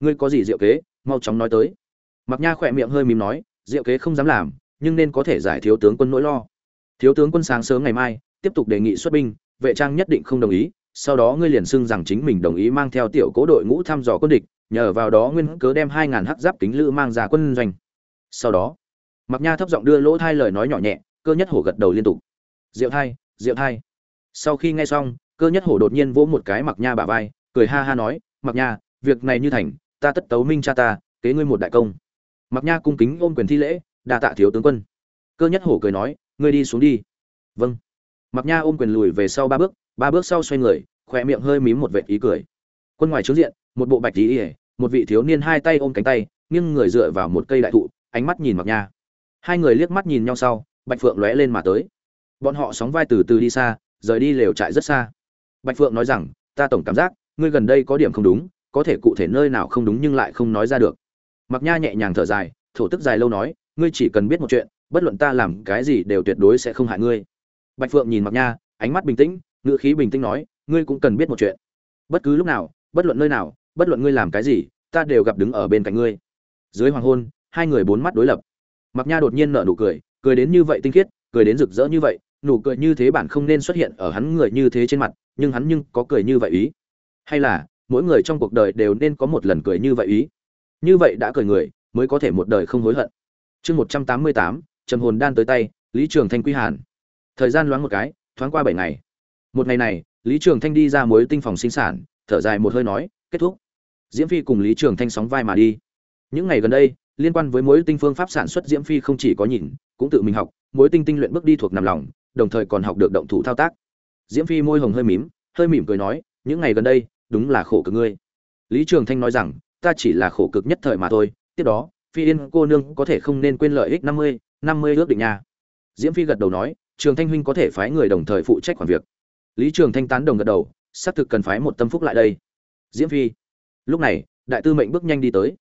ngươi có gì diệu kế, mau chóng nói tới. Mặc nha khỏe miệng hơi mím nói, diệu kế không dám làm, nhưng nên có thể giải thiếu tướng quân nỗi lo. Thiếu tướng quân sáng sớm ngày mai, tiếp tục đề nghị xuất binh, vệ trang nhất định không đồng ý, sau đó ngươi liền xưng rằng chính mình đồng ý mang theo tiểu cố đội ngũ thăm dò quân địch, nhờ vào đó nguyên cớ đem hai ngàn hắc giáp kính lữ mang ra quân doanh. Sau đó, mặc nha thấp giọng đưa lỗ thai lời nói nhỏ nhẹ, cơ nhất hổ gật đầu liên tục. Diệu thai diệu thai. Sau khi nghe xong, cơ nhất hổ đột nhiên vỗ một cái mặc nha bả vai, cười ha ha nói, mặc nha, việc này như thành ta tất tấu minh cha ta, kế ngươi một đại công. Mặc nha cung kính ôm quyền thi lễ, đa tạ thiếu tướng quân. Cơ nhất hổ cười nói, ngươi đi xuống đi. Vâng. Mặc nha ôm quyền lùi về sau ba bước ba bước sau xoay người, khỏe miệng hơi mím một vệt ý cười. Quân ngoài trước diện, một bộ bạch tí ỉa một vị thiếu niên hai tay ôm cánh tay, nghiêng người dựa vào một cây đại thụ, ánh mắt nhìn mặc nha. Hai người liếc mắt nhìn nhau sau, bạch phượng lóe lên mà tới. Bọn họ sóng vai từ từ đi xa, rời đi lều trại rất xa. Bạch phượng nói rằng, ta tổng cảm giác, ngươi gần đây có điểm không đúng có thể cụ thể nơi nào không đúng nhưng lại không nói ra được. Mặc nha nhẹ nhàng thở dài, thổ tức dài lâu nói, ngươi chỉ cần biết một chuyện, bất luận ta làm cái gì đều tuyệt đối sẽ không hại ngươi. Bạch phượng nhìn mặc nha, ánh mắt bình tĩnh, ngữ khí bình tĩnh nói, ngươi cũng cần biết một chuyện. Bất cứ lúc nào, bất luận nơi nào, bất luận ngươi làm cái gì, ta đều gặp đứng ở bên cạnh ngươi. Dưới hoàng hôn, hai người bốn mắt đối lập. Mặc nha đột nhiên nở nụ cười cười đến như vậy tinh khiết, cười đến rực rỡ như vậy, nụ cười như thế bản không nên xuất hiện ở hắn người như thế trên mặt, nhưng hắn nhưng có cười như vậy ý. Hay là mỗi người trong cuộc đời đều nên có một lần cười như vậy ý. Như vậy đã cười người, mới có thể một đời không hối hận. Chương một trăm tám mươi tám, trầm hồn đan tới tay, lý trường thanh quy hàn. Thời gian loáng một cái, thoáng qua bảy ngày. Một ngày này, lý trường thanh đi ra mối tinh phòng sinh sản, thở dài một hơi nói, kết thúc. Diễm phi cùng lý trường thanh sóng vai mà đi. Những ngày gần đây, liên quan với mối tinh phương pháp sản xuất diễm phi không chỉ có nhìn, cũng tự mình học mối tinh tinh luyện bước đi thuộc nằm lòng, đồng thời còn học được động thủ thao tác. Diễm phi môi hồng hơi mím, hơi mỉm cười nói, những ngày gần đây đúng là khổ cực ngươi. Lý trường thanh nói rằng, ta chỉ là khổ cực nhất thời mà thôi, tiếp đó, phi yên cô nương có thể không nên quên lợi ích năm mươi năm mươi ước định nha. Diễm phi gật đầu nói, trường thanh huynh có thể phái người đồng thời phụ trách khoản việc. Lý trường thanh tán đồng gật đầu, xác thực cần phái một tâm phúc lại đây. Diễm phi, lúc này, đại tư mệnh bước nhanh đi tới.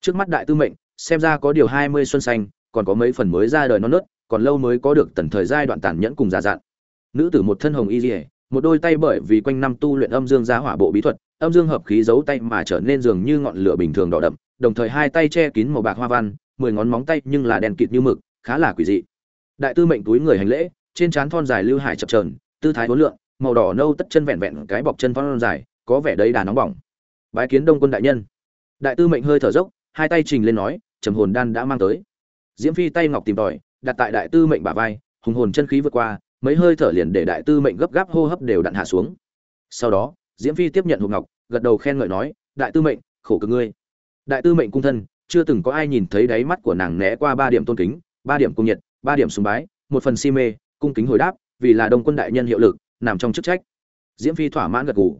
Trước mắt đại tư mệnh, xem ra có điều hai mươi xuân xanh, còn có mấy phần mới ra đời non nớt, còn lâu mới có được tần thời giai đoạn tàn nhẫn cùng già dặn. Nữ tử một thân hồng y dỉa một đôi tay bởi vì quanh năm tu luyện âm dương giá hỏa bộ bí thuật, âm dương hợp khí giấu tay mà trở nên dường như ngọn lửa bình thường đỏ đậm, đồng thời hai tay che kín màu bạc hoa văn, mười ngón móng tay nhưng là đèn kịt như mực, khá là quỷ dị. Đại tư mệnh túi người hành lễ, trên trán thon dài lưu hải chập trờn tư thái hối lượng màu đỏ nâu tất chân vẹn vẹn cái bọc chân thon dài, có vẻ đấy đà nóng bỏng. Bái kiến đông quân đại nhân. Đại tư mệnh hơi thở dốc, hai tay trình lên nói, trầm hồn đan đã mang tới. Diễm phi tay ngọc tìm tòi, đặt tại đại tư mệnh bả vai, hùng hồn chân khí vượt qua mấy hơi thở liền để đại tư mệnh gấp gáp hô hấp đều đặn hạ xuống. Sau đó, diễm phi tiếp nhận hộp ngọc, gật đầu khen ngợi nói, đại tư mệnh, khổ cực ngươi. Đại tư mệnh cung thân, chưa từng có ai nhìn thấy đáy mắt của nàng né qua ba điểm tôn kính, ba điểm cung nhiệt, ba điểm sùng bái, một phần si mê, cung kính hồi đáp, vì là đông quân đại nhân hiệu lực, nằm trong chức trách. Diễm phi thỏa mãn gật gù.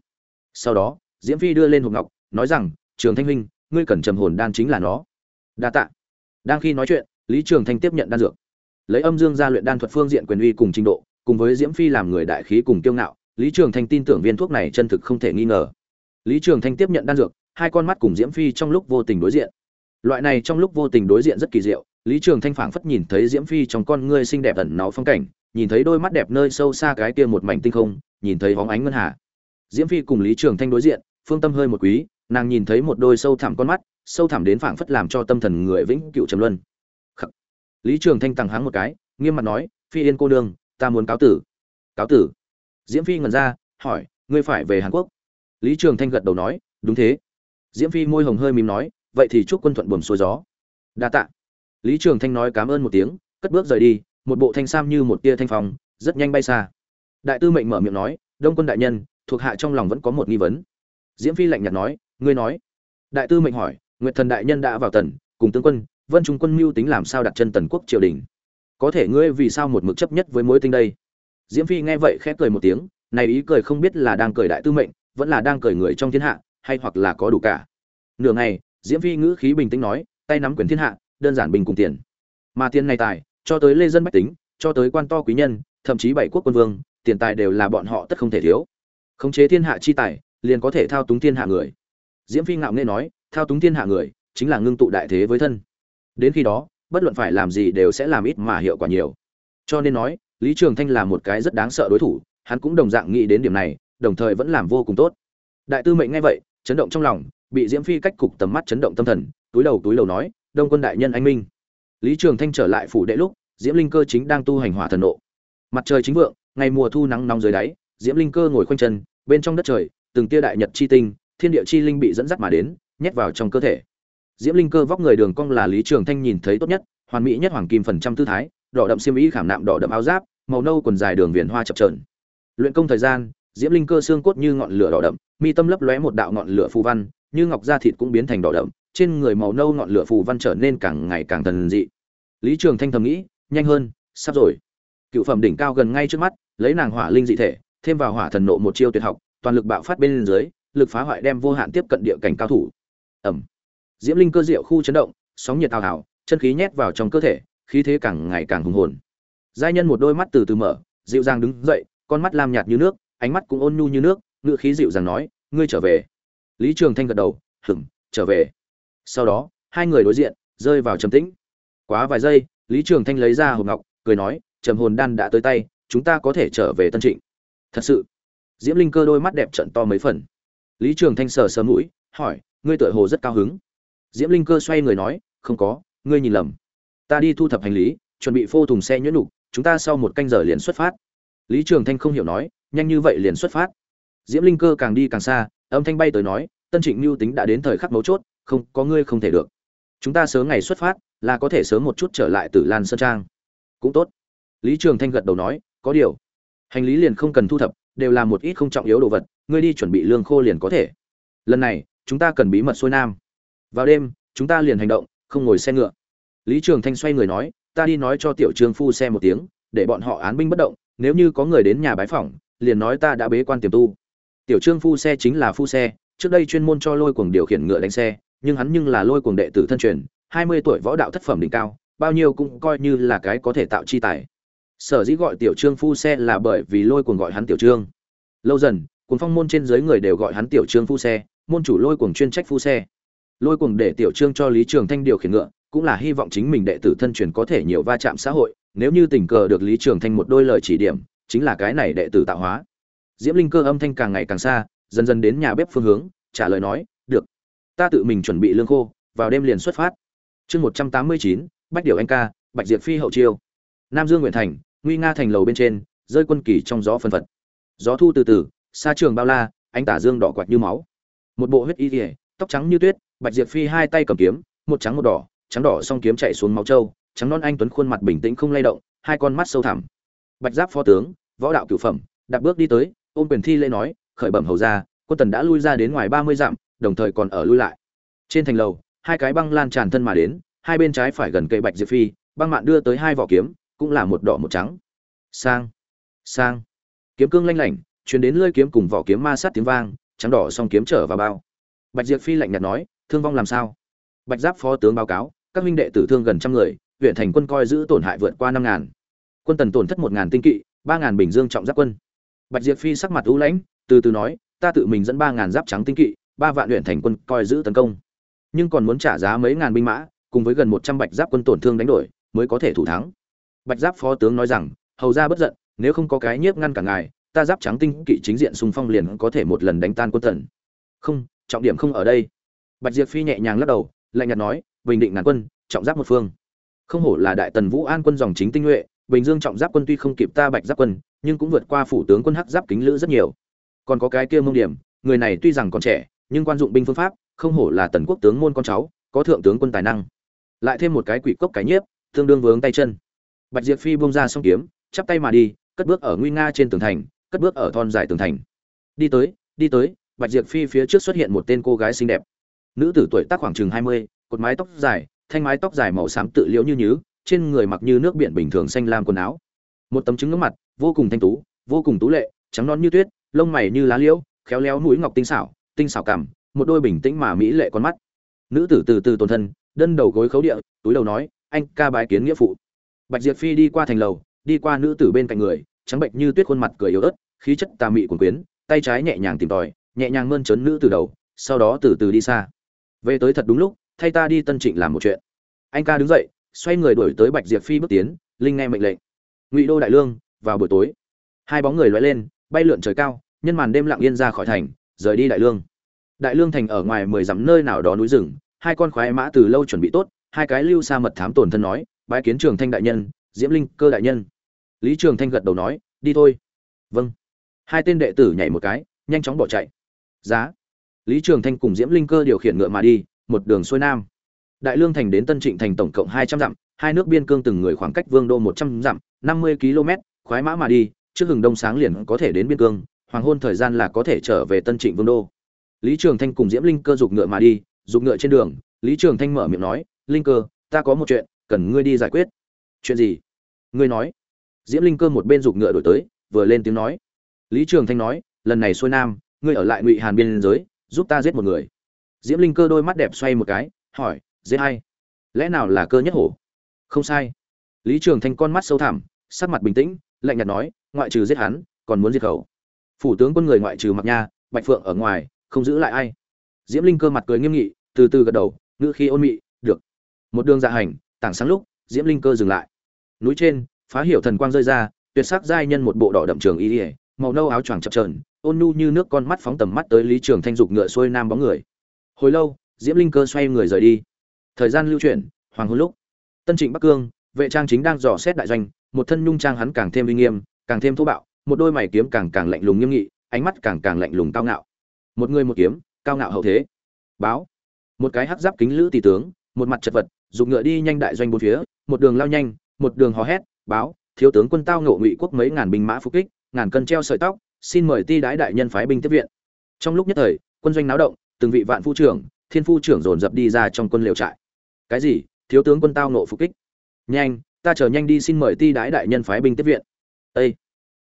Sau đó, diễm phi đưa lên hộp ngọc, nói rằng, trường thanh huynh, ngươi cần trầm hồn đan chính là nó. Đa tạ. Đang khi nói chuyện, lý trường thanh tiếp nhận đan dược. Lấy âm dương gia luyện đan thuật phương diện quyền uy cùng trình độ cùng với diễm phi làm người đại khí cùng kiêu ngạo, lý trường thanh tin tưởng viên thuốc này chân thực không thể nghi ngờ. Lý trường thanh tiếp nhận đan dược, hai con mắt cùng diễm phi trong lúc vô tình đối diện. Loại này trong lúc vô tình đối diện rất kỳ diệu, lý trường thanh phảng phất nhìn thấy diễm phi trong con ngươi xinh đẹp ẩn náu phong cảnh, nhìn thấy đôi mắt đẹp nơi sâu xa cái kia một mảnh tinh không, nhìn thấy hóng ánh ngân hà. Diễm phi cùng lý trường thanh đối diện, phương tâm hơi một quý, nàng nhìn thấy một đôi sâu thẳm con mắt, sâu thẳm đến phảng phất làm cho tâm thần người vĩnh cựu trầm luân. Khắc. lý trường thanh tăng háng một cái, nghiêm mặt nói, phi yên cô đương ta muốn cáo tử. Cáo tử? Diễm phi ngẩn ra, hỏi, ngươi phải về hàn quốc. Lý trường thanh gật đầu nói, đúng thế. Diễm phi môi hồng hơi mím nói, vậy thì chúc quân thuận buồm xuôi gió. Đa tạ. Lý trường thanh nói cảm ơn một tiếng, cất bước rời đi, một bộ thanh sam như một tia thanh phong, rất nhanh bay xa. Đại tư mệnh mở miệng nói, đông quân đại nhân, thuộc hạ trong lòng vẫn có một nghi vấn. Diễm phi lạnh nhạt nói, ngươi nói. Đại tư mệnh hỏi, nguyệt thần đại nhân đã vào tần, cùng tướng quân, vân trung quân mưu tính làm sao đặt chân tần quốc triều đình? Có thể ngươi vì sao một mực chấp nhất với mối tinh đây? Diễm phi nghe vậy khẽ cười một tiếng, này ý cười không biết là đang cười đại tư mệnh, vẫn là đang cười người trong thiên hạ, hay hoặc là có đủ cả. Nửa ngày, diễm phi ngữ khí bình tĩnh nói, tay nắm quyền thiên hạ, đơn giản bình cùng tiền. Mà tiền này tài, cho tới lê dân bách tính, cho tới quan to quý nhân, thậm chí bảy quốc quân vương, tiền tài đều là bọn họ tất không thể thiếu. Khống chế thiên hạ chi tài, liền có thể thao túng thiên hạ người. Diễm phi ngạo nghe nói, thao túng thiên hạ người, chính là ngưng tụ đại thế với thân. Đến khi đó bất luận phải làm gì đều sẽ làm ít mà hiệu quả nhiều. Cho nên nói, lý trường thanh là một cái rất đáng sợ đối thủ, hắn cũng đồng dạng nghĩ đến điểm này, đồng thời vẫn làm vô cùng tốt. Đại tư mệnh nghe vậy, chấn động trong lòng, bị diễm phi cách cục tầm mắt chấn động tâm thần, túi đầu túi đầu nói, đông quân đại nhân anh minh. Lý trường thanh trở lại phủ đệ lúc, diễm linh cơ chính đang tu hành hỏa thần nộ. Mặt trời chính vượng, ngày mùa thu nắng nóng dưới đáy, diễm linh cơ ngồi khoanh chân, bên trong đất trời, từng tia đại nhật chi tinh, thiên địa chi linh bị dẫn dắt mà đến, nhét vào trong cơ thể diễm linh cơ vóc người đường cong là lý trường thanh nhìn thấy tốt nhất, hoàn mỹ nhất hoàng kim phần trăm tư thái, đỏ đậm xiêm y khảm nạm đỏ đậm áo giáp, màu nâu quần dài đường viền hoa chập trờn luyện công thời gian, diễm linh cơ xương cốt như ngọn lửa đỏ đậm, mi tâm lấp lóe một đạo ngọn lửa phù văn, như ngọc da thịt cũng biến thành đỏ đậm, trên người màu nâu ngọn lửa phù văn trở nên càng ngày càng thần dị. Lý trường thanh thầm nghĩ, nhanh hơn, sắp rồi. Cựu phẩm đỉnh cao gần ngay trước mắt, lấy nàng hỏa linh dị thể, thêm vào hỏa thần nộ một chiêu tuyệt học, toàn lực bạo phát bên dưới, lực phá hoại đem vô hạn tiếp cận địa cảnh cao thủ. Ẩm diễm linh cơ diệu khu chấn động, sóng nhiệt tào hào chân khí nhét vào trong cơ thể, khí thế càng ngày càng hùng hồn. Giai nhân một đôi mắt từ từ mở, dịu dàng đứng dậy, con mắt lam nhạt như nước, ánh mắt cũng ôn nhu như nước ngựa khí dịu dàng nói, ngươi trở về. Lý trường thanh gật đầu hửng trở về. Sau đó, hai người đối diện, rơi vào trầm tĩnh. Quá vài giây, lý trường thanh lấy ra hộp ngọc, cười nói, trầm hồn đan đã tới tay, chúng ta có thể trở về tân trịnh. Thật sự, diễm linh cơ đôi mắt đẹp trận to mấy phần. Lý trường thanh sờ sờ mũi, hỏi, ngươi tựa hồ rất cao hứng diễm linh cơ xoay người nói, không có, ngươi nhìn lầm. Ta đi thu thập hành lý, chuẩn bị phô thùng xe nhuyễn nhục, chúng ta sau một canh giờ liền xuất phát. Lý trường thanh không hiểu nói, nhanh như vậy liền xuất phát? Diễm linh cơ càng đi càng xa, âm thanh bay tới nói, tân trịnh mưu tính đã đến thời khắc mấu chốt, không, có ngươi không thể được. Chúng ta sớm ngày xuất phát, là có thể sớm một chút trở lại từ lan sơn trang. Cũng tốt. Lý trường thanh gật đầu nói, có điều, hành lý liền không cần thu thập, đều là một ít không trọng yếu đồ vật, ngươi đi chuẩn bị lương khô liền có thể. Lần này, chúng ta cần bí mật xuôi nam vào đêm, chúng ta liền hành động, không ngồi xe ngựa. Lý trường thanh xoay người nói, ta đi nói cho tiểu trương phu xe một tiếng, để bọn họ án binh bất động, nếu như có người đến nhà bái phỏng, liền nói ta đã bế quan tiềm tu. Tiểu trương phu xe chính là phu xe, trước đây chuyên môn cho lôi cuồng điều khiển ngựa đánh xe, nhưng hắn nhưng là lôi cuồng đệ tử thân truyền, hai mươi tuổi võ đạo thất phẩm đỉnh cao, bao nhiêu cũng coi như là cái có thể tạo chi tài. Sở dĩ gọi tiểu trương phu xe là bởi vì lôi cuồng gọi hắn tiểu trương. Lâu dần, cuồng phong môn trên dưới người đều gọi hắn tiểu trương phu xe, môn chủ lôi cuồng chuyên trách phu xe lôi cuồng để tiểu trương cho lý trường thanh điều khiển ngựa, cũng là hy vọng chính mình đệ tử thân truyền có thể nhiều va chạm xã hội, nếu như tình cờ được lý trường thanh một đôi lời chỉ điểm, chính là cái này đệ tử tạo hóa. Diễm linh cơ âm thanh càng ngày càng xa, dần dần đến nhà bếp phương hướng, trả lời nói, được, ta tự mình chuẩn bị lương khô, vào đêm liền xuất phát. Chương một trăm tám mươi chín, bách điệu anh ca, bạch diệp phi hậu chiêu. Nam dương nguyện thành, nguy nga thành lầu bên trên, rơi quân kỳ trong gió phân phật. Gió thu từ từ, xa trường bao la, ánh tả dương đỏ quạt như máu. Một bộ huyết y tỉa tóc trắng như tuyết bạch diệp phi hai tay cầm kiếm, một trắng một đỏ, trắng đỏ song kiếm chạy xuống máu trâu, trắng non anh tuấn khuôn mặt bình tĩnh không lay động, hai con mắt sâu thẳm. Bạch giáp phó tướng, võ đạo cửu phẩm, đặt bước đi tới, ôm quyền thi lễ nói, khởi bẩm hầu ra quân tần đã lui ra đến ngoài ba mươi dặm, đồng thời còn ở lui lại. Trên thành lầu, hai cái băng lan tràn thân mà đến, hai bên trái phải gần cây bạch diệp phi, băng mạn đưa tới hai vỏ kiếm, cũng là một đỏ một trắng. Sang sang. Kiếm cương lanh lảnh chuyến đến lơi kiếm cùng vỏ kiếm ma sát tiếng vang, trắng đỏ xong kiếm trở vào bao. Bạch diệp phi lạnh nhạt nói thương vong làm sao? Bạch giáp phó tướng báo cáo, các minh đệ tử thương gần trăm người, huyện thành quân coi giữ tổn hại vượt qua năm ngàn. Quân tần tổn thất một ngàn tinh kỵ, ba ngàn bình dương trọng giáp quân. Bạch diệp phi sắc mặt ưu lãnh, từ từ nói, ta tự mình dẫn ba ngàn giáp trắng tinh kỵ, ba vạn huyện thành quân coi giữ tấn công. Nhưng còn muốn trả giá mấy ngàn binh mã, cùng với gần một trăm bạch giáp quân tổn thương đánh đổi, mới có thể thủ thắng. Bạch giáp phó tướng nói rằng, hầu ra bất giận, nếu không có cái nhiếp ngăn cả ngài, ta giáp trắng tinh kỵ chính diện xung phong liền có thể một lần đánh tan quân tần. Không, trọng điểm không ở đây bạch diệp phi nhẹ nhàng lắc đầu, lạnh nhạt nói, bình định ngàn quân, trọng giáp một phương. Không hổ là đại tần vũ an quân dòng chính tinh nhuệ, bình dương trọng giáp quân tuy không kịp ta bạch giáp quân, nhưng cũng vượt qua phủ tướng quân hắc giáp kính lữ rất nhiều. Còn có cái kia mông điểm, người này tuy rằng còn trẻ, nhưng quan dụng binh phương pháp, không hổ là tần quốc tướng môn con cháu, có thượng tướng quân tài năng. Lại thêm một cái quỷ cốc cái nhiếp, tương đương vướng tay chân. Bạch diệp phi bông ra song kiếm, chắp tay mà đi, cất bước ở nguy nga trên tường thành, cất bước ở thon dài tường thành. Đi tới đi tới. Bạch diệp phi phía trước xuất hiện một tên cô gái xinh đẹp nữ tử tuổi tác khoảng chừng hai mươi, cột mái tóc dài, thanh mái tóc dài màu xám tự liễu như nhứ, trên người mặc như nước biển bình thường xanh lam quần áo. Một tấm trứng ngưỡng mặt, vô cùng thanh tú, vô cùng tú lệ, trắng non như tuyết, lông mày như lá liễu, khéo léo mũi ngọc tinh xảo tinh xảo cằm, một đôi bình tĩnh mà mỹ lệ con mắt. Nữ tử từ từ tồn thân, đơn đầu gối khấu địa, túi đầu nói, anh ca bái kiến nghĩa phụ. Bạch diệp phi đi qua thành lầu, đi qua nữ tử bên cạnh người, trắng bệnh như tuyết khuôn mặt cười yếu ớt, khí chất tà mị cuồng quyến, tay trái nhẹ nhàng tìm tòi, nhẹ nhàng mơn trớn nữ từ đầu, sau đó từ từ đi xa về tới thật đúng lúc, thay ta đi tân trịnh làm một chuyện. Anh ca đứng dậy, xoay người đuổi tới bạch diệp phi bước tiến, linh nghe mệnh lệnh. Ngụy đô đại lương, vào buổi tối. Hai bóng người loay lên, bay lượn trời cao, nhân màn đêm lặng yên ra khỏi thành, rời đi đại lương. Đại lương thành ở ngoài mười dặm nơi nào đó núi rừng, hai con khoái mã từ lâu chuẩn bị tốt, hai cái lưu xa mật thám tổn thân nói, bái kiến trường thanh đại nhân, diễm linh cơ đại nhân. Lý trường thanh gật đầu nói, đi thôi. Vâng. Hai tên đệ tử nhảy một cái, nhanh chóng bỏ chạy. Giá lý trường thanh cùng diễm linh cơ điều khiển ngựa mà đi, một đường xuôi nam. Đại lương thành đến tân trịnh thành tổng cộng hai trăm dặm, hai nước biên cương từng người khoảng cách vương đô một trăm dặm, năm mươi km, khoái mã mà đi, trước hừng đông sáng liền có thể đến biên cương, hoàng hôn thời gian là có thể trở về tân trịnh vương đô. Lý trường thanh cùng diễm linh cơ giục ngựa mà đi giục ngựa trên đường, lý trường thanh mở miệng nói, linh cơ, ta có một chuyện, cần ngươi đi giải quyết. Chuyện gì? Ngươi nói. Diễm linh cơ một bên giục ngựa đổi tới, vừa lên tiếng nói. Lý trường thanh nói, lần này xuôi nam, ngươi ở lại ngụy hàn biên giới giúp ta giết một người. Diễm linh cơ đôi mắt đẹp xoay một cái, hỏi dễ hay lẽ nào là cơ nhất hổ? Không sai. Lý trường thanh con mắt sâu thẳm, sắc mặt bình tĩnh, lạnh nhạt nói, ngoại trừ giết hắn, còn muốn diệt khẩu phủ tướng quân người ngoại trừ mặc nha, bạch phượng ở ngoài, không giữ lại ai. Diễm linh cơ mặt cười nghiêm nghị, từ từ gật đầu, ngữ khi ôn mị, được. Một đường dạ hành, tảng sáng lúc, diễm linh cơ dừng lại. Núi trên, phá hiểu thần quang rơi ra, tuyệt sắc giai nhân một bộ đỏ đậm trường y ỉa màu nâu áo choàng chập trờn ôn nhu như nước con mắt phóng tầm mắt tới lý trường thanh dục ngựa xuôi nam bóng người. Hồi lâu, diễm linh cơ xoay người rời đi. Thời gian lưu chuyển, hoàng hôn lúc. Tân trịnh bắc cương, vệ trang chính đang dò xét đại doanh, một thân nhung trang hắn càng thêm uy nghiêm, càng thêm thô bạo, một đôi mày kiếm càng càng lạnh lùng nghiêm nghị, ánh mắt càng càng lạnh lùng cao ngạo. Một người một kiếm, cao ngạo hậu thế. Báo. Một cái hắc giáp kính lữ tỷ tướng, một mặt chật vật dùng ngựa đi nhanh đại doanh bốn phía, một đường lao nhanh, một đường hò hét, báo, thiếu tướng quân tao ngộ ngụy quốc mấy ngàn binh mã phục kích, ngàn cân treo sợi tóc xin mời ti đái đại nhân phái binh tiếp viện. Trong lúc nhất thời, quân doanh náo động, từng vị vạn phu trưởng, thiên phu trưởng dồn dập đi ra trong quân liều trại. Cái gì? Thiếu tướng quân tao nộ phục kích. Nhanh, ta chờ nhanh đi xin mời ti đái đại nhân phái binh tiếp viện. Ê!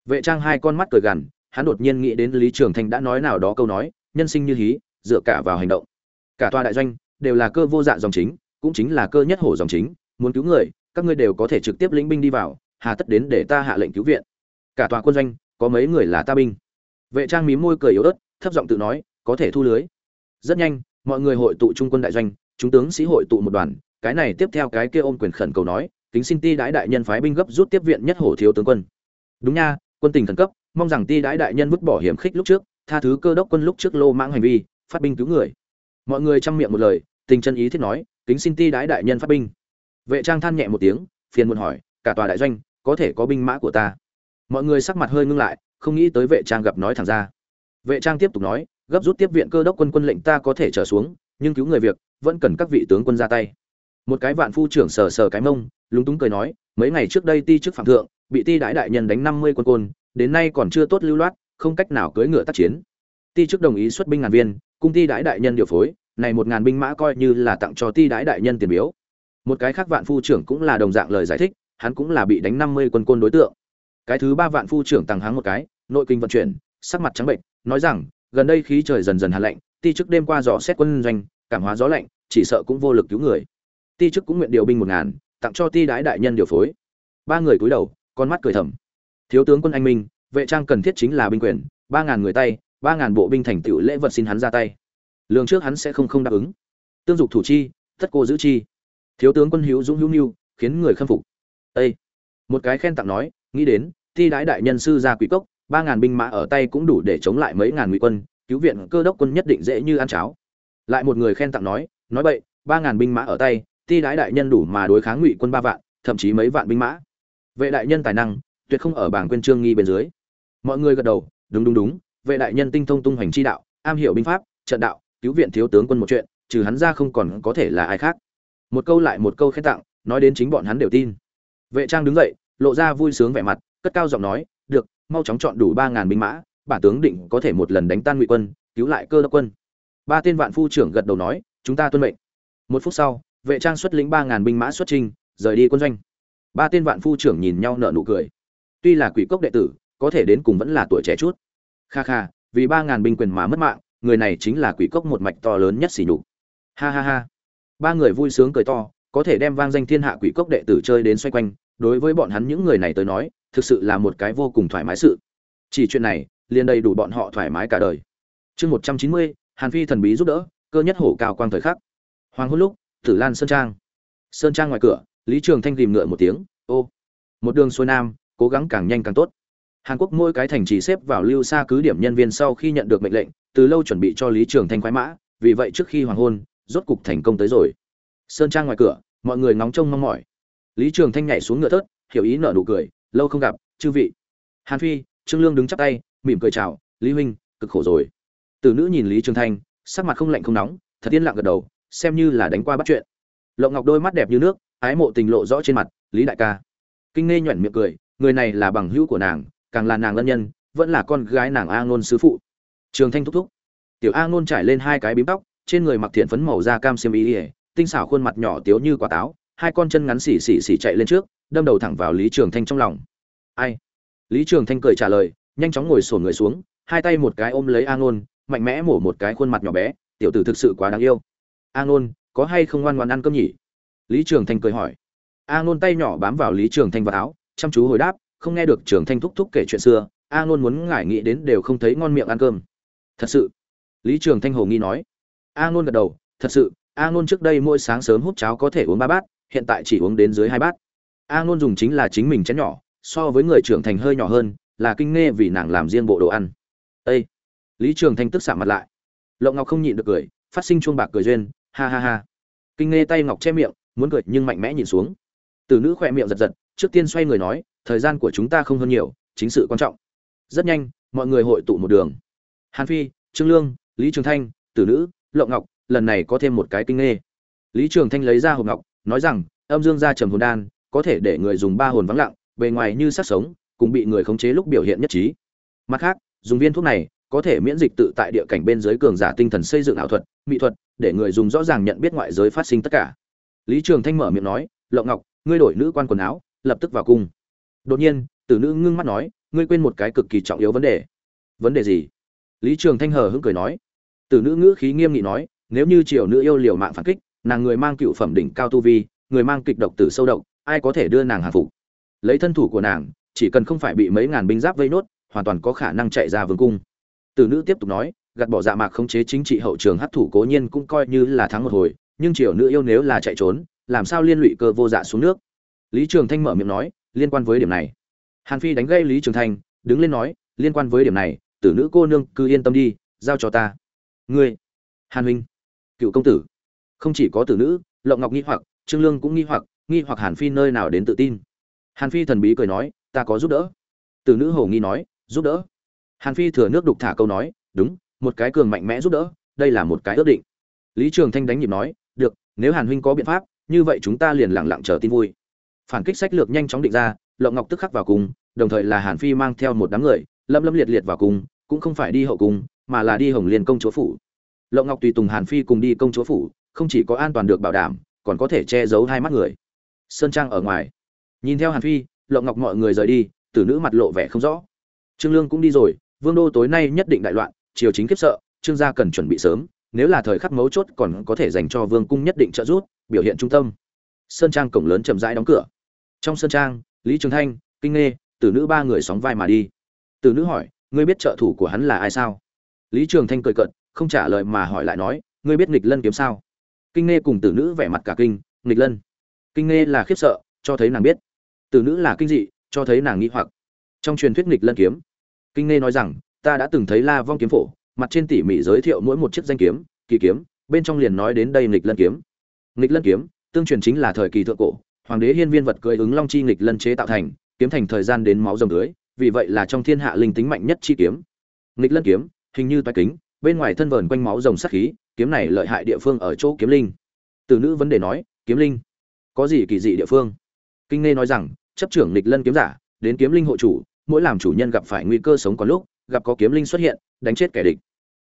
vệ trang hai con mắt cười gằn, hắn đột nhiên nghĩ đến lý trường thành đã nói nào đó câu nói, nhân sinh như hí, dựa cả vào hành động. Cả tòa đại doanh đều là cơ vô dạ dòng chính, cũng chính là cơ nhất hổ dòng chính, muốn cứu người, các ngươi đều có thể trực tiếp lĩnh binh đi vào, hà tất đến để ta hạ lệnh cứu viện. Cả tòa quân doanh có mấy người là ta binh. Vệ trang mím môi cười yếu ớt, thấp giọng tự nói, có thể thu lưới. Rất nhanh, mọi người hội tụ trung quân đại doanh, chúng tướng sĩ hội tụ một đoàn, cái này tiếp theo cái kia ôm quyền khẩn cầu nói, kính xin ti đái đại nhân phái binh gấp rút tiếp viện nhất hổ thiếu tướng quân. Đúng nha, quân tình khẩn cấp, mong rằng ti đái đại nhân vứt bỏ hiểm khích lúc trước, tha thứ cơ đốc quân lúc trước lô mãng hành vi, phát binh cứu người. Mọi người chăm miệng một lời, tình chân ý thiết nói, kính xin ti đái đại nhân phát binh. Vệ trang than nhẹ một tiếng, phiền muộn hỏi, cả tòa đại doanh, có thể có binh mã của ta? Mọi người sắc mặt hơi ngưng lại, không nghĩ tới vệ trang gặp nói thẳng ra. Vệ trang tiếp tục nói, gấp rút tiếp viện cơ đốc quân quân lệnh ta có thể trở xuống, nhưng cứu người việc, vẫn cần các vị tướng quân ra tay. Một cái vạn phu trưởng sờ sờ cái mông, lúng túng cười nói, mấy ngày trước đây ti chức phạm thượng, bị ti đãi đại nhân đánh năm mươi quân côn, đến nay còn chưa tốt lưu loát, không cách nào cưỡi ngựa tác chiến. Ti chức đồng ý xuất binh ngàn viên, cung ti đãi đại nhân điều phối, này một ngàn binh mã coi như là tặng cho ti đãi đại nhân tiền biếu. Một cái khác vạn phu trưởng cũng là đồng dạng lời giải thích, hắn cũng là bị đánh năm mươi quân côn đối tượng cái thứ ba vạn phu trưởng tăng háng một cái, nội kinh vận chuyển, sắc mặt trắng bệnh, nói rằng, gần đây khí trời dần dần hạ lạnh, ti chức đêm qua dò xét quân doanh, cảm hóa gió lạnh, chỉ sợ cũng vô lực cứu người. Ti chức cũng nguyện điều binh một ngàn, tặng cho ti đái đại nhân điều phối. Ba người cúi đầu, con mắt cười thầm. Thiếu tướng quân anh minh, vệ trang cần thiết chính là binh quyền, ba ngàn người tay, ba ngàn bộ binh thành tựu lễ vật xin hắn ra tay. Lường trước hắn sẽ không không đáp ứng. Tương dục thủ chi tất cô giữ chi. Thiếu tướng quân hữu dũng hữu mưu, khiến người khâm phục. Ê! một cái khen tặng nói, nghĩ đến ti đái đại nhân sư ra quỷ cốc, ba ngàn binh mã ở tay cũng đủ để chống lại mấy ngàn ngụy quân, cứu viện cơ đốc quân nhất định dễ như ăn cháo. Lại một người khen tặng nói nói vậy ba ngàn binh mã ở tay ti đái đại nhân đủ mà đối kháng ngụy quân ba vạn, thậm chí mấy vạn binh mã. Vệ đại nhân tài năng, tuyệt không ở bảng quyên trương nghi bên dưới. Mọi người gật đầu, đúng đúng đúng, vệ đại nhân tinh thông tung hoành chi đạo, am hiểu binh pháp, trận đạo, cứu viện thiếu tướng quân một chuyện, trừ hắn ra không còn có thể là ai khác. Một câu lại một câu khen tặng, nói đến chính bọn hắn đều tin. Vệ trang đứng dậy, lộ ra vui sướng vẻ mặt cất cao giọng nói, được, mau chóng chọn đủ ba ngàn binh mã, bản tướng định có thể một lần đánh tan ngụy quân, cứu lại cơ đốc quân. Ba tên vạn phu trưởng gật đầu nói, chúng ta tuân mệnh. Một phút sau, vệ trang xuất lĩnh ba ngàn binh mã xuất trình rời đi quân doanh. Ba tên vạn phu trưởng nhìn nhau nở nụ cười. Tuy là quỷ cốc đệ tử, có thể đến cùng vẫn là tuổi trẻ chút. Kha kha, vì ba ngàn binh quyền mà mất mạng, người này chính là quỷ cốc một mạch to lớn nhất xỉ nhục. Ha ha ha. Ba người vui sướng cười to, có thể đem vang danh thiên hạ quỷ cốc đệ tử chơi đến xoay quanh đối với bọn hắn những người này tới nói, thực sự là một cái vô cùng thoải mái sự. Chỉ chuyện này, liền đầy đủ bọn họ thoải mái cả đời. Chương một trăm chín mươi, hàn phi thần bí giúp đỡ, cơ nhất hổ cao quang thời khắc. Hoàng hôn lúc, tử lan sơn trang. Sơn trang ngoài cửa, lý trường thanh tìm ngựa một tiếng, ô, một đường xuôi nam, cố gắng càng nhanh càng tốt. Hàn quốc mỗi cái thành trì xếp vào lưu xa cứ điểm nhân viên sau khi nhận được mệnh lệnh, từ lâu chuẩn bị cho lý trường thanh khoái mã, vì vậy trước khi hoàng hôn, rốt cục thành công tới rồi. Sơn trang ngoài cửa, mọi người ngóng trông mong mỏi lý trường thanh nhảy xuống ngựa thớt, hiểu ý nở nụ cười, lâu không gặp, chư vị. Hàn phi, trương lương đứng chắp tay, mỉm cười chào, lý huynh, cực khổ rồi. Từ nữ nhìn lý trường thanh, sắc mặt không lạnh không nóng, thật yên lặng gật đầu, xem như là đánh qua bắt chuyện. Lộng ngọc đôi mắt đẹp như nước, ái mộ tình lộ rõ trên mặt, lý đại ca. Kinh nghe nhuận miệng cười, người này là bằng hữu của nàng, càng là nàng lân nhân, vẫn là con gái nàng a ngôn sứ phụ. Trường thanh thúc thúc. Tiểu a ngôn trải lên hai cái bím tóc, trên người mặc thiện phấn màu da cam xiêm y ỉa tinh xảo khuôn mặt nhỏ tiếu như quả táo hai con chân ngắn xỉ xỉ xỉ chạy lên trước, đâm đầu thẳng vào lý trường thanh trong lòng. Ai? Lý trường thanh cười trả lời, nhanh chóng ngồi sổn người xuống, hai tay một cái ôm lấy a ngôn mạnh mẽ mổ một cái khuôn mặt nhỏ bé, tiểu tử thực sự quá đáng yêu. A ngôn có hay không ngoan ngoan ăn cơm nhỉ? Lý trường thanh cười hỏi. A ngôn tay nhỏ bám vào lý trường thanh vào áo, chăm chú hồi đáp, không nghe được trường thanh thúc thúc kể chuyện xưa a ngôn muốn ngải nghĩ đến đều không thấy ngon miệng ăn cơm. Thật sự? Lý trường thanh hồ nghi nói. A ngôn gật đầu, thật sự a ngôn trước đây mỗi sáng sớm hút cháo có thể uống ba bát hiện tại chỉ uống đến dưới hai bát. A ngôn dùng chính là chính mình chén nhỏ, so với người trưởng thành hơi nhỏ hơn, là kinh nghe vì nàng làm riêng bộ đồ ăn. Ê! lý trường thanh tức xạ mặt lại. Lộng ngọc không nhịn được cười, phát sinh chuông bạc cười duyên, ha ha ha. Kinh nghe tay ngọc che miệng, muốn cười nhưng mạnh mẽ nhìn xuống. Từ nữ khỏe miệng giật giật, trước tiên xoay người nói, thời gian của chúng ta không hơn nhiều, chính sự quan trọng. Rất nhanh, mọi người hội tụ một đường. Hàn phi, trương lương, lý trường thanh, tử nữ, lộng ngọc, lần này có thêm một cái kinh nghe. Lý trường thanh lấy ra hộp ngọc nói rằng, âm dương gia trầm hồn đan, có thể để người dùng ba hồn vắng lặng, bề ngoài như sát sống, cùng bị người khống chế lúc biểu hiện nhất trí. Mặt khác, dùng viên thuốc này, có thể miễn dịch tự tại địa cảnh bên dưới cường giả tinh thần xây dựng ảo thuật, mỹ thuật, để người dùng rõ ràng nhận biết ngoại giới phát sinh tất cả. Lý trường thanh mở miệng nói, lộng ngọc, ngươi đổi nữ quan quần áo, lập tức vào cung. Đột nhiên, tử nữ ngưng mắt nói, ngươi quên một cái cực kỳ trọng yếu vấn đề. Vấn đề gì? Lý trường thanh hờ hững cười nói. Tử nữ ngữ khí nghiêm nghị nói, nếu như triều nữ yêu liều mạng phản kích nàng người mang cựu phẩm đỉnh cao tu vi, người mang kịch độc tử sâu độc, ai có thể đưa nàng hàng phục? Lấy thân thủ của nàng, chỉ cần không phải bị mấy ngàn binh giáp vây nốt, hoàn toàn có khả năng chạy ra vương cung. Tử nữ tiếp tục nói, gạt bỏ dạ mạc khống chế chính trị hậu trường hấp thủ cố nhiên cũng coi như là thắng một hồi, nhưng triều nữ yêu nếu là chạy trốn, làm sao liên lụy cơ vô dạ xuống nước? Lý trường thanh mở miệng nói, liên quan với điểm này. Hàn phi đánh gây lý trường thanh, đứng lên nói, liên quan với điểm này, tử nữ cô nương cứ yên tâm đi, giao cho ta. Ngươi, hàn huynh, cựu công tử không chỉ có tử nữ, lộng ngọc nghi hoặc, trương lương cũng nghi hoặc nghi hoặc hàn phi nơi nào đến tự tin. Hàn phi thần bí cười nói, ta có giúp đỡ. Tử nữ hồ nghi nói, giúp đỡ? Hàn phi thừa nước đục thả câu nói, đúng, một cái cường mạnh mẽ giúp đỡ, đây là một cái ước định. Lý trường thanh đánh nhịp nói, được, nếu hàn huynh có biện pháp, như vậy chúng ta liền lặng lặng chờ tin vui. Phản kích sách lược nhanh chóng định ra, lộng ngọc tức khắc vào cùng, đồng thời là hàn phi mang theo một đám người, lâm lâm liệt liệt vào cùng, cũng không phải đi hậu cung mà là đi hồng liên công chúa phủ. Lộng ngọc tùy tùng hàn phi cùng đi công chúa phủ không chỉ có an toàn được bảo đảm, còn có thể che giấu hai mắt người. Sơn trang ở ngoài. Nhìn theo hàn phi, lộng ngọc mọi người rời đi, tử nữ mặt lộ vẻ không rõ. Trương lương cũng đi rồi, vương đô tối nay nhất định đại loạn, triều chính kiếp sợ, trương gia cần chuẩn bị sớm, nếu là thời khắc mấu chốt còn có thể dành cho vương cung nhất định trợ giúp, biểu hiện trung tâm. Sơn trang cổng lớn chậm rãi đóng cửa. Trong sơn trang, lý trường thanh, kinh nghê, tử nữ ba người sóng vai mà đi. Tử nữ hỏi, ngươi biết trợ thủ của hắn là ai sao? Lý trường thanh cười cận không trả lời mà hỏi lại nói, ngươi biết nghịch lân kiếm sao? Kinh nghe cùng tử nữ vẻ mặt cả kinh, nghịch lân. Kinh nghe là khiếp sợ, cho thấy nàng biết. Tử nữ là kinh dị, cho thấy nàng nghĩ hoặc. Trong truyền thuyết nghịch lân kiếm, kinh nghe nói rằng, ta đã từng thấy la vong kiếm phổ, mặt trên tỉ mỉ giới thiệu mỗi một chiếc danh kiếm, kỳ kiếm, bên trong liền nói đến đây nghịch lân kiếm. Nghịch lân kiếm, tương truyền chính là thời kỳ thượng cổ, hoàng đế hiên viên vật cưỡi ứng long chi nghịch lân chế tạo thành, kiếm thành thời gian đến máu rồng dưới, vì vậy là trong thiên hạ linh tính mạnh nhất chi kiếm. Nghịch lân kiếm, hình như toái kính, bên ngoài thân vờn quanh máu rồng sắc khí kiếm này lợi hại địa phương ở chỗ kiếm linh. Từ nữ vấn đề nói, kiếm linh? Có gì kỳ dị địa phương? Kinh nghe nói rằng, chấp trưởng lịch lân kiếm giả, đến kiếm linh hộ chủ, mỗi làm chủ nhân gặp phải nguy cơ sống có lúc, gặp có kiếm linh xuất hiện, đánh chết kẻ địch.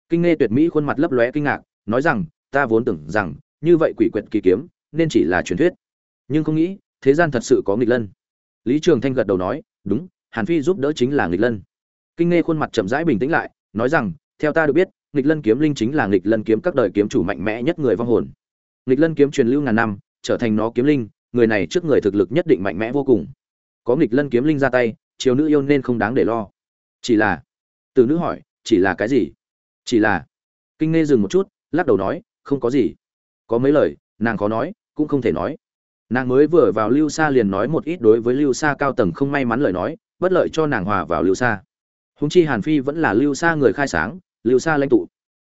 Kinh nghe tuyệt mỹ khuôn mặt lấp lóe kinh ngạc, nói rằng, ta vốn tưởng rằng, như vậy quỷ quyệt kỳ kiếm, nên chỉ là truyền thuyết. Nhưng không nghĩ, thế gian thật sự có nghịch lân. Lý trường thanh gật đầu nói, đúng, hàn phi giúp đỡ chính là nghịch lân. Kinh nghe khuôn mặt chậm rãi bình tĩnh lại, nói rằng, theo ta được biết nghịch lân kiếm linh chính là nghịch lân kiếm các đời kiếm chủ mạnh mẽ nhất người vong hồn. Nghịch lân kiếm truyền lưu ngàn năm, trở thành nó kiếm linh, người này trước người thực lực nhất định mạnh mẽ vô cùng. Có nghịch lân kiếm linh ra tay, chiều nữ yêu nên không đáng để lo. Chỉ là, từ nữ hỏi, chỉ là cái gì? Chỉ là, kinh nghe dừng một chút, lắc đầu nói, không có gì. Có mấy lời, nàng khó nói, cũng không thể nói. Nàng mới vừa vào lưu xa liền nói một ít đối với lưu xa cao tầng không may mắn lời nói, bất lợi cho nàng hòa vào lưu xa húng chi hàn phi vẫn là lưu xa người khai sáng lưu xa lãnh tụ.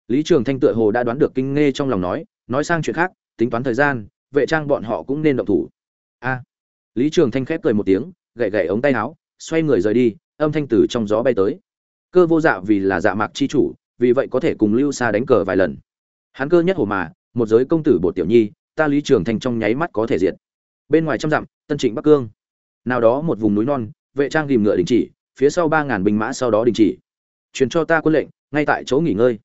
Lý trường thanh tựa hồ đã đoán được kinh nghe trong lòng nói nói sang chuyện khác, tính toán thời gian, vệ trang bọn họ cũng nên động thủ. A. Lý trường thanh khép cười một tiếng, gậy gậy ống tay áo, xoay người rời đi, âm thanh từ trong gió bay tới. Cơ vô dạ vì là dạ mạc chi chủ, vì vậy có thể cùng lưu xa đánh cờ vài lần. Hắn cơ nhất hồ mà, một giới công tử bột tiểu nhi, ta lý trường thanh trong nháy mắt có thể diệt. Bên ngoài trăm dặm, tân trịnh bắc cương. Nào đó một vùng núi non, vệ trang ghìm ngựa đình chỉ, phía sau ba ngàn binh mã sau đó đình chỉ. Truyền cho ta quân lệnh ngay tại chỗ nghỉ ngơi.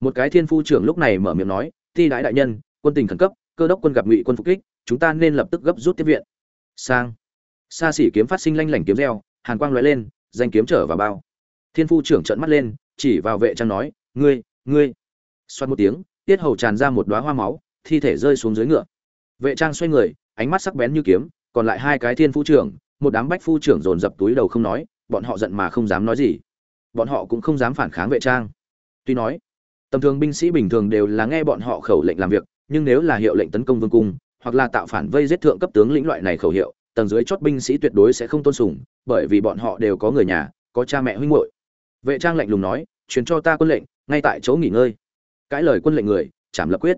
Một cái thiên phu trưởng lúc này mở miệng nói thi đại đại nhân, quân tình khẩn cấp, cơ đốc quân gặp ngụy quân phục kích, chúng ta nên lập tức gấp rút tiếp viện. Sang. Xa xỉ kiếm phát sinh lanh lảnh kiếm reo, hàn quang lóe lên, danh kiếm trở vào bao. Thiên phu trưởng trợn mắt lên, chỉ vào vệ trang nói, ngươi ngươi. Xoát một tiếng, tiết hầu tràn ra một đóa hoa máu, thi thể rơi xuống dưới ngựa. Vệ trang xoay người, ánh mắt sắc bén như kiếm, còn lại hai cái thiên phu trưởng, một đám bách phu trưởng dồn dập túi đầu không nói, bọn họ giận mà không dám nói gì bọn họ cũng không dám phản kháng vệ trang. Tuy nói, tầm thường binh sĩ bình thường đều là nghe bọn họ khẩu lệnh làm việc, nhưng nếu là hiệu lệnh tấn công vương cung, hoặc là tạo phản vây giết thượng cấp tướng lĩnh loại này khẩu hiệu, tầng dưới chót binh sĩ tuyệt đối sẽ không tôn sùng, bởi vì bọn họ đều có người nhà, có cha mẹ huynh muội. Vệ trang lạnh lùng nói, truyền cho ta quân lệnh, ngay tại chỗ nghỉ ngơi. Cãi lời quân lệnh người, chảm lập quyết.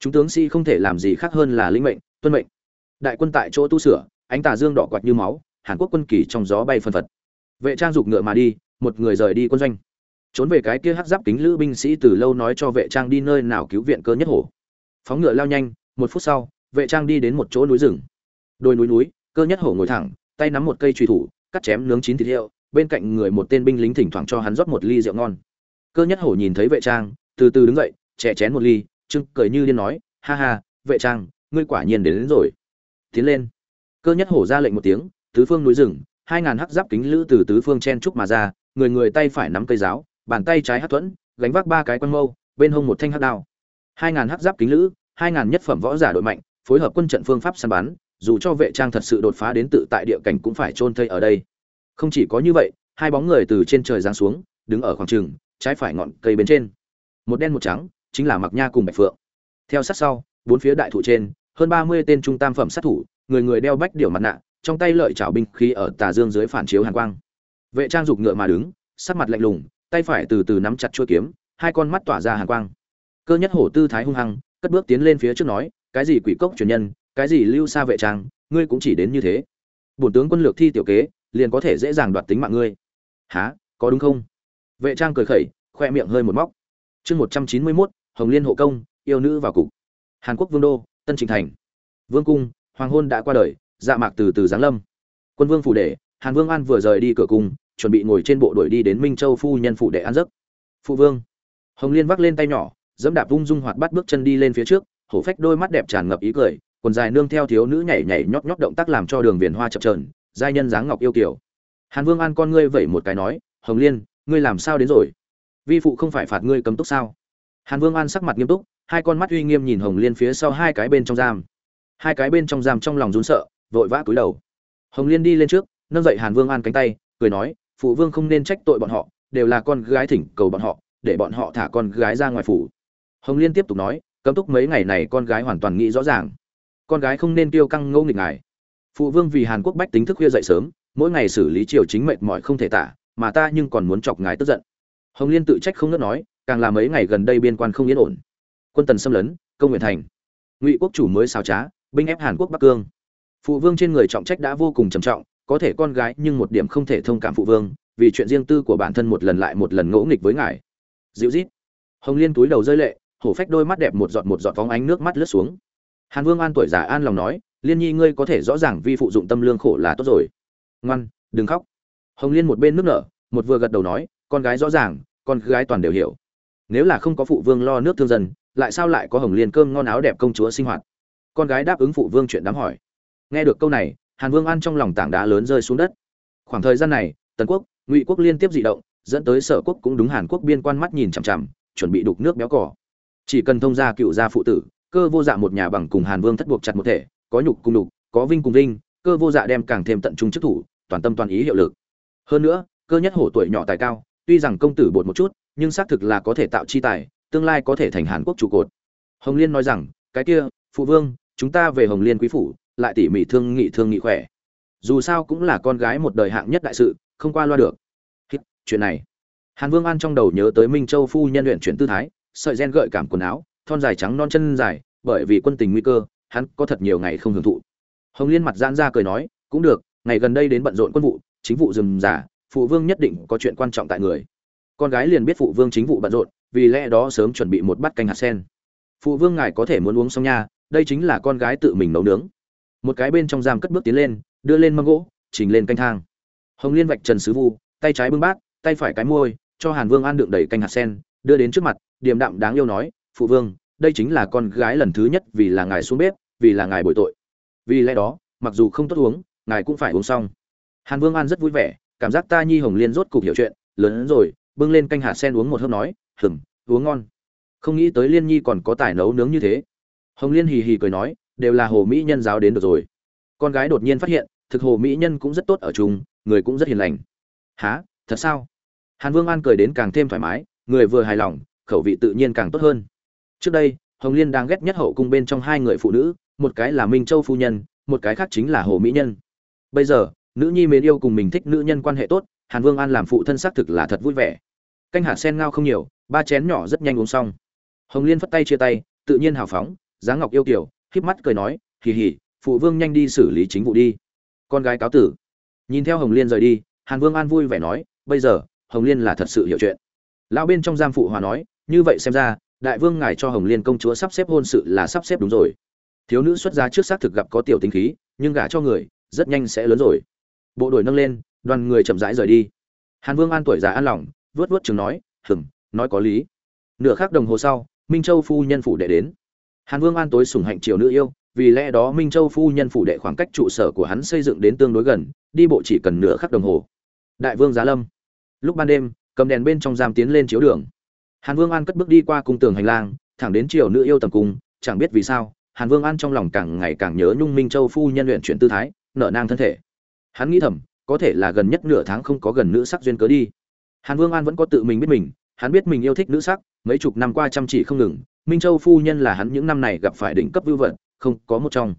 Chúng tướng sĩ không thể làm gì khác hơn là lĩnh mệnh, tuân mệnh. Đại quân tại chỗ tu sửa, ánh tà dương đỏ quạt như máu, hàn quốc quân kỳ trong gió bay phân phật. Vệ trang giục ngựa mà đi một người rời đi quân doanh. Trốn về cái kia hắc giáp kính lữ binh sĩ từ lâu nói cho vệ trang đi nơi nào cứu viện cơ nhất hổ. Phóng ngựa lao nhanh một phút sau vệ trang đi đến một chỗ núi rừng. Đồi núi núi cơ nhất hổ ngồi thẳng tay nắm một cây truy thủ cắt chém nướng chín thịt hiệu bên cạnh người một tên binh lính thỉnh thoảng cho hắn rót một ly rượu ngon. Cơ nhất hổ nhìn thấy vệ trang từ từ đứng dậy chè chén một ly trưng cười như điên nói ha ha vệ trang ngươi quả nhiên đến, đến rồi. Tiến lên. Cơ nhất hổ ra lệnh một tiếng tứ phương núi rừng hai ngàn hắc giáp kính lữ từ tứ phương chen trúc mà ra người người tay phải nắm cây giáo, bàn tay trái hất thuẫn, gánh vác ba cái quan mâu, bên hông một thanh hắc đao. Hai ngàn hắc giáp kính lữ, hai ngàn nhất phẩm võ giả đội mạnh, phối hợp quân trận phương pháp săn bắn, dù cho vệ trang thật sự đột phá đến tự tại địa cảnh cũng phải chôn thây ở đây. Không chỉ có như vậy, hai bóng người từ trên trời giáng xuống, đứng ở khoảng trường, trái phải ngọn cây bên trên. Một đen một trắng, chính là mặc nha cùng bạch phượng. Theo sát sau, bốn phía đại thụ trên, hơn ba mươi tên trung tam phẩm sát thủ, người người đeo bách điểu mặt nạ, trong tay lợi chảo binh khí ở tà dương dưới phản chiếu hàn quang vệ trang giục ngựa mà đứng, sắc mặt lạnh lùng, tay phải từ từ nắm chặt chuôi kiếm, hai con mắt tỏa ra hàn quang. Cơ nhất hổ tư thái hung hăng, cất bước tiến lên phía trước nói, cái gì quỷ cốc truyền nhân, cái gì lưu xa vệ trang, ngươi cũng chỉ đến như thế. Bổn tướng quân lược thi tiểu kế, liền có thể dễ dàng đoạt tính mạng ngươi. Há có đúng không? Vệ trang cười khẩy, khoe miệng hơi một móc. Chương một trăm chín mươi mốt, hồng liên hộ công, yêu nữ vào cục. Hàn quốc vương đô, tân trịnh thành. Vương cung, hoàng hôn đã qua đời dạ mạc từ từ giáng lâm. Quân vương phủ đệ hàn vương an vừa rời đi cửa cung, chuẩn bị ngồi trên bộ đuổi đi đến minh châu phu nhân phủ để ăn giấc. Phụ vương. Hồng liên vác lên tay nhỏ, dẫm đạp vung dung hoạt bắt bước chân đi lên phía trước, hổ phách đôi mắt đẹp tràn ngập ý cười, quần dài nương theo thiếu nữ nhảy nhảy nhót nhót động tác làm cho đường viền hoa chập trờn giai nhân dáng ngọc yêu kiều. Hàn vương an con ngươi vẩy một cái nói, hồng liên, ngươi làm sao đến rồi? Vi phụ không phải phạt ngươi cấm túc sao? Hàn vương an sắc mặt nghiêm túc, hai con mắt uy nghiêm nhìn hồng liên phía sau hai cái bên trong giam. Hai cái bên trong giam trong lòng run sợ, vội vã cúi đầu. Hồng liên đi lên trước nâng dậy hàn vương an cánh tay, cười nói, phụ vương không nên trách tội bọn họ, đều là con gái thỉnh cầu bọn họ, để bọn họ thả con gái ra ngoài phủ. Hồng liên tiếp tục nói, cấm túc mấy ngày này con gái hoàn toàn nghĩ rõ ràng. Con gái không nên tiêu căng ngẫu nghịch ngài. Phụ vương vì hàn quốc bách tính thức khuya dậy sớm, mỗi ngày xử lý triều chính mệt mỏi không thể tả, mà ta nhưng còn muốn chọc ngài tức giận. Hồng liên tự trách không nỡ nói, càng là mấy ngày gần đây biên quan không yên ổn. Quân tần xâm lấn, công nguyện thành. Ngụy quốc chủ mới xào trá, binh ép hàn quốc bắc cương. Phụ vương trên người trọng trách đã vô cùng trầm trọng có thể con gái nhưng một điểm không thể thông cảm phụ vương, vì chuyện riêng tư của bản thân một lần lại một lần ngỗ nghịch với ngài. Dịu rít hồng liên túi đầu rơi lệ, hổ phách đôi mắt đẹp một giọt một giọt phóng ánh nước mắt lướt xuống. Hàn vương an tuổi già an lòng nói, liên nhi ngươi có thể rõ ràng vi phụ dụng tâm lương khổ là tốt rồi. Ngoan, đừng khóc. Hồng liên một bên nước nở, một vừa gật đầu nói, con gái rõ ràng, con gái toàn đều hiểu. Nếu là không có phụ vương lo nước thương dân, lại sao lại có hồng liên cơm ngon áo đẹp công chúa sinh hoạt? Con gái đáp ứng phụ vương chuyện đám hỏi. Nghe được câu này hàn vương an trong lòng tảng đá lớn rơi xuống đất. Khoảng thời gian này, tần quốc, ngụy quốc liên tiếp dị động, dẫn tới sở quốc cũng đúng hàn quốc biên quan mắt nhìn chằm chằm, chuẩn bị đục nước béo cỏ. Chỉ cần thông gia cựu gia phụ tử, cơ vô dạ một nhà bằng cùng hàn vương thất buộc chặt một thể, có nhục cùng đục, có vinh cùng vinh, cơ vô dạ đem càng thêm tận trung chức thủ, toàn tâm toàn ý hiệu lực. Hơn nữa, cơ nhất hổ tuổi nhỏ tài cao, tuy rằng công tử bột một chút, nhưng xác thực là có thể tạo chi tài, tương lai có thể thành hàn quốc trụ cột. Hồng liên nói rằng, cái kia, phụ vương, chúng ta về hồng liên quý phủ lại tỉ mỉ thương nghị thương nghị khỏe. Dù sao cũng là con gái một đời hạng nhất đại sự không qua loa được. Hít, chuyện này. Hàn vương an trong đầu nhớ tới minh châu phu nhân luyện chuyển tư thái sợi gen gợi cảm quần áo thon dài trắng non chân dài bởi vì quân tình nguy cơ hắn có thật nhiều ngày không hưởng thụ. Hồng liên mặt giãn ra cười nói cũng được ngày gần đây đến bận rộn quân vụ chính vụ dừng giả phụ vương nhất định có chuyện quan trọng tại người. Con gái liền biết phụ vương chính vụ bận rộn vì lẽ đó sớm chuẩn bị một bát canh hạt sen. Phụ vương ngài có thể muốn uống xong nha đây chính là con gái tự mình nấu nướng một cái bên trong giam cất bước tiến lên, đưa lên mâm gỗ trình lên canh thang. Hồng liên vạch trần sứ vu, tay trái bưng bát, tay phải cái môi, cho hàn vương ăn đựng đầy canh hạt sen, đưa đến trước mặt, điềm đạm đáng yêu nói, phụ vương, đây chính là con gái lần thứ nhất vì là ngài xuống bếp, vì là ngài bồi tội. Vì lẽ đó, mặc dù không tốt uống, ngài cũng phải uống xong. Hàn vương an rất vui vẻ, cảm giác ta nhi hồng liên rốt cục hiểu chuyện, lớn hơn rồi, bưng lên canh hạt sen uống một hớp nói, hừm, uống ngon. Không nghĩ tới liên nhi còn có tài nấu nướng như thế. Hồng liên hì hì cười nói đều là hồ mỹ nhân giáo đến được rồi. Con gái đột nhiên phát hiện, thực hồ mỹ nhân cũng rất tốt ở chung, người cũng rất hiền lành. Há thật sao? Hàn vương an cười đến càng thêm thoải mái, người vừa hài lòng, khẩu vị tự nhiên càng tốt hơn. Trước đây, hồng liên đang ghét nhất hậu cung bên trong hai người phụ nữ, một cái là minh châu phu nhân, một cái khác chính là hồ mỹ nhân. Bây giờ, nữ nhi mến yêu cùng mình thích nữ nhân quan hệ tốt, hàn vương an làm phụ thân xác thực là thật vui vẻ. Canh hạt sen ngao không nhiều, ba chén nhỏ rất nhanh uống xong. Hồng liên phất tay chia tay, tự nhiên hào phóng, giá ngọc yêu kiểu híp mắt cười nói, hì hì, phụ vương nhanh đi xử lý chính vụ đi. Con gái cáo tử. Nhìn theo hồng liên rời đi, hàn vương an vui vẻ nói, bây giờ, hồng liên là thật sự hiểu chuyện. Lão bên trong giam phụ hòa nói, như vậy xem ra, đại vương ngài cho hồng liên công chúa sắp xếp hôn sự là sắp xếp đúng rồi. Thiếu nữ xuất gia trước xác thực gặp có tiểu tính khí, nhưng gả cho người, rất nhanh sẽ lớn rồi. Bộ đội nâng lên, đoàn người chậm rãi rời đi. Hàn vương an tuổi già an lòng, vuốt vuốt chừng nói hừng nói có lý. Nửa khắc đồng hồ sau, minh châu phu nhân phủ đệ đến hàn vương an tối sủng hạnh triều nữ yêu, vì lẽ đó minh châu phu nhân phủ đệ khoảng cách trụ sở của hắn xây dựng đến tương đối gần, đi bộ chỉ cần nửa khắc đồng hồ. Đại vương giá lâm. Lúc ban đêm, cầm đèn bên trong giam tiến lên chiếu đường. Hàn vương an cất bước đi qua cung tường hành lang, thẳng đến triều nữ yêu tầm cung, chẳng biết vì sao, hàn vương an trong lòng càng ngày càng nhớ nhung minh châu phu nhân luyện chuyển tư thái, nở nang thân thể. Hắn nghĩ thầm, có thể là gần nhất nửa tháng không có gần nữ sắc duyên cớ đi. Hàn vương an vẫn có tự mình biết mình, hắn biết mình yêu thích nữ sắc, mấy chục năm qua chăm chỉ không ngừng minh châu phu nhân là hắn những năm này gặp phải đỉnh cấp vưu vận không có một trong.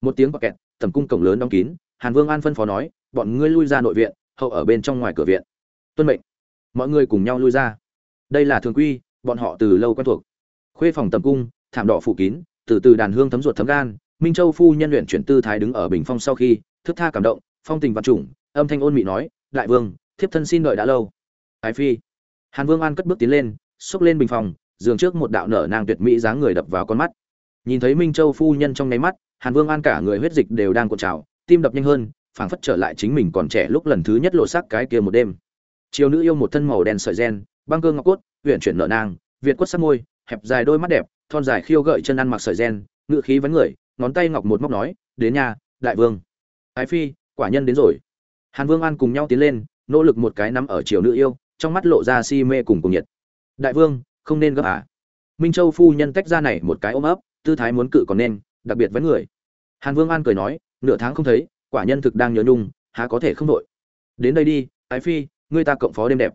Một tiếng bọc kẹt, tầm cung cổng lớn đóng kín, hàn vương an phân phó nói, bọn ngươi lui ra nội viện, hậu ở bên trong ngoài cửa viện. Tuân mệnh. Mọi người cùng nhau lui ra. Đây là thường quy, bọn họ từ lâu quen thuộc. Khuê phòng tầm cung, thảm đỏ phủ kín, từ từ đàn hương thấm ruột thấm gan, minh châu phu nhân luyện chuyển tư thái đứng ở bình phong sau khi, thức tha cảm động, phong tình văn trùng, âm thanh ôn mị nói, đại vương, thiếp thân xin đợi đã lâu. Ái phi. Hàn vương an cất bước tiến lên, xốc lên bình phòng giường trước một đạo nở nang tuyệt mỹ dáng người đập vào con mắt. Nhìn thấy minh châu phu nhân trong nháy mắt, hàn vương an cả người huyết dịch đều đang cuộn trào, tim đập nhanh hơn, phảng phất trở lại chính mình còn trẻ lúc lần thứ nhất lộ sắc cái kia một đêm. Chiều nữ yêu một thân màu đen sợi gen, băng cơ ngọc cốt huyện chuyển nở nang, việt quất sắc môi, hẹp dài đôi mắt đẹp, thon dài khiêu gợi chân ăn mặc sợi gen, ngự khí vấn người, ngón tay ngọc một móc nói, đến nhà, đại vương. Ái phi, quả nhân đến rồi. Hàn vương an cùng nhau tiến lên, nỗ lực một cái nắm ở chiều nữ yêu, trong mắt lộ ra si mê cùng cùng nhiệt. Đại vương không nên gấp à. Minh châu phu nhân tách ra này một cái ôm ấp, tư thái muốn cự còn nên, đặc biệt với người. Hàn vương an cười nói, nửa tháng không thấy, quả nhân thực đang nhớ nhung, há có thể không đội. Đến đây đi, ái phi ngươi ta cộng phó đêm đẹp.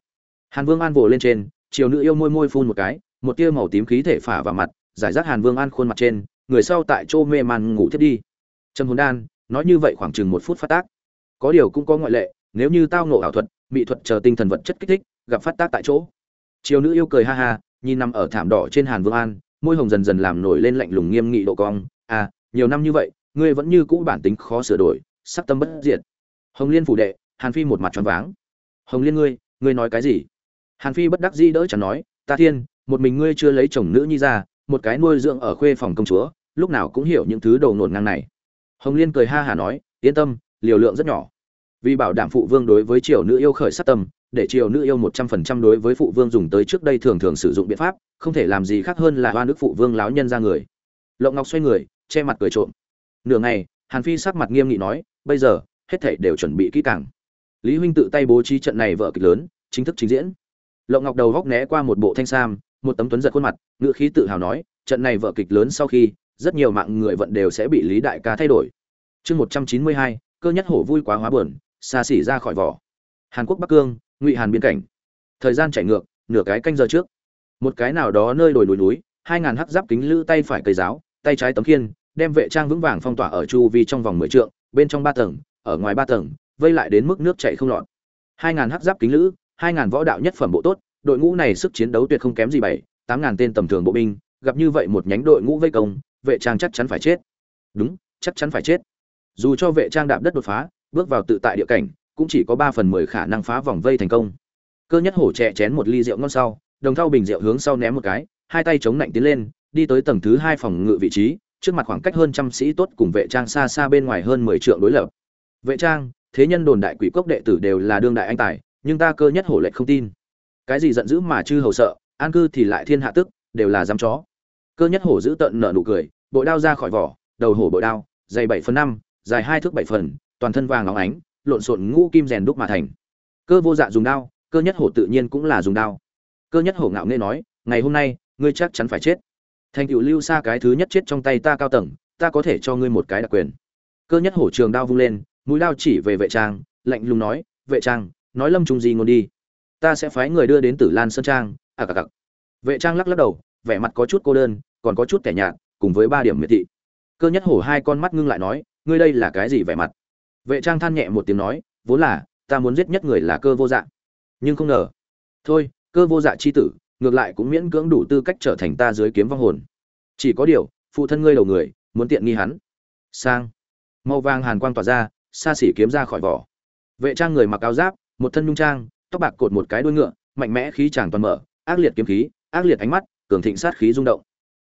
Hàn vương an vồ lên trên, chiều nữ yêu môi môi phun một cái, một tia màu tím khí thể phả vào mặt, giải rác hàn vương an khuôn mặt trên, người sau tại chỗ mê man ngủ thiết đi. Trầm hồn đan, nói như vậy khoảng chừng một phút phát tác. Có điều cũng có ngoại lệ, nếu như tao nộ ảo thuật, mỹ thuật chờ tinh thần vật chất kích thích, gặp phát tác tại chỗ. Chiều nữ yêu cười ha ha nhìn nằm ở thảm đỏ trên hàn vương an, môi hồng dần dần làm nổi lên lạnh lùng nghiêm nghị độ cong. À nhiều năm như vậy, ngươi vẫn như cũ bản tính khó sửa đổi, sắc tâm bất diệt. Hồng liên phủ đệ, hàn phi một mặt tròn váng. Hồng liên ngươi ngươi nói cái gì? Hàn phi bất đắc dĩ đỡ chẳng nói, ta thiên, một mình ngươi chưa lấy chồng nữ nhi ra, một cái nuôi dưỡng ở khuê phòng công chúa, lúc nào cũng hiểu những thứ đầu nổn ngang này. Hồng liên cười ha hả nói, yên tâm, liều lượng rất nhỏ. Vì bảo đảm phụ vương đối với triều nữ yêu khởi sát tâm để triều nữ yêu một trăm phần trăm đối với phụ vương dùng tới trước đây thường thường sử dụng biện pháp, không thể làm gì khác hơn là hoa nước phụ vương láo nhân ra người. Lộng ngọc xoay người, che mặt cười trộm. Nửa ngày, hàn phi sắc mặt nghiêm nghị nói, bây giờ, hết thảy đều chuẩn bị kỹ càng. Lý huynh tự tay bố trí trận này vợ kịch lớn, chính thức trình diễn. Lộng ngọc đầu góc né qua một bộ thanh sam, một tấm tuấn giật khuôn mặt, ngữ khí tự hào nói, trận này vợ kịch lớn sau khi, rất nhiều mạng người vận đều sẽ bị lý đại ca thay đổi. Chương một trăm chín mươi hai, cơ nhất hổ vui quá hóa buồn, xa xỉ ra khỏi vỏ. Hàn quốc bắc cương ngụy hàn biên cảnh thời gian chạy ngược nửa cái canh giờ trước một cái nào đó nơi đồi núi núi hai ngàn hắc giáp kính lữ tay phải cây giáo tay trái tấm khiên đem vệ trang vững vàng phong tỏa ở chu vi trong vòng mười trượng bên trong ba tầng ở ngoài ba tầng vây lại đến mức nước chảy không lọt hai ngàn hắc giáp kính lữ hai ngàn võ đạo nhất phẩm bộ tốt đội ngũ này sức chiến đấu tuyệt không kém gì bảy tám ngàn tên tầm thường bộ binh gặp như vậy một nhánh đội ngũ vây công vệ trang chắc chắn phải chết đúng chắc chắn phải chết dù cho vệ trang đạp đất đột phá bước vào tự tại địa cảnh cũng chỉ có ba phần mười khả năng phá vòng vây thành công. Cơ nhất hổ trẻ chén một ly rượu ngon sau, đồng thau bình rượu hướng sau ném một cái, hai tay chống lạnh tiến lên, đi tới tầng thứ hai phòng ngự vị trí, trước mặt khoảng cách hơn trăm sĩ tốt cùng vệ trang xa xa bên ngoài hơn mười trượng đối lập. Vệ trang, thế nhân đồn đại quỷ cốc đệ tử đều là đương đại anh tài, nhưng ta cơ nhất hổ lại không tin. Cái gì giận dữ mà chư hầu sợ, an cư thì lại thiên hạ tức, đều là dám chó. Cơ nhất hổ giữ tận nợ nụ cười, bội đao ra khỏi vỏ, đầu hổ bội đao, dày bảy phần năm, dài hai thước bảy phần, toàn thân vàng óng ánh lộn xộn ngũ kim rèn đúc mà thành. Cơ vô dạ dùng đao, cơ nhất hổ tự nhiên cũng là dùng đao. Cơ nhất hổ ngạo nghễ nói, ngày hôm nay, ngươi chắc chắn phải chết. Thành cựu lưu xa cái thứ nhất chết trong tay ta cao tầng, ta có thể cho ngươi một cái đặc quyền. Cơ nhất hổ trường đao vung lên, mũi đao chỉ về vệ trang, lạnh lùng nói, vệ trang, nói lâm trùng gì ngôn đi. Ta sẽ phái người đưa đến tử lan sơn trang. À cặc cặc. Vệ trang lắc lắc đầu, vẻ mặt có chút cô đơn, còn có chút kẻ nhạt, cùng với ba điểm miệt thị. Cơ nhất hổ hai con mắt ngưng lại nói, ngươi đây là cái gì vẻ mặt? Vệ trang than nhẹ một tiếng nói, vốn là, ta muốn giết nhất người là cơ vô dạ. Nhưng không ngờ, thôi, cơ vô dạ chi tử, ngược lại cũng miễn cưỡng đủ tư cách trở thành ta dưới kiếm vong hồn. Chỉ có điều, phụ thân ngươi đầu người, muốn tiện nghi hắn. Sang. Màu vàng hàn quang tỏa ra, xa xỉ kiếm ra khỏi vỏ. Vệ trang người mặc áo giáp, một thân nhung trang, tóc bạc cột một cái đuôi ngựa, mạnh mẽ khí chàng toàn mở, ác liệt kiếm khí, ác liệt ánh mắt, cường thịnh sát khí rung động.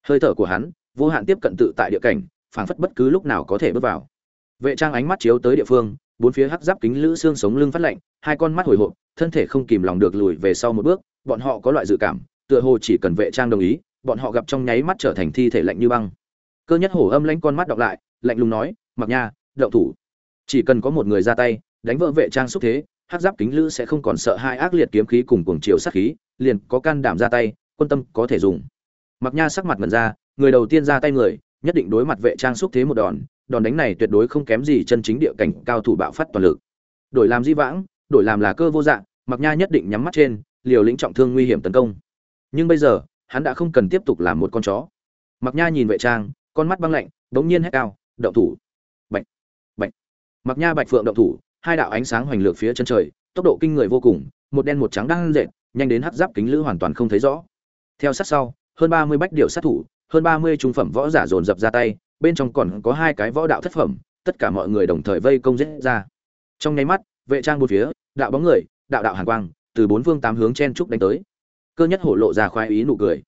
Hơi thở của hắn, vô hạn tiếp cận tự tại địa cảnh, phảng phất bất cứ lúc nào có thể bước vào vệ trang ánh mắt chiếu tới địa phương, bốn phía hắc giáp kính lữ xương sống lưng phát lạnh, hai con mắt hồi hộp, thân thể không kìm lòng được lùi về sau một bước, bọn họ có loại dự cảm, tựa hồ chỉ cần vệ trang đồng ý, bọn họ gặp trong nháy mắt trở thành thi thể lạnh như băng. Cơ nhất hổ âm lãnh con mắt đọc lại, lạnh lùng nói, mặc nha, đậu thủ. Chỉ cần có một người ra tay, đánh vỡ vệ trang xúc thế, hắc giáp kính lữ sẽ không còn sợ hai ác liệt kiếm khí cùng cuồng chiều sát khí, liền có can đảm ra tay, quân tâm có thể dùng. Mặc nha sắc mặt ngần ra, người đầu tiên ra tay người, nhất định đối mặt vệ trang xúc thế một đòn đòn đánh này tuyệt đối không kém gì chân chính địa cảnh cao thủ bạo phát toàn lực. Đổi làm di vãng, đổi làm là cơ vô dạng mặc nha nhất định nhắm mắt trên, liều lĩnh trọng thương nguy hiểm tấn công. Nhưng bây giờ, hắn đã không cần tiếp tục làm một con chó. Mặc nha nhìn vệ trang, con mắt băng lạnh, bỗng nhiên hét cao, động thủ! Bạch bạch. Mặc nha bạch phượng động thủ, hai đạo ánh sáng hoành lược phía chân trời, tốc độ kinh người vô cùng, một đen một trắng đang dệt nhanh đến hắc giáp kính lữ hoàn toàn không thấy rõ. Theo sát sau, hơn ba mươi bách điều sát thủ, hơn ba mươi trung phẩm võ giả dồn dập ra tay bên trong còn có hai cái võ đạo thất phẩm, tất cả mọi người đồng thời vây công giết ra. Trong nháy mắt, vệ trang một phía, đạo bóng người, đạo đạo hàn quang, từ bốn phương tám hướng chen trúc đánh tới. Cơ nhất hổ lộ ra khoái ý nụ cười.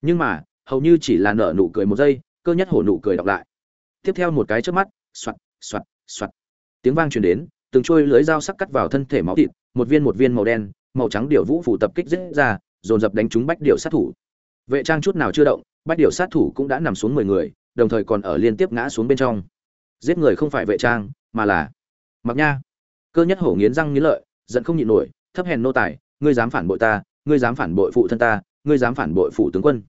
Nhưng mà, hầu như chỉ là nở nụ cười một giây, cơ nhất hổ nụ cười đọc lại. Tiếp theo một cái trước mắt xoặt xoặt xoặt tiếng vang truyền đến, từng trôi lưới dao sắc cắt vào thân thể máu thịt, một viên một viên màu đen, màu trắng điệu vũ phủ tập kích dễ ra, dồn dập đánh trúng bách điệu sát thủ. Vệ trang chút nào chưa động, bách điệu sát thủ cũng đã nằm xuống mười người đồng thời còn ở liên tiếp ngã xuống bên trong. Giết người không phải vệ trang, mà là mặc nha. Cơ nhất hổ nghiến răng nghiến lợi, giận không nhịn nổi, thấp hèn nô tài, ngươi dám phản bội ta, ngươi dám phản bội phụ thân ta, ngươi dám phản bội phụ tướng quân.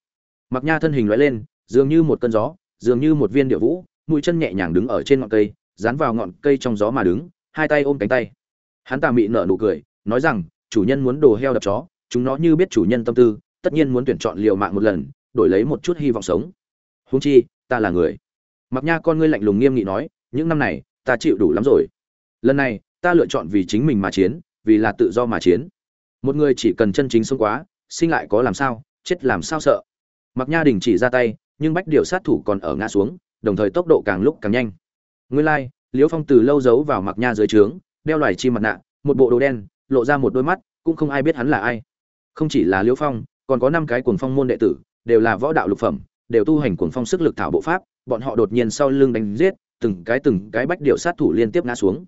Mặc nha thân hình lóe lên, dường như một cơn gió, dường như một viên địa vũ, mũi chân nhẹ nhàng đứng ở trên ngọn cây, dán vào ngọn cây trong gió mà đứng, hai tay ôm cánh tay. Hắn tà mị nở nụ cười, nói rằng, chủ nhân muốn đồ heo đập chó, chúng nó như biết chủ nhân tâm tư, tất nhiên muốn tuyển chọn liều mạng một lần, đổi lấy một chút hy vọng sống. Huống chi ta là người. Mặc nha con ngươi lạnh lùng nghiêm nghị nói những năm này ta chịu đủ lắm rồi. Lần này ta lựa chọn vì chính mình mà chiến vì là tự do mà chiến. Một người chỉ cần chân chính sống quá sinh lại có làm sao chết làm sao sợ. Mặc nha đình chỉ ra tay nhưng bách điều sát thủ còn ở ngã xuống đồng thời tốc độ càng lúc càng nhanh. Nguyên lai、like, liễu phong từ lâu giấu vào mặc nha dưới trướng đeo loài chi mặt nạ một bộ đồ đen lộ ra một đôi mắt cũng không ai biết hắn là ai. Không chỉ là liễu phong còn có năm cái cuồng phong môn đệ tử đều là võ đạo lục phẩm đều tu hành cuồng phong sức lực thảo bộ pháp bọn họ đột nhiên sau lưng đánh giết từng cái từng cái bách điểu sát thủ liên tiếp ngã xuống.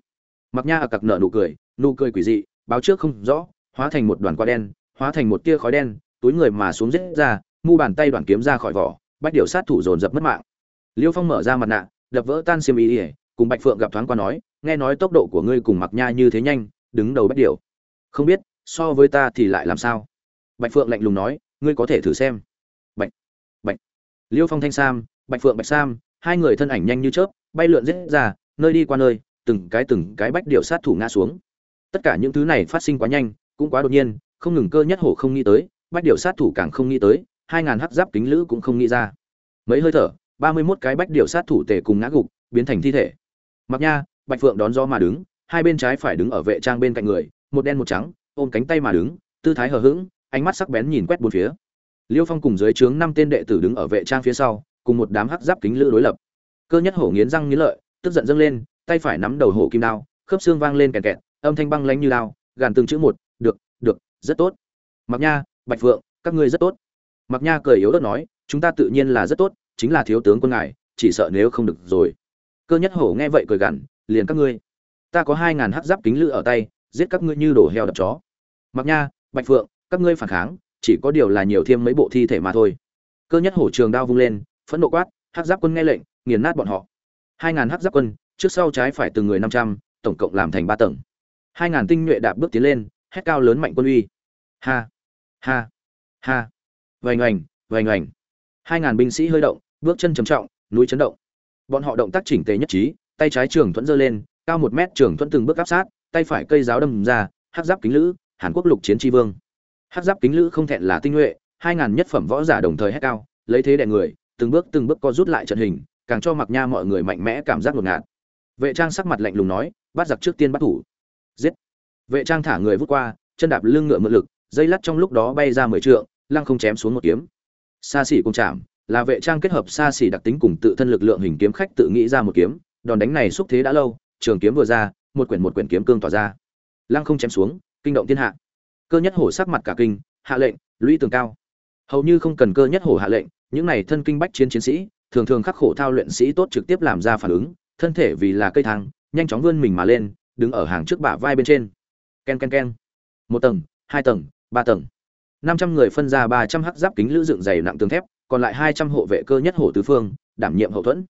Mặc nha ở cặc nợ nụ cười nụ cười quỷ dị báo trước không rõ hóa thành một đoàn quạ đen hóa thành một tia khói đen túi người mà xuống giết ra mu bàn tay đoàn kiếm ra khỏi vỏ bách điểu sát thủ dồn dập mất mạng. Liêu phong mở ra mặt nạ đập vỡ tan xiêm y, cùng bạch phượng gặp thoáng qua nói nghe nói tốc độ của ngươi cùng mặc nha như thế nhanh đứng đầu bách điểu, không biết so với ta thì lại làm sao? Bạch phượng lạnh lùng nói ngươi có thể thử xem liêu phong thanh sam, bạch phượng bạch sam, hai người thân ảnh nhanh như chớp, bay lượn giết ra, nơi đi qua nơi, từng cái từng cái bách điều sát thủ ngã xuống. Tất cả những thứ này phát sinh quá nhanh, cũng quá đột nhiên, không ngừng cơ nhất hổ không nghĩ tới, bách điều sát thủ càng không nghĩ tới, hai ngàn hắc giáp kính lữ cũng không nghĩ ra. Mấy hơi thở, ba mươi mốt cái bách điều sát thủ tề cùng ngã gục, biến thành thi thể. Mặc nha, bạch phượng đón gió mà đứng, hai bên trái phải đứng ở vệ trang bên cạnh người, một đen một trắng, ôm cánh tay mà đứng, tư thái hờ hững, ánh mắt sắc bén nhìn quét bốn phía liêu phong cùng dưới trướng năm tên đệ tử đứng ở vệ trang phía sau, cùng một đám hắc giáp kính lữ đối lập. Cơ nhất hổ nghiến răng nghiến lợi, tức giận dâng lên, tay phải nắm đầu hổ kim đao, khớp xương vang lên kẹt kẹt, âm thanh băng lánh như đao, gàn từng chữ một, được được, rất tốt. Mặc nha, bạch phượng, các ngươi rất tốt. Mặc nha cười yếu ớt nói, chúng ta tự nhiên là rất tốt, chính là thiếu tướng quân ngài, chỉ sợ nếu không được rồi. Cơ nhất hổ nghe vậy cười gằn, liền các ngươi, ta có hai ngàn hắc giáp kính lữ ở tay, giết các ngươi như đổ heo đập chó. Mặc nha, bạch phượng, các ngươi phản kháng chỉ có điều là nhiều thêm mấy bộ thi thể mà thôi. Cơ nhất hổ trường đao vung lên, phẫn nộ quát, hắc giáp quân nghe lệnh, nghiền nát bọn họ. Hai ngàn hắc giáp quân, trước sau trái phải từng người năm trăm, tổng cộng làm thành ba tầng. Hai ngàn tinh nhuệ đạp bước tiến lên, hét cao lớn mạnh quân uy. Ha ha ha. Vành oành vành oành. Hai ngàn binh sĩ hơi động, bước chân trầm trọng, núi chấn động. Bọn họ động tác chỉnh tề nhất trí, tay trái trường thuẫn giơ lên, cao một mét trường thuẫn từng bước áp sát, tay phải cây giáo đâm ra hát giáp kính lữ, hàn quốc lục chiến tri vương hát giáp kính lữ không thẹn là tinh nhuệ, hai ngàn nhất phẩm võ giả đồng thời hét cao, lấy thế đè người, từng bước từng bước co rút lại trận hình, càng cho mặc nha mọi người mạnh mẽ cảm giác ngột ngạt. Vệ trang sắc mặt lạnh lùng nói, bắt giặc trước tiên bắt thủ. Giết. Vệ trang thả người vút qua, chân đạp lưng ngựa mượn lực, dây lắt trong lúc đó bay ra mười trượng, lăng không chém xuống một kiếm. Xa xỉ cùng chạm, là vệ trang kết hợp xa xỉ đặc tính cùng tự thân lực lượng hình kiếm khách tự nghĩ ra một kiếm, đòn đánh này xúc thế đã lâu, trường kiếm vừa ra, một quyển một quyển kiếm cương tỏa ra. Lăng không chém xuống, kinh động thiên hạ cơ nhất hổ sắc mặt cả kinh, hạ lệnh, lũy tường cao. Hầu như không cần cơ nhất hổ hạ lệnh, những này thân kinh bách chiến chiến sĩ, thường thường khắc khổ thao luyện sĩ tốt trực tiếp làm ra phản ứng, thân thể vì là cây thang, nhanh chóng vươn mình mà lên, đứng ở hàng trước bả vai bên trên. Ken ken ken. Một tầng, hai tầng, ba tầng. Năm trăm người phân ra ba trăm hắc giáp kính lữ dựng dày nặng tường thép, còn lại hai trăm hộ vệ cơ nhất hổ tứ phương, đảm nhiệm hậu thuẫn.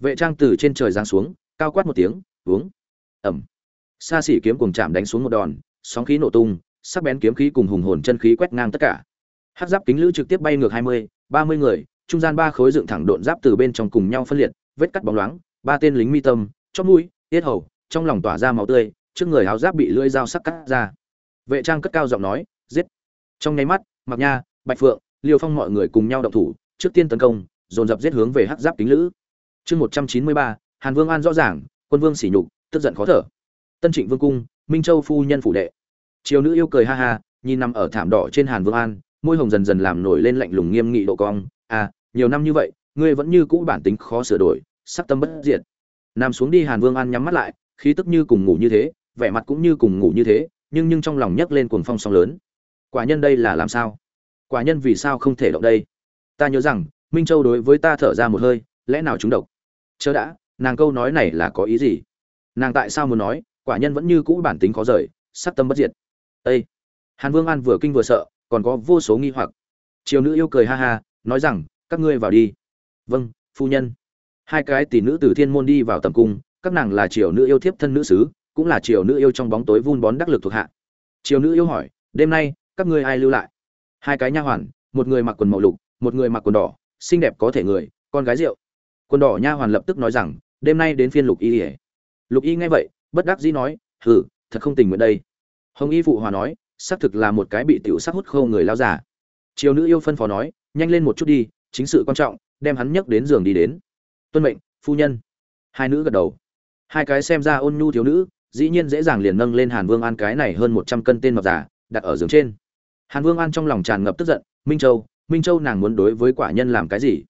Vệ trang từ trên trời giáng xuống, cao quát một tiếng uống ẩm. Xa xỉ kiếm cùng chạm đánh xuống một đòn, sóng khí nổ tung sắc bén kiếm khí cùng hùng hồn chân khí quét ngang tất cả. Hắc giáp kính lữ trực tiếp bay ngược hai mươi, ba mươi người, trung gian ba khối dựng thẳng độn giáp từ bên trong cùng nhau phân liệt, vết cắt bóng loáng, ba tên lính mi tâm chóp mũi, tiết hầu, trong lòng tỏa ra máu tươi, trước người áo giáp bị lưỡi dao sắc cắt ra. Vệ trang cất cao giọng nói, giết! Trong nháy mắt mặc nha, bạch phượng, liêu phong mọi người cùng nhau động thủ, trước tiên tấn công, dồn dập giết hướng về hắc giáp kính lữ. Chương một trăm chín mươi ba, hàn vương an rõ ràng, quân vương sỉ nhục, tức giận khó thở. Tân trịnh vương cung, minh châu phu nhân phủ đệ triều nữ yêu cười ha ha, nhìn nằm ở thảm đỏ trên hàn vương an, môi hồng dần dần làm nổi lên lạnh lùng nghiêm nghị độ cong. À nhiều năm như vậy, ngươi vẫn như cũ bản tính khó sửa đổi, sắc tâm bất diệt. Nằm xuống đi hàn vương an nhắm mắt lại, khí tức như cùng ngủ như thế, vẻ mặt cũng như cùng ngủ như thế, nhưng nhưng trong lòng nhấc lên cuồng phong sóng lớn. Quả nhân đây là làm sao? Quả nhân vì sao không thể động đây? Ta nhớ rằng, minh châu đối với ta thở ra một hơi, lẽ nào chúng độc? Chớ đã, nàng câu nói này là có ý gì? Nàng tại sao muốn nói, quả nhân vẫn như cũ bản tính khó rời, sắc tâm bất diệt? Ê! hàn vương an vừa kinh vừa sợ, còn có vô số nghi hoặc. Triều nữ yêu cười ha ha, nói rằng, các ngươi vào đi. Vâng phu nhân. Hai cái tỷ nữ từ thiên môn đi vào tầm cung, các nàng là triều nữ yêu thiếp thân nữ sứ cũng là triều nữ yêu trong bóng tối vun bón đắc lực thuộc hạ. Triều nữ yêu hỏi, đêm nay, các ngươi ai lưu lại? Hai cái nha hoàn, một người mặc quần màu lục, một người mặc quần đỏ, xinh đẹp có thể người, con gái rượu. Quần đỏ nha hoàn lập tức nói rằng, đêm nay đến phiên lục y. Lục y nghe vậy, bất đắc dĩ nói, hừ, thật không tình nguyện đây hồng y phụ hòa nói, xác thực là một cái bị tiểu sắc hút khô người lao giả triều nữ yêu phân phó nói, nhanh lên một chút đi, chính sự quan trọng, đem hắn nhấc đến giường đi đến. Tuân mệnh, phu nhân. Hai nữ gật đầu. Hai cái xem ra ôn nhu thiếu nữ, dĩ nhiên dễ dàng liền nâng lên hàn vương an cái này hơn một trăm cân tên mập giả đặt ở giường trên. Hàn vương an trong lòng tràn ngập tức giận, minh châu minh châu nàng muốn đối với quả nhân làm cái gì?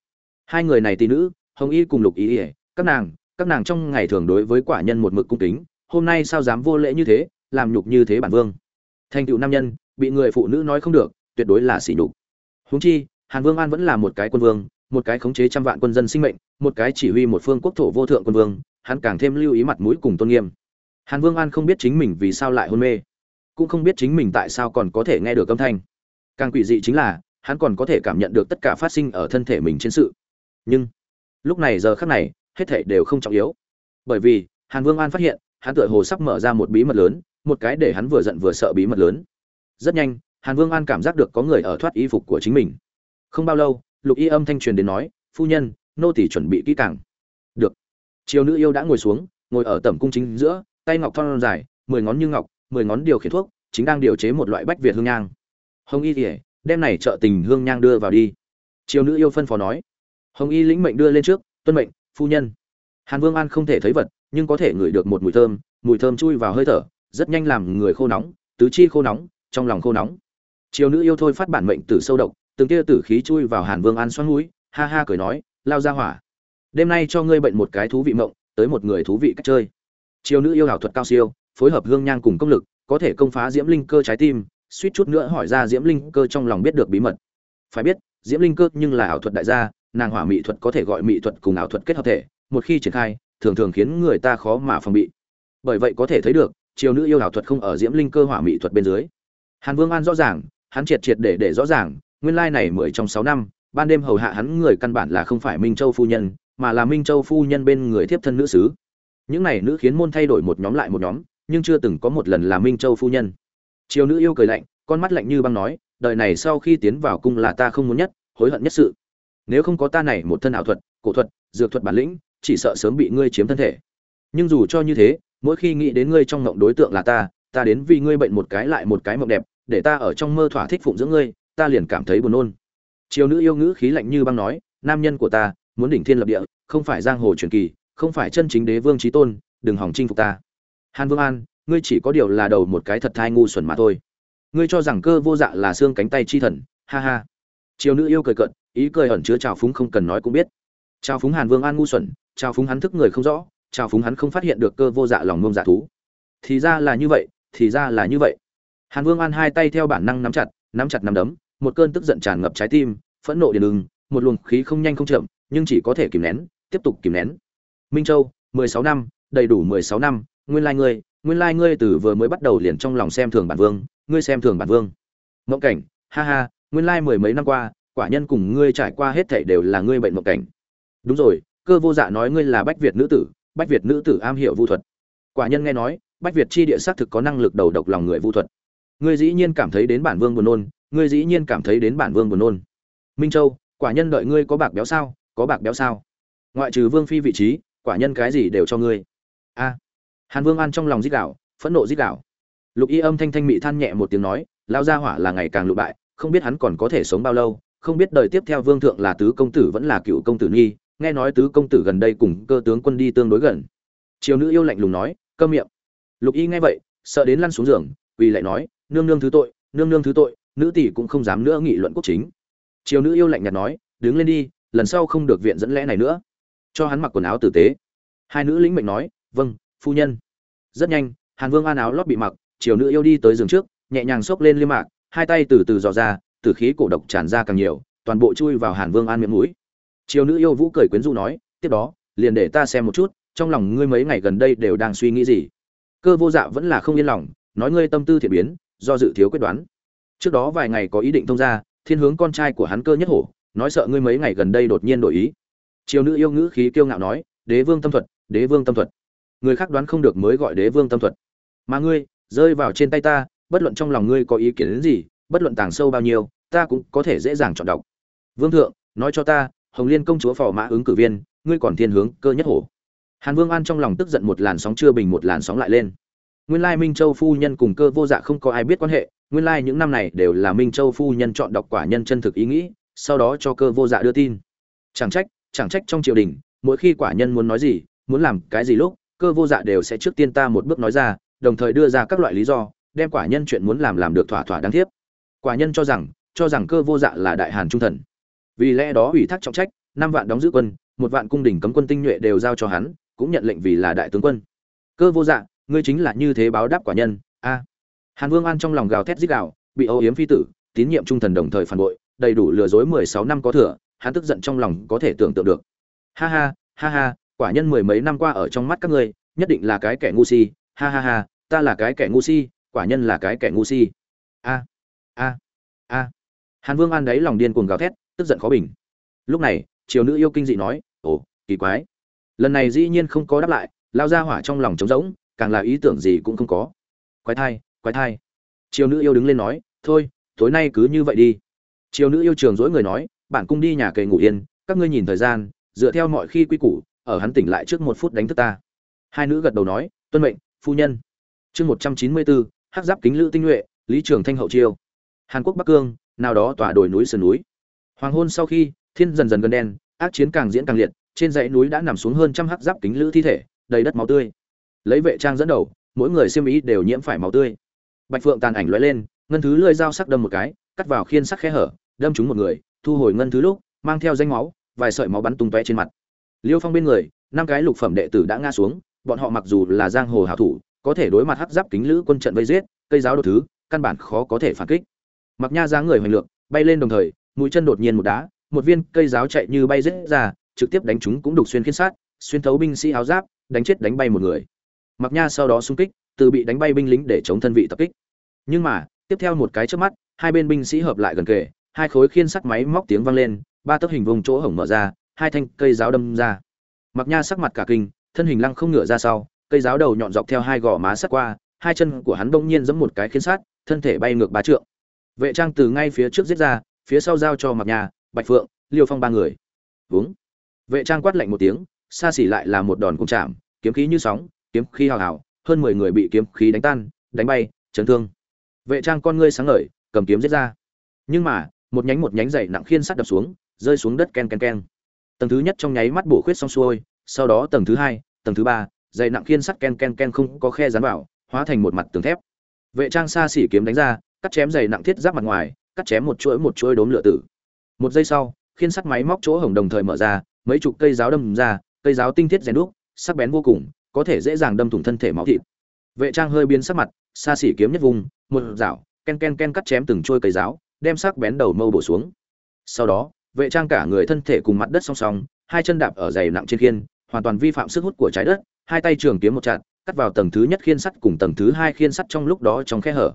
Hai người này tỷ nữ, hồng y cùng lục ý ỉa các nàng các nàng trong ngày thường đối với quả nhân một mực cung kính, hôm nay sao dám vô lễ như thế làm nhục như thế bản vương. Thành tựu nam nhân, bị người phụ nữ nói không được, tuyệt đối là sỉ nhục. Huống chi, hàn vương an vẫn là một cái quân vương, một cái khống chế trăm vạn quân dân sinh mệnh, một cái chỉ huy một phương quốc thổ vô thượng quân vương, hắn càng thêm lưu ý mặt mũi cùng tôn nghiêm. Hàn vương an không biết chính mình vì sao lại hôn mê, cũng không biết chính mình tại sao còn có thể nghe được âm thanh. Càng quỷ dị chính là, hắn còn có thể cảm nhận được tất cả phát sinh ở thân thể mình trên sự. Nhưng, lúc này giờ khắc này, hết thể đều không trọng yếu. Bởi vì, hàn vương an phát hiện, hắn tựa hồ sắp mở ra một bí mật lớn một cái để hắn vừa giận vừa sợ bí mật lớn. Rất nhanh, hàn vương an cảm giác được có người ở thoát y phục của chính mình. Không bao lâu, lục y âm thanh truyền đến nói, phu nhân, nô tỷ chuẩn bị kỹ càng. Được. Chiều nữ yêu đã ngồi xuống, ngồi ở tẩm cung chính giữa, tay ngọc thon dài, mười ngón như ngọc, mười ngón điều khiển thuốc, chính đang điều chế một loại bách việt hương nhang. Hồng y thì đem này trợ tình hương nhang đưa vào đi. Chiều nữ yêu phân phó nói. Hồng y lĩnh mệnh đưa lên trước, tuân mệnh, phu nhân. Hàn vương an không thể thấy vật, nhưng có thể ngửi được một mùi thơm mùi thơm chui vào hơi thở rất nhanh làm người khô nóng, tứ chi khô nóng, trong lòng khô nóng. Chiều nữ yêu thôi phát bản mệnh từ sâu độc, từng tia tử khí chui vào hàn vương an xoắn mũi ha ha cười nói, lao ra hỏa, đêm nay cho ngươi bệnh một cái thú vị mộng, tới một người thú vị cách chơi. Chiều nữ yêu ảo thuật cao siêu, phối hợp hương nhang cùng công lực, có thể công phá diễm linh cơ trái tim, suýt chút nữa hỏi ra diễm linh cơ trong lòng biết được bí mật. Phải biết, diễm linh cơ nhưng là ảo thuật đại gia, nàng hỏa mỹ thuật có thể gọi mỹ thuật cùng ảo thuật kết hợp thể, một khi triển khai, thường thường khiến người ta khó mà phòng bị. Bởi vậy có thể thấy được chiều nữ yêu ảo thuật không ở diễm linh cơ hỏa mỹ thuật bên dưới. Hàn vương an rõ ràng, hắn triệt triệt để để rõ ràng, nguyên lai này mười trong sáu năm, ban đêm hầu hạ hắn người căn bản là không phải minh châu phu nhân, mà là minh châu phu nhân bên người thiếp thân nữ sứ những này nữ khiến môn thay đổi một nhóm lại một nhóm, nhưng chưa từng có một lần là minh châu phu nhân. Chiều nữ yêu cười lạnh, con mắt lạnh như băng nói, đời này sau khi tiến vào cung là ta không muốn nhất, hối hận nhất sự. Nếu không có ta này một thân ảo thuật, cổ thuật, dược thuật bản lĩnh, chỉ sợ sớm bị ngươi chiếm thân thể. Nhưng dù cho như thế mỗi khi nghĩ đến ngươi trong mộng đối tượng là ta ta đến vì ngươi bệnh một cái lại một cái mộng đẹp, để ta ở trong mơ thỏa thích phụng dưỡng ngươi, ta liền cảm thấy buồn nôn. Chiều nữ yêu ngữ khí lạnh như băng nói, nam nhân của ta, muốn đỉnh thiên lập địa, không phải giang hồ truyền kỳ, không phải chân chính đế vương trí tôn, đừng hỏng chinh phục ta. Hàn vương an, ngươi chỉ có điều là đầu một cái thật thai ngu xuẩn mà thôi. Ngươi cho rằng cơ vô dạ là xương cánh tay chi thần, ha ha. Chiều nữ yêu cười cận ý cười ẩn chứa trào phúng không cần nói cũng biết. Trào phúng hàn vương an ngu xuẩn, trào phúng hắn thức người không rõ trào phúng hắn không phát hiện được cơ vô dạ lòng ngông dạ thú. Thì ra là như vậy, thì ra là như vậy. Hàn vương an hai tay theo bản năng nắm chặt nắm chặt nắm đấm, một cơn tức giận tràn ngập trái tim, phẫn nộ điền ưng, một luồng khí không nhanh không chậm, nhưng chỉ có thể kìm nén, tiếp tục kìm nén. Minh châu, mười sáu năm, đầy đủ mười sáu năm, nguyên lai ngươi, nguyên lai ngươi từ vừa mới bắt đầu liền trong lòng xem thường bản vương, ngươi xem thường bản vương. Mộng cảnh, ha ha, nguyên lai mười mấy năm qua, quả nhân cùng ngươi trải qua hết thảy đều là ngươi bệnh mộng cảnh. Đúng rồi, cơ vô dạ nói ngươi là bách việt nữ tử bách việt nữ tử am hiểu vu thuật. Quả nhân nghe nói, bách việt chi địa xác thực có năng lực đầu độc lòng người vu thuật. Ngươi dĩ nhiên cảm thấy đến bản vương buồn nôn, ngươi dĩ nhiên cảm thấy đến bản vương buồn nôn. Minh châu, quả nhân đợi ngươi có bạc béo sao? Có bạc béo sao? Ngoại trừ vương phi vị trí, quả nhân cái gì đều cho ngươi. A. Hàn vương an trong lòng dích đạo phẫn nộ dích đạo lục y âm thanh thanh mị than nhẹ một tiếng nói lao gia hỏa là ngày càng lụ bại, không biết hắn còn có thể sống bao lâu, không biết đời tiếp theo vương thượng là tứ công tử vẫn là cựu công tử nghi nghe nói tứ công tử gần đây cùng cơ tướng quân đi tương đối gần. Triều nữ yêu lạnh lùng nói, câm miệng. Lục y nghe vậy, sợ đến lăn xuống giường vì lại nói, nương nương thứ tội, nương nương thứ tội, nữ tỷ cũng không dám nữa nghị luận quốc chính. Triều nữ yêu lạnh nhạt nói, đứng lên đi, lần sau không được viện dẫn lẽ này nữa. Cho hắn mặc quần áo tử tế. Hai nữ lĩnh mệnh nói vâng phu nhân. Rất nhanh, hàn vương an áo lót bị mặc, triều nữ yêu đi tới giường trước, nhẹ nhàng xốc lên liêm mạc, hai tay từ từ dò ra, tử khí cổ độc tràn ra càng nhiều, toàn bộ chui vào hàn vương an miệng mũi triều nữ yêu vũ cười quyến rũ nói, tiếp đó, liền để ta xem một chút, trong lòng ngươi mấy ngày gần đây đều đang suy nghĩ gì? Cơ vô dạ vẫn là không yên lòng, nói, ngươi tâm tư thiện biến, do dự thiếu quyết đoán. Trước đó vài ngày có ý định thông ra thiên hướng con trai của hắn cơ nhất hổ, nói, sợ ngươi mấy ngày gần đây đột nhiên đổi ý. Triều nữ yêu ngữ khí kiêu ngạo nói, đế vương tâm thuật, đế vương tâm thuật. Người khác đoán không được mới gọi đế vương tâm thuật. Mà ngươi, rơi vào trên tay ta, bất luận trong lòng ngươi có ý kiến đến gì, bất luận tàng sâu bao nhiêu, ta cũng có thể dễ dàng chọn đọc. Vương thượng, nói cho ta hồng liên công chúa phò mã ứng cử viên, ngươi còn thiên hướng cơ nhất hổ. Hàn vương an trong lòng tức giận một làn sóng chưa bình một làn sóng lại lên. Nguyên lai minh châu phu nhân cùng cơ vô dạ không có ai biết quan hệ, nguyên lai những năm này đều là minh châu phu nhân chọn đọc quả nhân chân thực ý nghĩ, sau đó cho cơ vô dạ đưa tin. Chẳng trách chẳng trách trong triều đình, mỗi khi quả nhân muốn nói gì, muốn làm cái gì lúc, cơ vô dạ đều sẽ trước tiên ta một bước nói ra, đồng thời đưa ra các loại lý do, đem quả nhân chuyện muốn làm làm được thỏa thỏa đáng thiết. quả nhân cho rằng cho rằng cơ vô dạ là đại hàn trung thần vì lẽ đó ủy thác trọng trách, năm vạn đóng giữ quân, một vạn cung đình cấm quân tinh nhuệ đều giao cho hắn, cũng nhận lệnh vì là đại tướng quân. Cơ vô dạ ngươi chính là như thế báo đáp quả nhân, a. Hàn vương an trong lòng gào thét giết gào, bị âu yếm phi tử, tín nhiệm trung thần đồng thời phản bội, đầy đủ lừa dối mười sáu năm có thừa, hắn tức giận trong lòng có thể tưởng tượng được. Ha ha ha ha, quả nhân mười mấy năm qua ở trong mắt các ngươi, nhất định là cái kẻ ngu si, ha ha ha, ta là cái kẻ ngu si, quả nhân là cái kẻ ngu si. A a a. Hàn vương an đấy lòng điên cuồng gào thét tức giận khó bình. Lúc này, triều nữ yêu kinh dị nói, ồ, kỳ quái. Lần này dĩ nhiên không có đáp lại, lao ra hỏa trong lòng trống rỗng, càng là ý tưởng gì cũng không có. Quái thai quái thai. Triều nữ yêu đứng lên nói, thôi, tối nay cứ như vậy đi. Triều nữ yêu trường dỗi người nói, bản cung đi nhà kề ngủ yên, các ngươi nhìn thời gian, dựa theo mọi khi quy củ, ở hắn tỉnh lại trước một phút đánh thức ta. Hai nữ gật đầu nói, tuân mệnh, phu nhân. Chương một trăm chín mươi bốn, hắc giáp kính lữ tinh nhuệ, lý trường thanh hậu chiêu. Hàn quốc bắc cương, nào đó tỏa đồi núi sườn núi hoàng hôn sau khi, thiên dần dần gần đen, ác chiến càng diễn càng liệt, trên dãy núi đã nằm xuống hơn trăm hắc giáp kính lữ thi thể, đầy đất máu tươi. Lấy vệ trang dẫn đầu, mỗi người xiêm ý đều nhiễm phải máu tươi. Bạch phượng tàn ảnh lóe lên, ngân thứ lưỡi dao sắc đâm một cái, cắt vào khiên sắc khe hở, đâm trúng một người, thu hồi ngân thứ lúc, mang theo danh máu, vài sợi máu bắn tung tóe trên mặt. Liêu phong bên người, năm cái lục phẩm đệ tử đã ngã xuống, bọn họ mặc dù là giang hồ hảo thủ, có thể đối mặt hắc giáp kính lữ quân trận vây giết, cây giáo đồ thứ, căn bản khó có thể phản kích. Mặc nha dáng người hoành lượng bay lên đồng thời mũi chân đột nhiên một đá, một viên cây giáo chạy như bay rết ra, trực tiếp đánh chúng cũng đục xuyên khiến sát, xuyên thấu binh sĩ áo giáp, đánh chết đánh bay một người. Mặc nha sau đó xung kích, từ bị đánh bay binh lính để chống thân vị tập kích. Nhưng mà, tiếp theo một cái chớp mắt, hai bên binh sĩ hợp lại gần kề, hai khối khiên sắt máy móc tiếng vang lên, ba tấc hình vùng chỗ hổng mở ra, hai thanh cây giáo đâm ra. Mặc nha sắc mặt cả kinh, thân hình lăng không ngửa ra sau, cây giáo đầu nhọn dọc theo hai gò má sắt qua, hai chân của hắn bỗng nhiên giẫm một cái khiến sát thân thể bay ngược ba trượng. Vệ trang từ ngay phía trước giết ra phía sau giao cho mặc nhà, bạch phượng liêu phong ba người. Vướng vệ trang quát lạnh một tiếng xa xỉ lại là một đòn cung chạm kiếm khí như sóng kiếm khí hào hào hơn mười người bị kiếm khí đánh tan đánh bay chấn thương. Vệ trang con ngươi sáng ngời cầm kiếm giết ra. Nhưng mà một nhánh một nhánh dày nặng khiên sắt đập xuống rơi xuống đất ken ken ken. Tầng thứ nhất trong nháy mắt bổ khuyết xong xuôi sau đó tầng thứ hai tầng thứ ba dày nặng khiên sắt ken ken ken không có khe dán vào hóa thành một mặt tường thép. Vệ trang xa xỉ kiếm đánh ra cắt chém dày nặng thiết giáp mặt ngoài cắt chém một chuỗi một chuỗi đốm lửa tử. Một giây sau, khiên sắt máy móc chỗ hồng đồng thời mở ra, mấy chục cây giáo đâm ra, cây giáo tinh thiết rèn đúc, sắc bén vô cùng, có thể dễ dàng đâm thủng thân thể máu thịt. Vệ trang hơi biến sắc mặt, xa xỉ kiếm nhất vùng, một dạo ken ken ken cắt chém từng chuôi cây giáo, đem sắc bén đầu mâu bổ xuống. Sau đó, vệ trang cả người thân thể cùng mặt đất song song, hai chân đạp ở dày nặng trên khiên, hoàn toàn vi phạm sức hút của trái đất, hai tay trường kiếm một chặt, cắt vào tầng thứ nhất khiên sắt cùng tầng thứ hai khiên sắt trong lúc đó trong khe hở.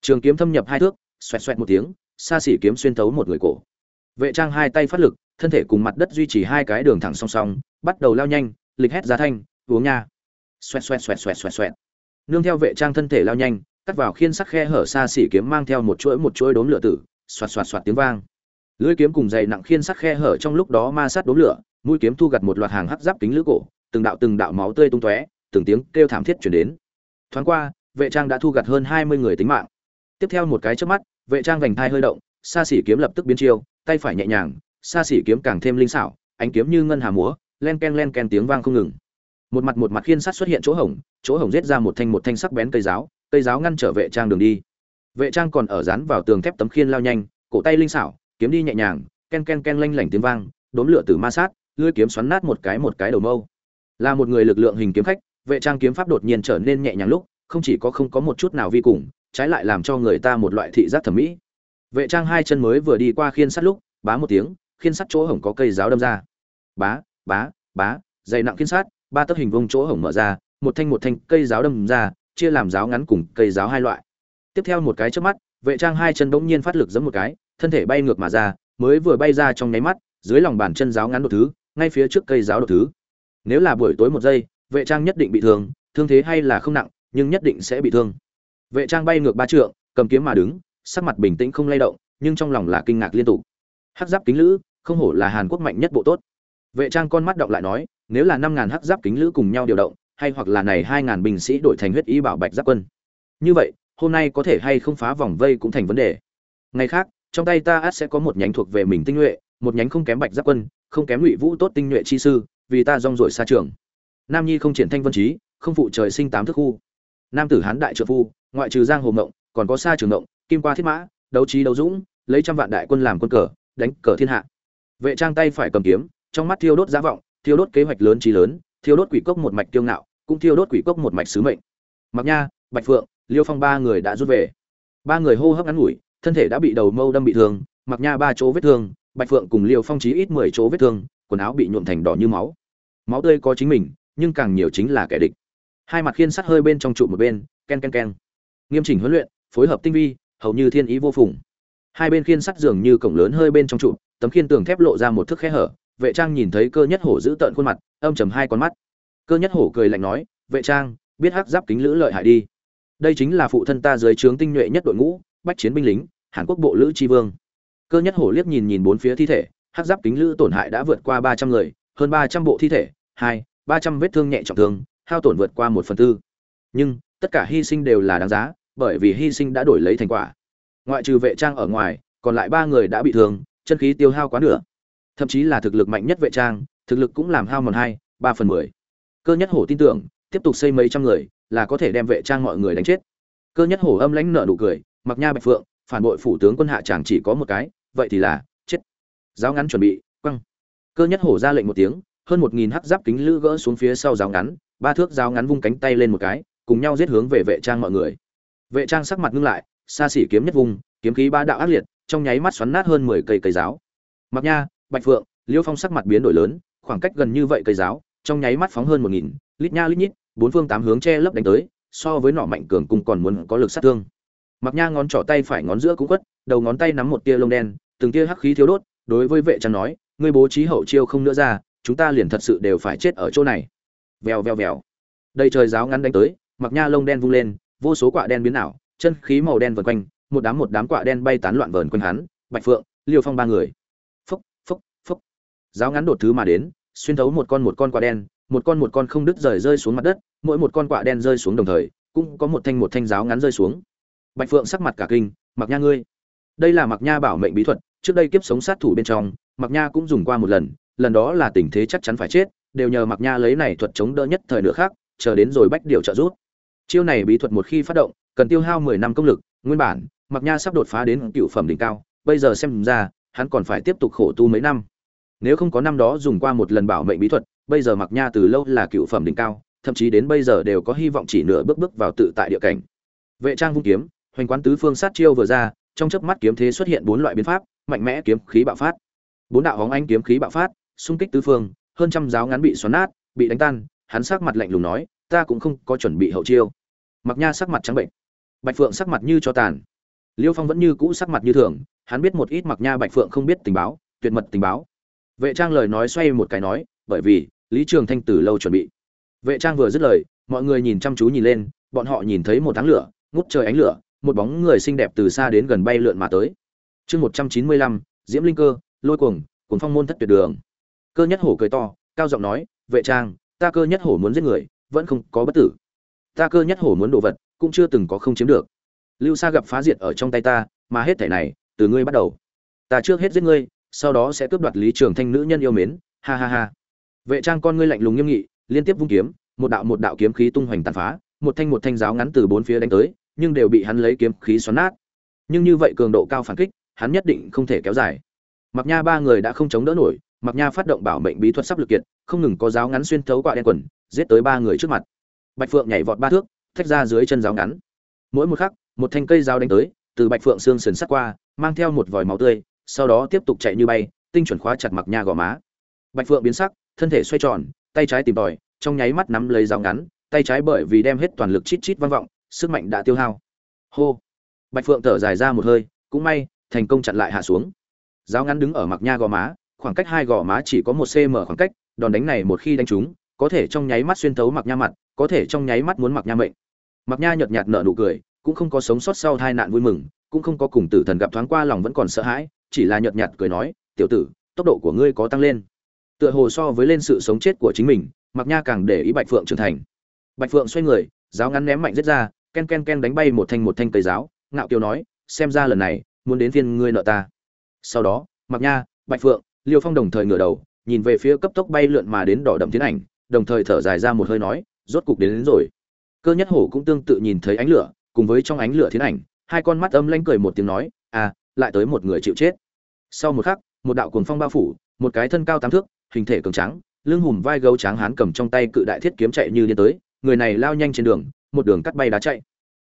Trường kiếm thâm nhập hai thước xoẹt xoẹt một tiếng, xa xỉ kiếm xuyên thấu một người cổ. Vệ trang hai tay phát lực, thân thể cùng mặt đất duy trì hai cái đường thẳng song song, bắt đầu lao nhanh, lịch hét ra thanh, uống nha. Xoẹt xoẹt xoẹt xoẹt xoẹt xoẹt. Nương theo vệ trang thân thể lao nhanh, cắt vào khiên sắc khe hở xa xỉ kiếm mang theo một chuỗi một chuỗi đốm lửa tử, xoạt xoạt xoạt tiếng vang. Lưỡi kiếm cùng dày nặng khiên sắc khe hở trong lúc đó ma sát đốm lửa, mũi kiếm thu gặt một loạt hàng hắc giáp kính lưỡi cổ, từng đạo từng đạo máu tươi tung tóe, từng tiếng kêu thảm thiết truyền đến. Thoáng qua, vệ trang đã thu gặt hơn hai mươi người tính mạng tiếp theo một cái trước mắt, vệ trang vành thai hơi động xa xỉ kiếm lập tức biến chiêu, tay phải nhẹ nhàng xa xỉ kiếm càng thêm linh xảo, ánh kiếm như ngân hà múa, len ken len ken tiếng vang không ngừng. Một mặt một mặt khiên sắt xuất hiện chỗ hổng chỗ hổng giết ra một thanh một thanh sắc bén cây giáo cây giáo ngăn trở vệ trang đường đi. Vệ trang còn ở dán vào tường thép tấm khiên lao nhanh, cổ tay linh xảo, kiếm đi nhẹ nhàng, ken ken ken lanh lảnh tiếng vang, đốm lửa từ ma sát, lưỡi kiếm xoắn nát một cái một cái đầu mâu. Là một người lực lượng hình kiếm khách, vệ trang kiếm pháp đột nhiên trở nên nhẹ nhàng lúc, không chỉ có không có một chút nào vi cùng trái lại làm cho người ta một loại thị giác thẩm mỹ. Vệ trang hai chân mới vừa đi qua khiên sắt lúc, bá một tiếng, khiên sắt chỗ hổng có cây giáo đâm ra. Bá bá bá, dày nặng khiên sắt, ba tấc hình vông chỗ hổng mở ra, một thanh một thanh cây giáo đâm ra, chia làm giáo ngắn cùng cây giáo hai loại. Tiếp theo một cái trước mắt, vệ trang hai chân bỗng nhiên phát lực giẫm một cái, thân thể bay ngược mà ra, mới vừa bay ra trong nháy mắt, dưới lòng bàn chân giáo ngắn đột thứ, ngay phía trước cây giáo đột thứ. Nếu là buổi tối một giây, vệ trang nhất định bị thương thương thế hay là không nặng, nhưng nhất định sẽ bị thương vệ trang bay ngược ba trượng, cầm kiếm mà đứng, sắc mặt bình tĩnh không lay động, nhưng trong lòng là kinh ngạc liên tục. Hắc giáp kính lữ, không hổ là hàn quốc mạnh nhất bộ tốt. Vệ trang con mắt động lại nói, nếu là năm ngàn hắc giáp kính lữ cùng nhau điều động, hay hoặc là này hai ngàn binh sĩ đổi thành huyết y bảo bạch giáp quân. Như vậy, hôm nay có thể hay không phá vòng vây cũng thành vấn đề. Ngày khác, trong tay ta át sẽ có một nhánh thuộc về mình tinh nhuệ, một nhánh không kém bạch giáp quân, không kém ngụy vũ tốt tinh nhuệ chi sư, vì ta rong ruổi xa trường. Nam nhi không triển thanh vân trí, không phụ trời sinh tám thức khu. Nam tử hán đại trợ phu ngoại trừ giang hồ mộng, còn có xa trường mộng, kim qua thiết mã, đấu trí đấu dũng, lấy trăm vạn đại quân làm quân cờ, đánh cờ thiên hạ. Vệ trang tay phải cầm kiếm, trong mắt thiêu đốt giá vọng, thiêu đốt kế hoạch lớn trí lớn, thiêu đốt quỷ cốc một mạch tiêu ngạo, cũng thiêu đốt quỷ cốc một mạch sứ mệnh. Mặc nha, bạch phượng, liêu phong ba người đã rút về. Ba người hô hấp ngắn ngủi, thân thể đã bị đầu mâu đâm bị thương, mặc nha ba chỗ vết thương, bạch phượng cùng liêu phong chí ít mười chỗ vết thương, quần áo bị nhuộm thành đỏ như máu. Máu tươi có chính mình, nhưng càng nhiều chính là kẻ địch. Hai mặt khiên sắt hơi bên trong trụ một bên, ken ken ken nghiêm chỉnh huấn luyện, phối hợp tinh vi, hầu như thiên ý vô phùng. Hai bên khiên sắt dường như cổng lớn hơi bên trong trụ, tấm khiên tường thép lộ ra một thước khe hở, vệ trang nhìn thấy cơ nhất hổ giữ tợn khuôn mặt, âm chầm hai con mắt. Cơ nhất hổ cười lạnh nói, vệ trang, biết hắc giáp kính lữ lợi hại đi. Đây chính là phụ thân ta dưới trướng tinh nhuệ nhất đội ngũ, bách chiến binh lính, hàn quốc bộ lữ tri vương. Cơ nhất hổ liếc nhìn nhìn bốn phía thi thể, hắc giáp kính lữ tổn hại đã vượt qua ba trăm người, hơn ba trăm bộ thi thể, hai, ba trăm vết thương nhẹ trọng thương, hao tổn vượt qua một phần tư. Nhưng tất cả hy sinh đều là đáng giá, bởi vì hy sinh đã đổi lấy thành quả. Ngoại trừ vệ trang ở ngoài, còn lại ba người đã bị thương, chân khí tiêu hao quá nửa. Thậm chí là thực lực mạnh nhất vệ trang, thực lực cũng làm hao mòn hai, ba phần mười. Cơ nhất hổ tin tưởng, tiếp tục xây mấy trăm người, là có thể đem vệ trang mọi người đánh chết. Cơ nhất hổ âm lãnh nợ nụ cười, mặc nha bạch phượng, phản bội phủ tướng quân hạ chàng chỉ có một cái, vậy thì là chết. Giáo ngắn chuẩn bị, quăng. Cơ nhất hổ ra lệnh một tiếng, hơn một nghìn hắc giáp kính lữ gỡ xuống phía sau giáo ngắn, ba thước giáo ngắn vung cánh tay lên một cái cùng nhau giết hướng về vệ trang mọi người. Vệ trang sắc mặt ngưng lại, xa xỉ kiếm nhất vùng, kiếm khí ba đạo ác liệt, trong nháy mắt xoắn nát hơn mười cây cây giáo. Mặc nha, bạch phượng, liêu phong sắc mặt biến đổi lớn, khoảng cách gần như vậy cây giáo, trong nháy mắt phóng hơn một nghìn, lít nha lít nhít, bốn phương tám hướng che lấp đánh tới, so với nọ mạnh cường cung còn muốn có lực sát thương. Mặc nha ngón trỏ tay phải ngón giữa cũng quất, đầu ngón tay nắm một tia lông đen, từng tia hắc khí thiếu đốt, đối với vệ trang nói, ngươi bố trí hậu chiêu không nữa ra, chúng ta liền thật sự đều phải chết ở chỗ này. Vèo vèo vèo. Đây trời giáo ngắn đánh tới mặc nha lông đen vung lên, vô số quạ đen biến ảo, chân khí màu đen vần quanh, một đám một đám quạ đen bay tán loạn vờn quanh hắn, bạch phượng, liêu phong ba người. Phúc phúc phúc giáo ngắn đột thứ mà đến, xuyên thấu một con một con quạ đen, một con một con không đứt rời rơi xuống mặt đất, mỗi một con quạ đen rơi xuống đồng thời, cũng có một thanh một thanh giáo ngắn rơi xuống. Bạch phượng sắc mặt cả kinh, mặc nha ngươi, đây là mặc nha bảo mệnh bí thuật, trước đây kiếp sống sát thủ bên trong, mặc nha cũng dùng qua một lần lần đó là tình thế chắc chắn phải chết, đều nhờ mặc nha lấy này thuật chống đỡ nhất thời nữa khác chờ đến rồi bách điều trợ rút chiêu này bí thuật một khi phát động, cần tiêu hao mười năm công lực, nguyên bản mặc nha sắp đột phá đến cựu phẩm đỉnh cao, bây giờ xem ra, hắn còn phải tiếp tục khổ tu mấy năm. Nếu không có năm đó dùng qua một lần bảo mệnh bí thuật, bây giờ mặc nha từ lâu là cựu phẩm đỉnh cao, thậm chí đến bây giờ đều có hy vọng chỉ nửa bước bước vào tự tại địa cảnh. Vệ trang vung kiếm, hoành quán tứ phương sát chiêu vừa ra, trong chớp mắt kiếm thế xuất hiện bốn loại biến pháp, mạnh mẽ kiếm khí bạo phát. Bốn đạo hóng anh kiếm khí bạo phát, xung kích tứ phương, hơn trăm giáo ngắn bị xoắn nát, bị đánh tan, hắn sắc mặt lạnh lùng nói ta cũng không có chuẩn bị hậu chiêu. Mặc nha sắc mặt trắng bệnh. Bạch phượng sắc mặt như cho tàn. Liêu phong vẫn như cũ sắc mặt như thường, hắn biết một ít mặc nha bạch phượng không biết tình báo, tuyệt mật tình báo. Vệ trang lời nói xoay một cái nói, bởi vì, lý trường thanh từ lâu chuẩn bị. Vệ trang vừa dứt lời, mọi người nhìn chăm chú nhìn lên, bọn họ nhìn thấy một tháng lửa, ngút trời ánh lửa, một bóng người xinh đẹp từ xa đến gần bay lượn mà tới. Chương một trăm chín mươi lăm, diễm linh cơ, lôi cuồng cuồng phong môn thất tuyệt đường. Cơ nhất hổ cười to, cao giọng nói, vệ trang, ta cơ nhất hổ muốn giết người vẫn không có bất tử. Ta cơ nhất hổ muốn đồ vật, cũng chưa từng có không chiếm được. Lưu sa gặp phá diệt ở trong tay ta, mà hết thể này, từ ngươi bắt đầu. Ta trước hết giết ngươi, sau đó sẽ cướp đoạt lý trường thanh nữ nhân yêu mến. Ha ha ha. Vệ trang con ngươi lạnh lùng nghiêm nghị, liên tiếp vung kiếm, một đạo một đạo kiếm khí tung hoành tàn phá, một thanh một thanh giáo ngắn từ bốn phía đánh tới, nhưng đều bị hắn lấy kiếm khí xoắn nát. Nhưng như vậy cường độ cao phản kích, hắn nhất định không thể kéo dài. Mặc nha ba người đã không chống đỡ nổi mặc nha phát động bảo mệnh bí thuật sắp lực kiện không ngừng có giáo ngắn xuyên thấu qua đen quần giết tới ba người trước mặt. Bạch phượng nhảy vọt ba thước, thách ra dưới chân giáo ngắn. Mỗi một khắc, một thanh cây giáo đánh tới, từ bạch phượng xương sườn sắt qua, mang theo một vòi máu tươi, sau đó tiếp tục chạy như bay, tinh chuẩn khóa chặt mặc nha gò má. Bạch phượng biến sắc, thân thể xoay tròn, tay trái tìm tòi, trong nháy mắt nắm lấy giáo ngắn, tay trái bởi vì đem hết toàn lực chít chít vang vọng, sức mạnh đã tiêu hao. Hô! Bạch phượng thở dài ra một hơi, cũng may, thành công chặn lại hạ xuống. Giáo ngắn đứng ở mặc nha gò má, khoảng cách hai gò má chỉ có một cm khoảng cách, đòn đánh này một khi đánh trúng có thể trong nháy mắt xuyên thấu mặc nha mặt, có thể trong nháy mắt muốn mặc nha mệnh. Mặc nha nhợt nhạt nở nụ cười, cũng không có sống sót sau tai nạn vui mừng, cũng không có cùng tử thần gặp thoáng qua lòng vẫn còn sợ hãi, chỉ là nhợt nhạt cười nói, tiểu tử, tốc độ của ngươi có tăng lên. Tựa hồ so với lên sự sống chết của chính mình mặc nha càng để ý bạch phượng trưởng thành. Bạch phượng xoay người, giáo ngắn ném mạnh giết ra, ken ken ken đánh bay một thanh một thanh cây giáo, ngạo kiều nói, xem ra lần này, muốn đến phiên ngươi nợ ta. Sau đó mặc nha, bạch phượng, liêu phong đồng thời ngửa đầu, nhìn về phía cấp tốc bay lượn mà đến đỏ đậm tiến ảnh đồng thời thở dài ra một hơi nói rốt cục đến, đến rồi. Cơ nhất hổ cũng tương tự nhìn thấy ánh lửa cùng với trong ánh lửa tiến ảnh hai con mắt âm lanh cười một tiếng nói à lại tới một người chịu chết. Sau một khắc một đạo cuồng phong bao phủ một cái thân cao tám thước hình thể cường trắng lưng hùm vai gấu trắng hán cầm trong tay cự đại thiết kiếm chạy như điên tới người này lao nhanh trên đường một đường cắt bay đá chạy.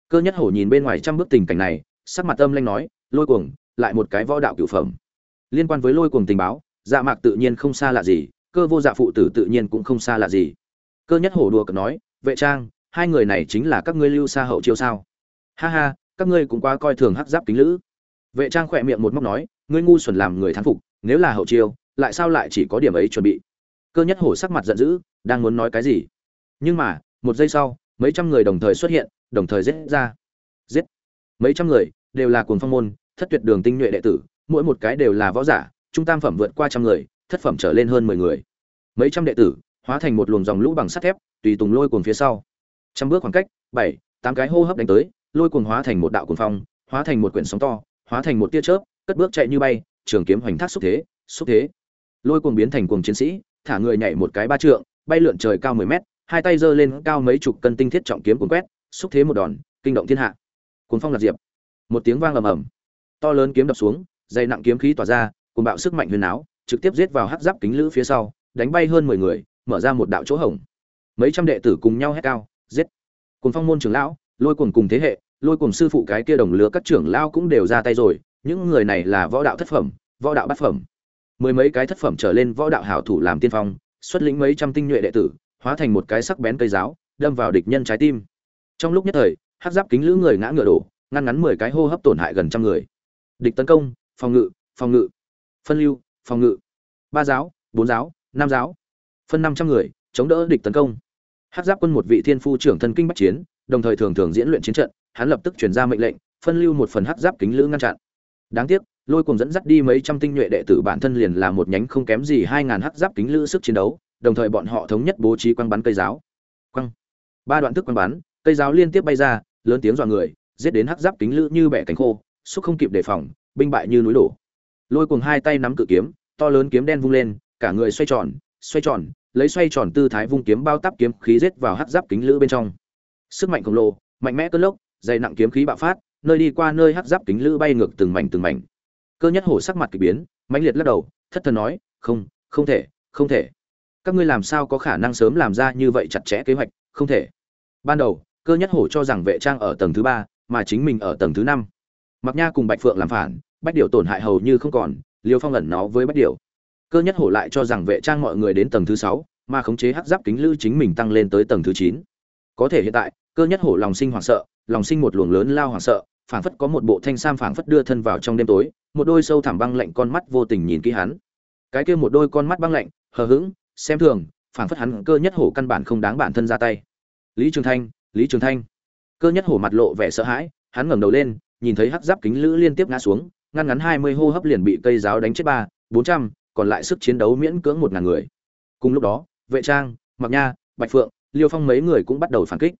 Cơ nhất hổ nhìn bên ngoài trăm bước tình cảnh này sắc mặt âm lanh nói lôi cuồng lại một cái võ đạo cửu phẩm. Liên quan với lôi cuồng tình báo dạ mạc tự nhiên không xa lạ gì cơ vô dạ phụ tử tự nhiên cũng không xa lạ gì. Cơ nhất hổ đùa cợt nói, vệ trang, hai người này chính là các ngươi lưu xa hậu chiêu sao? Ha ha, các ngươi cũng quá coi thường hắc giáp kính lữ. Vệ trang khỏe miệng một móc nói, ngươi ngu xuẩn làm người thán phục, nếu là hậu chiêu, lại sao lại chỉ có điểm ấy chuẩn bị? Cơ nhất hổ sắc mặt giận dữ, đang muốn nói cái gì? Nhưng mà, một giây sau, mấy trăm người đồng thời xuất hiện, đồng thời giết ra. Giết. Mấy trăm người đều là cuồng phong môn, thất tuyệt đường tinh nhuệ đệ tử, mỗi một cái đều là võ giả, trung tam phẩm vượt qua trăm người thất phẩm trở lên hơn mười người. Mấy trăm đệ tử, hóa thành một luồng dòng lũ bằng sắt thép, tùy tùng lôi cuồng phía sau. Trăm bước khoảng cách, bảy, tám cái hô hấp đánh tới, lôi cuồng hóa thành một đạo cuồng phong, hóa thành một quyển sóng to, hóa thành một tia chớp, cất bước chạy như bay, trường kiếm hoành thác xúc thế xúc thế. Lôi cuồng biến thành cuồng chiến sĩ, thả người nhảy một cái ba trượng, bay lượn trời cao mười mét, hai tay giơ lên cao mấy chục cân tinh thiết trọng kiếm cuốn quét, xúc thế một đòn, kinh động thiên hạ. Cuồng phong lạc diệp. Một tiếng vang ầm ầm. To lớn kiếm đập xuống dây nặng kiếm khí tỏa ra cùng bạo sức mạnh huyền áo trực tiếp giết vào hắc giáp kính lữ phía sau, đánh bay hơn mười người, mở ra một đạo chỗ hổng. Mấy trăm đệ tử cùng nhau hét cao, giết. Cùng phong môn trưởng lão, lôi cùng cùng thế hệ, lôi cùng sư phụ cái kia đồng lứa các trưởng lão cũng đều ra tay rồi, những người này là võ đạo thất phẩm, võ đạo bát phẩm. Mười mấy cái thất phẩm trở lên võ đạo hảo thủ làm tiên phong, xuất lĩnh mấy trăm tinh nhuệ đệ tử, hóa thành một cái sắc bén cây giáo, đâm vào địch nhân trái tim. Trong lúc nhất thời hắc giáp kính lữ người ngã ngựa đổ, ngăn ngắn mười cái hô hấp tổn hại gần trăm người. Địch tấn công, phòng ngự phòng ngự. Phân lưu phòng ngự. Ba giáo, bốn giáo, năm giáo. Phân năm trăm người, chống đỡ địch tấn công. Hắc giáp quân một vị thiên phu trưởng thân kinh bắc chiến, đồng thời thường thường diễn luyện chiến trận, hắn lập tức truyền ra mệnh lệnh, phân lưu một phần hắc giáp kính lữ ngăn chặn. Đáng tiếc, lôi cùng dẫn dắt đi mấy trăm tinh nhuệ đệ tử bản thân liền là một nhánh không kém gì hai ngàn hắc giáp kính lữ sức chiến đấu, đồng thời bọn họ thống nhất bố trí quăng bắn cây giáo. Quăng ba đoạn thức quăng bắn, cây giáo liên tiếp bay ra, lớn tiếng dọa người, giết đến hắc giáp kính lữ như bẻ cánh khô, xúc không kịp đề phòng, binh bại như núi đổ. Lôi cùng hai tay nắm cự kiếm to lớn kiếm đen vung lên, cả người xoay tròn xoay tròn, lấy xoay tròn tư thái vung kiếm bao tắp kiếm khí rít vào hắc giáp kính lữ bên trong. Sức mạnh khổng lồ, mạnh mẽ cơn lốc, dày nặng kiếm khí bạo phát, nơi đi qua nơi hắc giáp kính lữ bay ngược từng mảnh từng mảnh. Cơ nhất hổ sắc mặt kỳ biến, mãnh liệt lắc đầu, thất thần nói, không không thể không thể. Các ngươi làm sao có khả năng sớm làm ra như vậy chặt chẽ kế hoạch? Không thể. Ban đầu, cơ nhất hổ cho rằng vệ trang ở tầng thứ ba, mà chính mình ở tầng thứ năm. Mặc nha cùng bạch phượng làm phản, bách điều tổn hại hầu như không còn liêu phong ẩn nó với bách điều cơ nhất hổ lại cho rằng vệ trang mọi người đến tầng thứ sáu, mà khống chế hắc giáp kính lữ chính mình tăng lên tới tầng thứ chín. Có thể hiện tại, cơ nhất hổ lòng sinh hoảng sợ, lòng sinh một luồng lớn lao hoảng sợ, phảng phất có một bộ thanh sam phảng phất đưa thân vào trong đêm tối, một đôi sâu thẳm băng lạnh con mắt vô tình nhìn kỹ hắn. Cái kia một đôi con mắt băng lạnh, hờ hững, xem thường, phảng phất hắn cơ nhất hổ căn bản không đáng bản thân ra tay. Lý trường thanh, lý trường thanh. Cơ nhất hổ mặt lộ vẻ sợ hãi, hắn ngẩng đầu lên, nhìn thấy hắc giáp kính lữ liên tiếp ngã xuống ngăn ngắn hai mươi hô hấp liền bị cây giáo đánh chết ba, bốn trăm, còn lại sức chiến đấu miễn cưỡng một ngàn người. Cùng lúc đó, vệ trang mặc nha, bạch phượng, liêu phong mấy người cũng bắt đầu phản kích.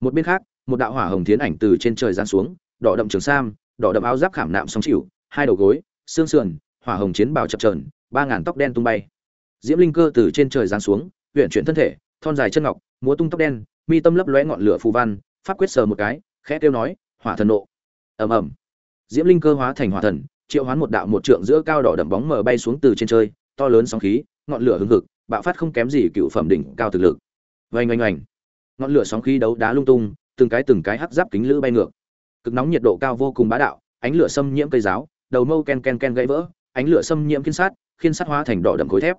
Một bên khác, một đạo hỏa hồng thiến ảnh từ trên trời giáng xuống, đỏ đậm trường sam, đỏ đậm áo giáp khảm nạm sóng chịu, hai đầu gối, xương sườn, hỏa hồng chiến bào chập trờn ba ngàn tóc đen tung bay. Diễm linh cơ từ trên trời giáng xuống huyện chuyển thân thể, thon dài chân ngọc, múa tung tóc đen, mi tâm lấp lóe ngọn lửa phù văn, pháp quyết sờ một cái, khẽ kêu nói, hỏa thần nộ. Ầm ầm diễm linh cơ hóa thành hỏa thần, triệu hoán một đạo một trượng giữa cao đỏ đậm bóng mờ bay xuống từ trên trời, to lớn sóng khí, ngọn lửa hừng hực, bạo phát không kém gì cựu phẩm đỉnh cao thực lực. Vây oanh oanh. Ngọn lửa sóng khí đấu đá lung tung, từng cái từng cái hắc giáp kính lữ bay ngược. Cực nóng nhiệt độ cao vô cùng bá đạo, ánh lửa xâm nhiễm cây giáo, đầu mâu ken ken ken gãy vỡ, ánh lửa xâm nhiễm kiên sát khiên sát hóa thành đỏ đậm khối thép.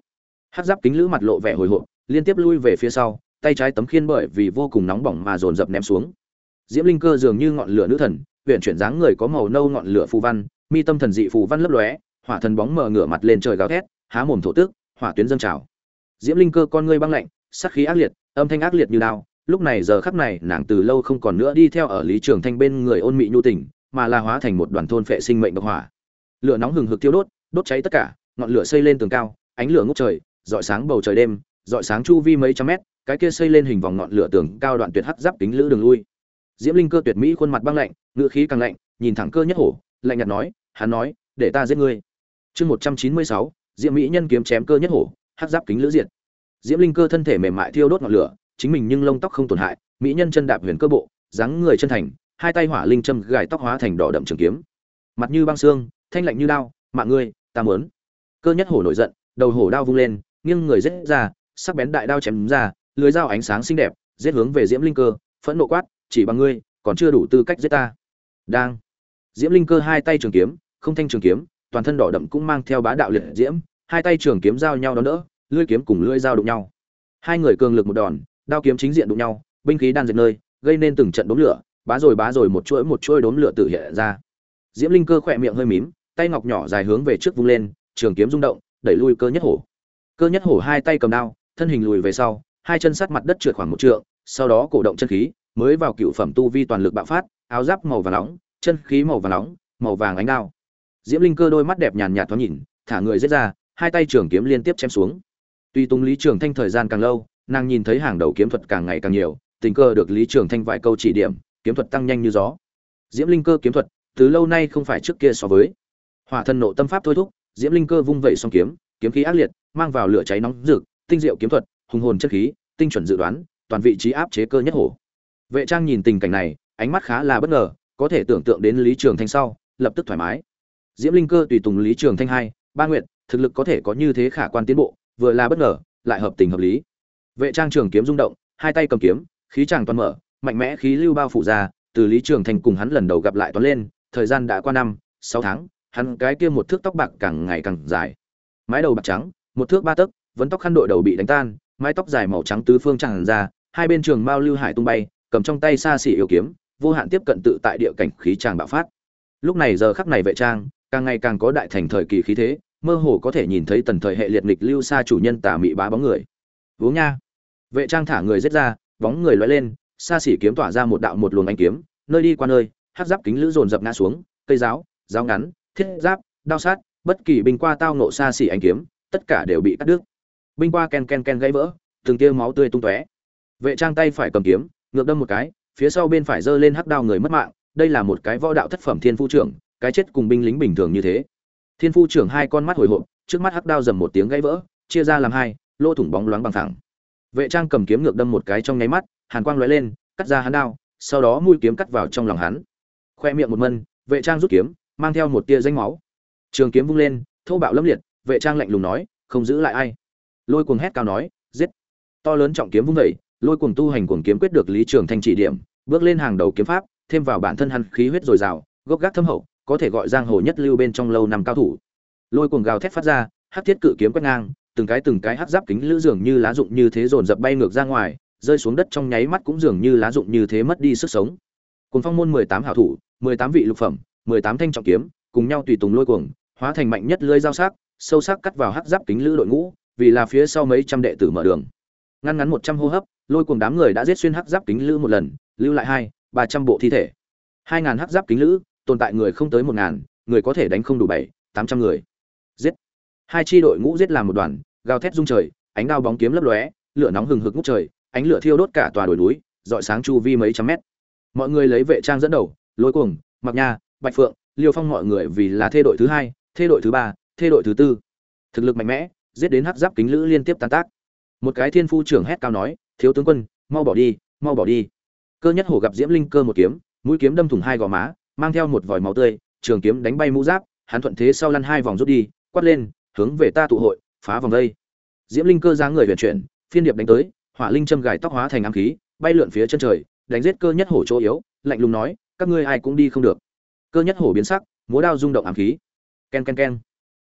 Hắc giáp kính lữ mặt lộ vẻ hồi hộp, liên tiếp lui về phía sau, tay trái tấm khiên bởi vì vô cùng nóng bỏng mà dồn dập ném xuống. Diễm linh cơ dường như ngọn lửa nữ thần huyện chuyển dáng người có màu nâu ngọn lửa phù văn, mi tâm thần dị phù văn lấp lóe, hỏa thần bóng mờ ngửa mặt lên trời gào thét, há mồm thổ tức, hỏa tuyến dâng trào. Diễm linh cơ con ngươi băng lạnh, sắc khí ác liệt, âm thanh ác liệt như đao, lúc này giờ khắc này nàng từ lâu không còn nữa đi theo ở lý trường thanh bên người ôn mị nhu tình, mà là hóa thành một đoàn thôn phệ sinh mệnh độc hỏa. Lửa nóng hừng hực thiêu đốt đốt cháy tất cả, ngọn lửa xây lên tường cao, ánh lửa ngút trời dọi sáng bầu trời đêm dọi sáng chu vi mấy trăm mét, cái kia xây lên hình vòng ngọn lửa tường cao đoạn tuyệt hắc giáp kính lữ đường lui. Diễm linh cơ tuyệt mỹ khuôn mặt băng lạnh ngựa khí càng lạnh, nhìn thẳng cơ nhất hổ, lạnh nhạt nói, hắn nói, để ta giết ngươi. Chương một trăm chín mươi sáu diễm mỹ nhân kiếm chém cơ nhất hổ hắc giáp kính lữ diện diễm linh cơ thân thể mềm mại thiêu đốt ngọn lửa, chính mình nhưng lông tóc không tổn hại, mỹ nhân chân đạp huyền cơ bộ, dáng người chân thành, hai tay hỏa linh châm gài tóc hóa thành đỏ đậm trường kiếm. Mặt như băng xương, thanh lạnh như đao, mạng ngươi, ta muốn. Cơ nhất hổ nổi giận, đầu hổ đao vung lên, nghiêng người giết ra, sắc bén đại đao chém ra, lưới dao ánh sáng xinh đẹp, giết hướng về diễm linh cơ, phẫn nộ quát, chỉ bằng ngươi, còn chưa đủ tư cách giết ta đang. Diễm linh cơ hai tay trường kiếm, không thanh trường kiếm, toàn thân đỏ đậm cũng mang theo bá đạo liệt diễm, hai tay trường kiếm giao nhau đón đỡ, lưỡi kiếm cùng lưỡi dao đụng nhau. Hai người cường lực một đòn, đao kiếm chính diện đụng nhau, binh khí đan dệt nơi, gây nên từng trận đốm lửa, bá rồi bá rồi một chuỗi một chuỗi đốm lửa tự hiện ra. Diễm linh cơ khỏe miệng hơi mím, tay ngọc nhỏ dài hướng về trước vung lên, trường kiếm rung động, đẩy lui cơ nhất hổ. Cơ nhất hổ hai tay cầm đao, thân hình lùi về sau, hai chân sát mặt đất trượt khoảng một trượng, sau đó cổ động chân khí, mới vào cựu phẩm tu vi toàn lực bạo phát áo giáp màu vàng nóng, chân khí màu vàng nóng, màu vàng ánh đao. Diễm linh cơ đôi mắt đẹp nhàn nhạt thoáng nhìn, thả người giết ra, hai tay trường kiếm liên tiếp chém xuống. Tuy tung lý trường thanh thời gian càng lâu, nàng nhìn thấy hàng đầu kiếm thuật càng ngày càng nhiều, tình cơ được lý trường thanh vài câu chỉ điểm, kiếm thuật tăng nhanh như gió. Diễm linh cơ kiếm thuật, từ lâu nay không phải trước kia so với. Hỏa thần nộ tâm pháp thôi thúc, diễm linh cơ vung vậy song kiếm kiếm khí ác liệt, mang vào lửa cháy nóng rực, tinh diệu kiếm thuật, hùng hồn chất khí, tinh chuẩn dự đoán, toàn vị trí áp chế cơ nhất hổ. Vệ trang nhìn tình cảnh này ánh mắt khá là bất ngờ, có thể tưởng tượng đến lý trường thanh sau, lập tức thoải mái. Diễm linh cơ tùy tùng lý trường thanh hai, ba nguyện, thực lực có thể có như thế khả quan tiến bộ, vừa là bất ngờ, lại hợp tình hợp lý. Vệ trang trường kiếm rung động, hai tay cầm kiếm, khí tràng toàn mở, mạnh mẽ khí lưu bao phủ ra, từ lý trường thanh cùng hắn lần đầu gặp lại toán lên, thời gian đã qua năm, sáu tháng, hắn cái kia một thước tóc bạc càng ngày càng dài. Mái đầu bạc trắng, một thước ba tấc, vấn tóc khăn đội đầu bị đánh tan, mái tóc dài màu trắng tứ phương tràn ra, hai bên trường mao lưu hải tung bay, cầm trong tay xa xỉ yêu kiếm vô hạn tiếp cận tự tại địa cảnh khí tràng bạo phát. Lúc này giờ khắc này vệ trang, càng ngày càng có đại thành thời kỳ khí thế, mơ hồ có thể nhìn thấy tần thời hệ liệt nghịch lưu xa chủ nhân tà mị bá bóng người. Uống nha. Vệ trang thả người giết ra, bóng người lóe lên, xa xỉ kiếm tỏa ra một đạo một luồng ánh kiếm, nơi đi qua nơi, hắc giáp kính lữ dồn dập ngã xuống, cây giáo giáo ngắn, thiết giáp, đao sát, bất kỳ binh qua tao nộ xa xỉ ánh kiếm, tất cả đều bị cắt đứt. Binh qua ken ken ken gãy vỡ, từng tia máu tươi tung tóe. Vệ trang tay phải cầm kiếm, ngược đâm một cái phía sau bên phải giơ lên hắc đao người mất mạng, đây là một cái võ đạo thất phẩm thiên phu trưởng, cái chết cùng binh lính bình thường như thế. Thiên phu trưởng hai con mắt hồi hộp, trước mắt hắc đao dầm một tiếng gãy vỡ, chia ra làm hai lỗ thủng bóng loáng bằng thẳng vệ trang cầm kiếm ngược đâm một cái trong nháy mắt, hàn quang lóe lên, cắt ra hắn đao, sau đó mũi kiếm cắt vào trong lòng hắn. Khoe miệng một mân, vệ trang rút kiếm, mang theo một tia danh máu. Trường kiếm vung lên, thô bạo lâm liệt, vệ trang lạnh lùng nói, không giữ lại ai. Lôi cuồng hét cao nói, giết! To lớn trọng kiếm vung dậy lôi cuồng tu hành cuồng kiếm quyết được lý trường thanh chỉ điểm, bước lên hàng đầu kiếm pháp, thêm vào bản thân hắn khí huyết dồi dào, gốc gác thâm hậu, có thể gọi giang hồ nhất lưu bên trong lâu năm cao thủ. Lôi cuồng gào thét phát ra hát thiết cự kiếm quét ngang, từng cái từng cái hát giáp kính lữ dường như lá dụng như thế dồn dập bay ngược ra ngoài, rơi xuống đất trong nháy mắt cũng dường như lá dụng như thế mất đi sức sống. Cùng phong môn mười tám hảo thủ, mười tám vị lục phẩm, mười tám thanh trọng kiếm, cùng nhau tùy tùng lôi cuồng, hóa thành mạnh nhất lưới dao sắc, sâu sắc cắt vào hát giáp kính lữ đội ngũ, vì là phía sau mấy trăm đệ tử mở đường. Ngăn ngắn một trăm hô hấp lôi cuồng đám người đã giết xuyên hắc giáp kính lữ một lần, lưu lại hai, ba trăm bộ thi thể. Hai ngàn hắc giáp kính lữ, tồn tại người không tới một ngàn, người có thể đánh không đủ bảy, tám trăm người. Giết. Hai tri đội ngũ giết làm một đoàn, gào thét rung trời, ánh đao bóng kiếm lấp lóe, lửa nóng hừng hực ngút trời, ánh lửa thiêu đốt cả tòa đồi núi dọi sáng chu vi mấy trăm mét. Mọi người lấy vệ trang dẫn đầu, lôi cuồng, mặc nha, bạch phượng, liêu phong mọi người vì là thê đội thứ hai, thê đội thứ ba, thê đội thứ tư. Thực lực mạnh mẽ, giết đến hắc giáp kính lữ liên tiếp tan tác. Một cái thiên phu trưởng hét cao nói thiếu tướng quân, mau bỏ đi, mau bỏ đi. Cơ nhất hổ gặp diễm linh cơ một kiếm, mũi kiếm đâm thủng hai gò má, mang theo một vòi máu tươi, trường kiếm đánh bay mũ giáp, hắn thuận thế sau lăn hai vòng rút đi, quát lên, hướng về ta tụ hội, phá vòng đây. Diễm linh cơ dáng người vận chuyển, phiên điệp đánh tới, hỏa linh châm gài tóc hóa thành ám khí, bay lượn phía chân trời, đánh giết cơ nhất hổ chỗ yếu, lạnh lùng nói, các ngươi ai cũng đi không được. Cơ nhất hổ biến sắc, múa đao rung động ám khí. Ken ken ken.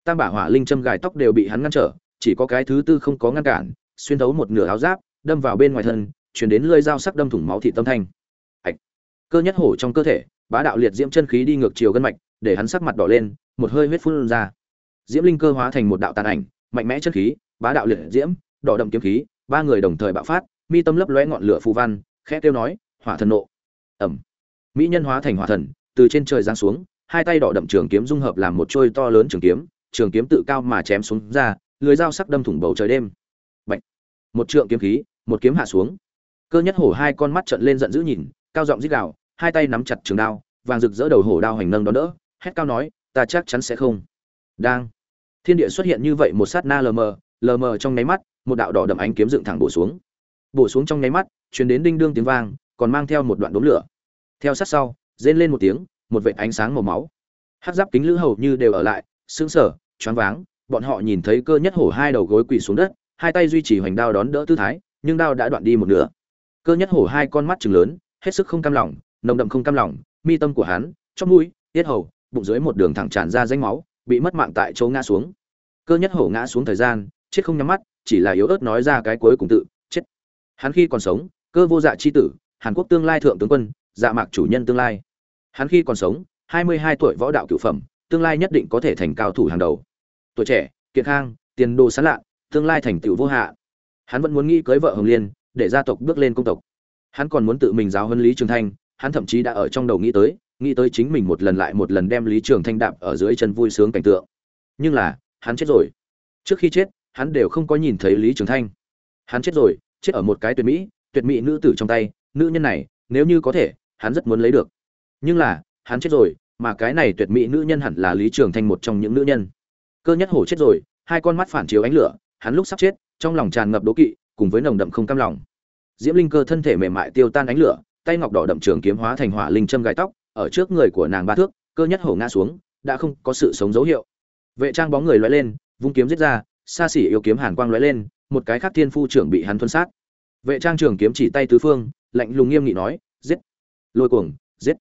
Tam bả hỏa linh châm gài tóc đều bị hắn ngăn trở, chỉ có cái thứ tư không có ngăn cản, xuyên thấu một nửa áo giáp đâm vào bên ngoài thân, chuyển đến lưỡi dao sắc đâm thủng máu thị tâm thanh. Hạch. cơ nhất hổ trong cơ thể, bá đạo liệt diễm chân khí đi ngược chiều gân mạch, để hắn sắc mặt đỏ lên, một hơi huyết phun ra. Diễm linh cơ hóa thành một đạo tàn ảnh, mạnh mẽ chân khí, bá đạo liệt diễm, đỏ đậm kiếm khí, ba người đồng thời bạo phát, mi tâm lấp lóe ngọn lửa phù văn, khẽ kêu nói, hỏa thần nộ. Ẩm mỹ nhân hóa thành hỏa thần, từ trên trời giáng xuống, hai tay đỏ đậm trường kiếm dung hợp làm một trôi to lớn trường kiếm trường kiếm tự cao mà chém xuống ra lưới dao sắc đâm thủng bầu trời đêm. Bạch. một trượng kiếm khí một kiếm hạ xuống. Cơ nhất hổ hai con mắt trợn lên giận dữ nhìn, cao giọng rít gào, hai tay nắm chặt trường đao, vàng rực rỡ đầu hổ đao hành nâng đón đỡ, hét cao nói, ta chắc chắn sẽ không. Đang, thiên địa xuất hiện như vậy một sát na lờ mờ lờ mờ trong nháy mắt, một đạo đỏ đậm ánh kiếm dựng thẳng bổ xuống. Bổ xuống trong nháy mắt, truyền đến đinh đương tiếng vang, còn mang theo một đoạn đốm lửa. Theo sát sau, rên lên một tiếng, một vệt ánh sáng màu máu. Hát giáp kính lữ hầu như đều ở lại, sững sờ, choáng váng, bọn họ nhìn thấy cơ nhất hổ hai đầu gối quỳ xuống đất, hai tay duy trì hoành đao đón đỡ tư thái nhưng đao đã đoạn đi một nửa. Cơ nhất hổ hai con mắt trừng lớn, hết sức không cam lòng, nồng đậm không cam lòng, mi tâm của hắn trong mũi, tiết hầu, bụng dưới một đường thẳng tràn ra danh máu, bị mất mạng tại chỗ ngã xuống. Cơ nhất hổ ngã xuống thời gian, chết không nhắm mắt, chỉ là yếu ớt nói ra cái cuối cùng tự, chết. Hắn khi còn sống, cơ vô dạ chi tử, hàn quốc tương lai thượng tướng quân dạ mạc chủ nhân tương lai. Hắn khi còn sống, hai mươi hai tuổi võ đạo cửu phẩm, tương lai nhất định có thể thành cao thủ hàng đầu. Tuổi trẻ kiệt khang, tiền đồ sán lạ, tương lai thành tựu vô hạ hắn vẫn muốn nghĩ cưới vợ hồng liên, để gia tộc bước lên công tộc. Hắn còn muốn tự mình giáo huấn lý trường thanh, hắn thậm chí đã ở trong đầu nghĩ tới nghĩ tới chính mình một lần lại một lần đem lý trường thanh đạp ở dưới chân vui sướng cảnh tượng. Nhưng là, hắn chết rồi. Trước khi chết, hắn đều không có nhìn thấy lý trường thanh. Hắn chết rồi, chết ở một cái tuyệt mỹ tuyệt mỹ nữ tử trong tay, nữ nhân này, nếu như có thể, hắn rất muốn lấy được. Nhưng là, hắn chết rồi, mà cái này tuyệt mỹ nữ nhân hẳn là lý trường thanh một trong những nữ nhân. Cơ nhất hổ chết rồi, hai con mắt phản chiếu ánh lửa, hắn lúc sắp chết trong lòng tràn ngập đố kỵ, cùng với nồng đậm không cam lòng. Diễm linh cơ thân thể mềm mại tiêu tan ánh lửa, tay ngọc đỏ đậm trường kiếm hóa thành hỏa linh châm gai tóc, ở trước người của nàng ba thước, cơ nhất hổ ngã xuống, đã không có sự sống dấu hiệu. Vệ trang bóng người lóe lên, vung kiếm giết ra, xa xỉ yêu kiếm hàn quang lóe lên, một cái khác thiên phu trưởng bị hắn thuân sát. Vệ trang trường kiếm chỉ tay tứ phương, lạnh lùng nghiêm nghị nói, giết! Lôi cuồng, giết!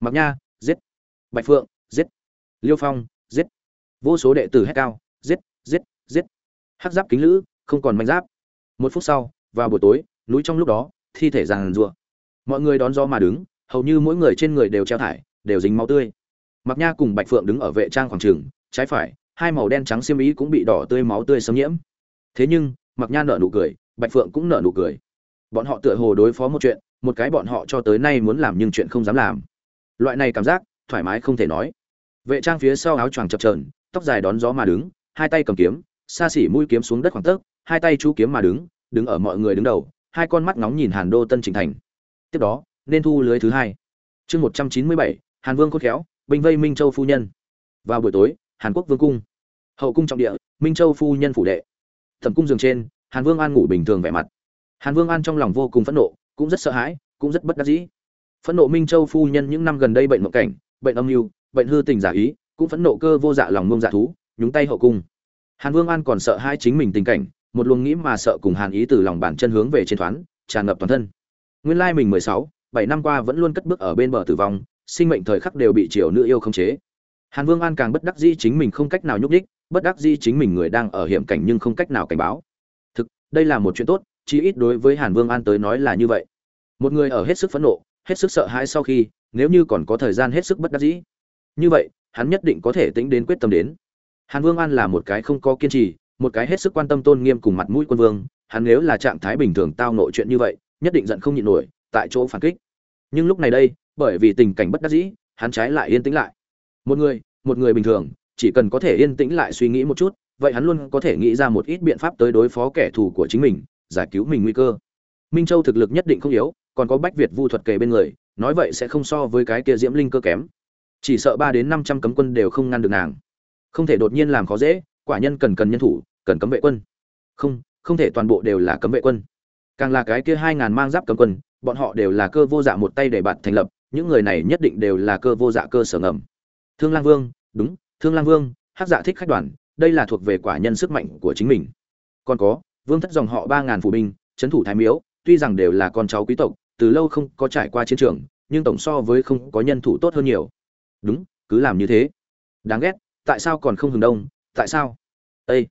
Mặc nha, giết! Bạch phượng, giết! Liêu phong, giết! Vô số đệ tử hét cao, giết giết giết! Hắc giáp kính lữ không còn manh giáp. Một phút sau, vào buổi tối, núi trong lúc đó, thi thể giàn rùa mọi người đón gió mà đứng, hầu như mỗi người trên người đều treo thải, đều dính máu tươi. Mặc nha cùng bạch phượng đứng ở vệ trang khoảng trường, trái phải, hai màu đen trắng xiêm ý cũng bị đỏ tươi máu tươi xâm nhiễm. Thế nhưng mặc nha nở nụ cười, bạch phượng cũng nở nụ cười. Bọn họ tựa hồ đối phó một chuyện, một cái bọn họ cho tới nay muốn làm nhưng chuyện không dám làm. Loại này cảm giác, thoải mái không thể nói. Vệ trang phía sau áo choàng chập trờn tóc dài đón gió mà đứng, hai tay cầm kiếm, xa xỉ mũi kiếm xuống đất khoảng tấc hai tay chú kiếm mà đứng đứng ở mọi người đứng đầu, hai con mắt ngóng nhìn hàn đô tân trình thành. Tiếp đó, nên thu lưới thứ hai. Chương một trăm chín mươi bảy, hàn vương khôn khéo, binh vây minh châu phu nhân. Vào buổi tối, hàn quốc vương cung. Hậu cung trọng địa, minh châu phu nhân phủ đệ. Thẩm cung giường trên, hàn vương an ngủ bình thường vẻ mặt. Hàn vương an trong lòng vô cùng phẫn nộ, cũng rất sợ hãi, cũng rất bất đắc dĩ. Phẫn nộ minh châu phu nhân những năm gần đây bệnh mộng cảnh, bệnh âm mưu, bệnh hư tình giả ý, cũng phẫn nộ cơ vô dạ lòng mông dạ thú, nhúng tay hậu cung. Hàn vương an còn sợ hai chính mình tình cảnh một luồng nghĩ mà sợ cùng hàn ý từ lòng bàn chân hướng về trên thoáng, tràn ngập toàn thân. Nguyên lai mình mười sáu, bảy năm qua vẫn luôn cất bước ở bên bờ tử vong, sinh mệnh thời khắc đều bị triều nữ yêu khống chế. Hàn vương an càng bất đắc dĩ chính mình không cách nào nhúc đích bất đắc dĩ chính mình người đang ở hiểm cảnh nhưng không cách nào cảnh báo. Thực, đây là một chuyện tốt, chí ít đối với hàn vương an tới nói là như vậy. Một người ở hết sức phẫn nộ, hết sức sợ hãi sau khi, nếu như còn có thời gian hết sức bất đắc dĩ. Như vậy, hắn nhất định có thể tính đến quyết tâm đến. Hàn vương an là một cái không có kiên trì một cái hết sức quan tâm tôn nghiêm cùng mặt mũi quân vương, hắn nếu là trạng thái bình thường tao nội chuyện như vậy, nhất định giận không nhịn nổi, tại chỗ phản kích. Nhưng lúc này đây, bởi vì tình cảnh bất đắc dĩ, hắn trái lại yên tĩnh lại. Một người một người bình thường, chỉ cần có thể yên tĩnh lại suy nghĩ một chút, vậy hắn luôn có thể nghĩ ra một ít biện pháp tới đối phó kẻ thù của chính mình, giải cứu mình nguy cơ. Minh châu thực lực nhất định không yếu, còn có bách việt vu thuật kề bên người, nói vậy sẽ không so với cái kia diễm linh cơ kém. Chỉ sợ ba đến năm trăm cấm quân đều không ngăn được nàng. Không thể đột nhiên làm khó dễ, quả nhân cần cần nhân thủ cần cấm vệ quân. Không không thể toàn bộ đều là cấm vệ quân. Càng là cái kia hai ngàn mang giáp cấm quân, bọn họ đều là cơ vô dạ một tay để bạn thành lập, những người này nhất định đều là cơ vô dạ cơ sở ngầm. Thương lang vương, đúng, thương lang vương, hắc dạ thích khách đoàn, đây là thuộc về quả nhân sức mạnh của chính mình. Còn có, vương thất dòng họ ba ngàn phụ binh, trấn thủ thái miếu, tuy rằng đều là con cháu quý tộc, từ lâu không có trải qua chiến trường, nhưng tổng so với không có nhân thủ tốt hơn nhiều. Đúng, cứ làm như thế. Đáng ghét, tại sao còn không hừng đông, tại sao? Ây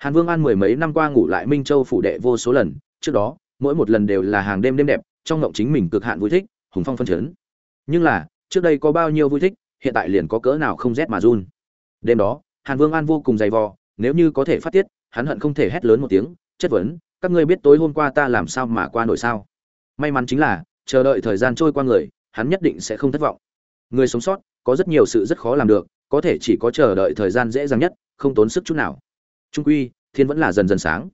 hàn vương an mười mấy năm qua ngủ lại minh châu phủ đệ vô số lần, trước đó, mỗi một lần đều là hàng đêm đêm đẹp, trong ngộng chính mình cực hạn vui thích, hùng phong phân chấn. Nhưng là, trước đây có bao nhiêu vui thích, hiện tại liền có cỡ nào không rét mà run. Đêm đó, hàn vương an vô cùng dày vò, nếu như có thể phát tiết, hắn hận không thể hét lớn một tiếng, chất vấn, các ngươi biết tối hôm qua ta làm sao mà qua nổi sao? May mắn chính là, chờ đợi thời gian trôi qua người, hắn nhất định sẽ không thất vọng. Người sống sót, có rất nhiều sự rất khó làm được, có thể chỉ có chờ đợi thời gian dễ dàng nhất, không tốn sức chút nào trung quy, thiên vẫn là dần dần sáng.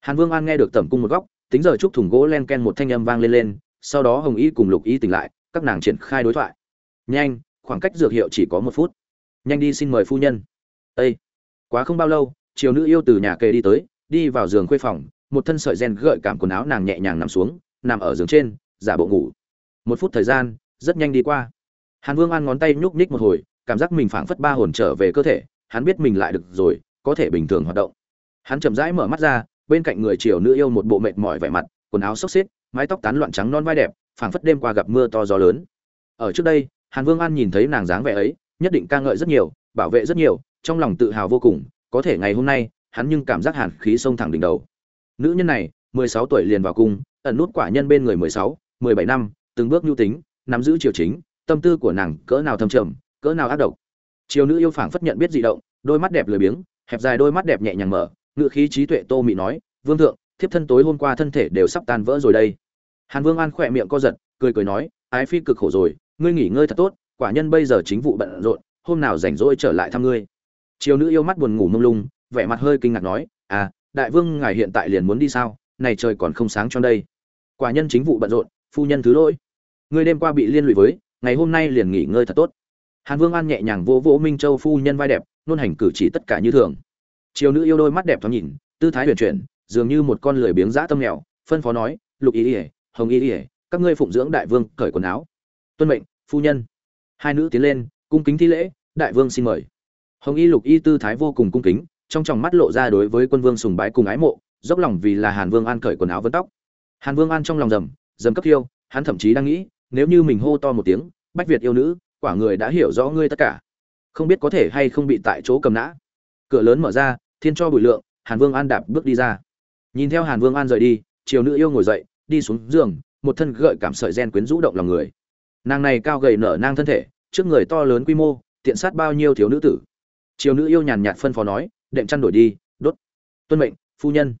Hàn vương an nghe được tẩm cung một góc, tính giờ chúc thùng gỗ len ken một thanh âm vang lên lên, sau đó hồng y cùng lục y tỉnh lại, các nàng triển khai đối thoại. Nhanh, khoảng cách dược hiệu chỉ có một phút. Nhanh đi xin mời phu nhân. Ây quá không bao lâu, chiều nữ yêu từ nhà kề đi tới, đi vào giường khuê phòng, một thân sợi ren gợi cảm quần áo nàng nhẹ nhàng nằm xuống, nằm ở giường trên, giả bộ ngủ. Một phút thời gian, rất nhanh đi qua. Hàn vương an ngón tay nhúc nhích một hồi, cảm giác mình phảng phất ba hồn trở về cơ thể, hắn biết mình lại được rồi có thể bình thường hoạt động. Hắn chậm rãi mở mắt ra, bên cạnh người chiều nữ yêu một bộ mệt mỏi vẻ mặt, quần áo xốc xếp mái tóc tán loạn trắng non vai đẹp, phảng phất đêm qua gặp mưa to gió lớn. Ở trước đây, hàn vương an nhìn thấy nàng dáng vẻ ấy, nhất định ca ngợi rất nhiều, bảo vệ rất nhiều, trong lòng tự hào vô cùng, có thể ngày hôm nay, hắn nhưng cảm giác hàn khí sông thẳng đỉnh đầu. Nữ nhân này, mười sáu tuổi liền vào cung, ẩn nút quả nhân bên người mười sáu, mười bảy năm, từng bước nhu tính, nắm giữ triều chính, tâm tư của nàng cỡ nào thâm trầm, cỡ nào ác độc. Triều nữ yêu phảng phất nhận biết dị động, đôi mắt đẹp lười biếng hẹp dài đôi mắt đẹp nhẹ nhàng mở ngự khí trí tuệ tô mị nói, vương thượng, thiếp thân tối hôm qua thân thể đều sắp tan vỡ rồi đây. Hàn vương an khỏe miệng co giật, cười cười nói, ái phi cực khổ rồi, ngươi nghỉ ngơi thật tốt, quả nhân bây giờ chính vụ bận rộn, hôm nào rảnh rỗi trở lại thăm ngươi. Triều nữ yêu mắt buồn ngủ mông lung, vẻ mặt hơi kinh ngạc nói à đại vương ngài hiện tại liền muốn đi sao? Này trời còn không sáng cho đây. Quả nhân chính vụ bận rộn, phu nhân thứ lỗi. Ngươi đêm qua bị liên lụy với, ngày hôm nay liền nghỉ ngơi thật tốt. Hàn vương an nhẹ nhàng vỗ vỗ minh châu phu nhân vai đẹp luôn hành cử chỉ tất cả như thường. Chiều nữ yêu đôi mắt đẹp thoáng nhìn, tư thái huyền chuyển, dường như một con lười biếng dã tâm nghèo. phân phó nói, lục ý ỉa hồng ý ỉa các ngươi phụng dưỡng đại vương cởi quần áo. Tuân mệnh, phu nhân. Hai nữ tiến lên, cung kính thi lễ, đại vương xin mời. Hồng y lục y tư thái vô cùng cung kính, trong tròng mắt lộ ra đối với quân vương sùng bái cùng ái mộ, dốc lòng vì là hàn vương an cởi quần áo vấn tóc. Hàn vương an trong lòng rầm rầm cấp yêu hắn thậm chí đang nghĩ, nếu như mình hô to một tiếng, bách việt yêu nữ, quả người đã hiểu rõ ngươi tất cả không biết có thể hay không bị tại chỗ cầm nã. Cửa lớn mở ra, thiên cho bùi lượng, hàn vương an đạp bước đi ra. Nhìn theo hàn vương an rời đi, triều nữ yêu ngồi dậy, đi xuống giường, một thân gợi cảm sợi gen quyến rũ động lòng người. Nàng này cao gầy nở nang thân thể, trước người to lớn quy mô, tiện sát bao nhiêu thiếu nữ tử. Triều nữ yêu nhàn nhạt phân phó nói, đệm chăn đổi đi, đốt. Tuân mệnh, phu nhân.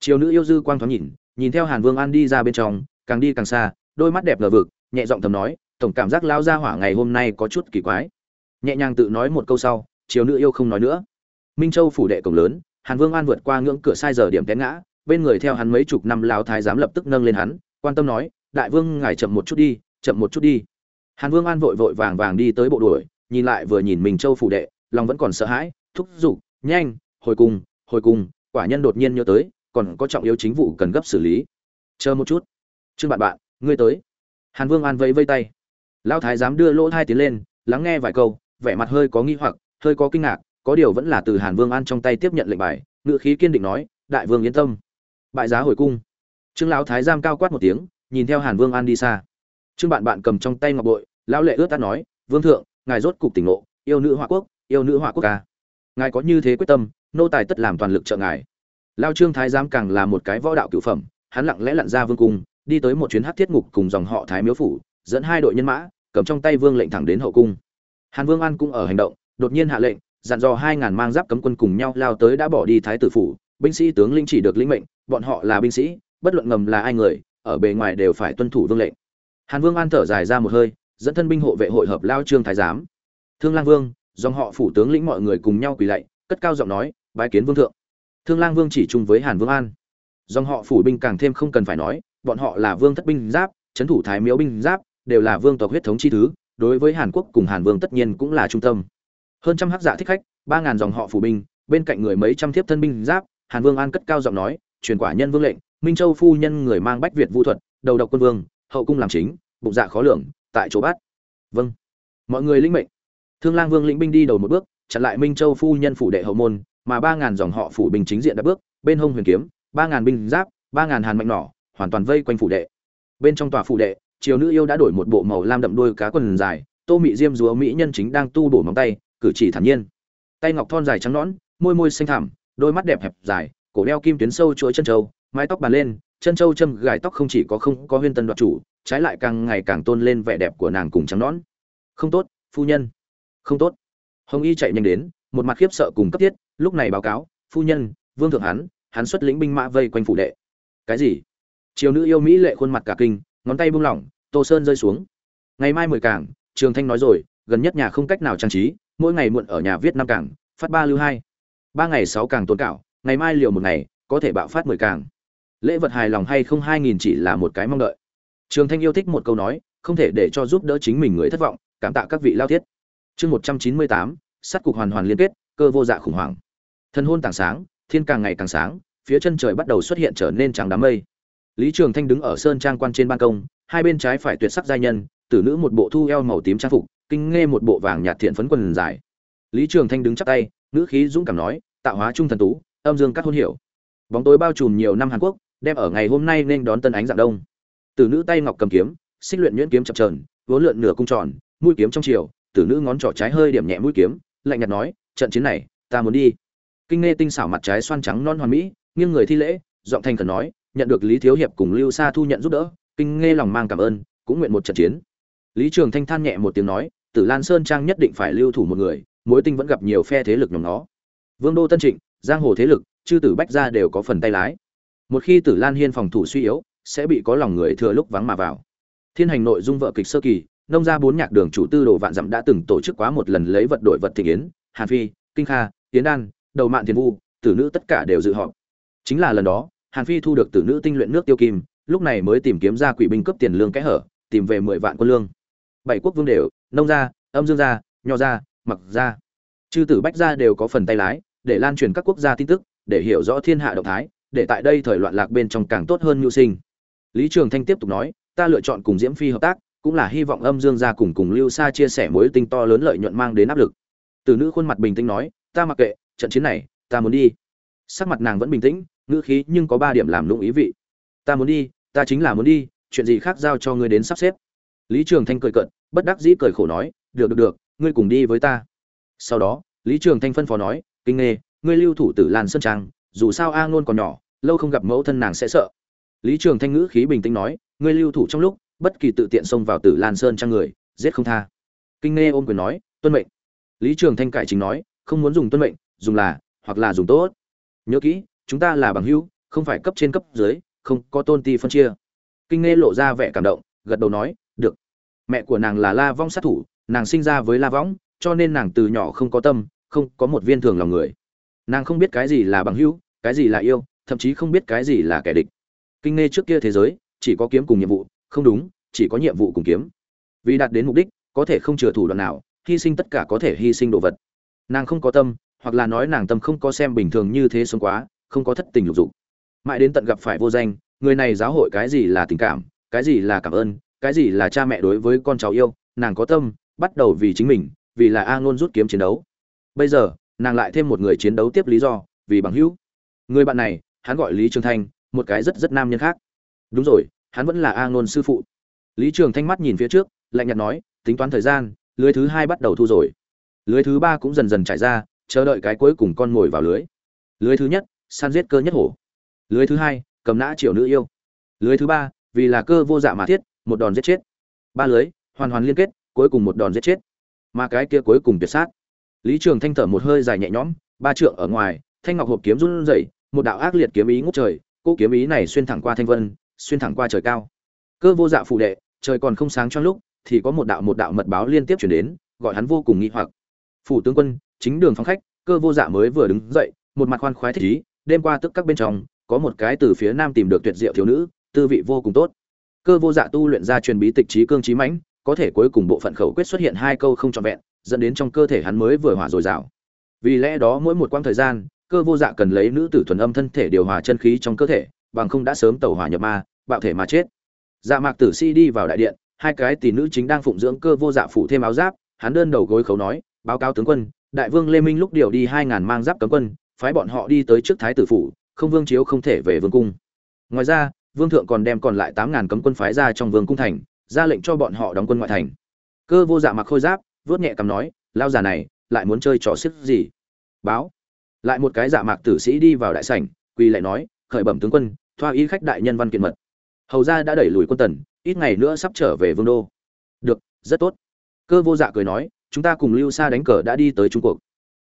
Triều nữ yêu dư quang thoáng nhìn nhìn theo hàn vương an đi ra bên trong, càng đi càng xa, đôi mắt đẹp lờ vực, nhẹ giọng thầm nói, tổng cảm giác lao ra hỏa ngày hôm nay có chút kỳ quái nhẹ nhàng tự nói một câu sau, chiều nữ yêu không nói nữa. Minh châu phủ đệ cổng lớn, hàn vương an vượt qua ngưỡng cửa sai giờ điểm té ngã, bên người theo hắn mấy chục năm lao thái giám lập tức nâng lên hắn, quan tâm nói, đại vương, ngài chậm một chút đi, chậm một chút đi. Hàn vương an vội vội vàng vàng đi tới bộ đuổi, nhìn lại vừa nhìn mình châu phủ đệ, lòng vẫn còn sợ hãi, thúc giục, nhanh, hồi cùng hồi cùng. Quả nhân đột nhiên nhớ tới, còn có trọng yếu chính vụ cần gấp xử lý. Chờ một chút. Trương bạn bạn, ngươi tới. Hàn vương an vẫy vây tay. Lao thái giám đưa lỗ thai tiến lên, lắng nghe vài câu vẻ mặt hơi có nghi hoặc, hơi có kinh ngạc, có điều vẫn là từ hàn vương an trong tay tiếp nhận lệnh bài ngự khí kiên định nói, đại vương yên tâm. Bại giá hồi cung. Trương lão thái giam cao quát một tiếng, nhìn theo hàn vương an đi xa. Trương bạn bạn cầm trong tay ngọc bội, lão lệ ướt tắt nói, vương thượng, ngài rốt cục tỉnh ngộ, yêu nữ Hoa quốc, yêu nữ Hoa quốc ca ngài có như thế quyết tâm, nô tài tất làm toàn lực trợ ngài. Lao trương thái giám càng là một cái võ đạo cửu phẩm, hắn lặng lẽ lặn ra vương cung, đi tới một chuyến hát thiết ngục cùng dòng họ thái miếu phủ, dẫn hai đội nhân mã, cầm trong tay vương lệnh thẳng đến hậu cung hàn vương an cũng ở hành động, đột nhiên hạ lệnh, dặn dò hai ngàn mang giáp cấm quân cùng nhau lao tới đã bỏ đi thái tử phủ. Binh sĩ tướng lĩnh chỉ được lĩnh mệnh, bọn họ là binh sĩ, bất luận ngầm là ai người, ở bề ngoài đều phải tuân thủ vương lệnh. Hàn vương an thở dài ra một hơi, dẫn thân binh hộ vệ hội hợp lao trương thái giám. Thương lang vương, dòng họ phủ tướng lĩnh mọi người cùng nhau quỳ lạy, cất cao giọng nói, bái kiến vương thượng. Thương lang vương chỉ chung với hàn vương an. Dòng họ phủ binh càng thêm không cần phải nói, bọn họ là vương thất binh giáp trấn thủ thái miếu binh giáp, đều là vương tộc huyết thống chi thứ đối với hàn quốc cùng hàn vương tất nhiên cũng là trung tâm. Hơn trăm hắc dạ thích khách, ba ngàn dòng họ phủ binh, bên cạnh người mấy trăm thiếp thân binh giáp, hàn vương an cất cao giọng nói, truyền quả nhân vương lệnh, minh châu phu nhân người mang bách việt vũ thuật, đầu độc quân vương, hậu cung làm chính, bụng dạ khó lường, tại chỗ bắt. Vâng. Mọi người lĩnh mệnh. Thương lang vương lĩnh binh đi đầu một bước, chặn lại minh châu phu nhân phủ đệ hậu môn, mà ba ngàn dòng họ phủ binh chính diện đã bước, bên hông huyền kiếm, ba ngàn binh giáp, ba ngàn hàn mạnh nỏ, hoàn toàn vây quanh phủ đệ. Bên trong tòa phủ đệ chiều nữ yêu đã đổi một bộ màu lam đậm đuôi cá quần dài, tô mị diêm dúa mỹ nhân chính đang tu bổ móng tay, cử chỉ thản nhiên. Tay ngọc thon dài trắng nõn, môi môi xanh thảm đôi mắt đẹp hẹp dài, cổ đeo kim tuyến sâu chuỗi chân trâu, mái tóc bàn lên, chân trâu châm gài tóc không chỉ có không có huyên tân đoạt chủ, trái lại càng ngày càng tôn lên vẻ đẹp của nàng cùng trắng nõn. Không tốt, phu nhân. Không tốt. Hồng y chạy nhanh đến, một mặt khiếp sợ cùng cấp thiết, lúc này báo cáo, phu nhân, vương thượng hắn hắn xuất lĩnh binh mã vây quanh phủ đệ. Cái gì? Chiều nữ yêu mỹ lệ khuôn mặt cả kinh ngón tay buông lỏng, tô sơn rơi xuống. Ngày mai mười cảng, trường thanh nói rồi, gần nhất nhà không cách nào trang trí, mỗi ngày muộn ở nhà viết năm cảng, phát ba lưu hai. Ba ngày sáu cảng tốn cảo, ngày mai liều một ngày, có thể bạo phát mười cảng. Lễ vật hài lòng hay không hai nghìn chỉ là một cái mong đợi. Trường thanh yêu thích một câu nói, không thể để cho giúp đỡ chính mình người thất vọng, cảm tạ các vị lao thiết. Chương một trăm chín mươi tám sắt cục hoàn hoàn liên kết, cơ vô dạ khủng hoảng. Thân hôn tảng sáng, thiên càng ngày càng sáng, phía chân trời bắt đầu xuất hiện trở nên trắng đám mây lý trường thanh đứng ở sơn trang quan trên ban công, hai bên trái phải tuyệt sắc giai nhân, tử nữ một bộ thu eo màu tím trang phục, kinh nghe một bộ vàng nhạt thiện phấn quần dài. Lý trường thanh đứng chắp tay, ngữ khí dũng cảm nói, tạo hóa trung thần tú, âm dương các hôn hiểu. Bóng tối bao trùm nhiều năm hàn quốc, đem ở ngày hôm nay nên đón tân ánh dạng đông. Tử nữ tay ngọc cầm kiếm, xích luyện nhuyễn kiếm chập trờn vốn lượn nửa cung tròn, mũi kiếm trong chiều, tử nữ ngón trỏ trái hơi điểm nhẹ mũi kiếm, lạnh nhạt nói, trận chiến này, ta muốn đi. Kinh nghe tinh xảo mặt trái xoan trắng non hoàn mỹ, nghiêng người thi lễ, giọng thanh khẩn nói nhận được lý thiếu hiệp cùng lưu sa thu nhận giúp đỡ, kinh nghe lòng mang cảm ơn, cũng nguyện một trận chiến. Lý trường thanh than nhẹ một tiếng nói, tử lan sơn trang nhất định phải lưu thủ một người, mối tinh vẫn gặp nhiều phe thế lực nhóm nó. Vương đô tân trịnh, giang hồ thế lực, chư tử bách gia đều có phần tay lái. Một khi tử lan hiên phòng thủ suy yếu, sẽ bị có lòng người thừa lúc vắng mà vào. Thiên hành nội dung vợ kịch sơ kỳ, nông gia bốn nhạc đường chủ tư đồ vạn dặm đã từng tổ chức quá một lần lấy vật đổi vật thị yến, hàn phi, kinh kha tiến đan, đầu mạng thiên vu, tử nữ tất cả đều dự họp. Chính là lần đó hàn phi thu được từ nữ tinh luyện nước tiêu kim, lúc này mới tìm kiếm ra quỷ binh cấp tiền lương kẽ hở, tìm về mười vạn quân lương. Bảy quốc vương đều, nông gia, âm dương gia, nho gia, mặc gia. Chư tử bách gia đều có phần tay lái, để lan truyền các quốc gia tin tức, để hiểu rõ thiên hạ động thái, để tại đây thời loạn lạc bên trong càng tốt hơn nhu sinh. Lý trường thanh tiếp tục nói, ta lựa chọn cùng diễm phi hợp tác, cũng là hy vọng âm dương gia cùng cùng lưu sa chia sẻ mối tinh to lớn lợi nhuận mang đến áp lực. Từ nữ khuôn mặt bình tĩnh nói, ta mặc kệ, trận chiến này, ta muốn đi. Sắc mặt nàng vẫn bình tĩnh ngữ khí nhưng có ba điểm làm lung ý vị. Ta muốn đi ta chính là muốn đi chuyện gì khác giao cho ngươi đến sắp xếp. Lý trường thanh cười cận, bất đắc dĩ cười khổ nói được được được ngươi cùng đi với ta. Sau đó lý trường thanh phân phó nói kinh nghề ngươi lưu thủ tử lan sơn trang dù sao a ngôn còn nhỏ lâu không gặp mẫu thân nàng sẽ sợ. Lý trường thanh ngữ khí bình tĩnh nói ngươi lưu thủ trong lúc bất kỳ tự tiện xông vào tử lan sơn trang người giết không tha. Kinh nghe ôm quyền nói tuân mệnh. Lý trường thanh cải chính nói không muốn dùng tuân mệnh dùng là hoặc là dùng tốt. Nhớ kỹ chúng ta là bằng hữu, không phải cấp trên cấp dưới, không có tôn ti phân chia. Kinh nghe lộ ra vẻ cảm động, gật đầu nói, được. Mẹ của nàng là la vong sát thủ, nàng sinh ra với la võng cho nên nàng từ nhỏ không có tâm, không có một viên thường lòng người. Nàng không biết cái gì là bằng hữu, cái gì là yêu, thậm chí không biết cái gì là kẻ địch. Kinh nghe trước kia thế giới, chỉ có kiếm cùng nhiệm vụ, không đúng, chỉ có nhiệm vụ cùng kiếm. Vì đạt đến mục đích, có thể không chừa thủ đoạn nào, hy sinh tất cả có thể hy sinh đồ vật. Nàng không có tâm, hoặc là nói nàng tâm không có xem bình thường như thế sống quá không có thất tình lục dục. Mãi đến tận gặp phải vô danh, người này giáo hội cái gì là tình cảm, cái gì là cảm ơn, cái gì là cha mẹ đối với con cháu yêu, nàng có tâm, bắt đầu vì chính mình, vì là a ngôn rút kiếm chiến đấu. Bây giờ, nàng lại thêm một người chiến đấu tiếp lý do, vì bằng hữu. Người bạn này, hắn gọi lý trường thanh, một cái rất rất nam nhân khác. Đúng rồi, hắn vẫn là a ngôn sư phụ. Lý trường thanh mắt nhìn phía trước, lạnh nhạt nói, tính toán thời gian, lưới thứ hai bắt đầu thu rồi. Lưới thứ ba cũng dần dần trải ra, chờ đợi cái cuối cùng con mồi vào lưới. Lưới thứ nhất săn giết cơ nhất hổ. Lưới thứ hai, cầm nã triệu nữ yêu. Lưới thứ ba, vì là cơ vô dạ mà thiết, một đòn giết chết. Ba lưới, hoàn hoàn liên kết, cuối cùng một đòn giết chết. Mà cái kia cuối cùng tuyệt sát. Lý trường thanh thở một hơi dài nhẹ nhõm, ba trượng ở ngoài, thanh ngọc hộp kiếm run rẩy, một đạo ác liệt kiếm ý ngút trời, cô kiếm ý này xuyên thẳng qua thanh vân, xuyên thẳng qua trời cao. Cơ vô dạ phụ đệ, trời còn không sáng trong lúc, thì có một đạo một đạo mật báo liên tiếp chuyển đến, gọi hắn vô cùng nghi hoặc. Phủ tướng quân, chính đường phong khách, cơ vô dạ mới vừa đứng dậy, một mặt khoan khoái thích ý đêm qua tức các bên trong, có một cái từ phía nam tìm được tuyệt diệu thiếu nữ, tư vị vô cùng tốt. Cơ vô dạ tu luyện ra truyền bí tịch trí cương trí mãnh, có thể cuối cùng bộ phận khẩu quyết xuất hiện hai câu không trọn vẹn, dẫn đến trong cơ thể hắn mới vừa hỏa dồi dào. Vì lẽ đó mỗi một quãng thời gian, cơ vô dạ cần lấy nữ tử thuần âm thân thể điều hòa chân khí trong cơ thể, bằng không đã sớm tẩu hỏa nhập ma, bạo thể mà chết. Dạ mạc tử si đi vào đại điện, hai cái tỷ nữ chính đang phụng dưỡng cơ vô dạ phủ thêm áo giáp, hắn đơn đầu gối khấu nói, báo cáo tướng quân, đại vương lê minh lúc điều đi hai ngàn mang giáp cấm quân phái bọn họ đi tới trước thái tử phủ, không vương chiếu không thể về vương cung. Ngoài ra, vương thượng còn đem còn lại tám ngàn cấm quân phái ra trong vương cung thành, ra lệnh cho bọn họ đóng quân ngoại thành. Cơ vô dạ mặc khôi giáp, vớt nhẹ cầm nói lao già này, lại muốn chơi trò xiếc gì? Báo. Lại một cái dạ mạc tử sĩ đi vào đại sảnh, quỳ lại nói, khởi bẩm tướng quân, thoa y khách đại nhân văn kiện mật. Hầu ra đã đẩy lùi quân tần, ít ngày nữa sắp trở về vương đô. Được, rất tốt. Cơ vô dạ cười nói, chúng ta cùng lưu xa đánh cờ đã đi tới trung quốc.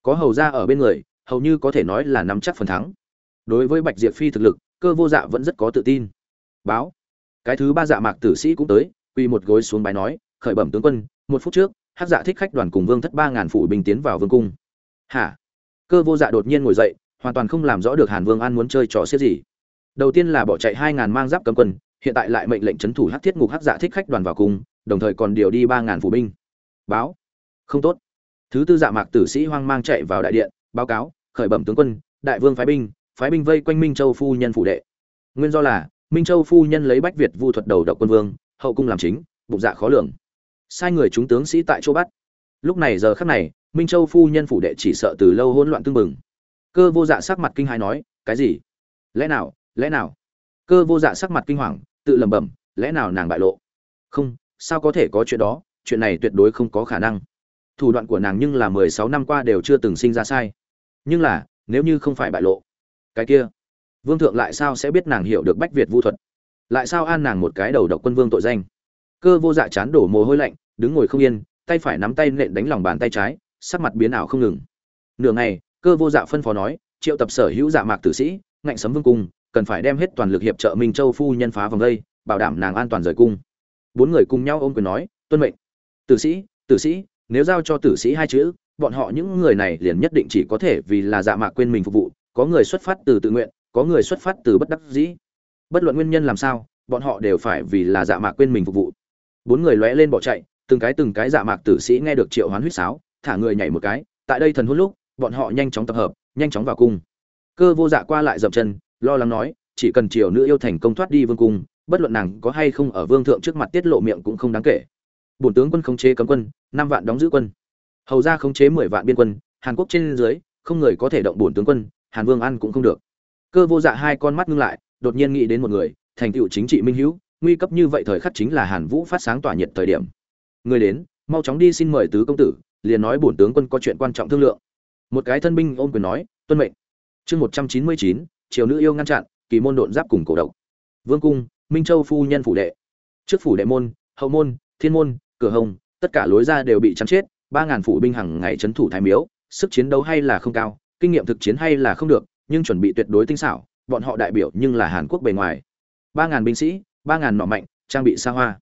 Có hầu ra ở bên người hầu như có thể nói là nắm chắc phần thắng. Đối với bạch diệp phi thực lực, cơ vô dạ vẫn rất có tự tin. Báo. Cái thứ ba dạ mạc tử sĩ cũng tới, quỳ một gối xuống bài nói, khởi bẩm tướng quân, một phút trước hát dạ thích khách đoàn cùng vương thất ba ngàn phủ binh tiến vào vương cung. Hả? Cơ vô dạ đột nhiên ngồi dậy, hoàn toàn không làm rõ được hàn vương an muốn chơi trò xiết gì. Đầu tiên là bỏ chạy hai ngàn mang giáp cấm quân, hiện tại lại mệnh lệnh trấn thủ hát thiết ngục hát dạ thích khách đoàn vào cung, đồng thời còn điều đi ba ngàn phủ binh. Báo. Không tốt. Thứ tư dạ mạc tử sĩ hoang mang chạy vào đại điện, báo cáo khởi bẩm tướng quân, đại vương phái binh phái binh vây quanh minh châu phu nhân phủ đệ. Nguyên do là, minh châu phu nhân lấy bách việt vu thuật đầu độc quân vương, hậu cung làm chính, bụng dạ khó lường. Sai người chúng tướng sĩ tại chỗ bắt. Lúc này giờ khắc này, minh châu phu nhân phủ đệ chỉ sợ từ lâu hỗn loạn tương bừng. Cơ vô dạ sắc mặt kinh hãi nói, cái gì? Lẽ nào lẽ nào? Cơ vô dạ sắc mặt kinh hoàng, tự lẩm bẩm, lẽ nào nàng bại lộ? Không, sao có thể có chuyện đó, chuyện này tuyệt đối không có khả năng. Thủ đoạn của nàng nhưng là mười sáu năm qua đều chưa từng sinh ra sai nhưng là, nếu như không phải bại lộ, cái kia, vương thượng lại sao sẽ biết nàng hiểu được bách việt vu thuật? Lại sao an nàng một cái đầu độc quân vương tội danh? Cơ vô dạ chán đổ mồ hôi lạnh, đứng ngồi không yên, tay phải nắm tay nện đánh lòng bàn tay trái, sắc mặt biến ảo không ngừng. Nửa ngày, cơ vô dạ phân phó nói, triệu tập sở hữu dạ mạc tử sĩ, ngạnh sấm vương cung, cần phải đem hết toàn lực hiệp trợ minh châu phu nhân phá vòng đây, bảo đảm nàng an toàn rời cung. Bốn người cùng nhau ôm quyền nói, tuân mệnh. Tử sĩ tử sĩ, nếu giao cho tử sĩ hai chữ bọn họ những người này liền nhất định chỉ có thể vì là dạ mạc quên mình phục vụ, có người xuất phát từ tự nguyện, có người xuất phát từ bất đắc dĩ. Bất luận nguyên nhân làm sao, bọn họ đều phải vì là dạ mạc quên mình phục vụ. Bốn người lóe lên bỏ chạy, từng cái từng cái dạ mạc tử sĩ nghe được triệu hoán huýt sáo, thả người nhảy một cái, tại đây thần hút lúc, bọn họ nhanh chóng tập hợp, nhanh chóng vào cung. Cơ vô dạ qua lại dậm chân, lo lắng nói, chỉ cần triều nữ yêu thành công thoát đi vương cung, bất luận nàng có hay không ở vương thượng trước mặt tiết lộ miệng cũng không đáng kể. Bổn tướng quân khống chế cấm quân, năm vạn đóng giữ quân hầu ra khống chế mười vạn biên quân, hàn quốc trên dưới, không người có thể động bổn tướng quân, hàn vương ăn cũng không được. Cơ vô dạ hai con mắt ngưng lại, đột nhiên nghĩ đến một người, thành tựu chính trị minh hữu nguy cấp như vậy thời khắc chính là hàn vũ phát sáng tỏa nhiệt thời điểm. Người đến, mau chóng đi xin mời tứ công tử, liền nói bổn tướng quân có chuyện quan trọng thương lượng. Một cái thân binh ôm quyền nói, tuân mệnh. Chương một trăm chín mươi chín, triều nữ yêu ngăn chặn, kỳ môn độn giáp cùng cổ độc. Vương cung, minh châu phu nhân phủ đệ. Trước phủ đệ môn, hậu môn, thiên môn, cửa hồng, tất cả lối ra đều bị chắn chết ba ngàn phụ binh hàng ngày trấn thủ thái miếu, sức chiến đấu hay là không cao, kinh nghiệm thực chiến hay là không được, nhưng chuẩn bị tuyệt đối tinh xảo, bọn họ đại biểu nhưng là hàn quốc bề ngoài. ba ngàn binh sĩ, ba ngàn nọ mạnh, trang bị xa hoa.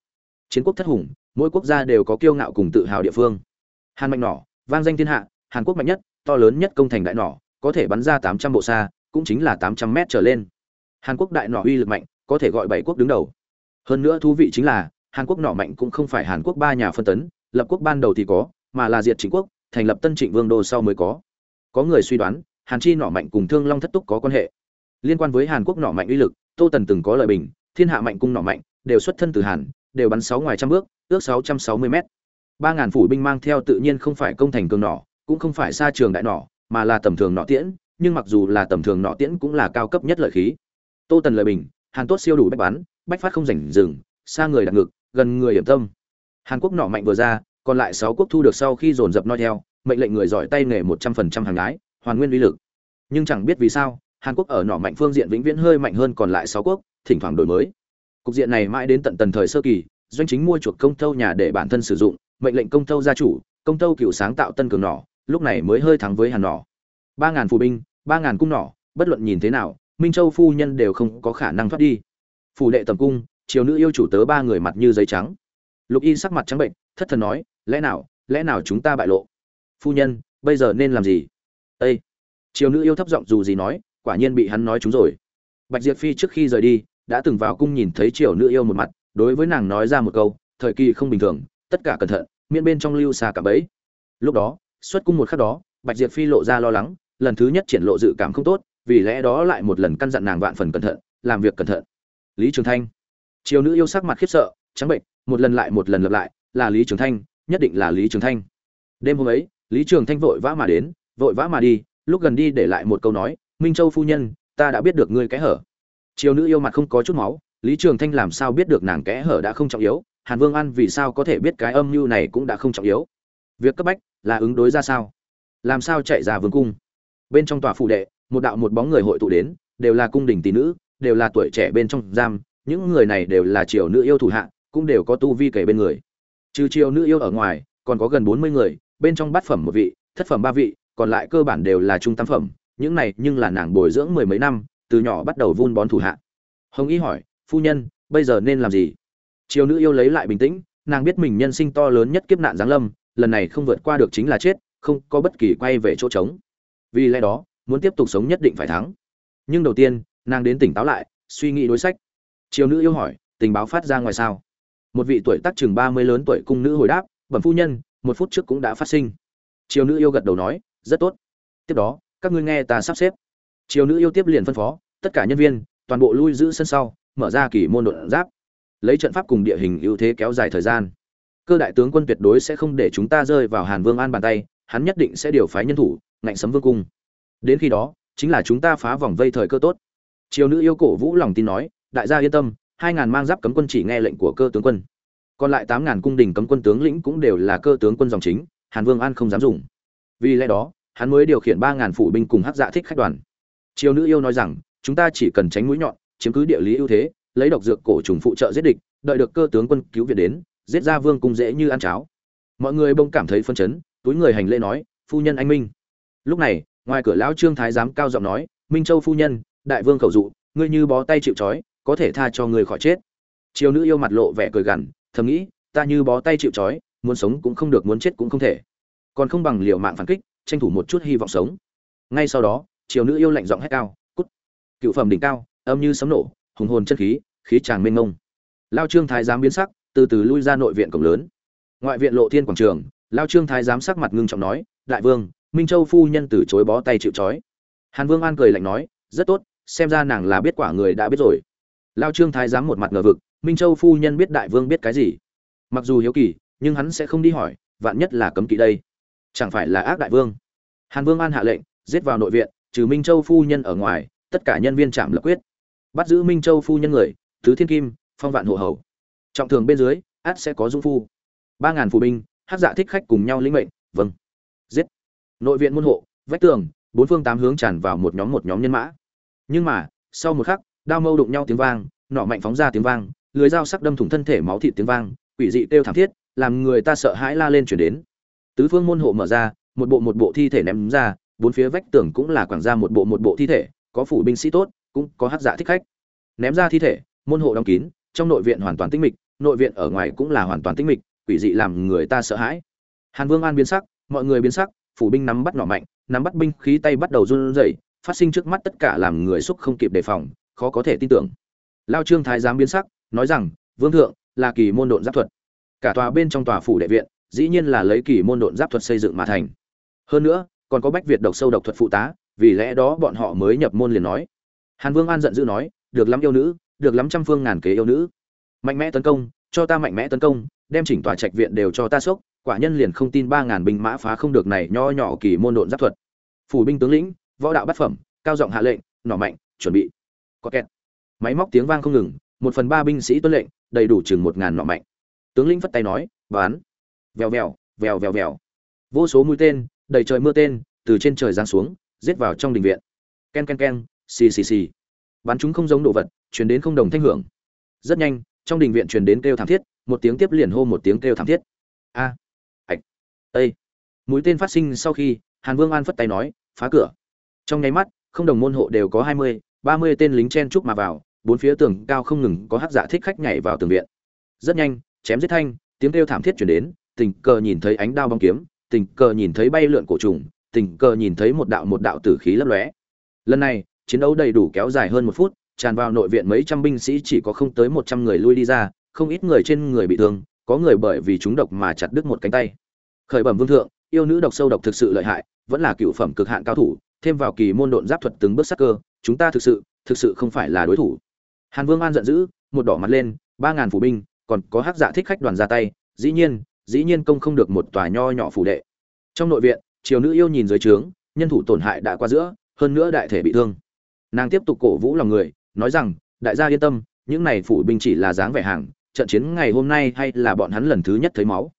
Chiến quốc thất hùng, mỗi quốc gia đều có kiêu ngạo cùng tự hào địa phương. Hàn mạnh nỏ, vang danh thiên hạ, hàn quốc mạnh nhất, to lớn nhất công thành đại nỏ, có thể bắn ra tám trăm bộ xa, cũng chính là tám trăm mét trở lên. Hàn quốc đại nỏ uy lực mạnh, có thể gọi bảy quốc đứng đầu. Hơn nữa thú vị chính là, hàn quốc nỏ mạnh cũng không phải hàn quốc ba nhà phân tấn, lập quốc ban đầu thì có mà là diệt chính quốc, thành lập tân trịnh vương đô sau mới có. Có người suy đoán, hàn chi nọ mạnh cùng thương long thất túc có quan hệ. Liên quan với hàn quốc nọ mạnh uy lực, tô tần từng có lời bình, thiên hạ mạnh cung nọ mạnh đều xuất thân từ hàn, đều bắn sáu ngoài trăm bước, ước sáu trăm sáu mươi m ba ngàn phủ binh mang theo tự nhiên không phải công thành cường nỏ cũng không phải xa trường đại nỏ mà là tầm thường nọ tiễn, nhưng mặc dù là tầm thường nọ tiễn cũng là cao cấp nhất lợi khí. Tô tần lời bình, hàn tốt siêu đủ bách bắn, bách phát không rảnh rừng, xa người đặt ngực, gần người hiểm tâm. Hàn quốc nọ mạnh vừa ra còn lại sáu quốc thu được sau khi dồn dập noi theo, mệnh lệnh người giỏi tay nghề một trăm phần trăm hàng gái hoàn nguyên uy lực. Nhưng chẳng biết vì sao, hàn quốc ở nỏ mạnh phương diện vĩnh viễn hơi mạnh hơn còn lại sáu quốc, thỉnh thoảng đổi mới. Cục diện này mãi đến tận tần thời sơ kỳ, doanh chính mua chuộc công thâu nhà để bản thân sử dụng, mệnh lệnh công thâu gia chủ, công thâu cựu sáng tạo tân cường nỏ lúc này mới hơi thắng với hàn nỏ ba ngàn phù binh, ba ngàn cung nỏ bất luận nhìn thế nào, minh châu phu nhân đều không có khả năng thoát đi. Phủ đệ tầm cung, triều nữ yêu chủ tớ ba người mặt như giấy trắng. Lục y sắc mặt trắng bệnh, thất thần nói lẽ nào lẽ nào chúng ta bại lộ? Phu nhân, bây giờ nên làm gì? Ây triều nữ yêu thấp giọng dù gì nói, quả nhiên bị hắn nói chúng rồi. Bạch diệp phi trước khi rời đi, đã từng vào cung nhìn thấy triều nữ yêu một mặt, đối với nàng nói ra một câu, thời kỳ không bình thường, tất cả cẩn thận, miễn bên trong lưu xa cả bẫy. Lúc đó, xuất cung một khắc đó, bạch diệp phi lộ ra lo lắng, lần thứ nhất triển lộ dự cảm không tốt, vì lẽ đó lại một lần căn dặn nàng vạn phần cẩn thận, làm việc cẩn thận. Lý trường thanh. Triều nữ yêu sắc mặt khiếp sợ, trắng bệnh, một lần lại một lần lặp lại, là lý trường thanh nhất định là lý trường thanh. Đêm hôm ấy, lý trường thanh vội vã mà đến, vội vã mà đi, lúc gần đi để lại một câu nói, minh châu phu nhân, ta đã biết được ngươi cái hở. Triều nữ yêu mặt không có chút máu, lý trường thanh làm sao biết được nàng kẽ hở đã không trọng yếu, hàn vương an vì sao có thể biết cái âm mưu này cũng đã không trọng yếu. Việc cấp bách là ứng đối ra sao? Làm sao chạy ra vương cung? Bên trong tòa phụ đệ, một đạo một bóng người hội tụ đến, đều là cung đình tỷ nữ, đều là tuổi trẻ bên trong giam, những người này đều là triều nữ yêu thủ hạ, cũng đều có tu vi kể bên người trừ triều nữ yêu ở ngoài, còn có gần bốn mươi người, bên trong bát phẩm một vị, thất phẩm ba vị, còn lại cơ bản đều là trung tam phẩm. Những này nhưng là nàng bồi dưỡng mười mấy năm, từ nhỏ bắt đầu vun bón thủ hạ. Hồng y hỏi, phu nhân, bây giờ nên làm gì? Triều nữ yêu lấy lại bình tĩnh, nàng biết mình nhân sinh to lớn nhất kiếp nạn giáng lâm, lần này không vượt qua được chính là chết, không có bất kỳ quay về chỗ trống. Vì lẽ đó, muốn tiếp tục sống nhất định phải thắng. Nhưng đầu tiên, nàng đến tỉnh táo lại, suy nghĩ đối sách. Triều nữ yêu hỏi, tình báo phát ra ngoài sao? Một vị tuổi tác chừng ba mươi lớn tuổi cung nữ hồi đáp, bẩm phu nhân, một phút trước cũng đã phát sinh. Triều nữ yêu gật đầu nói, rất tốt. Tiếp đó, các ngươi nghe ta sắp xếp. Triều nữ yêu tiếp liền phân phó, tất cả nhân viên, toàn bộ lui giữ sân sau, mở ra kỳ môn đột giáp. Lấy trận pháp cùng địa hình ưu thế kéo dài thời gian. Cơ đại tướng quân tuyệt đối sẽ không để chúng ta rơi vào hàn vương an bàn tay, hắn nhất định sẽ điều phái nhân thủ, ngạnh sấm vương cung. Đến khi đó, chính là chúng ta phá vòng vây thời cơ tốt. Triều nữ yêu cổ vũ lòng tin nói, đại gia yên tâm hai ngàn mang giáp cấm quân chỉ nghe lệnh của cơ tướng quân. Còn lại tám ngàn cung đình cấm quân tướng lĩnh cũng đều là cơ tướng quân dòng chính, hàn vương an không dám dùng. Vì lẽ đó, hắn mới điều khiển ba ngàn phụ binh cùng hắc dạ thích khách đoàn. Triều nữ yêu nói rằng, chúng ta chỉ cần tránh mũi nhọn, chiếm cứ địa lý ưu thế, lấy độc dược cổ trùng phụ trợ giết địch, đợi được cơ tướng quân cứu viện đến, giết ra vương cung dễ như ăn cháo. Mọi người bỗng cảm thấy phân chấn, túi người hành lễ nói, phu nhân anh minh. Lúc này, ngoài cửa lão trương thái giám cao giọng nói, minh châu phu nhân, đại vương khẩu dụ, ngươi như bó tay chịu trói có thể tha cho người khỏi chết. Triều nữ yêu mặt lộ vẻ cười gằn, thầm nghĩ, ta như bó tay chịu trói, muốn sống cũng không được, muốn chết cũng không thể. Còn không bằng liều mạng phản kích, tranh thủ một chút hy vọng sống. Ngay sau đó, triều nữ yêu lạnh giọng hét cao, cút. Cựu phẩm đỉnh cao, âm như sấm nổ, hùng hồn chân khí khí tràng mênh mông. lao trương thái giám biến sắc, từ từ lui ra nội viện cổng lớn. Ngoại viện lộ thiên quảng trường, lao trương thái giám sắc mặt ngưng trọng nói, đại vương, minh châu phu nhân từ chối bó tay chịu trói. Hàn vương an cười lạnh nói, rất tốt, xem ra nàng là biết quả người đã biết rồi lao trương thái giám một mặt ngờ vực, minh châu phu nhân biết đại vương biết cái gì? Mặc dù hiếu kỳ, nhưng hắn sẽ không đi hỏi, vạn nhất là cấm kỵ đây. Chẳng phải là ác đại vương? Hàn vương an hạ lệnh, giết vào nội viện, trừ minh châu phu nhân ở ngoài, tất cả nhân viên trạm lập quyết. Bắt giữ minh châu phu nhân người thứ thiên kim, phong vạn hộ hầu. Trọng thường bên dưới, át sẽ có dung phu. Ba ngàn phù binh, hát dạ thích khách cùng nhau lĩnh mệnh vâng. Giết. Nội viện môn hộ, vách tường, bốn phương tám hướng tràn vào một nhóm một nhóm nhân mã. Nhưng mà, sau một khắc đao mâu đụng nhau tiếng vang nọ mạnh phóng ra tiếng vang, lưới dao sắc đâm thủng thân thể máu thịt tiếng vang, quỷ dị kêu thảm thiết, làm người ta sợ hãi la lên chuyển đến. Tứ phương môn hộ mở ra, một bộ một bộ thi thể ném ra, bốn phía vách tường cũng là quảng ra một bộ một bộ thi thể, có phủ binh sĩ tốt, cũng có hát giả dạ thích khách. Ném ra thi thể, môn hộ đóng kín, trong nội viện hoàn toàn tĩnh mịch, nội viện ở ngoài cũng là hoàn toàn tĩnh mịch, quỷ dị làm người ta sợ hãi. Hàn vương an biến sắc, mọi người biến sắc, phủ binh nắm bắt nỏ mạnh, nắm bắt binh khí tay bắt đầu run rẩy, phát sinh trước mắt tất cả làm người xúc không kịp đề phòng khó có thể tin tưởng. Lao trương thái giám biến sắc, nói rằng, vương thượng, là kỳ môn độn giáp thuật. Cả tòa bên trong tòa phủ đệ viện, dĩ nhiên là lấy kỳ môn độn giáp thuật xây dựng mà thành. Hơn nữa, còn có bách việt độc sâu độc thuật phụ tá, vì lẽ đó bọn họ mới nhập môn liền nói. Hàn vương an giận dữ nói, được lắm yêu nữ, được lắm trăm phương ngàn kế yêu nữ. Mạnh mẽ tấn công, cho ta mạnh mẽ tấn công, đem chỉnh tòa trạch viện đều cho ta sốc, quả nhân liền không tin ba ngàn binh mã phá không được này nho nhỏ kỳ môn độn giáp thuật. Phủ binh tướng lĩnh, võ đạo bát phẩm, cao giọng hạ lệnh, nỏ mạnh, chuẩn bị có kẹt máy móc tiếng vang không ngừng một phần ba binh sĩ tuân lệnh đầy đủ chừng một ngàn nọ mạnh. Tướng lĩnh phất tay nói bán. Vèo vèo vèo vèo vèo. Vô số mũi tên đầy trời mưa tên từ trên trời giáng xuống giết vào trong đình viện. Ken ken ken xì xì xì. Bắn chúng không giống đồ vật chuyển đến không đồng thanh hưởng. Rất nhanh trong đình viện truyền đến kêu thảm thiết một tiếng tiếp liền hô một tiếng kêu thảm thiết. A. À, ạch ây mũi tên phát sinh sau khi hàn vương an phất tay nói phá cửa. Trong nháy mắt không đồng môn hộ đều có hai mươi ba mươi tên lính chen trúc mà vào, bốn phía tường cao không ngừng có hát giả thích khách nhảy vào tường viện. Rất nhanh, chém giết thanh, tiếng kêu thảm thiết chuyển đến, tình cờ nhìn thấy ánh đao bóng kiếm, tình cờ nhìn thấy bay lượn cổ trùng, tình cờ nhìn thấy một đạo một đạo tử khí lấp lóe. Lần này, chiến đấu đầy đủ kéo dài hơn một phút, tràn vào nội viện mấy trăm binh sĩ chỉ có không tới một trăm người lui đi ra, không ít người trên người bị thương, có người bởi vì chúng độc mà chặt đứt một cánh tay. Khởi bẩm vương thượng, yêu nữ độc sâu độc thực sự lợi hại, vẫn là cựu phẩm cực hạn cao thủ thêm vào kỳ môn độn giáp thuật từng bước sắc cơ, chúng ta thực sự thực sự không phải là đối thủ. Hàn vương an giận dữ, một đỏ mặt lên, ba ngàn phủ binh, còn có hắc dạ thích khách đoàn ra tay, dĩ nhiên dĩ nhiên công không được một tòa nho nhỏ phủ đệ. Trong nội viện, triều nữ yêu nhìn dưới trướng, nhân thủ tổn hại đã qua giữa, hơn nữa đại thể bị thương. Nàng tiếp tục cổ vũ lòng người, nói rằng, đại gia yên tâm, những này phủ binh chỉ là dáng vẻ hàng, trận chiến ngày hôm nay hay là bọn hắn lần thứ nhất thấy máu.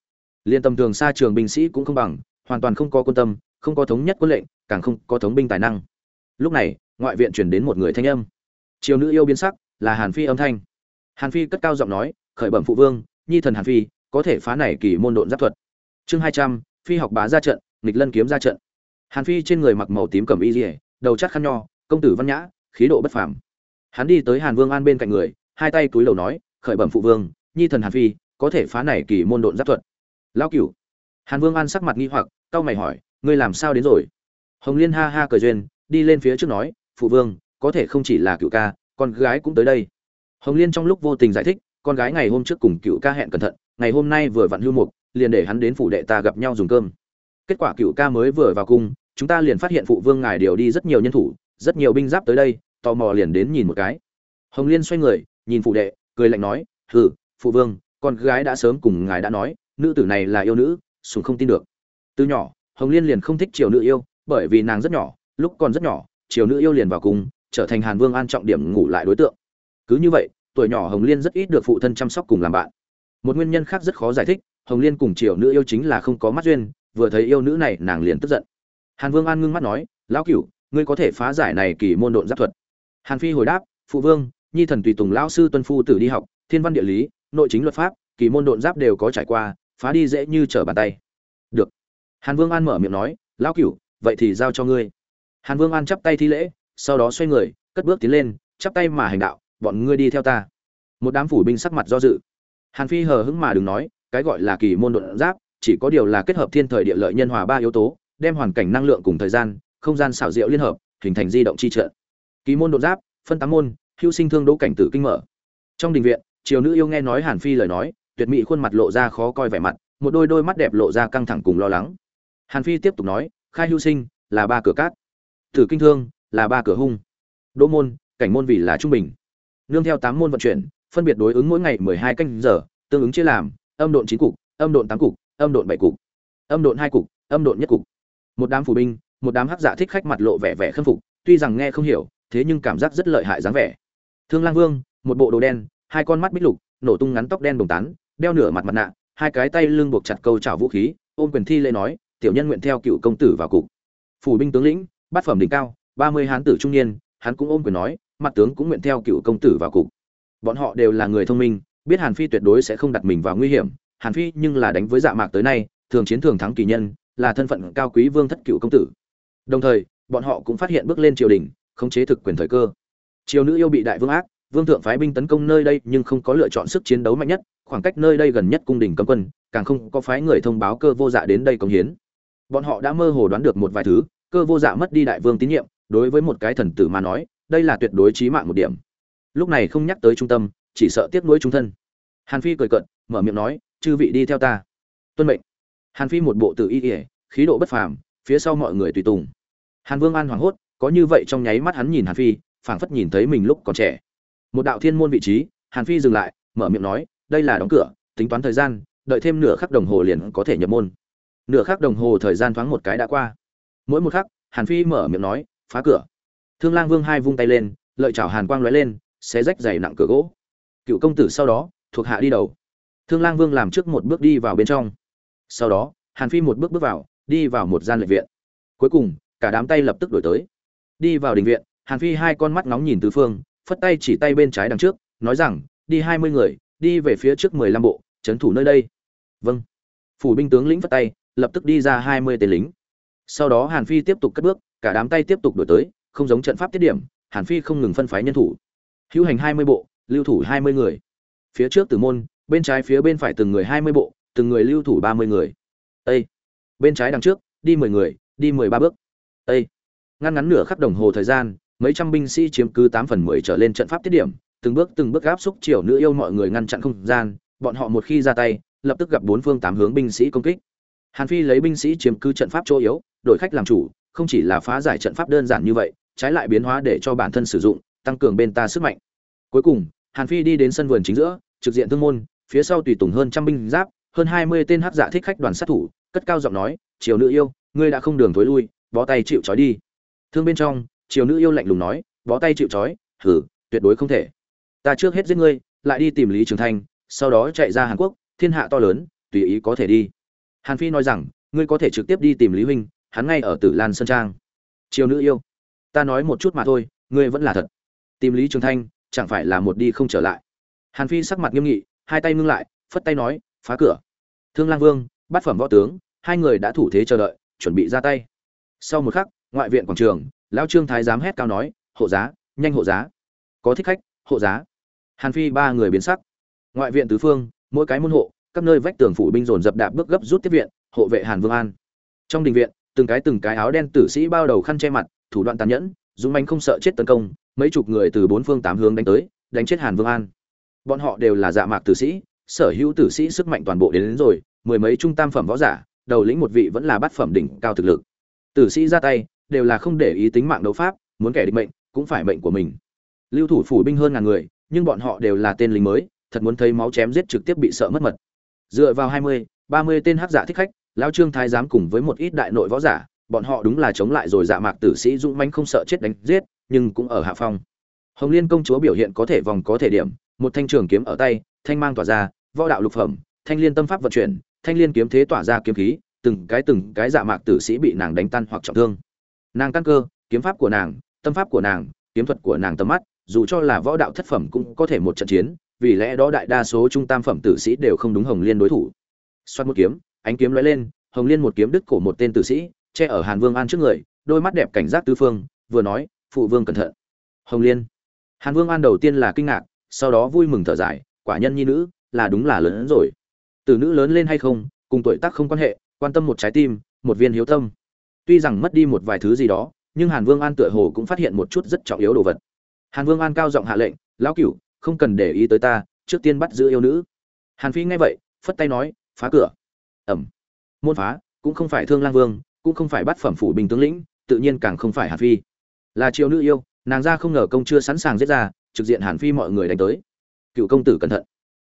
Liên tâm thường xa trường binh sĩ cũng không bằng, hoàn toàn không có quân tâm không có thống nhất quân lệnh, càng không có thống binh tài năng. Lúc này, ngoại viện chuyển đến một người thanh âm. Triều nữ yêu biến sắc, là hàn phi âm thanh. Hàn phi cất cao giọng nói, khởi bẩm phụ vương, nhi thần hàn phi, có thể phá này kỳ môn độn giáp thuật. Chương hai trăm, phi học bá ra trận, nghịch lân kiếm ra trận. Hàn phi trên người mặc màu tím cẩm y dỉa đầu chắc khăn nho, công tử văn nhã, khí độ bất phàm. Hắn đi tới hàn vương an bên cạnh người, hai tay túi đầu nói, khởi bẩm phụ vương, nhi thần hàn phi, có thể phá này kỳ môn độn giáp thuật. Lao cửu. Hàn vương an sắc mặt nghi hoặc, cau mày hỏi ngươi làm sao đến rồi? Hồng liên ha ha cười duyên, đi lên phía trước nói, phụ vương, có thể không chỉ là cựu ca, con gái cũng tới đây. Hồng liên trong lúc vô tình giải thích, con gái ngày hôm trước cùng cựu ca hẹn cẩn thận, ngày hôm nay vừa vặn hưu mục, liền để hắn đến phủ đệ ta gặp nhau dùng cơm. Kết quả cựu ca mới vừa vào cung, chúng ta liền phát hiện phụ vương ngài điều đi rất nhiều nhân thủ, rất nhiều binh giáp tới đây, tò mò liền đến nhìn một cái. Hồng liên xoay người, nhìn phụ đệ, cười lạnh nói, hừ, phụ vương, con gái đã sớm cùng ngài đã nói, nữ tử này là yêu nữ sùng không tin được. Từ nhỏ hồng liên liền không thích triều nữ yêu, bởi vì nàng rất nhỏ, lúc còn rất nhỏ, triều nữ yêu liền vào cung, trở thành hàn vương an trọng điểm ngủ lại đối tượng. Cứ như vậy, tuổi nhỏ hồng liên rất ít được phụ thân chăm sóc cùng làm bạn. Một nguyên nhân khác rất khó giải thích, hồng liên cùng triều nữ yêu chính là không có mắt duyên, vừa thấy yêu nữ này nàng liền tức giận. Hàn vương an ngưng mắt nói, lão cửu, ngươi có thể phá giải này kỳ môn độn giáp thuật. Hàn phi hồi đáp, phụ vương, nhi thần tùy tùng lão sư tuân phu tử đi học, thiên văn địa lý, nội chính luật pháp, kỳ môn độn giáp đều có trải qua, phá đi dễ như trở bàn tay hàn vương an mở miệng nói, lão cửu, vậy thì giao cho ngươi. Hàn vương an chắp tay thi lễ, sau đó xoay người, cất bước tiến lên, chắp tay mà hành đạo, bọn ngươi đi theo ta. Một đám phủ binh sắc mặt do dự. Hàn phi hờ hững mà đừng nói, cái gọi là kỳ môn độn giáp, chỉ có điều là kết hợp thiên thời địa lợi nhân hòa ba yếu tố, đem hoàn cảnh năng lượng cùng thời gian, không gian xảo diệu liên hợp, hình thành di động chi trợ. Kỳ môn độn giáp, phân tám môn, hưu sinh thương đỗ cảnh tử kinh mở. Trong đình viện, triều nữ yêu nghe nói hàn phi lời nói, tuyệt mỹ khuôn mặt lộ ra khó coi vẻ mặt, một đôi đôi mắt đẹp lộ ra căng thẳng cùng lo lắng hàn phi tiếp tục nói, khai hưu sinh, là ba cửa cát. Thử kinh thương, là ba cửa hung. Đỗ môn, cảnh môn vì là trung bình. Nương theo tám môn vận chuyển, phân biệt đối ứng mỗi ngày mười hai canh giờ, tương ứng chia làm, âm độn chín cục, âm độn tám cục, âm độn bảy cục, âm độn hai cục, âm độn nhất cục. Một đám phủ binh, một đám hắc giả thích khách mặt lộ vẻ vẻ khâm phục, tuy rằng nghe không hiểu, thế nhưng cảm giác rất lợi hại dáng vẻ. Thương lang vương, một bộ đồ đen, hai con mắt bích lục, nổ tung ngắn tóc đen đồng tán, đeo nửa mặt mặt nạ, hai cái tay lưng buộc chặt câu chảo vũ khí, ôm quyền thi lễ nói tiểu nhân nguyện theo cựu công tử vào cục. Phủ binh tướng lĩnh, bát phẩm đỉnh cao, ba mươi hán tử trung niên, hắn cũng ôm quyền nói, mặt tướng cũng nguyện theo cựu công tử vào cục. Bọn họ đều là người thông minh, biết hàn phi tuyệt đối sẽ không đặt mình vào nguy hiểm. Hàn phi nhưng là đánh với dạ mạc tới nay, thường chiến thường thắng kỳ nhân, là thân phận cao quý vương thất cựu công tử. Đồng thời, bọn họ cũng phát hiện bước lên triều đình, khống chế thực quyền thời cơ. Triều nữ yêu bị đại vương ác, vương thượng phái binh tấn công nơi đây nhưng không có lựa chọn sức chiến đấu mạnh nhất, khoảng cách nơi đây gần nhất cung đình cấm quân, càng không có phái người thông báo cơ vô dạ đến đây công hiến bọn họ đã mơ hồ đoán được một vài thứ, cơ vô dạ mất đi đại vương tín nhiệm, đối với một cái thần tử mà nói, đây là tuyệt đối chí mạng một điểm. Lúc này không nhắc tới trung tâm, chỉ sợ tiếc nuối trung thân. Hàn phi cười cận mở miệng nói, chư vị đi theo ta. Tuân mệnh. Hàn phi một bộ tự y ỉa khí độ bất phàm, phía sau mọi người tùy tùng. Hàn vương an hoảng hốt, có như vậy trong nháy mắt hắn nhìn hàn phi, phảng phất nhìn thấy mình lúc còn trẻ. Một đạo thiên môn vị trí, hàn phi dừng lại, mở miệng nói, đây là đóng cửa, tính toán thời gian, đợi thêm nửa khắc đồng hồ liền có thể nhập môn nửa khắc đồng hồ thời gian thoáng một cái đã qua. Mỗi một khắc, hàn phi mở miệng nói, phá cửa. Thương lang vương hai vung tay lên, lợi chảo hàn quang lóe lên, xé rách dày nặng cửa gỗ. Cựu công tử sau đó, thuộc hạ đi đầu. Thương lang vương làm trước một bước đi vào bên trong. Sau đó, hàn phi một bước bước vào, đi vào một gian lệnh viện. Cuối cùng, cả đám tay lập tức đổi tới. Đi vào đình viện, hàn phi hai con mắt nóng nhìn tứ phương, phất tay chỉ tay bên trái đằng trước, nói rằng, đi hai mươi người, đi về phía trước mười lăm bộ, trấn thủ nơi đây. Vâng. Phủ binh tướng lĩnh phất tay lập tức đi ra hai mươi tên lính. Sau đó hàn phi tiếp tục cất bước, cả đám tay tiếp tục đổi tới, không giống trận pháp tiết điểm, hàn phi không ngừng phân phái nhân thủ. Hữu hành hai mươi bộ, lưu thủ hai mươi người. Phía trước tử môn, bên trái phía bên phải từng người hai mươi bộ, từng người lưu thủ ba mươi người. Ê! bên trái đằng trước, đi mười người, đi mười ba bước. Ê! ngăn ngắn nửa khắc đồng hồ thời gian, mấy trăm binh sĩ chiếm cứ tám phần mười trở lên trận pháp tiết điểm, từng bước từng bước áp xúc chiều nữ yêu mọi người ngăn chặn không gian, bọn họ một khi ra tay, lập tức gặp bốn phương tám hướng binh sĩ công kích hàn phi lấy binh sĩ chiếm cứ trận pháp chỗ yếu đổi khách làm chủ không chỉ là phá giải trận pháp đơn giản như vậy trái lại biến hóa để cho bản thân sử dụng tăng cường bên ta sức mạnh. Cuối cùng hàn phi đi đến sân vườn chính giữa trực diện thương môn phía sau tùy tùng hơn trăm binh giáp hơn hai mươi tên hắc dạ thích khách đoàn sát thủ cất cao giọng nói triều nữ yêu ngươi đã không đường thối lui bó tay chịu trói đi. Thương bên trong triều nữ yêu lạnh lùng nói bó tay chịu trói hừ, tuyệt đối không thể. Ta trước hết giết ngươi lại đi tìm lý trường thanh sau đó chạy ra hàn quốc thiên hạ to lớn tùy ý có thể đi hàn phi nói rằng, ngươi có thể trực tiếp đi tìm lý huynh, hắn ngay ở tử lan sơn trang. Triều nữ yêu, ta nói một chút mà thôi, ngươi vẫn là thật. Tìm lý trường thanh, chẳng phải là một đi không trở lại. Hàn phi sắc mặt nghiêm nghị, hai tay ngưng lại, phất tay nói, phá cửa. Thương lang vương, bát phẩm võ tướng, hai người đã thủ thế chờ đợi, chuẩn bị ra tay. Sau một khắc, ngoại viện quảng trường, lão trương thái giám hét cao nói, hộ giá, nhanh hộ giá. Có thích khách, hộ giá. Hàn phi ba người biến sắc. Ngoại viện tứ phương, mỗi cái môn hộ các nơi vách tường phủ binh dồn dập đạp bước gấp rút tiếp viện hộ vệ hàn vương an. Trong đình viện từng cái từng cái áo đen tử sĩ bao đầu khăn che mặt thủ đoạn tàn nhẫn dũng manh không sợ chết tấn công mấy chục người từ bốn phương tám hướng đánh tới đánh chết hàn vương an. Bọn họ đều là dạ mạc tử sĩ sở hữu tử sĩ sức mạnh toàn bộ đến, đến rồi mười mấy trung tam phẩm võ giả đầu lĩnh một vị vẫn là bát phẩm đỉnh cao thực lực. Tử sĩ ra tay đều là không để ý tính mạng đấu pháp muốn kẻ địch mệnh cũng phải mệnh của mình. Lưu thủ phủ binh hơn ngàn người nhưng bọn họ đều là tên lính mới thật muốn thấy máu chém giết trực tiếp bị sợ mất mật dựa vào hai mươi, ba mươi tên hắc giả thích khách, lão trương thái giám cùng với một ít đại nội võ giả, bọn họ đúng là chống lại rồi dạ mạc tử sĩ dũng mãnh không sợ chết đánh giết, nhưng cũng ở hạ phong. Hồng liên công chúa biểu hiện có thể vòng có thể điểm, một thanh trường kiếm ở tay, thanh mang tỏa ra, võ đạo lục phẩm, thanh liên tâm pháp vận chuyển, thanh liên kiếm thế tỏa ra kiếm khí, từng cái từng cái dạ mạc tử sĩ bị nàng đánh tan hoặc trọng thương. Nàng căn cơ, kiếm pháp của nàng, tâm pháp của nàng, kiếm thuật của nàng tầm mắt, dù cho là võ đạo thất phẩm cũng có thể một trận chiến vì lẽ đó đại đa số trung tam phẩm tử sĩ đều không đúng hồng liên đối thủ. Xoát một kiếm, ánh kiếm lóe lên, hồng liên một kiếm đứt cổ một tên tử sĩ, che ở hàn vương an trước người, đôi mắt đẹp cảnh giác tứ phương, vừa nói, phụ vương cẩn thận. Hồng liên. Hàn vương an đầu tiên là kinh ngạc, sau đó vui mừng thở dài, quả nhân nhi nữ, là đúng là lớn hơn rồi. Từ nữ lớn lên hay không, cùng tuổi tác không quan hệ, quan tâm một trái tim, một viên hiếu tâm. Tuy rằng mất đi một vài thứ gì đó, nhưng hàn vương an tựa hồ cũng phát hiện một chút rất trọng yếu đồ vật. Hàn vương an cao giọng hạ lệnh, lão cửu không cần để ý tới ta, trước tiên bắt giữ yêu nữ. Hàn phi nghe vậy, phất tay nói, phá cửa. Ẩm. Môn phá, cũng không phải thương lang vương, cũng không phải bắt phẩm phủ bình tướng lĩnh, tự nhiên càng không phải hàn phi. Là triều nữ yêu, nàng ra không ngờ công chưa sẵn sàng giết ra, trực diện hàn phi mọi người đánh tới. Cựu công tử cẩn thận.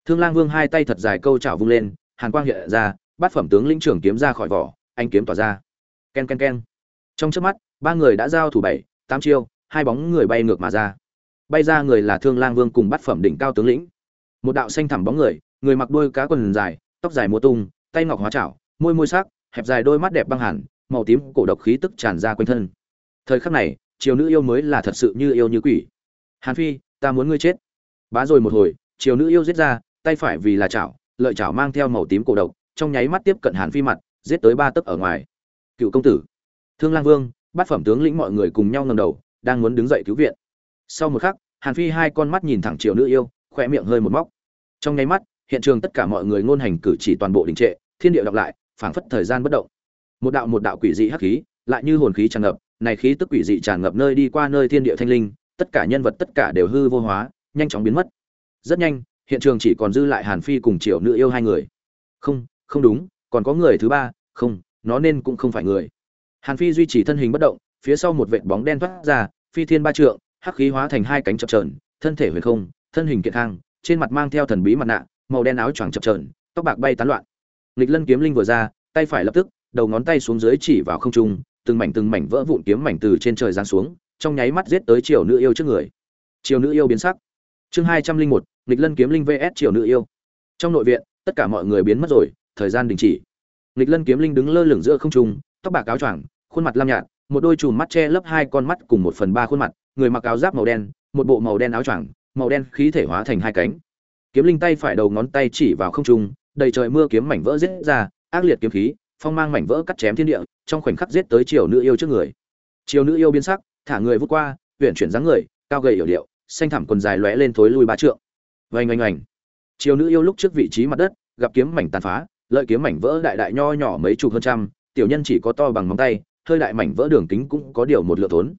Thương lang vương hai tay thật dài câu chảo vung lên, hàn quang hiện ra bắt phẩm tướng lĩnh trưởng kiếm ra khỏi vỏ, anh kiếm tỏa ra. Ken ken ken. Trong trước mắt, ba người đã giao thủ bảy, tám chiêu, hai bóng người bay ngược mà ra bay ra người là thương lang vương cùng bát phẩm đỉnh cao tướng lĩnh. Một đạo xanh thẳm bóng người người mặc đôi cá quần dài, tóc dài mùa tung, tay ngọc hóa chảo, môi môi sắc, hẹp dài đôi mắt đẹp băng hẳn, màu tím cổ độc khí tức tràn ra quanh thân. Thời khắc này, triều nữ yêu mới là thật sự như yêu như quỷ. Hàn phi, ta muốn ngươi chết. Bá rồi một hồi, triều nữ yêu giết ra, tay phải vì là chảo, lợi chảo mang theo màu tím cổ độc, trong nháy mắt tiếp cận hàn phi mặt, giết tới ba tấc ở ngoài. Cựu công tử, thương lang vương bát phẩm tướng lĩnh mọi người cùng nhau ngẩng đầu, đang muốn đứng dậy cứu viện sau một khắc, hàn phi hai con mắt nhìn thẳng triệu nữ yêu khoe miệng hơi một móc. Trong nháy mắt, hiện trường tất cả mọi người ngôn hành cử chỉ toàn bộ đình trệ, thiên địa đọc lại, phảng phất thời gian bất động. Một đạo một đạo quỷ dị hắc khí, lại như hồn khí tràn ngập, này khí tức quỷ dị tràn ngập nơi đi qua nơi thiên địa thanh linh, tất cả nhân vật tất cả đều hư vô hóa, nhanh chóng biến mất. Rất nhanh, hiện trường chỉ còn dư lại hàn phi cùng triệu nữ yêu hai người. Không không đúng, còn có người thứ ba, không, nó nên cũng không phải người. Hàn phi duy trì thân hình bất động, phía sau một vệt bóng đen thoát ra, phi thiên ba trượng hắc khí hóa thành hai cánh chập trờn thân thể huyền không, thân hình kiện khang trên mặt mang theo thần bí mặt nạ, màu đen áo choàng chập trờn tóc bạc bay tán loạn. Nghịch lân kiếm linh vừa ra, tay phải lập tức, đầu ngón tay xuống dưới chỉ vào không trung, từng mảnh từng mảnh vỡ vụn kiếm mảnh từ trên trời giáng xuống, trong nháy mắt giết tới triều nữ yêu trước người. Triều nữ yêu biến sắc. Chương hai trăm linh một, nghịch lân kiếm linh vs triều nữ yêu. Trong nội viện, tất cả mọi người biến mất rồi, thời gian đình chỉ. Nghịch lân kiếm linh đứng lơ lửng giữa không trung, tóc bạc áo choàng, khuôn mặt lam nhạt, một đôi chùm mắt che lấp hai con mắt cùng một phần ba khuôn mặt người mặc áo giáp màu đen, một bộ màu đen áo choàng, màu đen khí thể hóa thành hai cánh. Kiếm linh tay phải đầu ngón tay chỉ vào không trung, đầy trời mưa kiếm mảnh vỡ giết ra, ác liệt kiếm khí, phong mang mảnh vỡ cắt chém thiên địa, trong khoảnh khắc giết tới triều nữ yêu trước người. Triều nữ yêu biến sắc, thả người vút qua huyện chuyển dáng người, cao gầy hiểu điệu, xanh thẳm quần dài lóe lên thối lui ba trượng. Vành oanh oanh. Triều nữ yêu lúc trước vị trí mặt đất, gặp kiếm mảnh tàn phá, lợi kiếm mảnh vỡ đại đại nho nhỏ mấy chục hơn trăm, tiểu nhân chỉ có to bằng móng tay, hơi đại mảnh vỡ đường kính cũng có điều một lượng thốn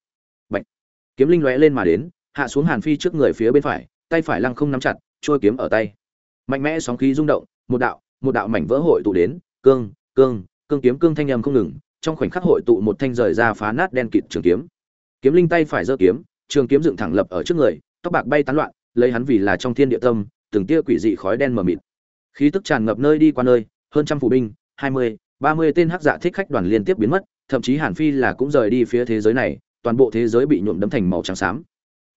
kiếm linh lóe lên mà đến, hạ xuống hàn phi trước người phía bên phải, tay phải lăng không nắm chặt, trôi kiếm ở tay. Mạnh mẽ sóng khí rung động, một đạo một đạo mảnh vỡ hội tụ đến, cương cương cương kiếm cương thanh âm không ngừng, trong khoảnh khắc hội tụ một thanh rời ra phá nát đen kịt trường kiếm. Kiếm linh tay phải giơ kiếm, trường kiếm dựng thẳng lập ở trước người, tóc bạc bay tán loạn, lấy hắn vì là trong thiên địa tâm, từng tia quỷ dị khói đen mờ mịt. Khí tức tràn ngập nơi đi qua nơi, hơn trăm phụ binh, hai mươi, ba mươi tên hắc dạ thích khách đoàn liên tiếp biến mất, thậm chí hàn phi là cũng rời đi phía thế giới này toàn bộ thế giới bị nhuộm đấm thành màu trắng xám.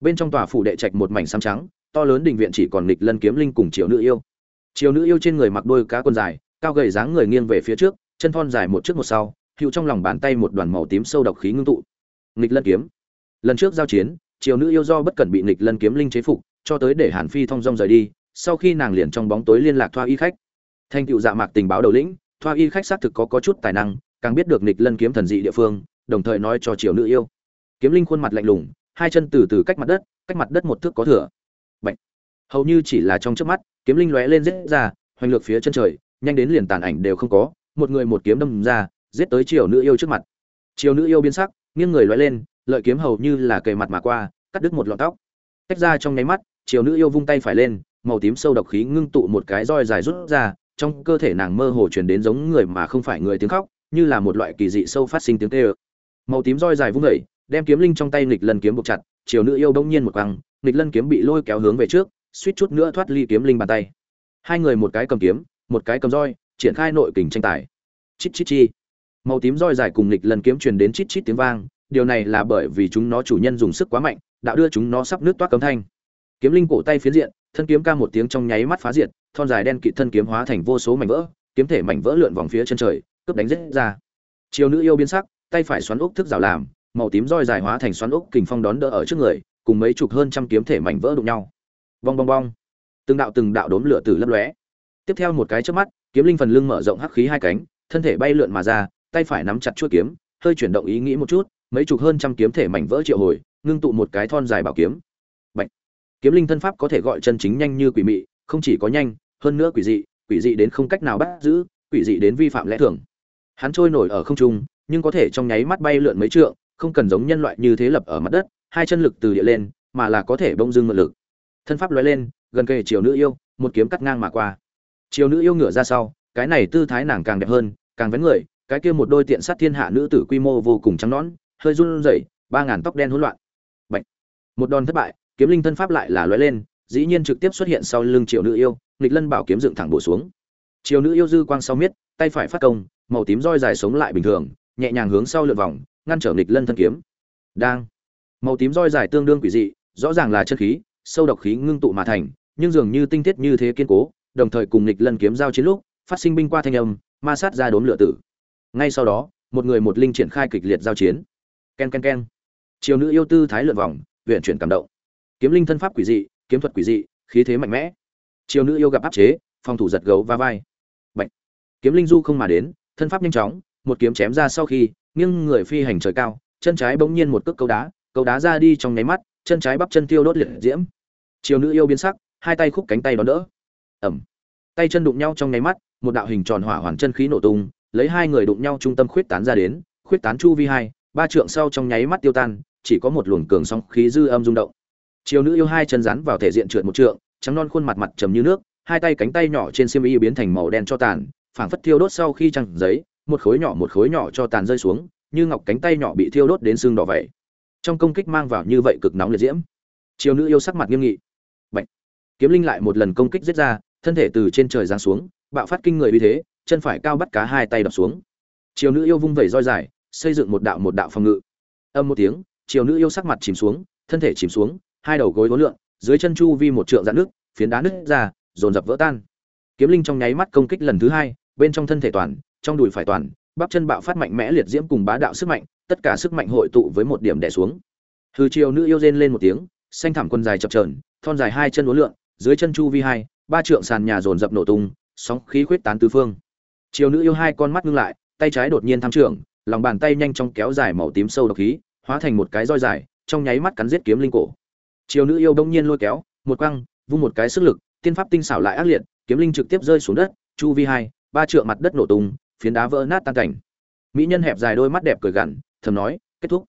Bên trong tòa phủ đệ trạch một mảnh xám trắng to lớn đình viện chỉ còn nghịch lân kiếm linh cùng triều nữ yêu. Triều nữ yêu trên người mặc đôi cá quần dài cao gầy dáng người nghiêng về phía trước chân thon dài một trước một sau hữu trong lòng bàn tay một đoàn màu tím sâu độc khí ngưng tụ. Nghịch lân kiếm. Lần trước giao chiến triều nữ yêu do bất cẩn bị nghịch lân kiếm linh chế phục cho tới để hàn phi thong dong rời đi sau khi nàng liền trong bóng tối liên lạc thoa y khách. Thanh cựu dạ mạc tình báo đầu lĩnh thoa y khách xác thực có, có chút tài năng càng biết được nghịch lân kiếm thần dị địa phương đồng thời nói cho triều nữ yêu kiếm linh khuôn mặt lạnh lùng, hai chân từ từ cách mặt đất, cách mặt đất một thước có thừa. Bạch. hầu như chỉ là trong trước mắt, kiếm linh lóe lên rết ra, hoành lược phía chân trời, nhanh đến liền tàn ảnh đều không có, một người một kiếm đâm ra, giết tới triều nữ yêu trước mặt. Triều nữ yêu biến sắc, nghiêng người lóe lên, lợi kiếm hầu như là kề mặt mà qua, cắt đứt một lọn tóc. Tách ra trong nháy mắt, triều nữ yêu vung tay phải lên, màu tím sâu độc khí ngưng tụ một cái roi dài rút ra, trong cơ thể nàng mơ hồ truyền đến giống người mà không phải người tiếng khóc, như là một loại kỳ dị sâu phát sinh tiếng tê ơ màu tím roi dài vung vẩy đem kiếm linh trong tay nghịch lân kiếm buộc chặt, triều nữ yêu đông nhiên một quăng, nghịch lân kiếm bị lôi kéo hướng về trước, suýt chút nữa thoát ly kiếm linh bàn tay. Hai người một cái cầm kiếm, một cái cầm roi, triển khai nội kình tranh tài. Chít chít chi. Màu tím roi dài cùng nghịch lần kiếm truyền đến chít chít tiếng vang, điều này là bởi vì chúng nó chủ nhân dùng sức quá mạnh, đã đưa chúng nó sắp nước toát cấm thanh. Kiếm linh cổ tay phiến diện, thân kiếm ca một tiếng trong nháy mắt phá diệt, thon dài đen kịt thân kiếm hóa thành vô số mảnh vỡ, kiếm thể mảnh vỡ lượn vòng phía chân trời, cướp đánh rết ra. Chiều nữ yêu biến sắc, tay phải xoắn úc thức rào làm màu tím roi dài hóa thành xoắn ốc kình phong đón đỡ ở trước người, cùng mấy chục hơn trăm kiếm thể mảnh vỡ đụng nhau. Bong bong bong. Từng đạo từng đạo đốm lửa từ lấp lóe. Tiếp theo một cái chớp mắt, kiếm linh phần lưng mở rộng hắc khí hai cánh, thân thể bay lượn mà ra, tay phải nắm chặt chuôi kiếm, hơi chuyển động ý nghĩ một chút, mấy chục hơn trăm kiếm thể mảnh vỡ triệu hồi, ngưng tụ một cái thon dài bảo kiếm. Bạch. kiếm linh thân pháp có thể gọi chân chính nhanh như quỷ mị, không chỉ có nhanh, hơn nữa quỷ dị quỷ dị đến không cách nào bắt giữ, quỷ dị đến vi phạm lẽ thường. Hắn trôi nổi ở không trung, nhưng có thể trong nháy mắt bay lượn mấy trượng không cần giống nhân loại như thế lập ở mặt đất, hai chân lực từ địa lên, mà là có thể bông dưng mượn lực. Thân pháp lóe lên, gần kề chiều nữ yêu, một kiếm cắt ngang mà qua. Chiều nữ yêu ngửa ra sau, cái này tư thái nàng càng đẹp hơn, càng vén người, cái kia một đôi tiện sát thiên hạ nữ tử quy mô vô cùng trắng nõn, hơi run rẩy, ba ngàn tóc đen hỗn loạn. Bạch. một đòn thất bại, kiếm linh thân pháp lại là lóe lên, dĩ nhiên trực tiếp xuất hiện sau lưng triệu nữ yêu, nghịch lân bảo kiếm dựng thẳng bổ xuống. Triệu nữ yêu dư quang sau miết, tay phải phát công, màu tím roi dài sống lại bình thường, nhẹ nhàng hướng sau lượt vòng ngăn trở nghịch lân thân kiếm. Đang. Màu tím roi dài tương đương quỷ dị, rõ ràng là chân khí, sâu độc khí ngưng tụ mà thành, nhưng dường như tinh thiết như thế kiên cố, đồng thời cùng nghịch lân kiếm giao chiến lúc, phát sinh binh qua thanh âm, ma sát ra đốm lửa tử. Ngay sau đó, một người một linh triển khai kịch liệt giao chiến. Ken ken ken. Chiều nữ yêu tư thái lượn vòng huyện chuyển cảm động. Kiếm linh thân pháp quỷ dị, kiếm thuật quỷ dị, khí thế mạnh mẽ. Chiều nữ yêu gặp áp chế, phòng thủ giật gấu va vai. Bạch. kiếm linh du không mà đến, thân pháp nhanh chóng, một kiếm chém ra sau khi nghiêng người phi hành trời cao, chân trái bỗng nhiên một cước câu đá câu đá ra đi trong nháy mắt, chân trái bắp chân tiêu đốt liệt diễm. Chiều nữ yêu biến sắc, hai tay khúc cánh tay đón đỡ. Ẩm tay chân đụng nhau trong nháy mắt, một đạo hình tròn hỏa hoàn chân khí nổ tung, lấy hai người đụng nhau trung tâm khuyết tán ra đến, khuyết tán chu vi hai, ba trượng sau trong nháy mắt tiêu tan, chỉ có một luồng cường sóng khí dư âm rung động. Chiều nữ yêu hai chân rắn vào thể diện trượt một trượng, trắng non khuôn mặt mặt trầm như nước, hai tay cánh tay nhỏ trên xiêm y biến thành màu đen cho tàn, phảng phất thiêu đốt sau khi trăng giấy một khối nhỏ một khối nhỏ cho tàn rơi xuống, như ngọc cánh tay nhỏ bị thiêu đốt đến xương đỏ vậy. Trong công kích mang vào như vậy cực nóng liệt diễm. Chiều nữ yêu sắc mặt nghiêm nghị. Bạch. kiếm linh lại một lần công kích giết ra, thân thể từ trên trời giáng xuống, bạo phát kinh người uy thế, chân phải cao bắt cá hai tay đập xuống. Chiều nữ yêu vung vẩy roi dài, xây dựng một đạo một đạo phòng ngự. Âm một tiếng chiều nữ yêu sắc mặt chìm xuống, thân thể chìm xuống, hai đầu gối vốn lượn, dưới chân chu vi một trượng dạn nước phiến đá nứt ra, dồn dập vỡ tan. Kiếm linh trong nháy mắt công kích lần thứ hai, bên trong thân thể toàn trong đùi phải toàn, bắp chân bạo phát mạnh mẽ liệt diễm cùng bá đạo sức mạnh, tất cả sức mạnh hội tụ với một điểm đè xuống. Hư chiều nữ yêu rên lên một tiếng, xanh thảm quân dài chập chờn, thon dài hai chân uốn lượn, dưới chân chu vi hai, ba trượng sàn nhà dồn dập nổ tung, sóng khí khuyết tán tứ phương. Chiều nữ yêu hai con mắt ngưng lại, tay trái đột nhiên tham trưởng, lòng bàn tay nhanh chóng kéo dài màu tím sâu độc khí, hóa thành một cái roi dài, trong nháy mắt cắn giết kiếm linh cổ. Chiều nữ yêu đông nhiên lôi kéo, một quăng vung một cái sức lực, tiên pháp tinh xảo lại ác liệt, kiếm linh trực tiếp rơi xuống đất, chu vi hai, ba trượng mặt đất nổ tung phiến đá vỡ nát tan cảnh. Mỹ nhân hẹp dài đôi mắt đẹp cười gằn, thầm nói, kết thúc.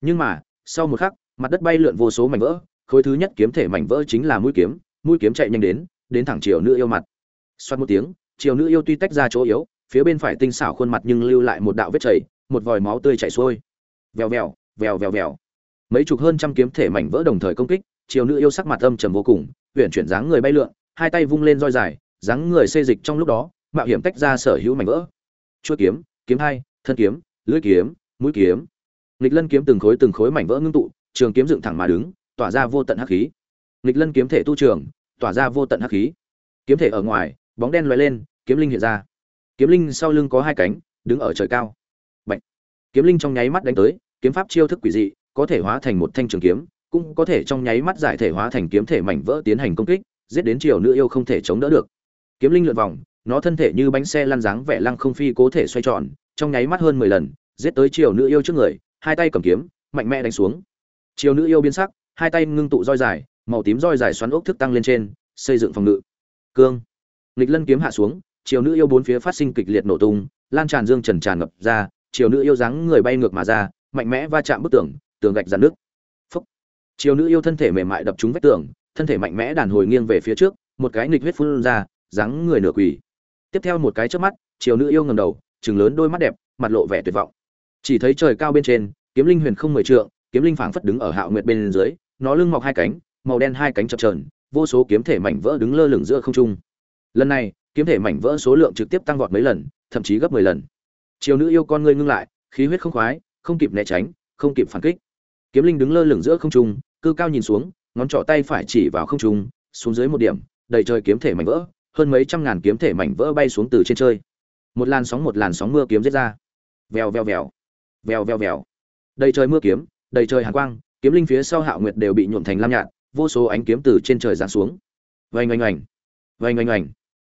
Nhưng mà, sau một khắc, mặt đất bay lượn vô số mảnh vỡ, khối thứ nhất kiếm thể mảnh vỡ chính là mũi kiếm mũi kiếm chạy nhanh đến đến thẳng chiều nữ yêu mặt. Xoát một tiếng chiều nữ yêu tuy tách ra chỗ yếu, phía bên phải tinh xảo khuôn mặt nhưng lưu lại một đạo vết chảy, một vòi máu tươi chảy xuôi. Vèo vèo vèo vèo vèo. Mấy chục hơn trăm kiếm thể mảnh vỡ đồng thời công kích chiều nữ yêu sắc mặt âm trầm vô cùng, uyển chuyển dáng người bay lượn, hai tay vung lên roi dài, dáng người xê dịch trong lúc đó, mạo hiểm tách ra sở hữu mảnh vỡ chuôi kiếm kiếm hai, thân kiếm, lưỡi kiếm, mũi kiếm. Nghịch lân kiếm từng khối từng khối mảnh vỡ ngưng tụ, trường kiếm dựng thẳng mà đứng, tỏa ra vô tận hắc khí. Nghịch lân kiếm thể tu trường, tỏa ra vô tận hắc khí. Kiếm thể ở ngoài, bóng đen lóe lên, kiếm linh hiện ra. Kiếm linh sau lưng có hai cánh, đứng ở trời cao. Bạch. kiếm linh trong nháy mắt đánh tới, kiếm pháp chiêu thức quỷ dị, có thể hóa thành một thanh trường kiếm, cũng có thể trong nháy mắt giải thể hóa thành kiếm thể mảnh vỡ tiến hành công kích, giết đến chiều nữ yêu không thể chống đỡ được. Kiếm linh lượn vòng nó thân thể như bánh xe lăn dáng vẻ lăng không phi cố thể xoay tròn, trong nháy mắt hơn mười lần, giết tới chiều nữ yêu trước người, hai tay cầm kiếm, mạnh mẽ đánh xuống. Chiều nữ yêu biến sắc, hai tay ngưng tụ roi dài, màu tím roi dài xoắn ốc thức tăng lên trên, xây dựng phòng ngự. Cương. Nghịch lân kiếm hạ xuống, chiều nữ yêu bốn phía phát sinh kịch liệt nổ tung, lan tràn dương trần tràn ngập ra, chiều nữ yêu dáng người bay ngược mà ra, mạnh mẽ va chạm bức tường tường gạch dạn nước phúc. Chiều nữ yêu thân thể mềm mại đập trúng vách tường, thân thể mạnh mẽ đàn hồi nghiêng về phía trước, một cái nghịch huyết phun ra, dáng người nửa quỳ tiếp theo một cái trước mắt, chiều nữ yêu ngầm đầu chừng lớn đôi mắt đẹp, mặt lộ vẻ tuyệt vọng. Chỉ thấy trời cao bên trên, kiếm linh huyền không mười trượng, kiếm linh phảng phất đứng ở hạo nguyệt bên dưới, nó lưng mọc hai cánh, màu đen hai cánh chập trờn vô số kiếm thể mảnh vỡ đứng lơ lửng giữa không trung. Lần này, kiếm thể mảnh vỡ số lượng trực tiếp tăng vọt mấy lần, thậm chí gấp mười lần. Chiều nữ yêu con ngươi ngưng lại, khí huyết không khoái, không kịp né tránh, không kịp phản kích. Kiếm linh đứng lơ lửng giữa không trung, cư cao nhìn xuống, ngón trỏ tay phải chỉ vào không trung, xuống dưới một điểm, đầy trời kiếm thể mảnh vỡ hơn mấy trăm ngàn kiếm thể mảnh vỡ bay xuống từ trên trời một làn sóng, một làn sóng mưa kiếm giết ra. Vèo vèo vèo. Vèo vèo vèo. Đầy trời mưa kiếm, đầy trời hàn quang, kiếm linh phía sau hạo nguyệt đều bị nhuộm thành lam nhạt, vô số ánh kiếm từ trên trời giáng xuống. Vành oanh oanh. Vành oanh oanh.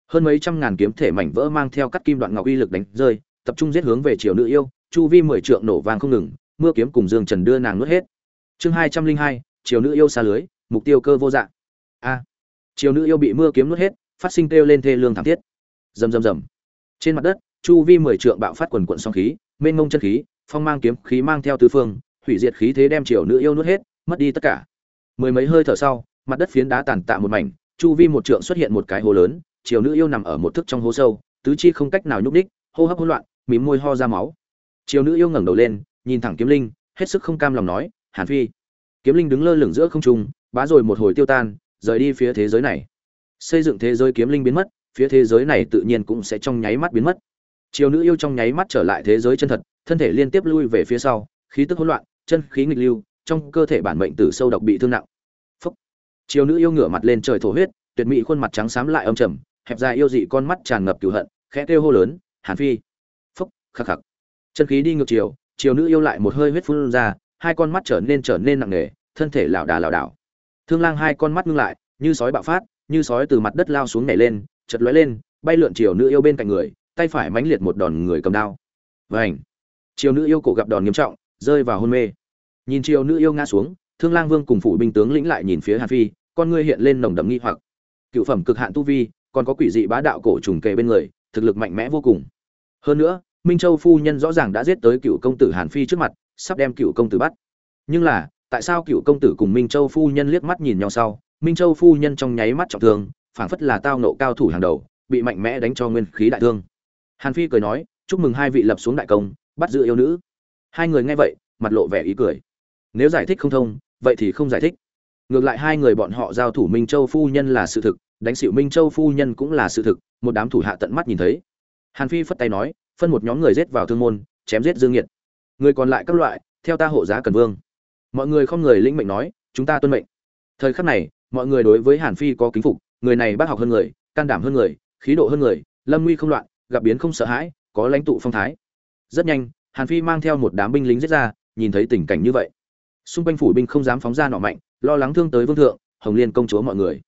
Hơn mấy trăm ngàn kiếm thể mảnh vỡ mang theo cắt kim đoạn ngọc uy lực đánh rơi, tập trung giết hướng về triều nữ yêu, chu vi mười trượng nổ vang không ngừng, mưa kiếm cùng dương trần đưa nàng nuốt hết. Chương hai trăm linh hai, triều nữ yêu xa lưới, mục tiêu cơ vô dạng a. Triều nữ yêu bị mưa kiếm nuốt hết phát sinh kêu lên thê lương thảm thiết. Rầm rầm rầm. Trên mặt đất, chu vi mười trượng bạo phát quần quận song khí, mênh mông chân khí, phong mang kiếm khí mang theo tứ phương, hủy diệt khí thế đem triều nữ yêu nuốt hết, mất đi tất cả. Mười mấy hơi thở sau, mặt đất phiến đá tàn tạ một mảnh, chu vi một trượng xuất hiện một cái hố lớn, triều nữ yêu nằm ở một thức trong hố sâu, tứ chi không cách nào nhúc đích hô hấp hỗn loạn, mím môi ho ra máu. Triều nữ yêu ngẩng đầu lên, nhìn thẳng kiếm linh, hết sức không cam lòng nói, hàn phi. Kiếm linh đứng lơ lửng giữa không trung, bá rồi một hồi tiêu tan, rời đi phía thế giới này xây dựng thế giới kiếm linh biến mất, phía thế giới này tự nhiên cũng sẽ trong nháy mắt biến mất. Chiều nữ yêu trong nháy mắt trở lại thế giới chân thật, thân thể liên tiếp lui về phía sau, khí tức hỗn loạn, chân khí nghịch lưu, trong cơ thể bản mệnh tử sâu độc bị thương nặng. Phúc. Chiều nữ yêu ngửa mặt lên trời thổ huyết, tuyệt mỹ khuôn mặt trắng xám lại âm trầm, hẹp dài yêu dị con mắt tràn ngập cửu hận, khẽ kêu hô lớn, hàn phi. Phúc, khắc khắc. Chân khí đi ngược chiều chiều nữ yêu lại một hơi huyết phun ra, hai con mắt trở nên trở nên nặng nề, thân thể lảo đà lảo đảo. Thương lang hai con mắt ngưng lại, như sói bạo phát như sói từ mặt đất lao xuống nhảy lên chật lóe lên, bay lượn chiều nữ yêu bên cạnh người, tay phải mãnh liệt một đòn người cầm đao. Vành. chiều nữ yêu cổ gặp đòn nghiêm trọng, rơi vào hôn mê. Nhìn chiều nữ yêu ngã xuống, thương lang vương cùng phủ binh tướng lĩnh lại nhìn phía hàn phi, con ngươi hiện lên nồng đậm nghi hoặc. Cựu phẩm cực hạn tu vi, còn có quỷ dị bá đạo cổ trùng kề bên người, thực lực mạnh mẽ vô cùng. Hơn nữa, minh châu phu nhân rõ ràng đã giết tới cựu công tử hàn phi trước mặt, sắp đem cựu công tử bắt. Nhưng là, tại sao cựu công tử cùng minh châu phu nhân liếc mắt nhìn nhau sau minh châu phu nhân trong nháy mắt trọng thương, phảng phất là tao nộ cao thủ hàng đầu, bị mạnh mẽ đánh cho nguyên khí đại thương. Hàn phi cười nói, chúc mừng hai vị lập xuống đại công, bắt giữ yêu nữ. Hai người nghe vậy, mặt lộ vẻ ý cười. Nếu giải thích không thông, vậy thì không giải thích. Ngược lại hai người bọn họ giao thủ minh châu phu nhân là sự thực, đánh xịu minh châu phu nhân cũng là sự thực, một đám thủ hạ tận mắt nhìn thấy. Hàn phi phất tay nói, phân một nhóm người giết vào thương môn, chém giết dương Nhiệt. người còn lại các loại, theo ta hộ giá cần vương. Mọi người không người lĩnh mệnh nói, chúng ta tuân mệnh. Thời khắc này mọi người đối với hàn phi có kính phục, người này bác học hơn người, can đảm hơn người, khí độ hơn người, lâm nguy không loạn, gặp biến không sợ hãi, có lãnh tụ phong thái. Rất nhanh, hàn phi mang theo một đám binh lính giết ra, nhìn thấy tình cảnh như vậy. Xung quanh phủ binh không dám phóng ra nọ mạnh, lo lắng thương tới vương thượng, hồng liên công chúa mọi người.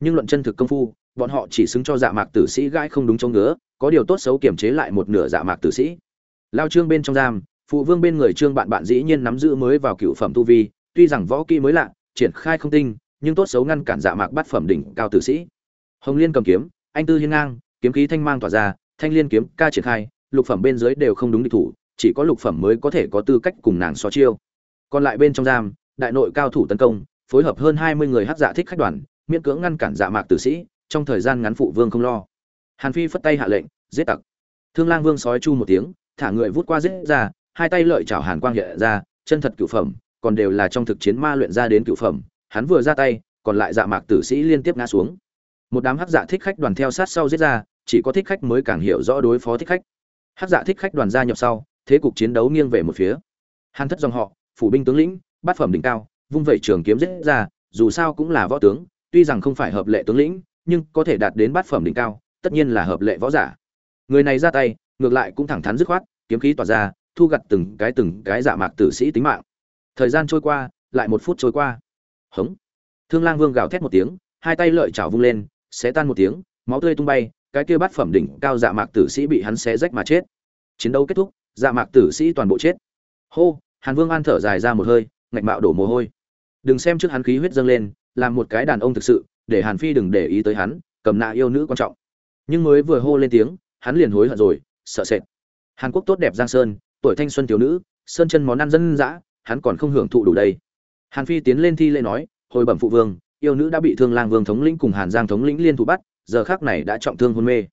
Nhưng luận chân thực công phu, bọn họ chỉ xứng cho dạ mạc tử sĩ gãi không đúng chống ngứa, có điều tốt xấu kiểm chế lại một nửa dạ mạc tử sĩ. Lao trương bên trong giam, phụ vương bên người trương bạn bạn dĩ nhiên nắm giữ mới vào cựu phẩm tu vi, tuy rằng võ kỹ mới lạ, triển khai không tinh nhưng tốt xấu ngăn cản dạ mạc bắt phẩm đỉnh cao tử sĩ. Hồng liên cầm kiếm, anh tư hiên ngang, kiếm khí thanh mang tỏa ra, thanh liên kiếm ca triển khai, lục phẩm bên dưới đều không đúng địch thủ, chỉ có lục phẩm mới có thể có tư cách cùng nàng so chiêu. Còn lại bên trong giam, đại nội cao thủ tấn công, phối hợp hơn hai mươi người hát dạ thích khách đoàn, miễn cưỡng ngăn cản dạ mạc tử sĩ, trong thời gian ngắn phụ vương không lo. Hàn phi phất tay hạ lệnh, giết tặc. Thương lang vương sói chu một tiếng, thả người vút qua giết ra, hai tay lợi chảo hàn quang hiện ra, chân thật cửu phẩm, còn đều là trong thực chiến ma luyện ra đến cửu phẩm hắn vừa ra tay, còn lại dạ mạc tử sĩ liên tiếp ngã xuống. Một đám hắc dạ thích khách đoàn theo sát sau giết ra, chỉ có thích khách mới càng hiểu rõ đối phó thích khách. Hắc dạ thích khách đoàn gia nhập sau, thế cục chiến đấu nghiêng về một phía. Hàn thất dòng họ, phủ binh tướng lĩnh, bát phẩm đỉnh cao, vung vẩy trường kiếm giết ra, dù sao cũng là võ tướng, tuy rằng không phải hợp lệ tướng lĩnh, nhưng có thể đạt đến bát phẩm đỉnh cao, tất nhiên là hợp lệ võ giả. Người này ra tay, ngược lại cũng thẳng thắn dứt khoát, kiếm khí tỏa ra, thu gặt từng cái từng cái dạ mạc tử sĩ tính mạng. Thời gian trôi qua, lại một phút trôi qua hống. Thương lang vương gào thét một tiếng, hai tay lợi chảo vung lên, xé tan một tiếng, máu tươi tung bay, cái kia bát phẩm đỉnh cao dạ mạc tử sĩ bị hắn xé rách mà chết. Chiến đấu kết thúc dạ mạc tử sĩ toàn bộ chết. Hô, hàn vương an thở dài ra một hơi ngạch mạo đổ mồ hôi. Đừng xem trước hắn khí huyết dâng lên, làm một cái đàn ông thực sự, để hàn phi đừng để ý tới hắn, cầm nạ yêu nữ quan trọng. Nhưng mới vừa hô lên tiếng, hắn liền hối hận rồi, sợ sệt. Hàn quốc tốt đẹp giang sơn, tuổi thanh xuân thiếu nữ, sơn chân món ăn dân dã, hắn còn không hưởng thụ đủ đây hàn phi tiến lên thi lễ nói, hồi bẩm phụ vương, yêu nữ đã bị thương lang vương thống lĩnh cùng hàn giang thống lĩnh liên thủ bắt, giờ khác này đã trọng thương hôn mê.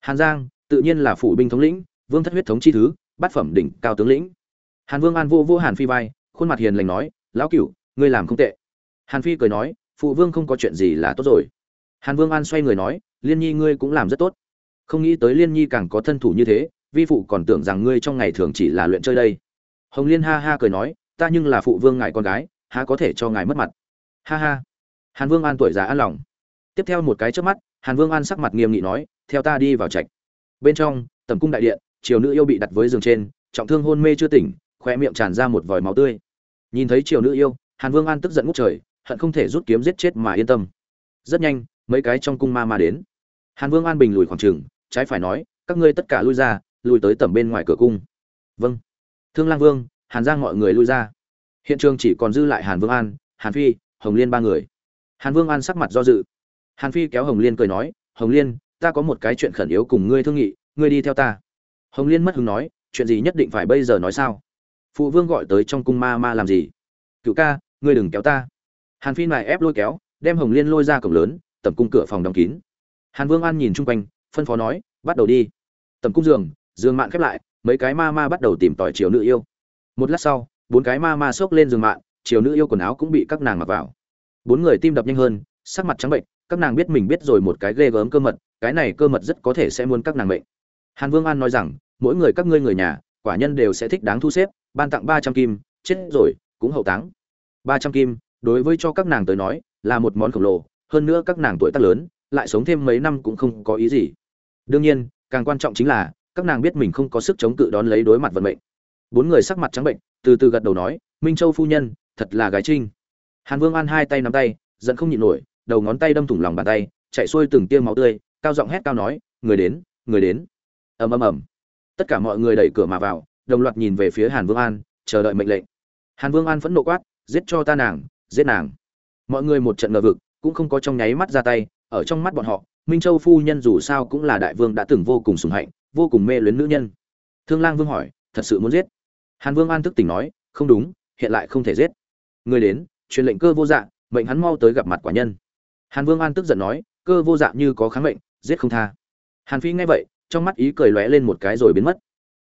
Hàn giang, tự nhiên là phủ binh thống lĩnh, vương thất huyết thống chi thứ bát phẩm đỉnh cao tướng lĩnh. Hàn vương an vô vô hàn phi vai, khuôn mặt hiền lành nói, lão cửu, ngươi làm không tệ. Hàn phi cười nói, phụ vương không có chuyện gì là tốt rồi. Hàn vương an xoay người nói, liên nhi ngươi cũng làm rất tốt. Không nghĩ tới liên nhi càng có thân thủ như thế, vi phụ còn tưởng rằng ngươi trong ngày thường chỉ là luyện chơi đây. Hồng liên ha ha cười nói, ta nhưng là phụ vương ngài con gái há có thể cho ngài mất mặt. Ha ha. Hàn vương an tuổi già an lòng. Tiếp theo một cái trước mắt, hàn vương an sắc mặt nghiêm nghị nói, theo ta đi vào trạch. Bên trong, tầm cung đại điện triều nữ yêu bị đặt với giường trên, trọng thương hôn mê chưa tỉnh khoe miệng tràn ra một vòi máu tươi. Nhìn thấy triều nữ yêu, hàn vương an tức giận ngút trời, hận không thể rút kiếm giết chết mà yên tâm. Rất nhanh, mấy cái trong cung ma ma đến. Hàn vương an bình lùi khoảng trường trái phải nói, các ngươi tất cả lui ra lùi tới tầm bên ngoài cửa cung. Vâng. Thương lang vương, hàn giang mọi người lui ra hiện trường chỉ còn dư lại hàn vương an, hàn phi, hồng liên ba người. Hàn vương an sắc mặt do dự. Hàn phi kéo hồng liên cười nói, hồng liên, ta có một cái chuyện khẩn yếu cùng ngươi thương nghị, ngươi đi theo ta. Hồng liên mất hứng nói, chuyện gì nhất định phải bây giờ nói sao? Phụ vương gọi tới trong cung ma ma làm gì? Cựu ca, ngươi đừng kéo ta. Hàn phi này ép lôi kéo, đem hồng liên lôi ra cổng lớn tầm cung cửa phòng đóng kín. Hàn vương an nhìn chung quanh, phân phó nói, bắt đầu đi. Tầm cung giường giường mạn khép lại, mấy cái ma ma bắt đầu tìm tỏi chiều nữ yêu. Một lát sau bốn cái ma ma xốc lên giường mạng, chiều nữ yêu quần áo cũng bị các nàng mặc vào. Bốn người tim đập nhanh hơn sắc mặt trắng bệnh các nàng biết mình biết rồi một cái ghê gớm cơ mật cái này cơ mật rất có thể sẽ muốn các nàng bệnh hàn vương an nói rằng mỗi người các ngươi người nhà quả nhân đều sẽ thích đáng thu xếp ban tặng ba trăm kim chết rồi cũng hậu táng. Ba trăm kim đối với cho các nàng tới nói là một món khổng lồ hơn nữa các nàng tuổi tác lớn lại sống thêm mấy năm cũng không có ý gì. Đương nhiên càng quan trọng chính là các nàng biết mình không có sức chống cự đón lấy đối mặt vận mệnh. Bốn người sắc mặt trắng bệnh từ từ gật đầu nói, minh châu phu nhân, thật là gái trinh. Hàn vương an hai tay nắm tay, giận không nhịn nổi, đầu ngón tay đâm thủng lòng bàn tay, chạy xuôi từng tia máu tươi, cao giọng hét cao nói, người đến người đến. Ầm ầm ầm. Tất cả mọi người đẩy cửa mà vào, đồng loạt nhìn về phía hàn vương an, chờ đợi mệnh lệnh. Hàn vương an phẫn nộ quát, giết cho ta nàng, giết nàng. Mọi người một trận ngờ vực, cũng không có trong nháy mắt ra tay, ở trong mắt bọn họ, minh châu phu nhân dù sao cũng là đại vương đã từng vô cùng sùng hạnh, vô cùng mê luyến nữ nhân. Thương lang vương hỏi, thật sự muốn giết? Hàn vương an thức tỉnh nói, không đúng, hiện lại không thể giết. Người đến, truyền lệnh cơ vô dạ mệnh hắn mau tới gặp mặt quả nhân. Hàn vương an tức giận nói, cơ vô dạ như có kháng mệnh, giết không tha. Hàn phi nghe vậy, trong mắt ý cười lóe lên một cái rồi biến mất.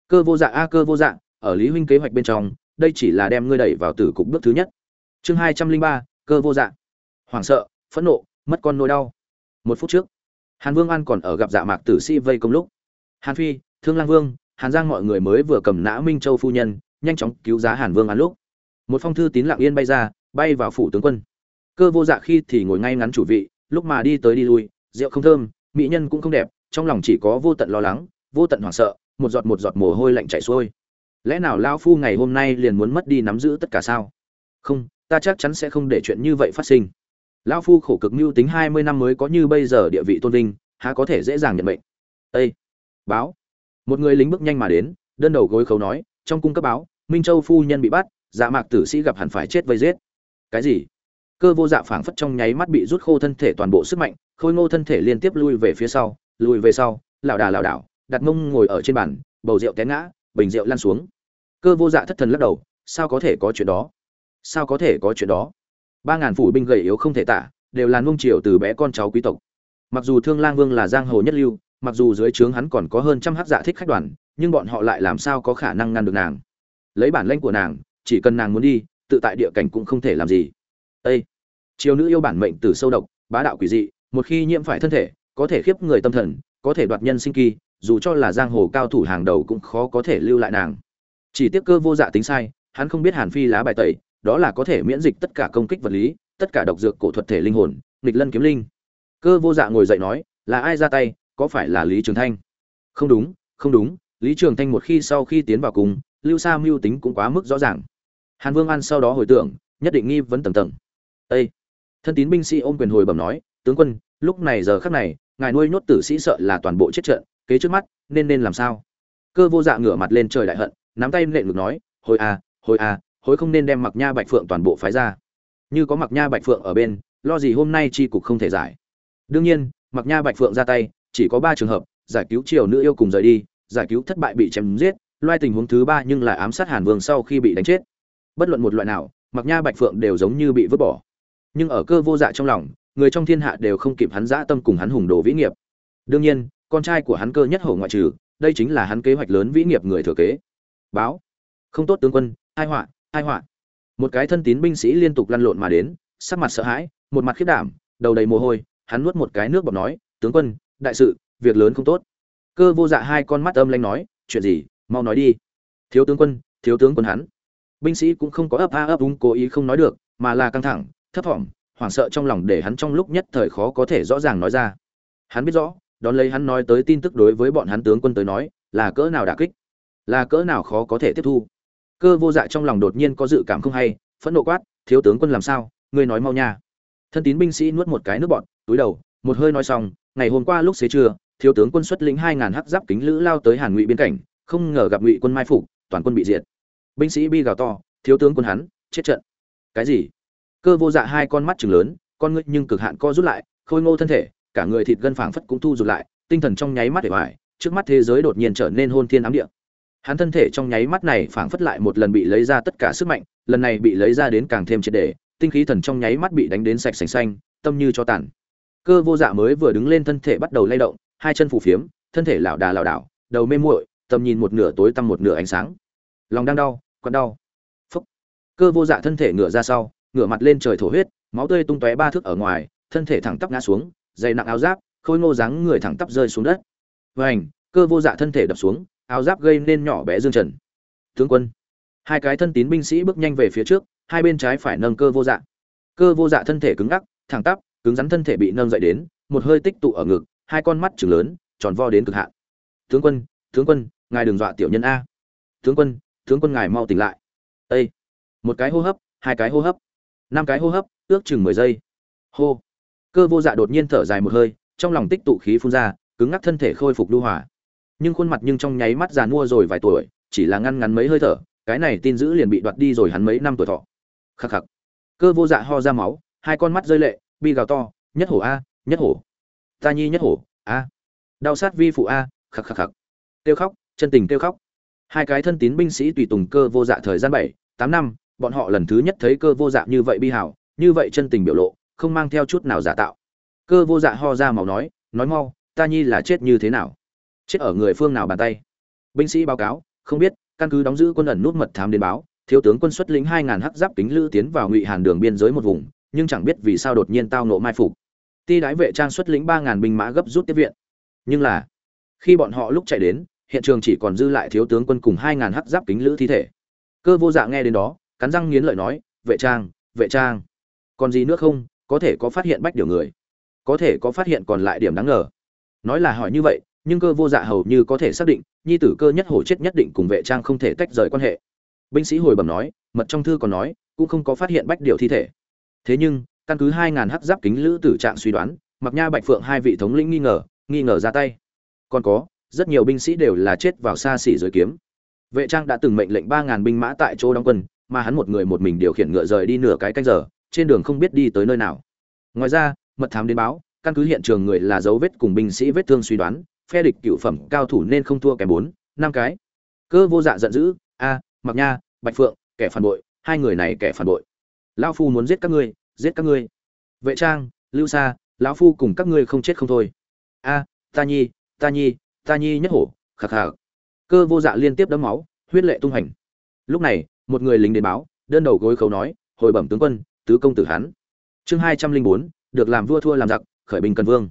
Cơ vô dạ a, cơ vô dạ ở lý huynh kế hoạch bên trong, đây chỉ là đem ngươi đẩy vào tử cục bước thứ nhất. Chương hai trăm linh ba, cơ vô dạ. Hoảng sợ, phẫn nộ, mất con nỗi đau. Một phút trước, hàn vương an còn ở gặp dạ mạc tử sĩ vây công lúc. Hàn phi, thương lang vương, hàn giang mọi người mới vừa cầm nã minh châu phu nhân nhanh chóng cứu giá hàn vương an lúc. Một phong thư tín lặng yên bay ra, bay vào phủ tướng quân. Cơ vô dạ khi thì ngồi ngay ngắn chủ vị, lúc mà đi tới đi lui, rượu không thơm, mỹ nhân cũng không đẹp, trong lòng chỉ có vô tận lo lắng, vô tận hoảng sợ, một giọt một giọt mồ hôi lạnh chảy xuôi. Lẽ nào lao phu ngày hôm nay liền muốn mất đi nắm giữ tất cả sao? Không, ta chắc chắn sẽ không để chuyện như vậy phát sinh. Lão phu khổ cực mưu tính hai mươi năm mới có như bây giờ địa vị tôn vinh, há có thể dễ dàng nhận mệnh. Ây báo! Một người lính bước nhanh mà đến, đơn đầu gối khấu nói, trong cung cấp báo minh châu phu nhân bị bắt dạ mạc tử sĩ gặp hẳn phải chết vây giết. Cái gì? Cơ vô dạ phảng phất trong nháy mắt bị rút khô thân thể toàn bộ sức mạnh, khôi ngô thân thể liên tiếp lui về phía sau, lùi về sau, lảo đà lảo đảo, đặt mông ngồi ở trên bàn, bầu rượu té ngã, bình rượu lan xuống. Cơ vô dạ thất thần lắc đầu, sao có thể có chuyện đó? Sao có thể có chuyện đó? Ba ngàn phủ binh gầy yếu không thể tả, đều là nung triều từ bé con cháu quý tộc. Mặc dù thương lang vương là giang hồ nhất lưu, mặc dù dưới trướng hắn còn có hơn trăm hát dạ thích khách đoàn, nhưng bọn họ lại làm sao có khả năng ngăn được nàng? Lấy bản lãnh của nàng, chỉ cần nàng muốn đi, tự tại địa cảnh cũng không thể làm gì. Ê! chiều nữ yêu bản mệnh từ sâu độc, bá đạo quỷ dị, một khi nhiễm phải thân thể, có thể khiếp người tâm thần, có thể đoạt nhân sinh kỳ, dù cho là giang hồ cao thủ hàng đầu cũng khó có thể lưu lại nàng. Chỉ tiếc cơ vô dạ tính sai, hắn không biết hàn phi lá bài tẩy, đó là có thể miễn dịch tất cả công kích vật lý, tất cả độc dược cổ thuật thể linh hồn, nghịch lân kiếm linh. Cơ vô dạ ngồi dậy nói, là ai ra tay, có phải là lý trường thanh? Không đúng không đúng, lý trường thanh một khi sau khi tiến vào cùng lưu sa mưu tính cũng quá mức rõ ràng. Hàn vương an sau đó hồi tưởng, nhất định nghi vấn tầng tầng. Ây thân tín binh sĩ ôm quyền hồi bẩm nói, tướng quân, lúc này giờ khắc này, ngài nuôi nhốt tử sĩ sợ là toàn bộ chết trận, kế trước mắt, nên nên làm sao? Cơ vô dạ ngửa mặt lên trời đại hận, nắm tay nện ngực nói, hồi à hồi à hồi không nên đem mặc nha bạch phượng toàn bộ phái ra. Như có mặc nha bạch phượng ở bên, lo gì hôm nay chi cục không thể giải. Đương nhiên mặc nha bạch phượng ra tay, chỉ có ba trường hợp, giải cứu triều nữ yêu cùng rời đi, giải cứu thất bại bị chém giết Loai tình huống thứ ba nhưng lại ám sát hàn vương sau khi bị đánh chết. Bất luận một loại nào mặc nha bạch phượng đều giống như bị vứt bỏ. Nhưng ở cơ vô dạ trong lòng, người trong thiên hạ đều không kịp hắn dã tâm cùng hắn hùng đồ vĩ nghiệp. Đương nhiên, con trai của hắn cơ nhất hổ ngoại trừ, đây chính là hắn kế hoạch lớn vĩ nghiệp người thừa kế. Báo. Không tốt tướng quân, hai họa hai họa. Một cái thân tín binh sĩ liên tục lăn lộn mà đến, sắc mặt sợ hãi, một mặt khiếp đảm, đầu đầy mồ hôi, hắn nuốt một cái nước bọt nói, tướng quân, đại sự, việc lớn không tốt. Cơ vô dạ hai con mắt âm lanh nói, chuyện gì? Mau nói đi. Thiếu tướng quân, thiếu tướng quân hắn. Binh sĩ cũng không có ấp a ấp úng cố ý không nói được, mà là căng thẳng, thấp thỏm, hoảng sợ trong lòng để hắn trong lúc nhất thời khó có thể rõ ràng nói ra. Hắn biết rõ, đón lấy hắn nói tới tin tức đối với bọn hắn tướng quân tới nói, là cỡ nào đả kích, là cỡ nào khó có thể tiếp thu. Cơ vô dạ trong lòng đột nhiên có dự cảm không hay, phẫn nộ quát, thiếu tướng quân làm sao? Ngươi nói mau nha. Thân tín binh sĩ nuốt một cái nước bọn túi đầu, một hơi nói xong, ngày hôm qua lúc xế trưa, thiếu tướng quân xuất lĩnh hai ngàn hắc giáp kính lữ lao tới hàn ngụy biên cảnh không ngờ gặp ngụy quân mai phục, toàn quân bị diệt. Binh sĩ bi gào to, thiếu tướng quân hắn, chết trận. Cái gì? Cơ vô dạ hai con mắt chừng lớn, con ngươi nhưng cực hạn co rút lại, khôi ngô thân thể, cả người thịt gân phảng phất cũng thu rụt lại, tinh thần trong nháy mắt để hoài, trước mắt thế giới đột nhiên trở nên hôn thiên ám địa. Hắn thân thể trong nháy mắt này phảng phất lại một lần bị lấy ra tất cả sức mạnh, lần này bị lấy ra đến càng thêm triệt đề tinh khí thần trong nháy mắt bị đánh đến sạch sành xanh, tâm như cho tàn. Cơ vô dạ mới vừa đứng lên thân thể bắt đầu lay động, hai chân phủ phiếm, thân thể lảo đà lảo đảo, đầu mê muội tầm nhìn một nửa tối tăm một nửa ánh sáng. Lòng đang đau còn đau. Phúc. Cơ vô dạ thân thể ngửa ra sau, ngửa mặt lên trời thổ huyết, máu tươi tung tóe ba thước ở ngoài, thân thể thẳng tắp ngã xuống, dày nặng áo giáp, khôi ngô dáng người thẳng tắp rơi xuống đất. Vảnh cơ vô dạ thân thể đập xuống, áo giáp gây nên nhỏ bé dương trần. Tướng quân. Hai cái thân tín binh sĩ bước nhanh về phía trước, hai bên trái phải nâng cơ vô dạ. Cơ vô dạ thân thể cứng ngắc, thẳng tắp, cứng rắn thân thể bị nâng dậy đến, một hơi tích tụ ở ngực, hai con mắt trừng lớn, tròn vo đến cực hạn. Tướng quân tướng quân ngài đừng dọa tiểu nhân a. Tướng quân tướng quân ngài mau tỉnh lại. Ây một cái hô hấp, hai cái hô hấp, năm cái hô hấp, ước chừng mười giây. Hô! Cơ vô dạ đột nhiên thở dài một hơi, trong lòng tích tụ khí phun ra, cứng ngắc thân thể khôi phục lưu hòa. Nhưng khuôn mặt nhưng trong nháy mắt già mua rồi vài tuổi, chỉ là ngăn ngắn mấy hơi thở, cái này tin giữ liền bị đoạt đi rồi hắn mấy năm tuổi thọ. Khắc khắc. Cơ vô dạ ho ra máu, hai con mắt rơi lệ, bi gào to, nhất hổ a, nhất hổ. Ta nhi nhất hổ, a. Đau sát vi phụ a, khắc khắc khắc. Tiêu khóc chân tình kêu khóc. Hai cái thân tín binh sĩ tùy tùng cơ vô dạ thời gian bảy, tám năm, bọn họ lần thứ nhất thấy cơ vô dạ như vậy bi hảo, như vậy chân tình biểu lộ, không mang theo chút nào giả tạo. Cơ vô dạ ho ra màu nói nói mau, ta nhi là chết như thế nào? Chết ở người phương nào bàn tay? Binh sĩ báo cáo, không biết, căn cứ đóng giữ quân ẩn nút mật thám đến báo, thiếu tướng quân xuất lĩnh hai ngàn hắc giáp kính lữ tiến vào ngụy hàn đường biên giới một vùng, nhưng chẳng biết vì sao đột nhiên tao nộ mai phục. Ti đái vệ trang xuất lĩnh ba ngàn binh mã gấp rút tiếp viện. Nhưng là, khi bọn họ lúc chạy đến hiện trường chỉ còn dư lại thiếu tướng quân cùng hai ngàn hắc giáp kính lữ thi thể. Cơ vô dạ nghe đến đó, cắn răng nghiến lợi nói, vệ trang vệ trang. Còn gì nữa không, có thể có phát hiện bách điều người. Có thể có phát hiện còn lại điểm đáng ngờ. Nói là hỏi như vậy, nhưng cơ vô dạ hầu như có thể xác định, nhi tử cơ nhất hổ chết nhất định cùng vệ trang không thể tách rời quan hệ. Binh sĩ hồi bẩm nói, mật trong thư còn nói, cũng không có phát hiện bách điều thi thể. Thế nhưng, căn cứ hai ngàn hắc giáp kính lữ tử trạng suy đoán mặc nha bạch phượng hai vị thống lĩnh nghi ngờ nghi ngờ ra tay. Còn có rất nhiều binh sĩ đều là chết vào xa xỉ dưới kiếm. Vệ trang đã từng mệnh lệnh ba ngàn binh mã tại chỗ đóng quân, mà hắn một người một mình điều khiển ngựa rời đi nửa cái canh giờ, trên đường không biết đi tới nơi nào. Ngoài ra, mật thám đến báo, căn cứ hiện trường người là dấu vết cùng binh sĩ vết thương suy đoán, phe địch cựu phẩm cao thủ nên không thua kém bốn, năm cái. Cơ vô dạ giận dữ, a mặc nha, bạch phượng, kẻ phản bội, hai người này kẻ phản bội. Lão phu muốn giết các ngươi, giết các ngươi. Vệ trang, lưu sa, lão phu cùng các ngươi không chết không thôi. A, ta nhi ta nhi ta nhi nhất hổ, khạc khạc. Cơ vô dạ liên tiếp đấm máu, huyết lệ tung hành lúc này, một người lính đến báo, đơn đầu gối khấu nói, hồi bẩm tướng quân, tứ công tử hán chương hai trăm linh bốn, được làm vua thua làm giặc, khởi bình cần vương.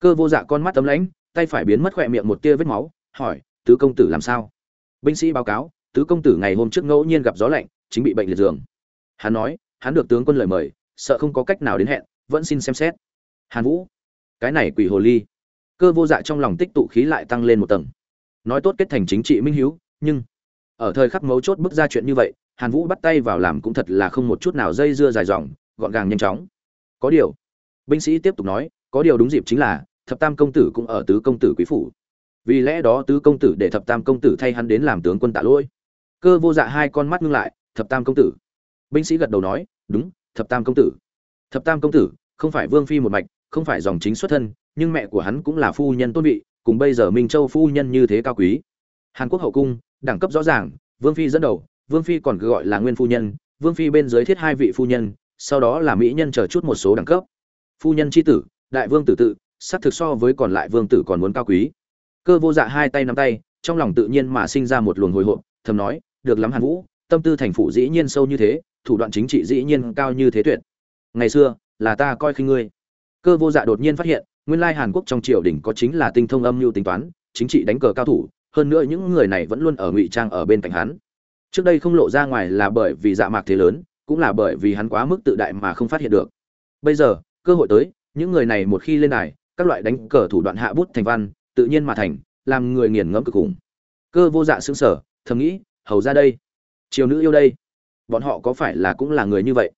Cơ vô dạ con mắt tấm lãnh, tay phải biến mất khỏe miệng một tia vết máu, hỏi, tứ công tử làm sao? Binh sĩ báo cáo, tứ công tử ngày hôm trước ngẫu nhiên gặp gió lạnh, chính bị bệnh liệt giường. Hắn nói, hắn được tướng quân lời mời, sợ không có cách nào đến hẹn, vẫn xin xem xét. Hàn vũ, cái này quỷ hồ ly cơ vô dạ trong lòng tích tụ khí lại tăng lên một tầng. Nói tốt kết thành chính trị minh hiếu, nhưng ở thời khắc mấu chốt bước ra chuyện như vậy, hàn vũ bắt tay vào làm cũng thật là không một chút nào dây dưa dài dòng, gọn gàng nhanh chóng. Có điều, binh sĩ tiếp tục nói, có điều đúng dịp chính là, thập tam công tử cũng ở tứ công tử quý phủ. Vì lẽ đó tứ công tử để thập tam công tử thay hắn đến làm tướng quân tạ lỗi. Cơ vô dạ hai con mắt ngưng lại, thập tam công tử. Binh sĩ gật đầu nói, đúng, thập tam công tử. Thập tam công tử, không phải vương phi một mạch, không phải dòng chính xuất thân nhưng mẹ của hắn cũng là phu nhân tôn vị, cùng bây giờ minh châu phu nhân như thế cao quý. Hàn quốc hậu cung, đẳng cấp rõ ràng, vương phi dẫn đầu, vương phi còn cứ gọi là nguyên phu nhân, vương phi bên dưới thiết hai vị phu nhân, sau đó là mỹ nhân chờ chút một số đẳng cấp. Phu nhân c tử, đại vương tử tự, sắc thực so với còn lại vương tử còn muốn cao quý. Cơ vô dạ hai tay nắm tay, trong lòng tự nhiên mà sinh ra một luồng hồi hộp, thầm nói, được lắm hàn vũ, tâm tư thành phủ dĩ nhiên sâu như thế, thủ đoạn chính trị dĩ nhiên cao như thế tuyệt. Ngày xưa, là ta coi khinh ngươi. Cơ vô dạ đột nhiên phát hiện nguyên lai hàn quốc trong triều đình có chính là tinh thông âm mưu tính toán, chính trị đánh cờ cao thủ, hơn nữa những người này vẫn luôn ở ngụy trang ở bên cạnh hắn. Trước đây không lộ ra ngoài là bởi vì dạ mạc thế lớn, cũng là bởi vì hắn quá mức tự đại mà không phát hiện được. Bây giờ, cơ hội tới, những người này một khi lên đài, các loại đánh cờ thủ đoạn hạ bút thành văn, tự nhiên mà thành, làm người nghiền ngẫm cực khủng. Cơ vô dạ xứng sở thầm nghĩ, hầu ra đây, triều nữ yêu đây, bọn họ có phải là cũng là người như vậy?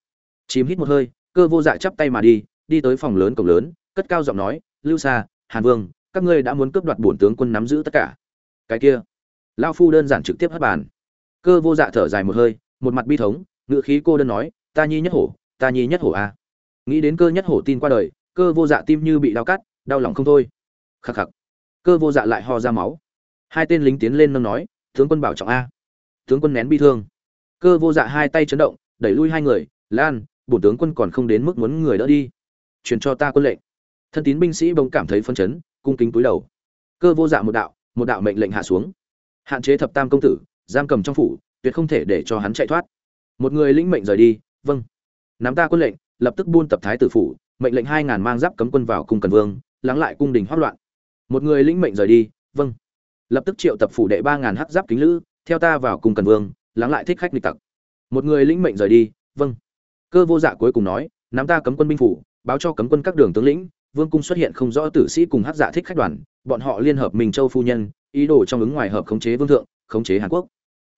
Chìm hít một hơi, cơ vô dạ chắp tay mà đi đi tới phòng lớn cổng lớn cất cao giọng nói, lưu xa hàn vương, các ngươi đã muốn cướp đoạt bổn tướng quân nắm giữ tất cả. Cái kia lao phu đơn giản trực tiếp hất bàn. Cơ vô dạ thở dài một hơi, một mặt bi thống ngựa khí cô đơn nói, ta nhi nhất hổ, ta nhi nhất hổ a. Nghĩ đến cơ nhất hổ tin qua đời, cơ vô dạ tim như bị đau cắt, đau lòng không thôi. Khắc khắc. Cơ vô dạ lại ho ra máu. Hai tên lính tiến lên nâng nói, tướng quân bảo trọng a. Tướng quân nén bi thương. Cơ vô dạ hai tay chấn động, đẩy lui hai người, lan, bổn tướng quân còn không đến mức muốn người đỡ đi. Truyền cho ta quân lệnh thân tín binh sĩ bỗng cảm thấy phân chấn, cung kính túi đầu. Cơ vô dạ một đạo một đạo mệnh lệnh hạ xuống. Hạn chế thập tam công tử, giam cầm trong phủ, tuyệt không thể để cho hắn chạy thoát. Một người lĩnh mệnh rời đi vâng. Nắm ta quân lệnh, lập tức buôn tập thái tử phủ, mệnh lệnh hai ngàn mang giáp cấm quân vào cung cần vương, lắng lại cung đình hoát loạn. Một người lĩnh mệnh rời đi vâng. Lập tức triệu tập phủ đệ ba ngàn hắc giáp kính lữ, theo ta vào cung cần vương, lắng lại thích khách nghịch tặc. Một người lĩnh mệnh rời đi vâng. Cơ vô dạ cuối cùng nói, nắm ta cấm quân binh phủ, báo cho cấm quân các đường tướng lĩnh vương cung xuất hiện không rõ tử sĩ cùng hát dạ thích khách đoàn, bọn họ liên hợp mình châu phu nhân, ý đồ trong ứng ngoài hợp khống chế vương thượng, khống chế hàn quốc.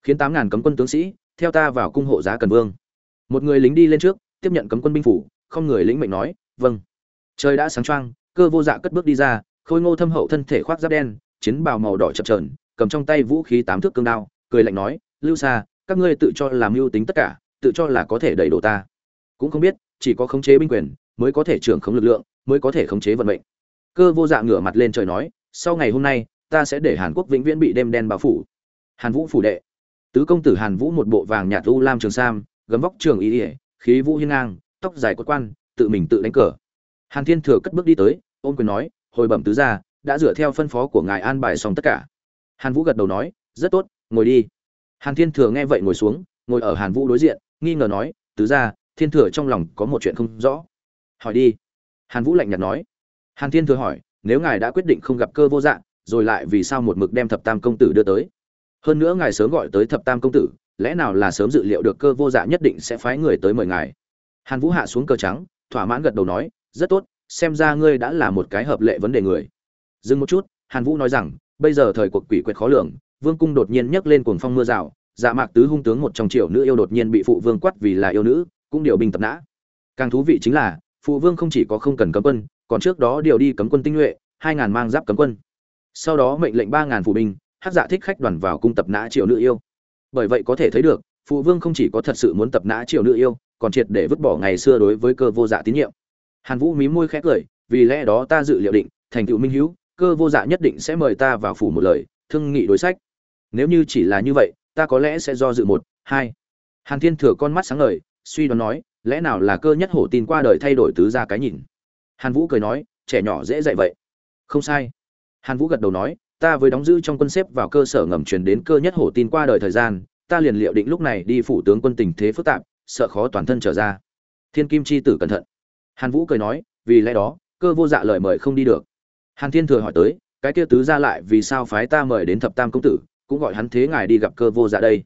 Khiến tám ngàn cấm quân tướng sĩ, theo ta vào cung hộ giá cần vương. Một người lính đi lên trước, tiếp nhận cấm quân binh phủ, không người lính mệnh nói vâng. Trời đã sáng choang, cơ vô dạ cất bước đi ra, khôi ngô thâm hậu thân thể khoác giáp đen, chiến bào màu đỏ chập trờn cầm trong tay vũ khí tám thước cương đao, cười lạnh nói, lưu xa các ngươi tự cho làm mưu tính tất cả, tự cho là có thể đẩy đổ ta. Cũng không biết, chỉ có khống chế binh quyền, mới có thể trưởng khống lực lượng mới có thể khống chế vận mệnh. Cơ vô dạ ngửa mặt lên trời nói, sau ngày hôm nay, ta sẽ để hàn quốc vĩnh viễn bị đêm đen bao phủ. Hàn vũ phủ đệ. Tứ công tử hàn vũ một bộ vàng nhạt u lam trường sam, gấm vóc trường ý ỉa khí vũ hiên ngang, tóc dài quất quan tự mình tự đánh cờ. Hàn thiên thừa cất bước đi tới, ôm quyền nói, hồi bẩm tứ gia, đã dựa theo phân phó của ngài an bài xong tất cả. Hàn vũ gật đầu nói, rất tốt, ngồi đi. Hàn thiên thừa nghe vậy ngồi xuống, ngồi ở hàn vũ đối diện, nghi ngờ nói, tứ gia, thiên thừa trong lòng có một chuyện không rõ. Hỏi đi hàn vũ lạnh nhạt nói. Hàn thiên thừa hỏi, nếu ngài đã quyết định không gặp cơ vô dạng rồi lại vì sao một mực đem thập tam công tử đưa tới? Hơn nữa ngài sớm gọi tới thập tam công tử, lẽ nào là sớm dự liệu được cơ vô dạ nhất định sẽ phái người tới mời ngài? Hàn vũ hạ xuống cờ trắng, thỏa mãn gật đầu nói, rất tốt, xem ra ngươi đã là một cái hợp lệ vấn đề người. Dừng một chút, hàn vũ nói rằng, bây giờ thời cuộc quỷ quyệt khó lường, vương cung đột nhiên nhấc lên cuồng phong mưa rào dạ mạc tứ hung tướng một trong triệu nữ yêu đột nhiên bị phụ vương quát vì là yêu nữ, cũng điều binh tập nã. Càng thú vị chính là phụ vương không chỉ có không cần cấm quân, còn trước đó điều đi cấm quân tinh nhuệ, hai ngàn mang giáp cấm quân. Sau đó mệnh lệnh ba ngàn phụ binh hát dạ thích khách đoàn vào cung tập nã triệu nữ yêu. Bởi vậy có thể thấy được, phụ vương không chỉ có thật sự muốn tập nã triệu nữ yêu, còn triệt để vứt bỏ ngày xưa đối với cơ vô dạ tín nhiệm. Hàn vũ mí môi khẽ cười, vì lẽ đó ta dự liệu định, thành tựu minh hữu, cơ vô dạ nhất định sẽ mời ta vào phủ một lời, thương nghị đối sách. Nếu như chỉ là như vậy, ta có lẽ sẽ do dự một, hai. Hàn thiên thừa con mắt sáng ngời, suy đoán nói lẽ nào là cơ nhất hổ tin qua đời thay đổi tứ ra cái nhìn? Hàn vũ cười nói, trẻ nhỏ dễ dạy vậy. Không sai. Hàn vũ gật đầu nói, ta với đóng giữ trong quân xếp vào cơ sở ngầm truyền đến cơ nhất hổ tin qua đời thời gian, ta liền liệu định lúc này đi phủ tướng quân tình thế phức tạp, sợ khó toàn thân trở ra. Thiên kim chi tử cẩn thận. Hàn vũ cười nói, vì lẽ đó, cơ vô dạ lời mời không đi được. Hàn thiên thừa hỏi tới, cái kia tứ ra lại vì sao phái ta mời đến thập tam công tử, cũng gọi hắn thế ngài đi gặp cơ vô dạ đây.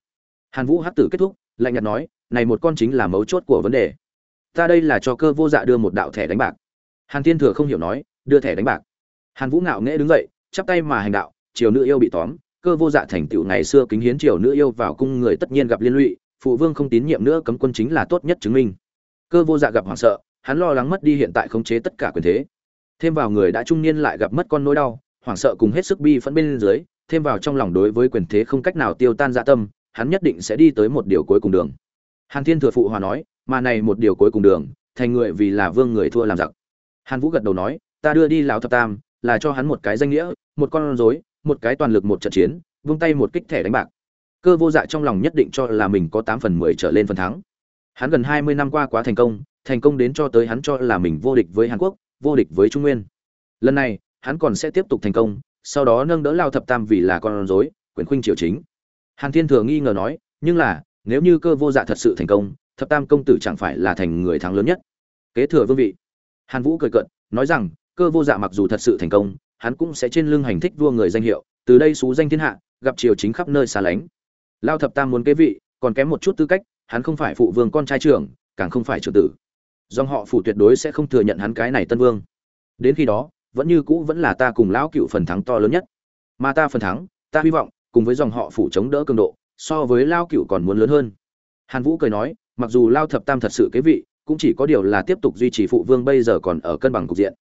Hàn vũ hắc tử kết thúc, lạnh nhạt nói này một con chính là mấu chốt của vấn đề. Ta đây là cho cơ vô dạ đưa một đạo thẻ đánh bạc. Hàn thiên thừa không hiểu nói, đưa thẻ đánh bạc. Hàn vũ ngạo nghễ đứng dậy, chắp tay mà hành đạo, triều nữ yêu bị tóm, cơ vô dạ thành tựu ngày xưa kính hiến triều nữ yêu vào cung người tất nhiên gặp liên lụy, phụ vương không tín nhiệm nữa cấm quân chính là tốt nhất chứng minh. Cơ vô dạ gặp hoảng sợ, hắn lo lắng mất đi hiện tại khống chế tất cả quyền thế. Thêm vào người đã trung niên lại gặp mất con nỗi đau, hoảng sợ cùng hết sức bi phẫn bên dưới, thêm vào trong lòng đối với quyền thế không cách nào tiêu tan dạ tâm, hắn nhất định sẽ đi tới một điều cuối cùng đường hàn thiên thừa phụ hòa nói, mà này một điều cuối cùng đường, thành người vì là vương người thua làm giặc. Hàn vũ gật đầu nói, ta đưa đi lão thập tam, là cho hắn một cái danh nghĩa, một con rối, một cái toàn lực một trận chiến, vung tay một kích thẻ đánh bạc. Cơ vô dạ trong lòng nhất định cho là mình có tám phần mười trở lên phần thắng. Hắn gần hai mươi năm qua quá thành công thành công đến cho tới hắn cho là mình vô địch với hàn quốc, vô địch với trung nguyên. Lần này, hắn còn sẽ tiếp tục thành công, sau đó nâng đỡ lao thập tam vì là con rối, quyền khuynh triều chính. Hàn thiên thừa nghi ngờ nói, nhưng là nếu như cơ vô dạ thật sự thành công, thập tam công tử chẳng phải là thành người thắng lớn nhất. Kế thừa vương vị. Hàn vũ cười cận nói rằng, cơ vô dạ mặc dù thật sự thành công, hắn cũng sẽ trên lưng hành thích vua người danh hiệu, từ đây xú danh thiên hạ, gặp triều chính khắp nơi xa lánh. Lao thập tam muốn kế vị, còn kém một chút tư cách, hắn không phải phụ vương con trai trưởng, càng không phải trưởng tử. Dòng họ phủ tuyệt đối sẽ không thừa nhận hắn cái này tân vương. Đến khi đó, vẫn như cũ vẫn là ta cùng lão cựu phần thắng to lớn nhất. Mà ta phần thắng, ta hy vọng, cùng với dòng họ phủ chống đỡ cường độ so với lao cựu còn muốn lớn hơn. Hàn vũ cười nói, mặc dù lao thập tam thật sự kế vị, cũng chỉ có điều là tiếp tục duy trì phụ vương bây giờ còn ở cân bằng cục diện.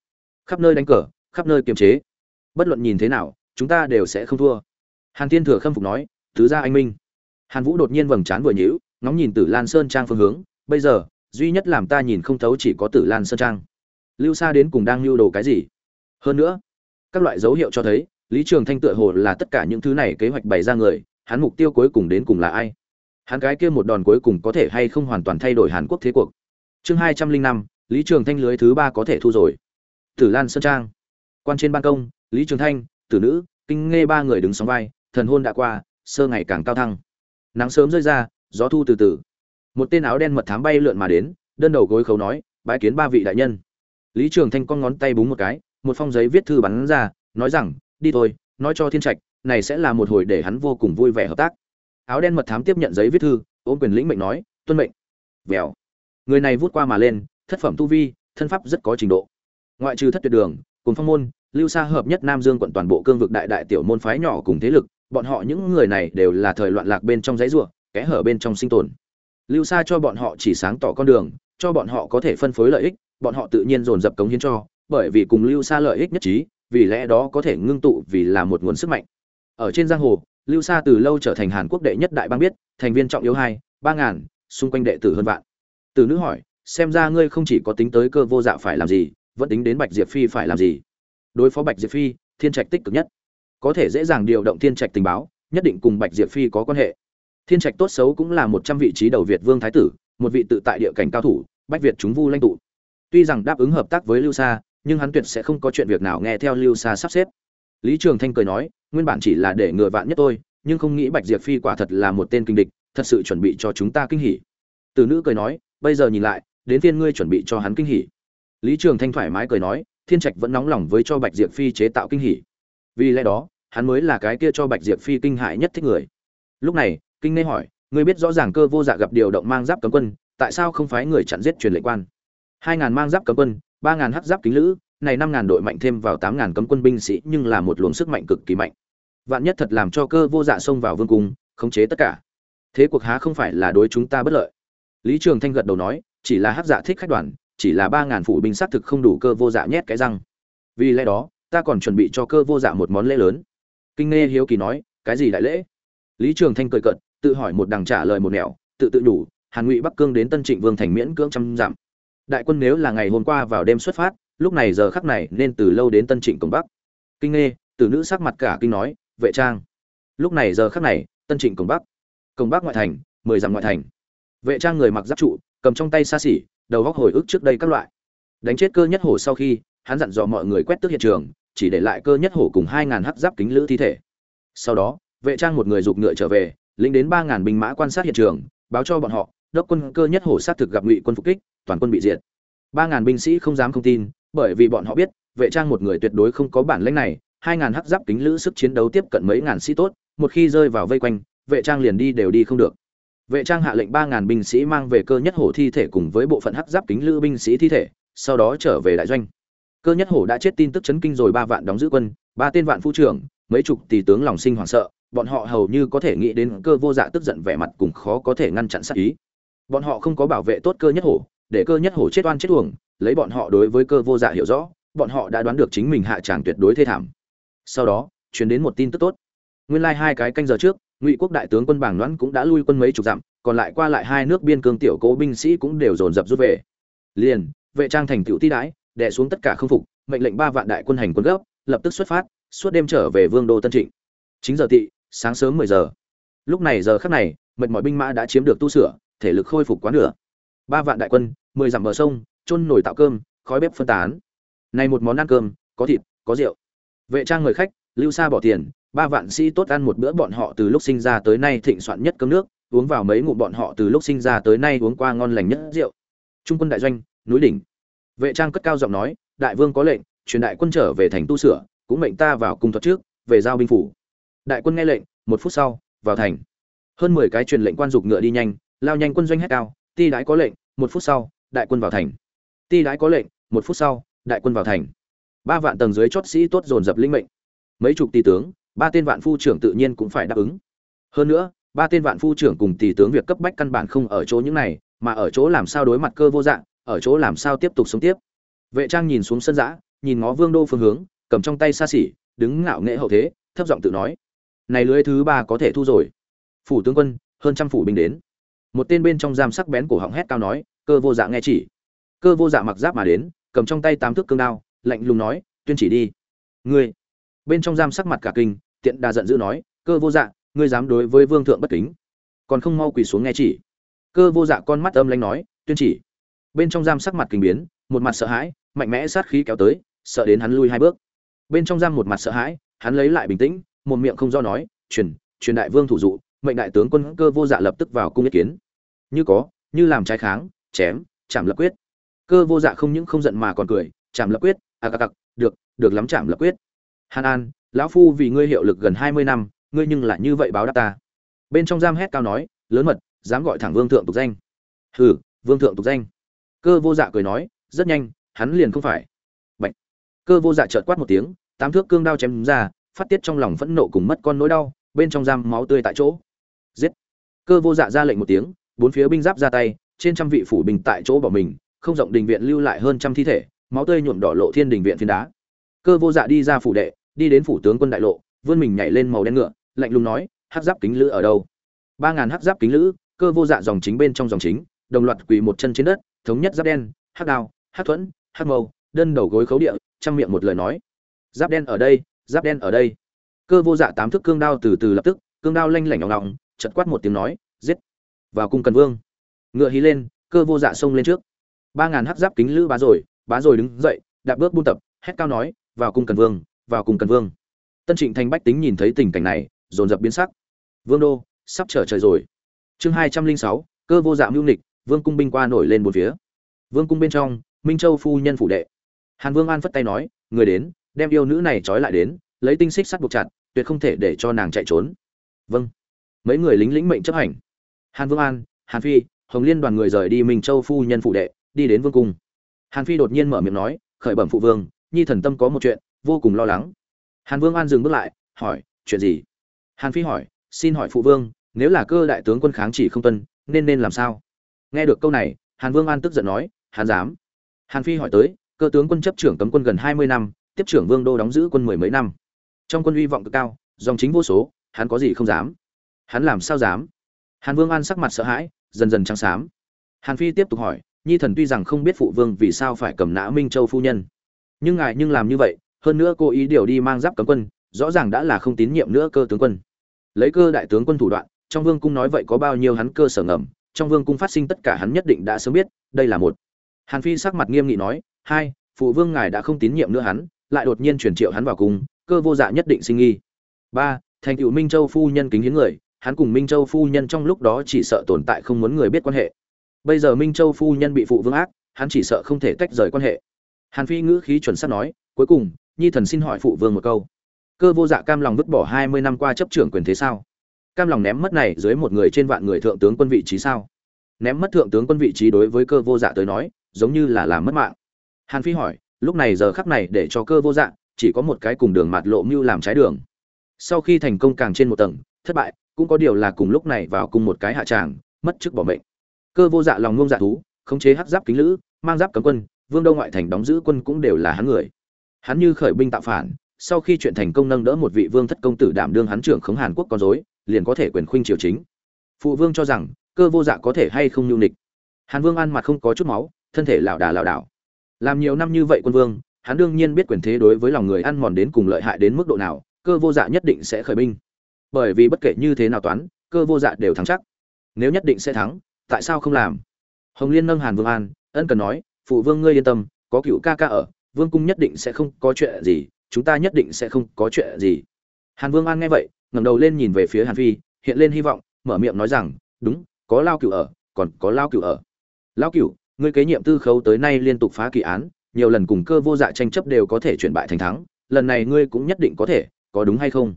Khắp nơi đánh cờ, khắp nơi kiềm chế. Bất luận nhìn thế nào, chúng ta đều sẽ không thua. Hàn thiên thừa khâm phục nói thứ ra anh minh. Hàn vũ đột nhiên vầng trán vừa nhữ ngóng nhìn tử lan sơn trang phương hướng, bây giờ, duy nhất làm ta nhìn không thấu chỉ có tử lan sơn trang. Lưu xa đến cùng đang lưu đồ cái gì? Hơn nữa, các loại dấu hiệu cho thấy, lý trường thanh tựa hồ là tất cả những thứ này kế hoạch bày ra người hắn mục tiêu cuối cùng đến cùng là ai? Hắn cái kia một đòn cuối cùng có thể hay không hoàn toàn thay đổi hàn quốc thế cuộc? Chương hai trăm linh năm, lý trường thanh lưới thứ ba có thể thu rồi. Tử lan sơn trang. Quan trên ban công, lý trường thanh, tử nữ, kinh nghe ba người đứng sóng vai, thần hôn đã qua, sơ ngày càng cao thăng. Nắng sớm rơi ra, gió thu từ từ. Một tên áo đen mật thám bay lượn mà đến, đơn đầu gối khấu nói, bái kiến ba vị đại nhân. Lý trường thanh con ngón tay búng một cái, một phong giấy viết thư bắn ra, nói rằng, đi thôi, nói cho thiên trạch này sẽ là một hồi để hắn vô cùng vui vẻ hợp tác. Áo đen mật thám tiếp nhận giấy viết thư, ôm quyền lĩnh mệnh nói, tuân mệnh. Vèo. Người này vút qua mà lên, thất phẩm tu vi, thân pháp rất có trình độ. Ngoại trừ thất tuyệt đường, cùng phong môn, lưu xa hợp nhất nam dương quận toàn bộ cương vực đại đại tiểu môn phái nhỏ cùng thế lực, bọn họ những người này đều là thời loạn lạc bên trong giấy ruộng kẽ hở bên trong sinh tồn. Lưu xa cho bọn họ chỉ sáng tỏ con đường, cho bọn họ có thể phân phối lợi ích, bọn họ tự nhiên dồn dập cống hiến cho, bởi vì cùng lưu xa lợi ích nhất trí, vì lẽ đó có thể ngưng tụ vì là một nguồn sức mạnh ở trên giang hồ, lưu Sa từ lâu trở thành hàn quốc đệ nhất đại bang biết, thành viên trọng yếu hai, ba ngàn, xung quanh đệ tử hơn vạn. Từ nữ hỏi, xem ra ngươi không chỉ có tính tới cơ vô dạ phải làm gì, vẫn tính đến bạch diệp phi phải làm gì? Đối phó bạch diệp phi, thiên trạch tích cực nhất. Có thể dễ dàng điều động thiên trạch tình báo, nhất định cùng bạch diệp phi có quan hệ. Thiên trạch tốt xấu cũng là một trăm vị trí đầu việt vương thái tử, một vị tự tại địa cảnh cao thủ, bách việt chúng vu lãnh tụ. Tuy rằng đáp ứng hợp tác với lưu sa, nhưng hắn tuyệt sẽ không có chuyện việc nào nghe theo lưu sa sắp xếp. Lý trường thanh cười nói nguyên bản chỉ là để ngừa vạn nhất tôi nhưng không nghĩ bạch diệp phi quả thật là một tên kinh địch, thật sự chuẩn bị cho chúng ta kinh hỉ. Từ nữ cười nói, bây giờ nhìn lại, đến phiên ngươi chuẩn bị cho hắn kinh hỉ. Lý trường thanh thoải mái cười nói, thiên trạch vẫn nóng lòng với cho bạch diệp phi chế tạo kinh hỉ. Vì lẽ đó, hắn mới là cái kia cho bạch diệp phi kinh hại nhất thích người. Lúc này, kinh nê hỏi, ngươi biết rõ ràng cơ vô dạ gặp điều động mang giáp cấm quân, tại sao không phái người chặn giết truyền lệnh quan? Hai ngàn mang giáp cấm quân, ba ngàn hắc giáp kính lữ, này năm ngàn đội mạnh thêm vào tám ngàn cấm quân binh sĩ nhưng là một luồng sức mạnh cực kỳ mạnh vạn nhất thật làm cho cơ vô dạ xông vào vương cung, khống chế tất cả. Thế cuộc há không phải là đối chúng ta bất lợi. Lý trường thanh gật đầu nói, chỉ là hát dạ thích khách đoàn, chỉ là ba ngàn phụ binh xác thực không đủ cơ vô dạ nhét cái răng. Vì lẽ đó, ta còn chuẩn bị cho cơ vô dạ một món lễ lớn. Kinh nghe hiếu kỳ nói, cái gì đại lễ? Lý trường thanh cười cận tự hỏi một đằng trả lời một nẻo, tự tự đủ hàn ngụy bắc cương đến tân trịnh vương thành miễn cưỡng trăm dặm. Đại quân nếu là ngày hôm qua vào đêm xuất phát, lúc này giờ khắc này nên từ lâu đến tân trịnh cổng bắc. Kinh nghe từ nữ sắc mặt cả kinh nói vệ trang. Lúc này giờ khắc này, tân trịnh cổng bắc cổng bắc ngoại thành, mười dặm ngoại thành. Vệ trang người mặc giáp trụ, cầm trong tay xa xỉ, đầu góc hồi ức trước đây các loại. Đánh chết cơ nhất hổ sau khi, hắn dặn dò mọi người quét tước hiện trường, chỉ để lại cơ nhất hổ cùng hai ngàn hắc giáp kính lữ thi thể. Sau đó, vệ trang một người giục ngựa trở về lính đến ba ngàn binh mã quan sát hiện trường, báo cho bọn họ, đốc quân, cơ nhất hổ sát thực gặp ngụy quân phục kích, toàn quân bị diệt. Ba ngàn binh sĩ không dám không tin, bởi vì bọn họ biết, vệ trang một người tuyệt đối không có bản lĩnh này hai ngàn hắc giáp kính lữ sức chiến đấu tiếp cận mấy ngàn sĩ tốt, một khi rơi vào vây quanh, vệ trang liền đi đều đi không được. Vệ trang hạ lệnh ba ngàn binh sĩ mang về cơ nhất hổ thi thể cùng với bộ phận hắc giáp kính lữ binh sĩ thi thể, sau đó trở về đại doanh. Cơ nhất hổ đã chết tin tức chấn kinh rồi ba vạn đóng giữ quân, ba tên vạn phu trưởng, mấy chục tỷ tướng lòng sinh hoảng sợ, bọn họ hầu như có thể nghĩ đến cơ vô dạ tức giận vẻ mặt cùng khó có thể ngăn chặn sát ý. Bọn họ không có bảo vệ tốt cơ nhất hổ, để cơ nhất hổ chết oan chết uổng, lấy bọn họ đối với cơ vô dạ hiểu rõ, bọn họ đã đoán được chính mình hạ tràng tuyệt đối thê thảm sau đó chuyển đến một tin tức tốt. Nguyên lai hai cái canh giờ trước, ngụy quốc đại tướng quân bảng đoán cũng đã lui quân mấy chục dặm, còn lại qua lại hai nước biên cương tiểu cố binh sĩ cũng đều dồn dập rút về. Liền, vệ trang thành tiểu ti đái đè xuống tất cả không phục, mệnh lệnh ba vạn đại quân hành quân gấp, lập tức xuất phát, suốt đêm trở về vương đô tân trịnh. Chính giờ tị, sáng sớm mười giờ. Lúc này giờ khắc này, mệt mỏi binh mã đã chiếm được tu sửa, thể lực khôi phục quá nửa. Ba vạn đại quân, mười dặm bờ sông, chôn nổi tạo cơm, khói bếp phân tán. Này một món ăn cơm, có thịt, có rượu vệ trang người khách, lưu xa bỏ tiền, ba vạn sĩ tốt ăn một bữa bọn họ từ lúc sinh ra tới nay thịnh soạn nhất cơm nước, uống vào mấy ngụm bọn họ từ lúc sinh ra tới nay uống qua ngon lành nhất rượu. Trung quân đại doanh, núi đỉnh. Vệ trang cất cao giọng nói, đại vương có lệnh, truyền đại quân trở về thành tu sửa, cũng mệnh ta vào cung thuật trước, về giao binh phủ. Đại quân nghe lệnh, một phút sau, vào thành. Hơn mười cái truyền lệnh quan dục ngựa đi nhanh, lao nhanh quân doanh hết cao, ti đái có lệnh, một phút sau, đại quân vào thành. Ti đái có lệnh, một phút sau, đại quân vào thành ba vạn tầng dưới chót sĩ tốt dồn dập linh mệnh. Mấy chục tỷ tướng, ba tên vạn phu trưởng tự nhiên cũng phải đáp ứng. Hơn nữa, ba tên vạn phu trưởng cùng tỷ tướng việc cấp bách căn bản không ở chỗ những này, mà ở chỗ làm sao đối mặt cơ vô dạng, ở chỗ làm sao tiếp tục sống tiếp. Vệ trang nhìn xuống sân giã, nhìn ngó vương đô phương hướng, cầm trong tay xa xỉ, đứng ngạo nghễ hậu thế, thấp giọng tự nói, này lưới thứ ba có thể thu rồi. Phủ tướng quân, hơn trăm phủ binh đến. Một tên bên trong giam sắc bén cổ họng hét cao nói, cơ vô dạ nghe chỉ. Cơ vô dạ mặc giáp mà đến, cầm trong tay tám thước cương đao lạnh lùng nói, tuyên chỉ đi. Ngươi? Bên trong giam sắc mặt cả kinh, tiện đà giận dữ nói, cơ vô dạ ngươi dám đối với vương thượng bất kính, còn không mau quỳ xuống nghe chỉ. Cơ vô dạ con mắt âm lanh nói, tuyên chỉ. Bên trong giam sắc mặt kinh biến, một mặt sợ hãi, mạnh mẽ sát khí kéo tới, sợ đến hắn lui hai bước. Bên trong giam một mặt sợ hãi, hắn lấy lại bình tĩnh, một miệng không do nói, truyền truyền đại vương thủ dụ, mệnh đại tướng quân cơ vô dạ lập tức vào cung ý kiến. Như có, như làm trái kháng, chém, chạm lập quyết. Cơ vô dạ không những không giận mà còn cười, chạm lập quyết à cặc cặc, được được lắm chạm lập quyết. Hàn an, lão phu vì ngươi hiệu lực gần hai mươi năm, ngươi nhưng lại như vậy báo đáp ta. Bên trong giam hét cao nói, lớn mật, dám gọi thẳng vương thượng tục danh. Hừ, vương thượng tục danh. Cơ vô dạ cười nói, rất nhanh, hắn liền không phải. Bạch. cơ vô dạ chợt quát một tiếng, tám thước cương đao chém ra, phát tiết trong lòng phẫn nộ cùng mất con nỗi đau, bên trong giam máu tươi tại chỗ. Giết. Cơ vô dạ ra lệnh một tiếng, bốn phía binh giáp ra tay, trên trăm vị phủ bình tại chỗ bỏ mình, không rộng đình viện lưu lại hơn trăm thi thể máu tươi nhuộm đỏ lộ thiên đình viện phiến đá. Cơ vô dạ đi ra phủ đệ, đi đến phủ tướng quân đại lộ, vươn mình nhảy lên màu đen ngựa, lạnh lùng nói, hắc giáp kính lữ ở đâu? Ba ngàn hắc giáp kính lữ, cơ vô dạ dòng chính bên trong dòng chính, đồng loạt quỳ một chân trên đất, thống nhất giáp đen, hắc đao, hắc thuẫn, hắc mâu, đơn đầu gối khấu địa trong miệng một lời nói, giáp đen ở đây, giáp đen ở đây. Cơ vô dạ tám thước cương đao từ từ lập tức, cương đao lanh lảnh ngọng ngọng chật quát một tiếng nói, giết! Vào cung cần vương. Ngựa hí lên, cơ vô dạ xông lên trước. Ba ngàn hắc giáp kính lữ bá rồi bá rồi đứng dậy, đạp bước buôn tập, hét cao nói, vào cung cần vương, vào cung cần vương. Tân trịnh thành bách tính nhìn thấy tình cảnh này, dồn dập biến sắc. Vương đô, sắp trở trời rồi. Chương hai trăm linh sáu, cơ vô dạng mưu nịch vương cung binh qua nổi lên một phía. Vương cung bên trong, minh châu phu nhân phủ đệ. Hàn vương an phất tay nói, người đến, đem yêu nữ này trói lại đến, lấy tinh xích sắt buộc chặt, tuyệt không thể để cho nàng chạy trốn. Vâng. Mấy người lính lĩnh mệnh chấp hành. Hàn vương an, hàn phi, hồng liên đoàn người rời đi minh châu phu nhân phủ đệ, đi đến vương cung hàn phi đột nhiên mở miệng nói, khởi bẩm phụ vương, nhi thần tâm có một chuyện, vô cùng lo lắng. Hàn vương an dừng bước lại, hỏi, chuyện gì? Hàn phi hỏi, xin hỏi phụ vương, nếu là cơ đại tướng quân kháng chỉ không tuân, nên nên làm sao? Nghe được câu này, hàn vương an tức giận nói, hàn dám hàn phi hỏi tới, cơ tướng quân chấp trưởng cấm quân gần hai mươi năm, tiếp trưởng vương đô đóng giữ quân mười mấy năm. Trong quân uy vọng cực cao, dòng chính vô số, hắn có gì không dám? Hắn làm sao dám? Hàn vương an sắc mặt sợ hãi, dần dần trắng xám. Hàn phi tiếp tục hỏi nhi thần tuy rằng không biết phụ vương vì sao phải cầm nã minh châu phu nhân. Nhưng ngài nhưng làm như vậy, hơn nữa cô ý điều đi mang giáp cấm quân, rõ ràng đã là không tín nhiệm nữa cơ tướng quân. Lấy cơ đại tướng quân thủ đoạn, trong vương cung nói vậy có bao nhiêu hắn cơ sở ngầm, trong vương cung phát sinh tất cả hắn nhất định đã sớm biết, đây là một. Hàn phi sắc mặt nghiêm nghị nói, hai, phụ vương ngài đã không tín nhiệm nữa hắn, lại đột nhiên chuyển triệu hắn vào cung, cơ vô dạ nhất định sinh nghi. Ba, thành cựu minh châu phu nhân kính hiến người, hắn cùng minh châu phu nhân trong lúc đó chỉ sợ tồn tại không muốn người biết quan hệ bây giờ minh châu phu nhân bị phụ vương ác, hắn chỉ sợ không thể tách rời quan hệ. Hàn phi ngữ khí chuẩn xác nói, cuối cùng, nhi thần xin hỏi phụ vương một câu. Cơ vô dạ cam lòng vứt bỏ hai mươi năm qua chấp trưởng quyền thế sao? Cam lòng ném mất này dưới một người trên vạn người thượng tướng quân vị trí sao? Ném mất thượng tướng quân vị trí đối với cơ vô dạ tới nói, giống như là làm mất mạng. Hàn phi hỏi, lúc này giờ khắc này để cho cơ vô dạ chỉ có một cái cùng đường mạt lộ mưu làm trái đường. Sau khi thành công càng trên một tầng, thất bại, cũng có điều là cùng lúc này vào cùng một cái hạ tràng, mất chức bỏ mệnh cơ vô dạ lòng ngông dạ thú, khống chế hắc giáp kính lữ, mang giáp cấm quân, vương đông ngoại thành đóng giữ quân cũng đều là hắn người. Hắn như khởi binh tạo phản, sau khi chuyện thành công nâng đỡ một vị vương thất công tử đảm đương hắn trưởng khống hàn quốc con dối liền có thể quyền khuynh triều chính. Phụ vương cho rằng, cơ vô dạ có thể hay không nhu nịch. Hàn vương ăn mặt không có chút máu, thân thể lảo đà lảo đảo. Làm nhiều năm như vậy quân vương, hắn đương nhiên biết quyền thế đối với lòng người ăn mòn đến cùng lợi hại đến mức độ nào, cơ vô dạ nhất định sẽ khởi binh. Bởi vì bất kể như thế nào toán, cơ vô dạ đều thắng chắc. Nếu nhất định sẽ thắng tại sao không làm? Hồng liên nâng hàn vương an, ân cần nói, phụ vương ngươi yên tâm, có cựu ca ca ở, vương cung nhất định sẽ không có chuyện gì, chúng ta nhất định sẽ không có chuyện gì. Hàn vương an nghe vậy, ngẩng đầu lên nhìn về phía hàn phi, hiện lên hy vọng, mở miệng nói rằng, đúng, có lao cựu ở, còn có lao cựu ở. Lao cựu ngươi kế nhiệm tư khấu tới nay liên tục phá kỳ án, nhiều lần cùng cơ vô dạ tranh chấp đều có thể chuyển bại thành thắng, lần này ngươi cũng nhất định có thể, có đúng hay không?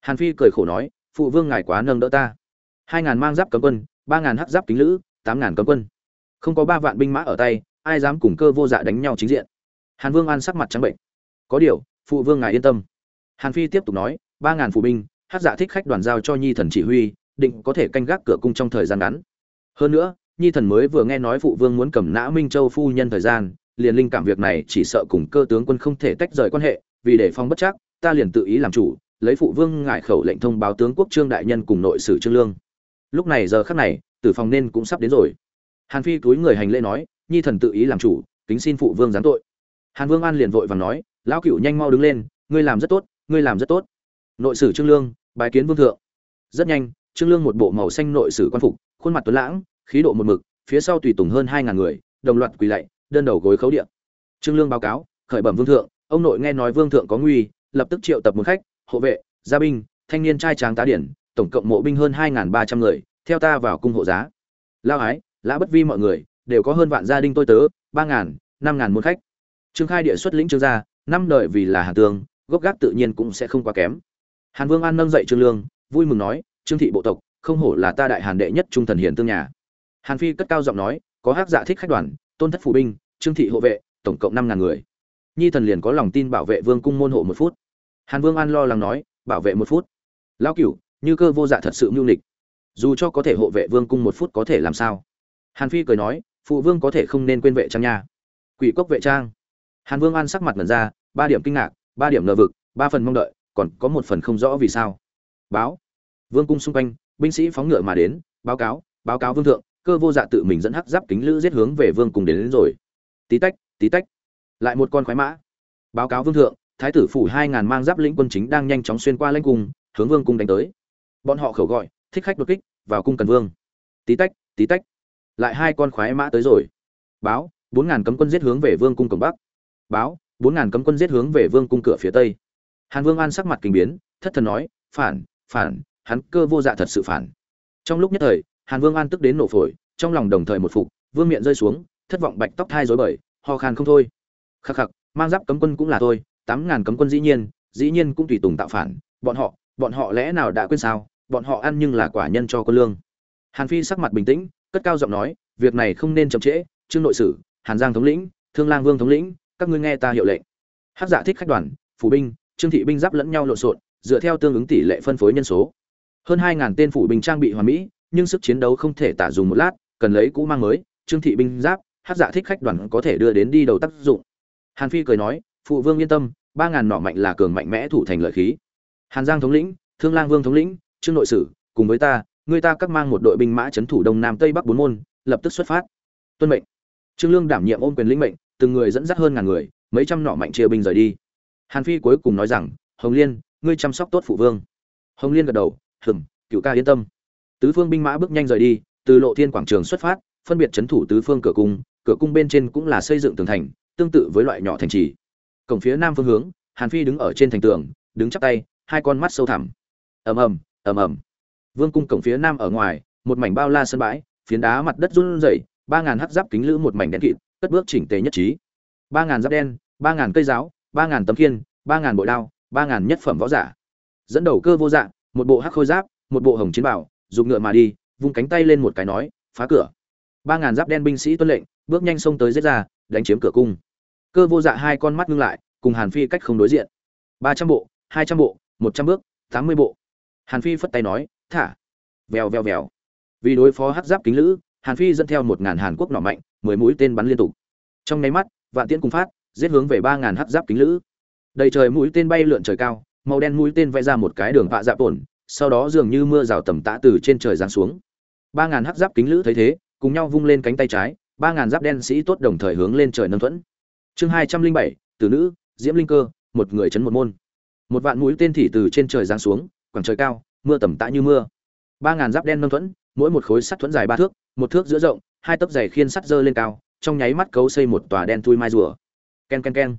Hàn phi cười khổ nói, phụ vương ngài quá nâng đỡ ta. Hai ngàn mang giáp cấm quân ba ngàn hắc giáp kính lữ, tám ngàn cấm quân. Không có ba vạn binh mã ở tay, ai dám cùng cơ vô dạ đánh nhau chính diện? Hàn vương an sắc mặt trắng bệnh. Có điều, phụ vương ngài yên tâm. Hàn phi tiếp tục nói, ba ngàn phụ binh hát dạ thích khách đoàn giao cho nhi thần chỉ huy, định có thể canh gác cửa cung trong thời gian ngắn. Hơn nữa, nhi thần mới vừa nghe nói phụ vương muốn cầm nã minh châu phu nhân thời gian, liền linh cảm việc này chỉ sợ cùng cơ tướng quân không thể tách rời quan hệ, vì để phong bất chắc, ta liền tự ý làm chủ, lấy phụ vương ngại khẩu lệnh thông báo tướng quốc trương đại nhân cùng nội sử trương lương lúc này giờ khắc này, tử phòng nên cũng sắp đến rồi. Hàn phi túi người hành lễ nói, nhi thần tự ý làm chủ, kính xin phụ vương giáng tội. Hàn vương an liền vội vàng nói, lão cửu nhanh mau đứng lên, ngươi làm rất tốt, ngươi làm rất tốt. Nội sử trương lương bài kiến vương thượng. Rất nhanh, trương lương một bộ màu xanh nội sử quan phục, khuôn mặt tuấn lãng, khí độ một mực, phía sau tùy tùng hơn hai ngàn người, đồng loạt quỳ lạy, đơn đầu gối khấu điện trương lương báo cáo, khởi bẩm vương thượng, ông nội nghe nói vương thượng có nguy, lập tức triệu tập một khách, hộ vệ, gia binh, thanh niên trai tráng tá điển tổng cộng mộ binh hơn hai ba trăm người, theo ta vào cung hộ giá. Lao ái, lã bất vi mọi người, đều có hơn vạn gia đình tôi tớ, ba ngàn năm ngàn môn khách. Trương khai địa xuất lĩnh trương gia, năm đời vì là hàn tương gốc gác tự nhiên cũng sẽ không quá kém. Hàn vương an nâng dậy trương lương, vui mừng nói, trương thị bộ tộc, không hổ là ta đại hàn đệ nhất trung thần hiền tương nhà. Hàn phi cất cao giọng nói, có hắc dạ thích khách đoàn, tôn thất phụ binh, trương thị hộ vệ, tổng cộng năm ngàn người. Nhi thần liền có lòng tin bảo vệ vương cung môn hộ một phút. Hàn vương an lo lắng nói, bảo vệ một phút. Lão cửu như cơ vô dạ thật sự mưu lịch, dù cho có thể hộ vệ vương cung một phút có thể làm sao? Hàn phi cười nói phụ vương có thể không nên quên vệ trang nha. Quỷ cốc vệ trang. Hàn vương an sắc mặt mật ra ba điểm kinh ngạc ba điểm nợ vực ba phần mong đợi còn có một phần không rõ vì sao. Báo. Vương cung xung quanh binh sĩ phóng ngựa mà đến báo cáo báo cáo vương thượng cơ vô dạ tự mình dẫn hắc giáp kính lữ giết hướng về vương cung đến, đến rồi. Tí tách tí tách. Lại một con khoái mã. Báo cáo vương thượng thái tử phủ hai ngàn mang giáp lĩnh quân chính đang nhanh chóng xuyên qua lãnh cung hướng vương cung đánh tới bọn họ khẩu gọi, thích khách đột kích, vào cung cần vương. Tí tách tí tách. Lại hai con khoái mã tới rồi. Báo, bốn ngàn cấm quân giết hướng về vương cung cổng bắc. Báo, bốn ngàn cấm quân giết hướng về vương cung cửa phía tây. Hàn vương an sắc mặt kinh biến, thất thần nói, phản phản, hắn cơ vô dạ thật sự phản. Trong lúc nhất thời, hàn vương an tức đến nổ phổi, trong lòng đồng thời một phục, vương miệng rơi xuống, thất vọng bạch tóc thai rối bời, ho khan không thôi. Khắc khắc, mang giáp cấm quân cũng là thôi tám ngàn cấm quân dĩ nhiên dĩ nhiên cũng tùy tùng tạo phản, bọn họ bọn họ lẽ nào đã quên sao? Bọn họ ăn nhưng là quả nhân cho quân lương. Hàn phi sắc mặt bình tĩnh, cất cao giọng nói, việc này không nên chậm trễ, trương nội sử, hàn giang thống lĩnh, thương lang vương thống lĩnh, các ngươi nghe ta hiệu lệnh. Hắc dạ thích khách đoàn, phủ binh, trương thị binh giáp lẫn nhau lộn xộn, dựa theo tương ứng tỷ lệ phân phối nhân số. Hơn hai ngàn tên phủ binh trang bị hoàn mỹ, nhưng sức chiến đấu không thể tả dùng một lát, cần lấy cũ mang mới, trương thị binh giáp, hắc dạ thích khách đoàn có thể đưa đến đi đầu tác dụng. Hàn phi cười nói, phụ vương yên tâm, ba ngàn nỏ mạnh là cường mạnh mẽ thủ thành lợi khí. Hàn giang thống lĩnh, thương lang vương thống lĩnh trương nội sử, cùng với ta người ta các mang một đội binh mã chấn thủ đông nam tây bắc bốn môn, lập tức xuất phát. Tuân mệnh. Trương lương đảm nhiệm ôm quyền lĩnh mệnh, từng người dẫn dắt hơn ngàn người, mấy trăm nọ mạnh chia binh rời đi. Hàn phi cuối cùng nói rằng, hồng liên, ngươi chăm sóc tốt phụ vương. Hồng liên gật đầu, hừm, cựu ca yên tâm. Tứ phương binh mã bước nhanh rời đi, từ lộ thiên quảng trường xuất phát, phân biệt chấn thủ tứ phương cửa cung cửa cung bên trên cũng là xây dựng tường thành, tương tự với loại nhỏ thành trì. Cổng phía nam phương hướng, hàn phi đứng ở trên thành tường, đứng chắp tay, hai con mắt sâu thẳm. Ầm ầm ầm ầm. Vương cung cổng phía nam ở ngoài, một mảnh bao la sân bãi, phiến đá mặt đất run rẩy, ba ngàn hắc giáp kính lữ một mảnh đen kịt, cất bước chỉnh tề nhất trí. Ba ngàn giáp đen, ba ngàn cây giáo, ba ngàn tấm khiên, ba ngàn bội đao, ba ngàn nhất phẩm võ giả. Dẫn đầu cơ vô dạng một bộ hắc khôi giáp, một bộ hồng chiến bảo, dùng ngựa mà đi, vung cánh tay lên một cái nói, phá cửa. Ba ngàn giáp đen binh sĩ tuân lệnh, bước nhanh xông tới giết ra, đánh chiếm cửa cung. Cơ vô dạ hai con mắt ngưng lại, cùng hàn phi cách không đối diện. Ba trăm bộ, hai trăm bộ, một trăm bước, tám mươi bộ hàn phi phất tay nói, thả. Vèo vèo vèo. Vì đối phó hắc giáp kính lữ, hàn phi dẫn theo một ngàn hàn quốc nỏ mạnh, mười mũi tên bắn liên tục. Trong nháy mắt, vạn tiễn cùng phát, giết hướng về ba ngàn hắc giáp kính lữ. Đầy trời mũi tên bay lượn trời cao, màu đen mũi tên vẽ ra một cái đường vạ dạ tổn sau đó dường như mưa rào tầm tã từ trên trời giáng xuống. Ba ngàn hắc giáp kính lữ thấy thế, cùng nhau vung lên cánh tay trái, ba ngàn giáp đen sĩ tốt đồng thời hướng lên trời nâng thuẫn. Chương hai trăm linh bảy từ nữ, diễm linh cơ, một người chấn một môn. Một vạn mũi tên thỉ từ trên trời giáng xuống quảng trời cao, mưa tầm tã như mưa. Ba ngàn giáp đen nâng thuẫn, mỗi một khối sắt thuẫn dài ba thước, một thước giữa rộng, hai tấc dày khiên sắt dơ lên cao, trong nháy mắt cấu xây một tòa đen thui mai rùa. Ken ken ken.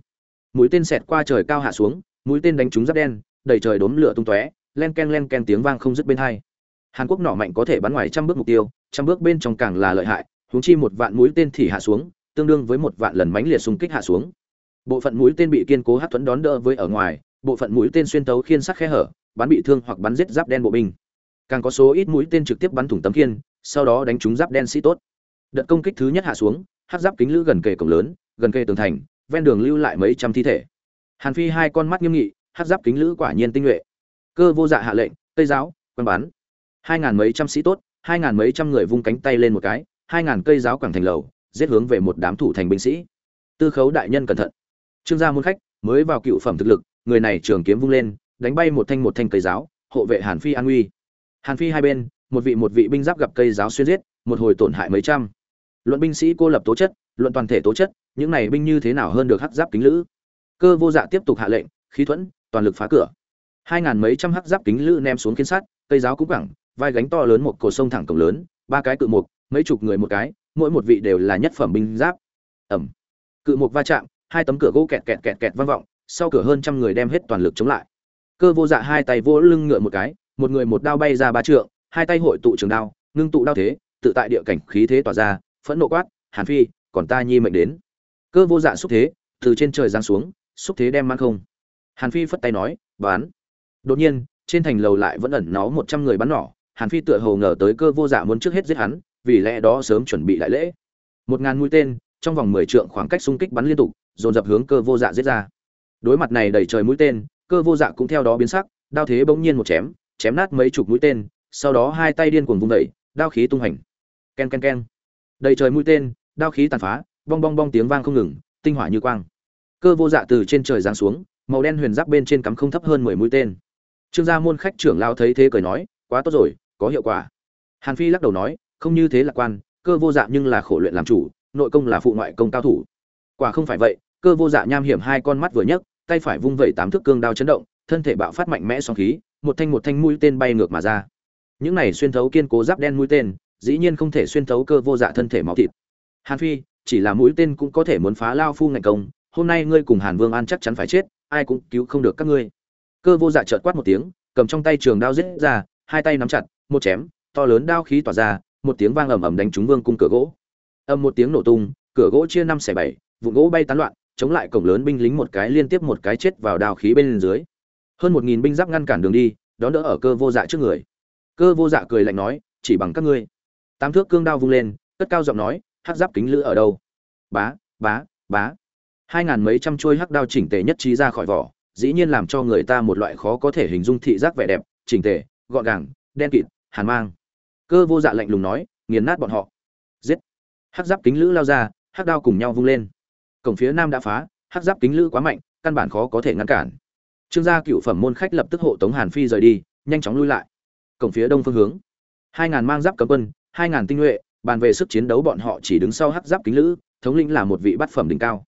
Mũi tên xẹt qua trời cao hạ xuống, mũi tên đánh trúng giáp đen, đầy trời đốm lửa tung tóe, len ken len ken tiếng vang không dứt bên hai. Hàn quốc nỏ mạnh có thể bắn ngoài trăm bước mục tiêu, trăm bước bên trong càng là lợi hại, huống chi một vạn mũi tên thì hạ xuống, tương đương với một vạn lần mánh liệt xung kích hạ xuống. Bộ phận mũi tên bị kiên cố hát thuẫn đón đỡ với ở ngoài, bộ phận mũi tên xuyên tấu khiên sắc khe hở bắn bị thương hoặc bắn giết giáp đen bộ binh. Càng có số ít mũi tên trực tiếp bắn thủng tấm khiên, sau đó đánh trúng giáp đen sĩ tốt. Đợt công kích thứ nhất hạ xuống, hát giáp kính lữ gần kề cổng lớn, gần kề tường thành, ven đường lưu lại mấy trăm thi thể. Hàn phi hai con mắt nghiêm nghị, hát giáp kính lữ quả nhiên tinh nhuệ. Cơ vô dạ hạ lệnh, tây giáo quân bắn. Hai ngàn mấy trăm sĩ tốt, hai ngàn mấy trăm người vung cánh tay lên một cái, hai ngàn cây giáo quảng thành lầu, giết hướng về một đám thủ thành binh sĩ. Tư khấu đại nhân cẩn thận. Trương gia môn khách, mới vào cựu phẩm thực lực, người này trường kiếm vung lên đánh bay một thanh một thanh cây giáo, hộ vệ hàn phi an uy hàn phi hai bên, một vị một vị binh giáp gặp cây giáo xuyên giết, một hồi tổn hại mấy trăm. Luận binh sĩ cô lập tố chất, luận toàn thể tố chất, những này binh như thế nào hơn được hắc giáp kính lữ? Cơ vô dạ tiếp tục hạ lệnh, khí thuẫn, toàn lực phá cửa. Hai ngàn mấy trăm hắc giáp kính lữ ném xuống kiến sát cây giáo cũng cẳng vai gánh to lớn một cổ sông thẳng cổng lớn, ba cái cự mục, mấy chục người một cái, mỗi một vị đều là nhất phẩm binh giáp. Ẩm. Cự mục va chạm, hai tấm cửa gỗ kẹt kẹt kẹt kẹt vang vọng, sau cửa hơn trăm người đem hết toàn lực chống lại cơ vô dạ hai tay vỗ lưng ngựa một cái, một người một đao bay ra ba trượng, hai tay hội tụ trường đao, ngưng tụ đao thế, tự tại địa cảnh khí thế tỏa ra, phẫn nộ quát, hàn phi, còn ta nhi mệnh đến. Cơ vô dạ xúc thế, từ trên trời giáng xuống, xúc thế đem mang không. Hàn phi phất tay nói, bán. Đột nhiên, trên thành lầu lại vẫn ẩn náu một trăm người bắn nỏ, hàn phi tựa hồ ngờ tới cơ vô dạ muốn trước hết giết hắn, vì lẽ đó sớm chuẩn bị đại lễ. Một ngàn mũi tên, trong vòng mười trượng khoảng cách xung kích bắn liên tục, dồn dập hướng cơ vô dạ giết ra. Đối mặt này đầy trời mũi tên cơ vô dạ cũng theo đó biến sắc, đao thế bỗng nhiên một chém chém nát mấy chục mũi tên, sau đó hai tay điên cuồng vung đẩy đao khí tung hành ken ken ken đầy trời mũi tên, đao khí tàn phá, bong bong bong tiếng vang không ngừng, tinh hỏa như quang. Cơ vô dạ từ trên trời giáng xuống, màu đen huyền giáp bên trên cắm không thấp hơn mười mũi tên. Trương gia môn khách trưởng lao thấy thế cười nói, quá tốt rồi, có hiệu quả. Hàn phi lắc đầu nói, không như thế lạc quan, cơ vô dạ nhưng là khổ luyện làm chủ, nội công là phụ ngoại công cao thủ. Quả không phải vậy, cơ vô dạ nham hiểm hai con mắt vừa nhấc tay phải vung vẩy tám thước cương đao chấn động, thân thể bạo phát mạnh mẽ sóng khí, một thanh một thanh mũi tên bay ngược mà ra. Những này xuyên thấu kiên cố giáp đen mũi tên, dĩ nhiên không thể xuyên thấu cơ vô dạ thân thể máu thịt. Hàn phi, chỉ là mũi tên cũng có thể muốn phá lao phu ngạnh công, hôm nay ngươi cùng hàn vương an chắc chắn phải chết, ai cũng cứu không được các ngươi. Cơ vô dạ chợt quát một tiếng, cầm trong tay trường đao giết ra, hai tay nắm chặt, một chém, to lớn đao khí tỏa ra, một tiếng vang ầm ầm đánh trúng vương cung cửa gỗ. Âm một tiếng nổ tung, cửa gỗ chia năm xẻ bảy vụn gỗ bay tán loạn chống lại cổng lớn binh lính một cái liên tiếp một cái chết vào đao khí bên dưới. Hơn một nghìn binh giáp ngăn cản đường đi, đón đỡ ở cơ vô dạ trước người. Cơ vô dạ cười lạnh nói, chỉ bằng các ngươi. Tám thước cương đao vung lên, cất cao giọng nói, hắc giáp kính lữ ở đâu? Bá bá bá. Hai ngàn mấy trăm chuôi hắc đao chỉnh tề nhất trí ra khỏi vỏ, dĩ nhiên làm cho người ta một loại khó có thể hình dung thị giác vẻ đẹp, chỉnh tề, gọn gàng, đen kịt, hàn mang. Cơ vô dạ lạnh lùng nói, nghiền nát bọn họ. Giết. Hắc giáp kính lữ lao ra, hắc đao cùng nhau vung lên cổng phía nam đã phá, hắc giáp kính lữ quá mạnh, căn bản khó có thể ngăn cản. Trương gia cựu phẩm môn khách lập tức hộ tống hàn phi rời đi, nhanh chóng lui lại. Cổng phía đông phương hướng. Hai ngàn mang giáp cấm quân, hai ngàn tinh nhuệ, bàn về sức chiến đấu bọn họ chỉ đứng sau hắc giáp kính lữ, thống lĩnh là một vị bát phẩm đỉnh cao.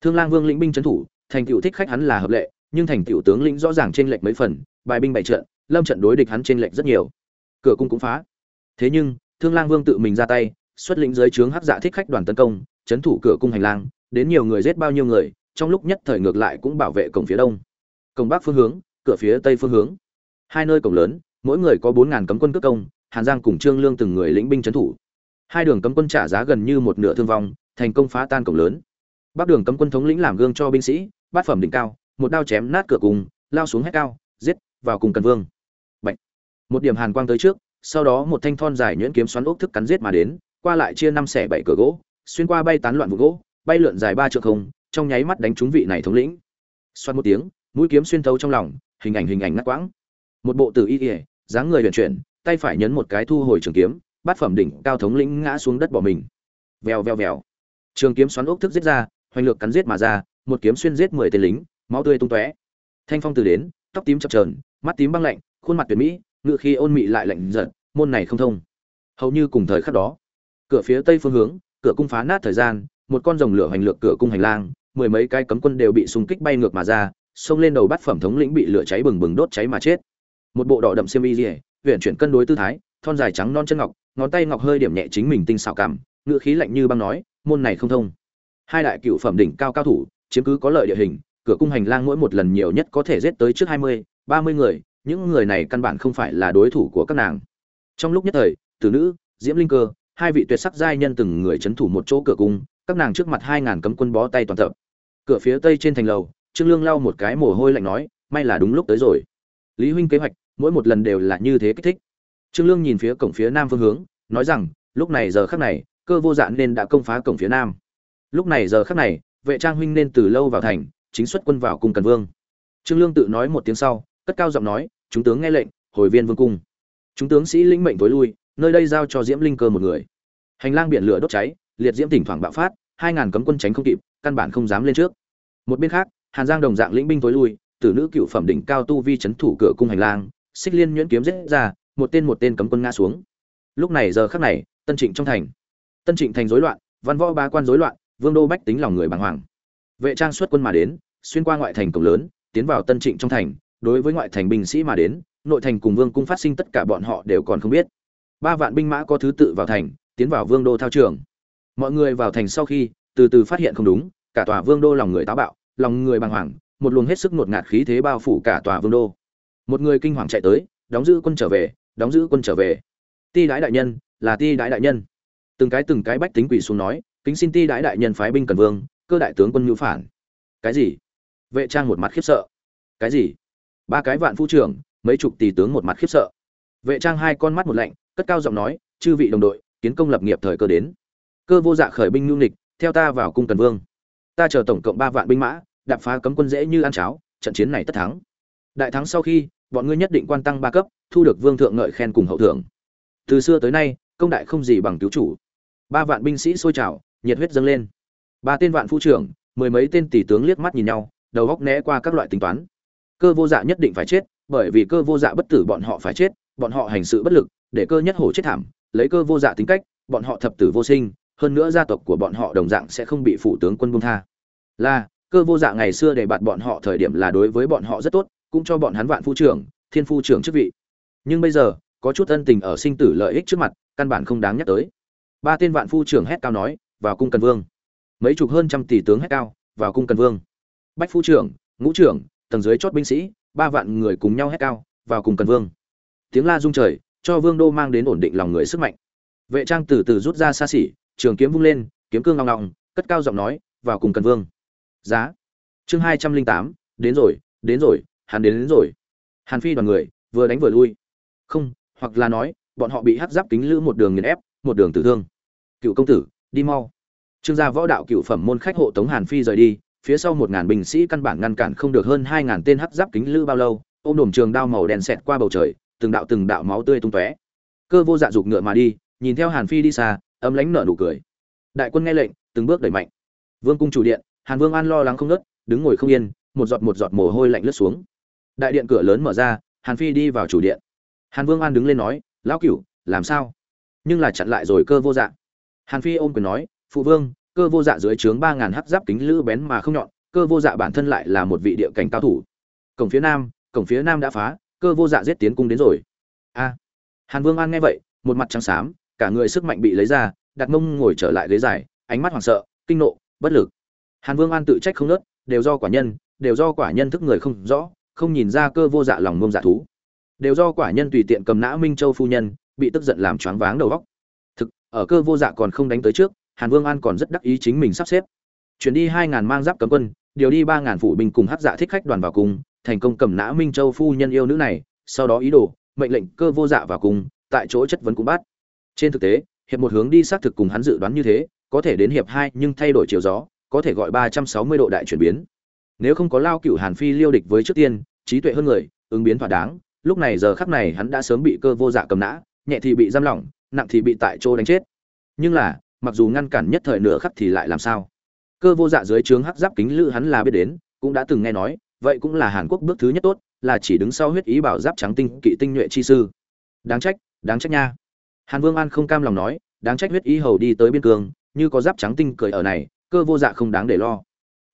Thương lang vương lĩnh binh trấn thủ, thành tựu thích khách hắn là hợp lệ, nhưng thành tựu tướng lĩnh rõ ràng trên lệch mấy phần, bài binh bại trận, lâm trận đối địch hắn trên lệch rất nhiều. Cửa cung cũng phá. Thế nhưng, thương lang vương tự mình ra tay, xuất lĩnh dưới trướng hắc dạ thích khách đoàn tấn công, trấn thủ cửa cung hành lang đến nhiều người giết bao nhiêu người, trong lúc nhất thời ngược lại cũng bảo vệ cổng phía đông. Cổng bắc phương hướng, cửa phía tây phương hướng. Hai nơi cổng lớn, mỗi người có bốn ngàn cấm quân cước công, hàn giang cùng trương lương từng người lĩnh binh trấn thủ. Hai đường cấm quân trả giá gần như một nửa thương vong, thành công phá tan cổng lớn. Bắc đường cấm quân thống lĩnh làm gương cho binh sĩ, bát phẩm đỉnh cao, một đao chém nát cửa cùng, lao xuống hết cao, giết, vào cùng cần vương. Bạch. một điểm hàn quang tới trước, sau đó một thanh thon dài nhuyễn kiếm xoắn ốc thức cắn giết mà đến, qua lại chia năm xẻ bảy cửa gỗ, xuyên qua bay tán loạn vụ gỗ bay lượn dài ba trượng không, trong nháy mắt đánh trúng vị này thống lĩnh. Xoan một tiếng, mũi kiếm xuyên thấu trong lòng, hình ảnh hình ảnh ngắt quãng. Một bộ tử y ỉa dáng người huyền chuyển, tay phải nhấn một cái thu hồi trường kiếm, bát phẩm đỉnh cao thống lĩnh ngã xuống đất bỏ mình. Vèo vèo vèo. Trường kiếm xoắn ốc thức giết ra, hoành lược cắn giết mà ra, một kiếm xuyên giết mười tên lính, máu tươi tung tóe. Thanh phong từ đến, tóc tím chập trờn mắt tím băng lạnh, khuôn mặt tuyệt mỹ, ngự khi ôn mị lại lạnh giận, môn này không thông. Hầu như cùng thời khắc đó, cửa phía tây phương hướng, cửa cung phá nát thời gian một con rồng lửa hành lược cửa cung hành lang mười mấy cái cấm quân đều bị xung kích bay ngược mà ra xông lên đầu bắt phẩm thống lĩnh bị lửa cháy bừng bừng đốt cháy mà chết. Một bộ đỏ đậm xiêm y liễu, huyền chuyển cân đối tư thái thon dài trắng non chân ngọc ngón tay ngọc hơi điểm nhẹ chính mình tinh xảo cảm ngựa khí lạnh như băng nói môn này không thông. Hai đại cựu phẩm đỉnh cao cao thủ chiếm cứ có lợi địa hình cửa cung hành lang mỗi một lần nhiều nhất có thể giết tới trước hai mươi ba mươi người những người này căn bản không phải là đối thủ của các nàng. Trong lúc nhất thời tử nữ diễm linh cơ hai vị tuyệt sắc giai nhân từng người chấn thủ một chỗ cửa cung các nàng trước mặt hai ngàn cấm quân bó tay toàn tập. Cửa phía tây trên thành lầu, trương lương lau một cái mồ hôi lạnh nói, may là đúng lúc tới rồi. Lý huynh kế hoạch, mỗi một lần đều là như thế kích thích. Trương lương nhìn phía cổng phía nam phương hướng, nói rằng, lúc này giờ khắc này, cơ vô dạn nên đã công phá cổng phía nam. Lúc này giờ khắc này, vệ trang huynh nên từ lâu vào thành, chính xuất quân vào cung cần vương. Trương lương tự nói một tiếng sau, cất cao giọng nói, chúng tướng nghe lệnh, hồi viên vương cung. Chúng tướng sĩ lĩnh mệnh tối lui, nơi đây giao cho diễm linh cơ một người. Hành lang biển lửa đốt cháy liệt diễm thỉnh thoảng bạo phát, hai ngàn cấm quân tránh không kịp, căn bản không dám lên trước. Một bên khác, hàn giang đồng dạng lĩnh binh tối lui, tử nữ cựu phẩm đỉnh cao tu vi chấn thủ cửa cung hành lang, xích liên nhuyễn kiếm giết ra, một tên một tên cấm quân ngã xuống. Lúc này giờ khắc này, tân trịnh trong thành. Tân trịnh thành rối loạn, văn võ ba quan rối loạn, vương đô bách tính lòng người bàng hoàng. Vệ trang xuất quân mà đến, xuyên qua ngoại thành cổng lớn, tiến vào tân trịnh trong thành, đối với ngoại thành binh sĩ mà đến, nội thành cùng vương cung phát sinh tất cả bọn họ đều còn không biết. Ba vạn binh mã có thứ tự vào thành, tiến vào vương đô thao trường mọi người vào thành sau khi, từ từ phát hiện không đúng, cả tòa vương đô lòng người táo bạo, lòng người bàng hoàng, một luồng hết sức ngột ngạt khí thế bao phủ cả tòa vương đô. Một người kinh hoàng chạy tới, đóng giữ quân trở về, đóng giữ quân trở về. Ti đái đại nhân, là ti đái đại nhân. Từng cái từng cái bách tính quỷ xuống nói, kính xin ti đái đại nhân phái binh cần vương, cơ đại tướng quân ngữ phản. Cái gì? Vệ trang một mặt khiếp sợ. Cái gì? Ba cái vạn phu trưởng, mấy chục tỷ tướng một mặt khiếp sợ. Vệ trang hai con mắt một lạnh, cất cao giọng nói, chư vị đồng đội, kiến công lập nghiệp thời cơ đến cơ vô dạ khởi binh nhu nịch theo ta vào cung cần vương. Ta chờ tổng cộng ba vạn binh mã, đạp phá cấm quân dễ như ăn cháo, trận chiến này tất thắng. Đại thắng sau khi, bọn ngươi nhất định quan tăng ba cấp, thu được vương thượng ngợi khen cùng hậu thưởng. Từ xưa tới nay, công đại không gì bằng cứu chủ. Ba vạn binh sĩ sôi trào, nhiệt huyết dâng lên. Ba tên vạn phu trưởng, mười mấy tên tỷ tướng liếc mắt nhìn nhau, đầu góc né qua các loại tính toán. Cơ vô dạ nhất định phải chết, bởi vì cơ vô dạ bất tử bọn họ phải chết, bọn họ hành sự bất lực, để cơ nhất hổ chết thảm, lấy cơ vô dạ tính cách, bọn họ thập tử vô sinh hơn nữa gia tộc của bọn họ đồng dạng sẽ không bị phủ tướng quân buông tha. Là, cơ vô dạ ngày xưa để bạt bọn họ thời điểm là đối với bọn họ rất tốt, cũng cho bọn hắn vạn phu trưởng, thiên phu trưởng chức vị. Nhưng bây giờ, có chút ân tình ở sinh tử lợi ích trước mặt, căn bản không đáng nhắc tới. Ba tên vạn phu trưởng hét cao nói, vào cung cần vương. Mấy chục hơn trăm tỷ tướng hét cao, vào cung cần vương. Bách phu trưởng, ngũ trưởng, tầng dưới chót binh sĩ, ba vạn người cùng nhau hét cao, vào cùng cần vương. Tiếng la rung trời, cho vương đô mang đến ổn định lòng người sức mạnh. Vệ trang từ từ rút ra xa xỉ trường kiếm vung lên kiếm cương ngong ngong cất cao giọng nói vào cùng cần vương. Giá. Chương hai trăm linh tám đến rồi đến rồi hắn đến, đến rồi. Hàn phi đoàn người vừa đánh vừa lui. Không hoặc là nói bọn họ bị hắt giáp kính lữ một đường nghiền ép một đường tử thương. Cựu công tử đi mau. Trương gia võ đạo cựu phẩm môn khách hộ tống hàn phi rời đi phía sau một ngàn binh sĩ căn bản ngăn cản không được hơn hai ngàn tên hắc giáp kính lữ bao lâu ôm đồm trường đao màu đen xẹt qua bầu trời từng đạo từng đạo máu tươi tung tóe. Cơ vô dạ dục ngựa mà đi nhìn theo hàn phi đi xa ấm lánh nở nụ cười. Đại quân nghe lệnh, từng bước đẩy mạnh. Vương cung chủ điện, hàn vương an lo lắng không ngớt, đứng ngồi không yên, một giọt một giọt mồ hôi lạnh lướt xuống. Đại điện cửa lớn mở ra, hàn phi đi vào chủ điện. Hàn vương an đứng lên nói, lão cửu, làm sao? Nhưng là chặn lại rồi cơ vô dạ. Hàn phi ôm quyền nói, phụ vương, cơ vô dạ dưới trướng ba ngàn hắc giáp kính lữ bén mà không nhọn, cơ vô dạ bản thân lại là một vị địa cảnh cao thủ. Cổng phía nam, cổng phía nam đã phá, cơ vô dạ giết tiến cung đến rồi. A. Hàn vương an nghe vậy, một mặt trắng xám cả người sức mạnh bị lấy ra đặt mông ngồi trở lại ghế dài, ánh mắt hoảng sợ, kinh nộ, bất lực. Hàn vương an tự trách không nớt, đều do quả nhân, đều do quả nhân thức người không rõ, không nhìn ra cơ vô dạ lòng mông dạ thú. Đều do quả nhân tùy tiện cầm nã minh châu phu nhân, bị tức giận làm choáng váng đầu óc. Thực, ở cơ vô dạ còn không đánh tới trước, hàn vương an còn rất đắc ý chính mình sắp xếp. Chuyển đi hai ngàn mang giáp cấm quân, điều đi ba ngàn phủ binh cùng hát dạ thích khách đoàn vào cùng, thành công cầm nã minh châu phu nhân yêu nữ này, sau đó ý đồ, mệnh lệnh cơ vô dạ vào cùng, tại chỗ chất vấn cũng bắt trên thực tế, hiệp một hướng đi xác thực cùng hắn dự đoán như thế, có thể đến hiệp hai nhưng thay đổi chiều gió, có thể gọi ba trăm sáu mươi độ đại chuyển biến. Nếu không có lao cựu hàn phi liêu địch với trước tiên, trí tuệ hơn người, ứng biến thỏa đáng, lúc này giờ khắc này hắn đã sớm bị cơ vô dạ cầm nã, nhẹ thì bị giam lỏng, nặng thì bị tại chỗ đánh chết. Nhưng là, mặc dù ngăn cản nhất thời nửa khắc thì lại làm sao? Cơ vô dạ dưới trướng hắc giáp kính lữ hắn là biết đến, cũng đã từng nghe nói, vậy cũng là hàn quốc bước thứ nhất tốt, là chỉ đứng sau huyết ý bảo giáp trắng tinh, kỵ tinh nhuệ chi sư. Đáng trách đáng trách nha hàn vương an không cam lòng nói, đáng trách huyết ý hầu đi tới biên cương, như có giáp trắng tinh cười ở này, cơ vô dạ không đáng để lo.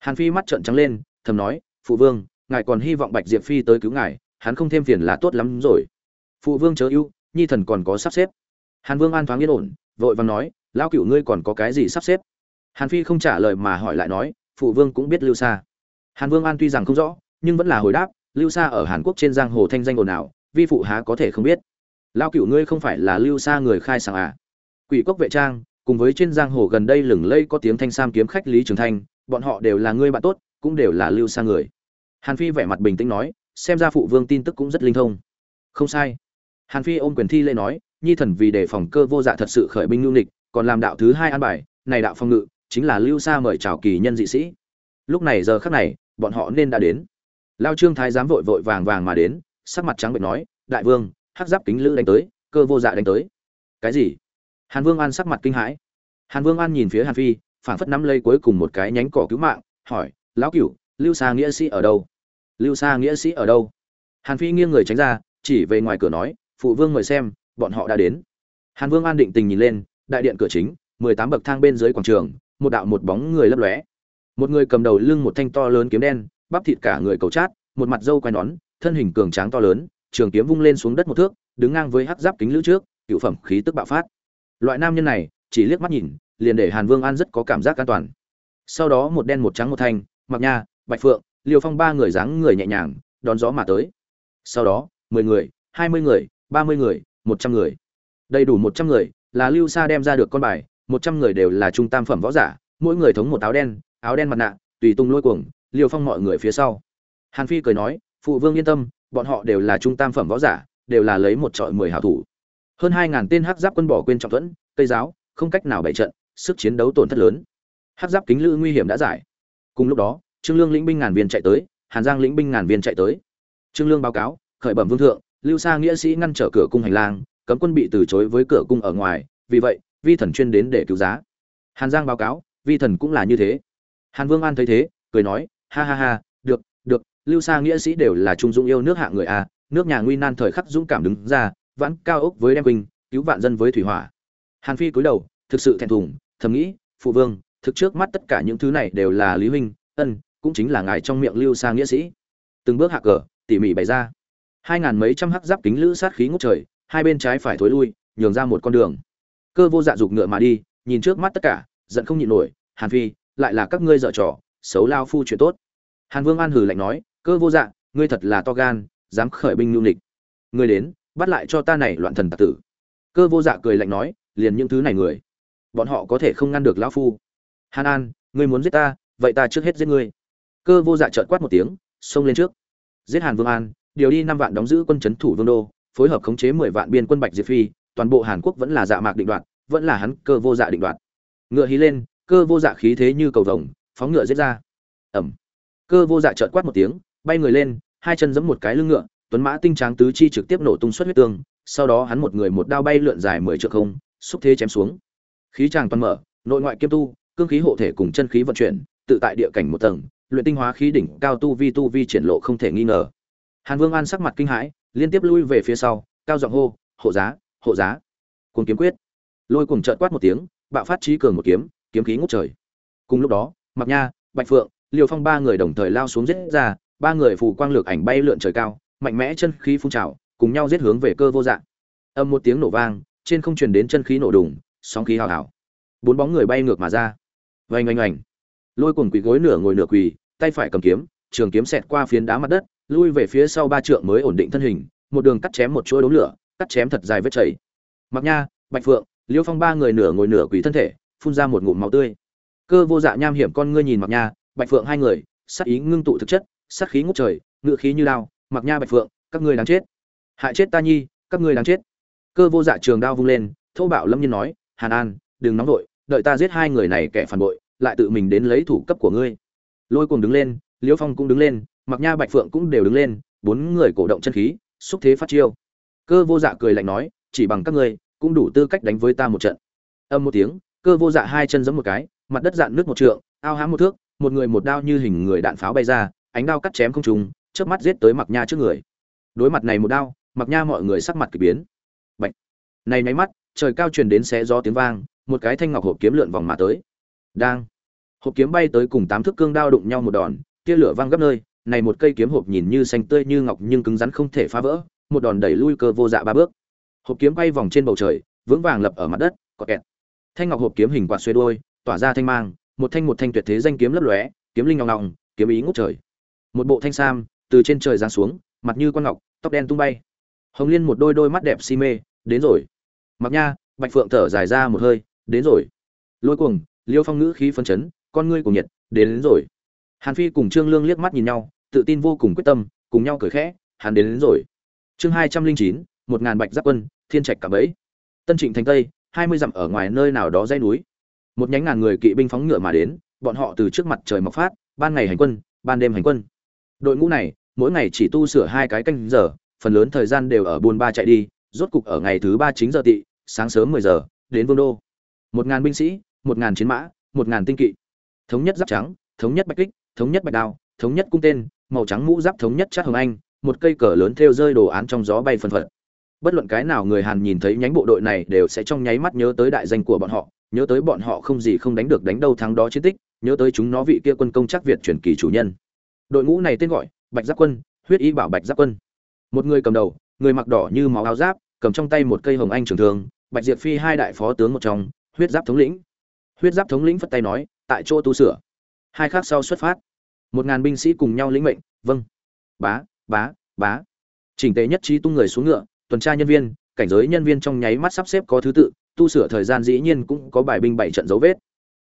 Hàn phi mắt trợn trắng lên, thầm nói, phụ vương, ngài còn hy vọng bạch diệp phi tới cứu ngài, hắn không thêm phiền là tốt lắm rồi. Phụ vương chớ ưu, nhi thần còn có sắp xếp. Hàn vương an thoáng yên ổn, vội vàng nói, lão cựu ngươi còn có cái gì sắp xếp? Hàn phi không trả lời mà hỏi lại nói, phụ vương cũng biết lưu xa hàn vương an tuy rằng không rõ, nhưng vẫn là hồi đáp, lưu xa ở hàn quốc trên giang hồ thanh danh ồn ào, vi phụ há có thể không biết lao cựu ngươi không phải là lưu xa người khai sàng à? Quỷ cốc vệ trang, cùng với trên giang hồ gần đây lừng lây có tiếng thanh sam kiếm khách lý trường thanh, bọn họ đều là ngươi bạn tốt, cũng đều là lưu xa người. Hàn phi vẻ mặt bình tĩnh nói, xem ra phụ vương tin tức cũng rất linh thông. Không sai. Hàn phi ôm quyền thi lễ nói, nhi thần vì đề phòng cơ vô dạ thật sự khởi binh lưu nịch còn làm đạo thứ hai an bài, này đạo phong ngự, chính là lưu sa mời chào kỳ nhân dị sĩ. Lúc này giờ khắc này, bọn họ nên đã đến. Lao trương thái giám vội vội vàng vàng mà đến, sắc mặt trắng bệnh nói, đại vương hắc giáp kính lữ đánh tới, cơ vô dạ đánh tới. Cái gì? Hàn vương an sắc mặt kinh hãi. Hàn vương an nhìn phía hàn phi, phảng phất nắm lây cuối cùng một cái nhánh cỏ cứu mạng, hỏi, lão cửu, lưu xa nghĩa sĩ ở đâu? Lưu xa nghĩa sĩ ở đâu? Hàn phi nghiêng người tránh ra, chỉ về ngoài cửa nói, phụ vương mời xem, bọn họ đã đến. Hàn vương an định tình nhìn lên, đại điện cửa chính, mười tám bậc thang bên dưới quảng trường, một đạo một bóng người lấp lóe. Một người cầm đầu lưng một thanh to lớn kiếm đen, bắp thịt cả người cầu chát, một mặt râu quai nón, thân hình cường tráng to lớn trường kiếm vung lên xuống đất một thước, đứng ngang với hắc giáp kính lữ trước, cựu phẩm khí tức bạo phát. Loại nam nhân này, chỉ liếc mắt nhìn, liền để hàn vương an rất có cảm giác an toàn. Sau đó một đen một trắng một thanh, mặc nha, bạch phượng Liêu phong ba người dáng người nhẹ nhàng, đón gió mà tới. Sau đó, mười người, hai mươi người, ba mươi người, một trăm người. Đầy đủ một trăm người, là lưu sa đem ra được con bài, một trăm người đều là trung tam phẩm võ giả, mỗi người thống một áo đen áo đen mặt nạ, tùy tung lôi cuồng Liêu phong mọi người phía sau. Hàn phi cười nói, phụ vương yên tâm bọn họ đều là trung tam phẩm võ giả, đều là lấy một trọi mười hảo thủ. Hơn hai ngàn tên hắc giáp quân bỏ quên trọng thuẫn, cây giáo, không cách nào bày trận, sức chiến đấu tổn thất lớn. Hắc giáp kính lữ nguy hiểm đã giải. Cùng lúc đó, trương lương lĩnh binh ngàn viên chạy tới, hàn giang lĩnh binh ngàn viên chạy tới. Trương lương báo cáo, khởi bẩm vương thượng, lưu sa nghĩa sĩ ngăn trở cửa cung hành lang, cấm quân bị từ chối với cửa cung ở ngoài, vì vậy, vi thần chuyên đến để cứu giá. Hàn giang báo cáo, vi thần cũng là như thế. Hàn vương an thấy thế, cười nói, ha ha ha lưu sa nghĩa sĩ đều là trung dũng yêu nước hạ người a, nước nhà nguy nan thời khắc dũng cảm đứng ra, vãn cao ốc với đem binh, cứu vạn dân với thủy hỏa. Hàn phi cúi đầu, thực sự thẹn thùng, thầm nghĩ, phụ vương, thực trước mắt tất cả những thứ này đều là lý huynh, ân, cũng chính là ngài trong miệng lưu sa nghĩa sĩ. Từng bước hạ cờ tỉ mỉ bày ra. Hai ngàn mấy trăm hắc giáp kính lữ sát khí ngút trời, hai bên trái phải thối lui, nhường ra một con đường. Cơ vô dạ dục ngựa mà đi, nhìn trước mắt tất cả, giận không nhịn nổi, hàn phi, lại là các ngươi dở trò, xấu lao phu chuyện tốt. Hàn vương an hừ lạnh nói cơ vô dạ ngươi thật là to gan, dám khởi binh nhu nịch ngươi đến, bắt lại cho ta này loạn thần tặc tử. Cơ vô dạ cười lạnh nói, liền những thứ này người. Bọn họ có thể không ngăn được lão phu. Hàn an, ngươi muốn giết ta, vậy ta trước hết giết ngươi. Cơ vô dạ trợn quát một tiếng, xông lên trước. Giết hàn vương an, điều đi năm vạn đóng giữ quân chấn thủ vương đô, phối hợp khống chế mười vạn biên quân bạch diệp phi, toàn bộ hàn quốc vẫn là dạ mạc định đoạt, vẫn là hắn cơ vô dạ định đoạt. Ngựa hí lên, cơ vô dạ khí thế như cầu vồng, phóng ngựa giết ra. Ẩm. Cơ vô dạ trợn quát một tiếng bay người lên, hai chân giẫm một cái lưng ngựa, tuấn mã tinh tráng tứ chi trực tiếp nổ tung xuất huyết tương, sau đó hắn một người một đao bay lượn dài mười trượng không, xúc thế chém xuống. Khí tràng toàn mở, nội ngoại kiêm tu, cương khí hộ thể cùng chân khí vận chuyển, tự tại địa cảnh một tầng, luyện tinh hóa khí đỉnh cao tu vi tu vi triển lộ không thể nghi ngờ. Hàn vương an sắc mặt kinh hãi, liên tiếp lui về phía sau, cao giọng hô, hộ giá hộ giá. Cuồng kiếm quyết. Lôi cùng trợn quát một tiếng, bạo phát trí cường một kiếm kiếm khí ngút trời. Cùng lúc đó mặc nha, bạch phượng liều phong ba người đồng thời lao xuống giết ra ba người phù quang lược ảnh bay lượn trời cao, mạnh mẽ chân khí phun trào, cùng nhau giết hướng về cơ vô dạng. Âm một tiếng nổ vang, trên không truyền đến chân khí nổ đùng, sóng khí hào hào. Bốn bóng người bay ngược mà ra. Vành oanh oanh. Lôi cùng quỳ gối nửa ngồi nửa quỳ, tay phải cầm kiếm, trường kiếm xẹt qua phiến đá mặt đất, lui về phía sau ba trượng mới ổn định thân hình, một đường cắt chém một chuỗi đống lửa, cắt chém thật dài vết chảy. Mặc nha, bạch phượng, liêu phong ba người nửa ngồi nửa quỳ thân thể, phun ra một ngụm máu tươi. Cơ vô dạ nham hiểm con ngươi nhìn mặc nha, bạch phượng hai người, sắc ý ngưng tụ thực chất sát khí ngút trời, ngự khí như lao mặc nha bạch phượng, các ngươi đáng chết. Hại chết ta nhi, các ngươi đáng chết. Cơ vô dạ trường đao vung lên, thô bạo lâm nhiên nói, hàn an, đừng nóng vội, đợi ta giết hai người này kẻ phản bội, lại tự mình đến lấy thủ cấp của ngươi. Lôi cùng đứng lên, liễu phong cũng đứng lên, mặc nha bạch phượng cũng đều đứng lên, bốn người cổ động chân khí, xúc thế phát chiêu. Cơ vô dạ cười lạnh nói, chỉ bằng các ngươi, cũng đủ tư cách đánh với ta một trận. Âm một tiếng, cơ vô dạ hai chân giẫm một cái, mặt đất dạn nước một trượng, ao hám một thước, một người một đao như hình người đạn pháo bay ra ánh đao cắt chém không trùng chớp mắt giết tới mặc nha trước người. Đối mặt này một đao mặc nha mọi người sắc mặt kỳ biến. Bạch. này nháy mắt, trời cao truyền đến xé gió tiếng vang, một cái thanh ngọc hộp kiếm lượn vòng mà tới. Đang! Hộp kiếm bay tới cùng tám thước cương đao đụng nhau một đòn, tia lửa vang gấp nơi, này một cây kiếm hộp nhìn như xanh tươi như ngọc nhưng cứng rắn không thể phá vỡ, một đòn đẩy lui cơ vô dạ ba bước. Hộp kiếm bay vòng trên bầu trời, vững vàng lập ở mặt đất, có kẹt. Thanh ngọc hộp kiếm hình quạt xuê đuôi, tỏa ra thanh mang, một thanh một thanh tuyệt thế danh kiếm lấp lóe, kiếm linh ngọc ngọng, kiếm ý ngút trời một bộ thanh sam từ trên trời giáng xuống mặt như con ngọc tóc đen tung bay. Hồng liên một đôi đôi mắt đẹp si mê đến rồi. Mặc nha. Bạch phượng thở dài ra một hơi đến rồi. Lôi cuồng liêu phong ngữ khí phân chấn con ngươi cùng nhiệt đến, đến rồi. Hàn phi cùng trương lương liếc mắt nhìn nhau tự tin vô cùng quyết tâm cùng nhau cười khẽ hắn đến, đến rồi. Chương hai trăm linh chín một ngàn bạch giáp quân thiên trạch cả bẫy. Tân trịnh thành tây hai mươi dặm ở ngoài nơi nào đó dãy núi. Một nhánh ngàn người kỵ binh phóng ngựa mà đến bọn họ từ trước mặt trời mọc phát ban ngày hành quân ban đêm hành quân đội ngũ này, mỗi ngày chỉ tu sửa hai cái canh giờ, phần lớn thời gian đều ở buôn ba chạy đi, rốt cục ở ngày thứ ba chín giờ tị, sáng sớm mười giờ, đến vương đô. Một ngàn binh sĩ, một ngàn chiến mã, một ngàn tinh kỵ. Thống nhất giáp trắng, thống nhất bạch kích, thống nhất bạch đao, thống nhất cung tên, màu trắng mũ giáp thống nhất chát hồng anh, một cây cờ lớn thêu rơi đồ án trong gió bay phân phật. Bất luận cái nào người hàn nhìn thấy nhánh bộ đội này đều sẽ trong nháy mắt nhớ tới đại danh của bọn họ, nhớ tới bọn họ không gì không đánh được đánh đâu thắng đó chiến tích, nhớ tới chúng nó vị kia quân công chắc việt truyền kỳ chủ nhân đội ngũ này tên gọi, bạch giáp quân, huyết y bảo bạch giáp quân. Một người cầm đầu, người mặc đỏ như máu áo giáp, cầm trong tay một cây hồng anh trường thường bạch diệp phi hai đại phó tướng một trong, huyết giáp thống lĩnh. Huyết giáp thống lĩnh phất tay nói, tại chỗ tu sửa. Hai khác sau xuất phát. Một ngàn binh sĩ cùng nhau lĩnh mệnh vâng. Bá bá bá. Chỉnh tề nhất trí tung người xuống ngựa, tuần tra nhân viên, cảnh giới nhân viên trong nháy mắt sắp xếp có thứ tự, tu sửa thời gian dĩ nhiên cũng có bài binh bảy trận dấu vết.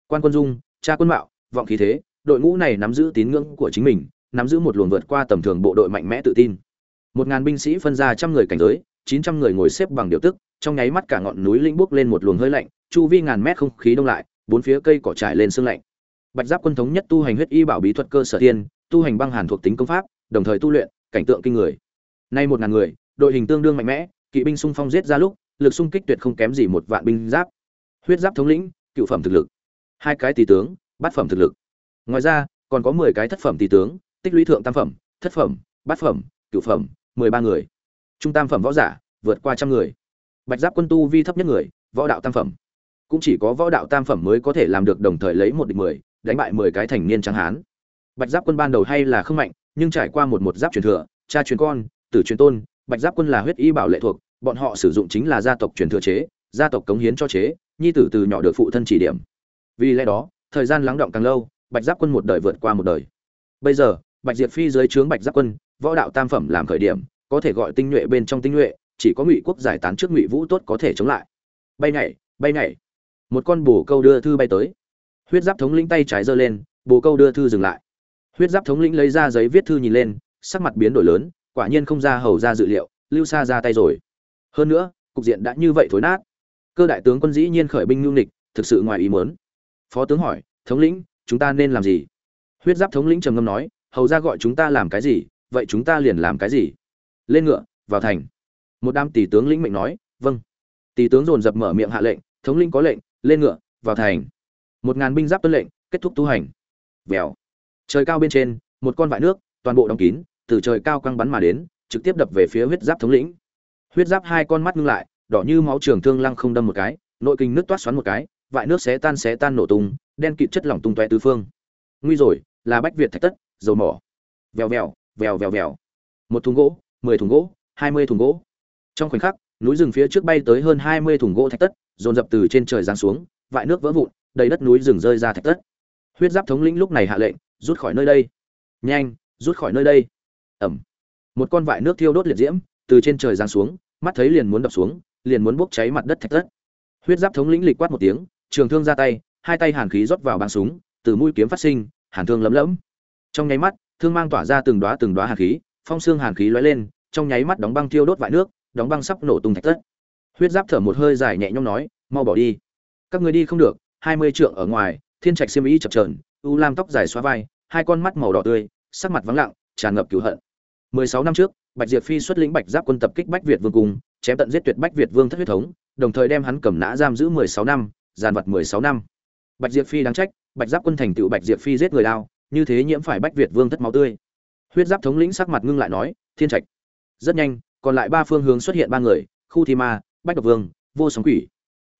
Quan quân dung cha quân mạo, vọng khí thế đội ngũ này nắm giữ tín ngưỡng của chính mình, nắm giữ một luồng vượt qua tầm thường bộ đội mạnh mẽ tự tin. Một ngàn binh sĩ phân ra trăm người cảnh giới, chín trăm người ngồi xếp bằng điều tức, trong nháy mắt cả ngọn núi linh bốc lên một luồng hơi lạnh, chu vi ngàn mét không khí đông lại, bốn phía cây cỏ trải lên sương lạnh. Bạch giáp quân thống nhất tu hành huyết y bảo bí thuật cơ sở tiên, tu hành băng hàn thuộc tính công pháp, đồng thời tu luyện, cảnh tượng kinh người. Nay một ngàn người, đội hình tương đương mạnh mẽ, kỵ binh xung phong giết ra lúc, lực xung kích tuyệt không kém gì một vạn binh giáp. Huyết giáp thống lĩnh, cựu phẩm thực lực. Hai cái tỷ tướng, bát phẩm thực lực ngoài ra, còn có mười cái thất phẩm tỷ tướng, tích lũy thượng tam phẩm, thất phẩm, bát phẩm cựu phẩm, mười ba người. Trung tam phẩm võ giả, vượt qua trăm người. Bạch giáp quân tu vi thấp nhất người, võ đạo tam phẩm. Cũng chỉ có võ đạo tam phẩm mới có thể làm được đồng thời lấy một địch mười, đánh bại mười cái thành niên trắng hán. Bạch giáp quân ban đầu hay là không mạnh, nhưng trải qua một một giáp truyền thừa, cha truyền con, tử truyền tôn, bạch giáp quân là huyết y bảo lệ thuộc, bọn họ sử dụng chính là gia tộc truyền thừa chế, gia tộc cống hiến cho chế, nhi tử từ nhỏ được phụ thân chỉ điểm. Vì lẽ đó, thời gian lắng động càng lâu bạch giáp quân một đời vượt qua một đời. Bây giờ, bạch diệp phi dưới trướng bạch giáp quân, võ đạo tam phẩm làm khởi điểm, có thể gọi tinh nhuệ bên trong tinh nhuệ, chỉ có ngụy quốc giải tán trước ngụy vũ tốt có thể chống lại. Bay nhảy bay nhảy. Một con bồ câu đưa thư bay tới. Huyết giáp thống lĩnh tay trái giơ lên, bồ câu đưa thư dừng lại. Huyết giáp thống lĩnh lấy ra giấy viết thư nhìn lên, sắc mặt biến đổi lớn, quả nhiên không ra hầu ra dự liệu, lưu xa ra tay rồi. Hơn nữa, cục diện đã như vậy thối nát. Cơ đại tướng quân dĩ nhiên khởi binh ngưu nịch thực sự ngoài ý muốn. Phó tướng hỏi, thống lĩnh chúng ta nên làm gì? Huyết giáp thống lĩnh trầm ngâm nói, hầu ra gọi chúng ta làm cái gì, vậy chúng ta liền làm cái gì? Lên ngựa, vào thành. Một đám tỷ tướng lĩnh mệnh nói vâng. Tỷ tướng dồn dập mở miệng hạ lệnh, thống lĩnh có lệnh, lên ngựa, vào thành. Một ngàn binh giáp tuân lệnh, kết thúc tu hành. Vèo. Trời cao bên trên, một con vại nước, toàn bộ đóng kín, từ trời cao căng bắn mà đến, trực tiếp đập về phía huyết giáp thống lĩnh. Huyết giáp hai con mắt ngưng lại, đỏ như máu trường thương lăng không đâm một cái, nội kinh nước toát xoắn một cái, vại nước xé tan xé tan nổ tung đen kịt chất lỏng tung tóe tứ phương. Nguy rồi, là bách việt thạch tất, dầu mỏ. Vèo vèo vèo vèo vèo. Một thùng gỗ, mười thùng gỗ, hai mươi thùng gỗ. Trong khoảnh khắc, núi rừng phía trước bay tới hơn hai mươi thùng gỗ thạch tất, dồn dập từ trên trời giáng xuống, vại nước vỡ vụn, đầy đất núi rừng rơi ra thạch tất. Huyết giáp thống lĩnh lúc này hạ lệnh, rút khỏi nơi đây. Nhanh, rút khỏi nơi đây. Ẩm. Một con vại nước thiêu đốt liệt diễm, từ trên trời giáng xuống, mắt thấy liền muốn đập xuống, liền muốn bốc cháy mặt đất thạch tất. Huyết giáp thống lĩnh lịch quát một tiếng, trường thương ra tay hai tay hàn khí rót vào băng súng từ mũi kiếm phát sinh hàn thương lấm lẫm trong nháy mắt thương mang tỏa ra từng đóa từng đóa hàn khí phong xương hàn khí lóe lên trong nháy mắt đóng băng thiêu đốt vại nước đóng băng sắp nổ tung thạch tất huyết giáp thở một hơi dài nhẹ nhõm nói mau bỏ đi. Các người đi không được hai mươi trượng ở ngoài thiên trạch xiêm y chập chờn, u lam tóc dài xóa vai hai con mắt màu đỏ tươi sắc mặt vắng lặng tràn ngập cứu hận. Mười sáu năm trước bạch diệp phi xuất lĩnh bạch giáp quân tập kích bách việt vương cùng, chém tận giết tuyệt bách việt vương thất huyết thống đồng thời đem hắn cầm nã giam giữ mười sáu năm giàn vật mười sáu năm bạch diệp phi đáng trách, bạch giáp quân thành tựu bạch diệp phi giết người đao, như thế nhiễm phải bách việt vương thất máu tươi. Huyết giáp thống lĩnh sắc mặt ngưng lại nói, thiên trạch. Rất nhanh, còn lại ba phương hướng xuất hiện ba người, khu thi ma, bách độc vương, vô sóng quỷ.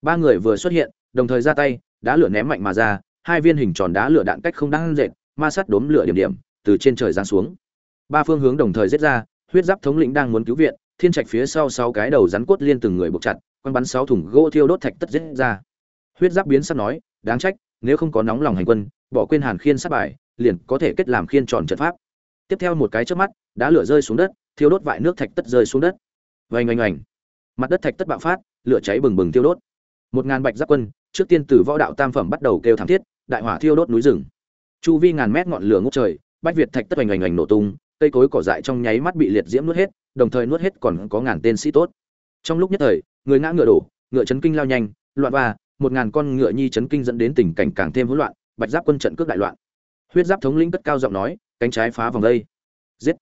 Ba người vừa xuất hiện, đồng thời ra tay, đá lửa ném mạnh mà ra, hai viên hình tròn đá lửa đạn cách không đáng dệt ma sát đốm lửa điểm điểm, từ trên trời giáng xuống. Ba phương hướng đồng thời giết ra, huyết giáp thống lĩnh đang muốn cứu viện, thiên trạch phía sau sáu cái đầu rắn cốt liên từng người buộc chặt, quăng bắn sáu thùng gỗ thiêu đốt thạch tất giết ra. Huyết giáp biến sắc nói đáng trách, nếu không có nóng lòng hành quân, bỏ quên hàn khiên sát bài, liền có thể kết làm khiên tròn trận pháp. Tiếp theo một cái trước mắt, đá lửa rơi xuống đất, thiêu đốt vại nước thạch tất rơi xuống đất. Vành oanh oanh. Mặt đất thạch tất bạo phát, lửa cháy bừng bừng thiêu đốt. Một ngàn bạch giáp quân, trước tiên từ võ đạo tam phẩm bắt đầu kêu thảm thiết, đại hỏa thiêu đốt núi rừng. Chu vi ngàn mét ngọn lửa ngút trời, bách việt thạch tất oanh oanh oanh nổ tung, cây cối cỏ dại trong nháy mắt bị liệt diễm nuốt hết, đồng thời nuốt hết còn có ngàn tên sĩ tốt. Trong lúc nhất thời, người ngã ngựa đổ, ngựa chấn kinh lao nhanh, loạn ba một ngàn con ngựa nhi chấn kinh dẫn đến tình cảnh càng thêm hỗn loạn, bạch giáp quân trận cướp đại loạn. Huyết giáp thống lĩnh cất cao giọng nói, cánh trái phá vòng đây. Giết.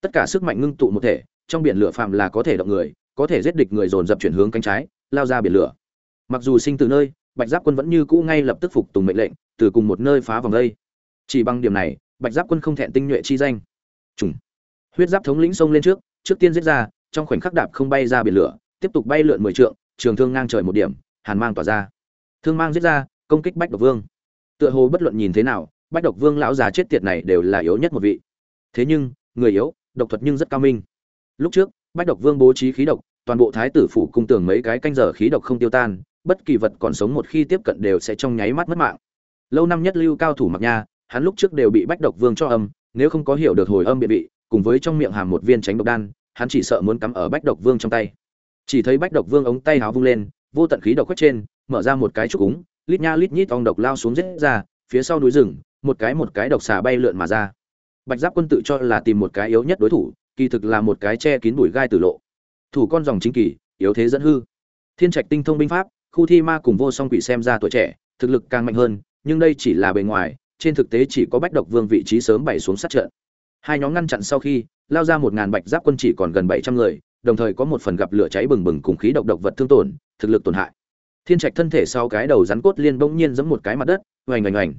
Tất cả sức mạnh ngưng tụ một thể, trong biển lửa phạm là có thể động người, có thể giết địch người dồn dập chuyển hướng cánh trái, lao ra biển lửa. Mặc dù sinh từ nơi, bạch giáp quân vẫn như cũ ngay lập tức phục tùng mệnh lệnh, từ cùng một nơi phá vòng đây. Chỉ bằng điểm này, bạch giáp quân không thẹn tinh nhuệ chi danh. Trùng. Huyết giáp thống lĩnh xông lên trước trước tiên giết ra, trong khoảnh khắc đạp không bay ra biển lửa, tiếp tục bay lượn mười trượng, trường thương ngang trời một điểm, hàn mang tỏa ra thương mang giết ra, công kích bách độc vương. Tựa hồ bất luận nhìn thế nào, bách độc vương lão già chết tiệt này đều là yếu nhất một vị. Thế nhưng, người yếu, độc thuật nhưng rất cao minh. Lúc trước, bách độc vương bố trí khí độc, toàn bộ thái tử phủ cung tường mấy cái canh giờ khí độc không tiêu tan, bất kỳ vật còn sống một khi tiếp cận đều sẽ trong nháy mắt mất mạng. Lâu năm nhất lưu cao thủ mặc nha, hắn lúc trước đều bị bách độc vương cho âm, nếu không có hiểu được hồi âm biện vị, cùng với trong miệng hàm một viên tránh độc đan, hắn chỉ sợ muốn cắm ở bách độc vương trong tay. Chỉ thấy bách độc vương ống tay háo vung lên vô tận khí độc quét trên, mở ra một cái trúc cúng lít nha lít nhít ong độc lao xuống rết ra, phía sau núi rừng, một cái một cái độc xà bay lượn mà ra. Bạch giáp quân tự cho là tìm một cái yếu nhất đối thủ, kỳ thực là một cái che kín bụi gai tử lộ. Thủ con dòng chính kỳ, yếu thế dẫn hư. Thiên trạch tinh thông binh pháp, khu thi ma cùng vô song quỷ xem ra tuổi trẻ, thực lực càng mạnh hơn, nhưng đây chỉ là bề ngoài, trên thực tế chỉ có bách độc vương vị trí sớm bày xuống sát trận. Hai nhóm ngăn chặn sau khi, lao ra một ngàn bạch giáp quân chỉ còn gần bảy trăm người đồng thời có một phần gặp lửa cháy bừng bừng cùng khí độc độc vật thương tổn, thực lực tổn hại. Thiên trạch thân thể sau cái đầu rắn cốt liên bỗng nhiên giẫm một cái mặt đất, oành oành oành.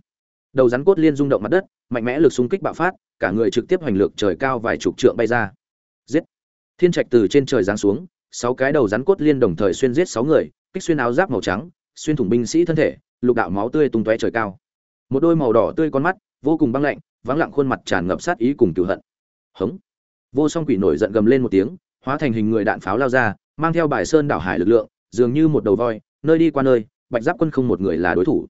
Đầu rắn cốt liên rung động mặt đất, mạnh mẽ lực xung kích bạo phát, cả người trực tiếp hành lược trời cao vài chục trượng bay ra. Giết! Thiên trạch từ trên trời giáng xuống, sáu cái đầu rắn cốt liên đồng thời xuyên giết sáu người, kích xuyên áo giáp màu trắng, xuyên thủng binh sĩ thân thể, lục đạo máu tươi tung tóe trời cao. Một đôi màu đỏ tươi con mắt, vô cùng băng lạnh, vắng lặng khuôn mặt tràn ngập sát ý cùng cửu hận. Hống! Vô song quỷ nổi giận gầm lên một tiếng hóa thành hình người đạn pháo lao ra, mang theo bài sơn đảo hải lực lượng, dường như một đầu voi, nơi đi qua nơi, bạch giáp quân không một người là đối thủ.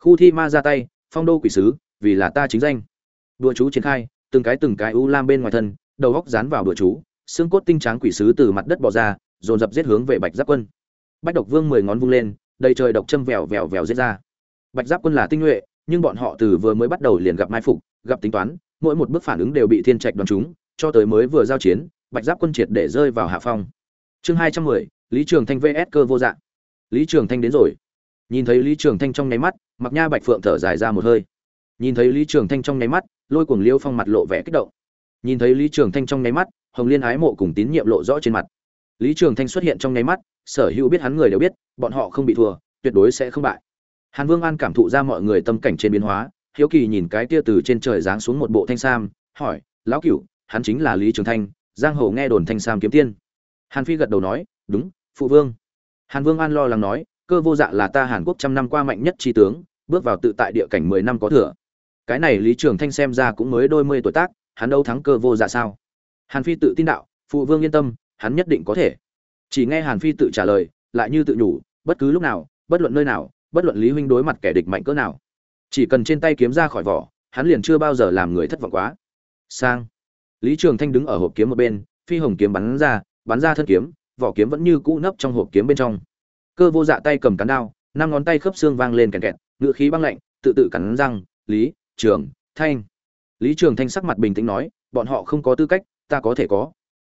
Khu thi ma ra tay, phong đô quỷ sứ, vì là ta chính danh. Đùa chú triển khai, từng cái từng cái u lam bên ngoài thân, đầu góc dán vào đùa chú, xương cốt tinh tráng quỷ sứ từ mặt đất bò ra, dồn dập giết hướng về bạch giáp quân. Bách độc vương mười ngón vung lên, đầy trời độc châm vèo vèo vèo giết ra. Bạch giáp quân là tinh nhuệ, nhưng bọn họ từ vừa mới bắt đầu liền gặp mai phục, gặp tính toán, mỗi một bước phản ứng đều bị thiên trạch đoán chúng cho tới mới vừa giao chiến bạch giáp quân triệt để rơi vào hạ phong. Chương hai trăm mười, lý trường thanh vs cơ vô dạng. Lý trường thanh đến rồi. Nhìn thấy lý trường thanh trong nháy mắt mặc nha bạch phượng thở dài ra một hơi. Nhìn thấy lý trường thanh trong nháy mắt, lôi cuồng liêu phong mặt lộ vẻ kích động. Nhìn thấy lý trường thanh trong nháy mắt, hồng liên ái mộ cùng tín nhiệm lộ rõ trên mặt. Lý trường thanh xuất hiện trong nháy mắt, sở hữu biết hắn người đều biết, bọn họ không bị thua, tuyệt đối sẽ không bại. Hàn vương an cảm thụ ra mọi người tâm cảnh trên biến hóa, hiếu kỳ nhìn cái tia từ trên trời giáng xuống một bộ thanh sam, hỏi, lão cửu, hắn chính là lý trường thanh giang hồ nghe đồn thanh sam kiếm tiên. Hàn phi gật đầu nói, đúng, phụ vương. Hàn vương an lo lắng nói, cơ vô dạ là ta hàn quốc trăm năm qua mạnh nhất tri tướng, bước vào tự tại địa cảnh mười năm có thừa. Cái này lý trường thanh xem ra cũng mới đôi mươi tuổi tác, hắn đâu thắng cơ vô dạ sao? Hàn phi tự tin đạo, phụ vương yên tâm, hắn nhất định có thể. Chỉ nghe hàn phi tự trả lời, lại như tự nhủ, bất cứ lúc nào, bất luận nơi nào, bất luận lý huynh đối mặt kẻ địch mạnh cỡ nào, chỉ cần trên tay kiếm ra khỏi vỏ, hắn liền chưa bao giờ làm người thất vọng quá. Sang lý trường thanh đứng ở hộp kiếm một bên, phi hồng kiếm bắn ra bắn ra thân kiếm, vỏ kiếm vẫn như cũ nấp trong hộp kiếm bên trong. Cơ vô dạ tay cầm cán đao, năm ngón tay khớp xương vang lên kẹt kẹt ngựa khí băng lạnh, tự tự cắn răng, lý, trường, thanh. Lý trường thanh sắc mặt bình tĩnh nói, bọn họ không có tư cách, ta có thể có.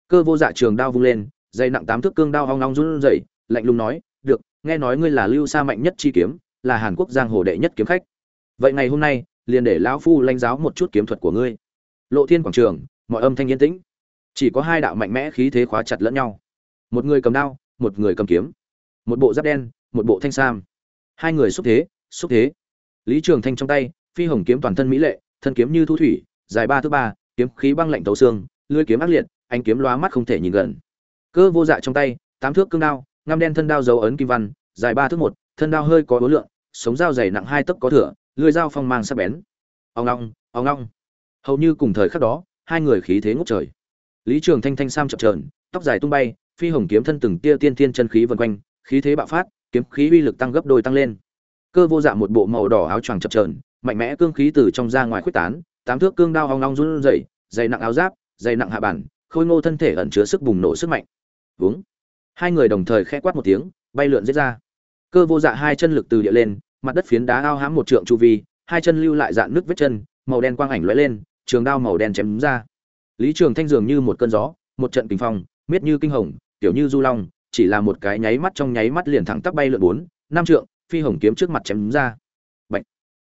Cơ vô dạ trường đao vung lên, dây nặng tám thước cương đao ong ong run rẩy, lạnh lùng nói, được, nghe nói ngươi là lưu sa mạnh nhất chi kiếm, là hàn quốc giang hồ đệ nhất kiếm khách. Vậy ngày hôm nay, liền để lão phu lãnh giáo một chút kiếm thuật của ngươi. Lộ thiên quảng trường mọi âm thanh yên tĩnh. Chỉ có hai đạo mạnh mẽ khí thế khóa chặt lẫn nhau. Một người cầm đao, một người cầm kiếm. Một bộ giáp đen, một bộ thanh sam. Hai người xúc thế xúc thế. Lý trường thanh trong tay, phi hồng kiếm toàn thân mỹ lệ, thân kiếm như thu thủy, dài ba thước ba, kiếm khí băng lạnh tấu xương, lưỡi kiếm ác liệt anh kiếm loá mắt không thể nhìn gần. Cơ vô dạ trong tay, tám thước cương đao, ngăm đen thân đao dấu ấn kim văn, dài ba thước một, thân đao hơi có ối lượng sống dao dày nặng hai tấc có thửa lưỡi dao phong mang sắc bén. Ông long ông long hầu như cùng thời khắc đó hai người khí thế ngút trời. Lý trường thanh thanh sam chập trờn tóc dài tung bay phi hồng kiếm thân từng tia tiên tiên chân khí vần quanh khí thế bạo phát kiếm khí uy lực tăng gấp đôi tăng lên. Cơ vô dạ một bộ màu đỏ áo choàng chập trờn mạnh mẽ cương khí từ trong ra ngoài khuếch tán tám thước cương đao hong long run rẩy dày nặng áo giáp dày nặng hạ bản khôi ngô thân thể ẩn chứa sức bùng nổ sức mạnh. Hướng, hai người đồng thời khẽ quát một tiếng bay lượn giết ra. Cơ vô dạ hai chân lực từ địa lên mặt đất phiến đá ao hãm một trượng chu vi hai chân lưu lại dạn nước vết chân màu đen quang ảnh lóe lên trường đao màu đen chém ra lý trường thanh dường như một cơn gió, một trận kinh phong, miết như kinh hồng tiểu như du long, chỉ là một cái nháy mắt trong nháy mắt liền thẳng tắp bay lượn bốn, năm trượng, phi hồng kiếm trước mặt chém ra Bạch.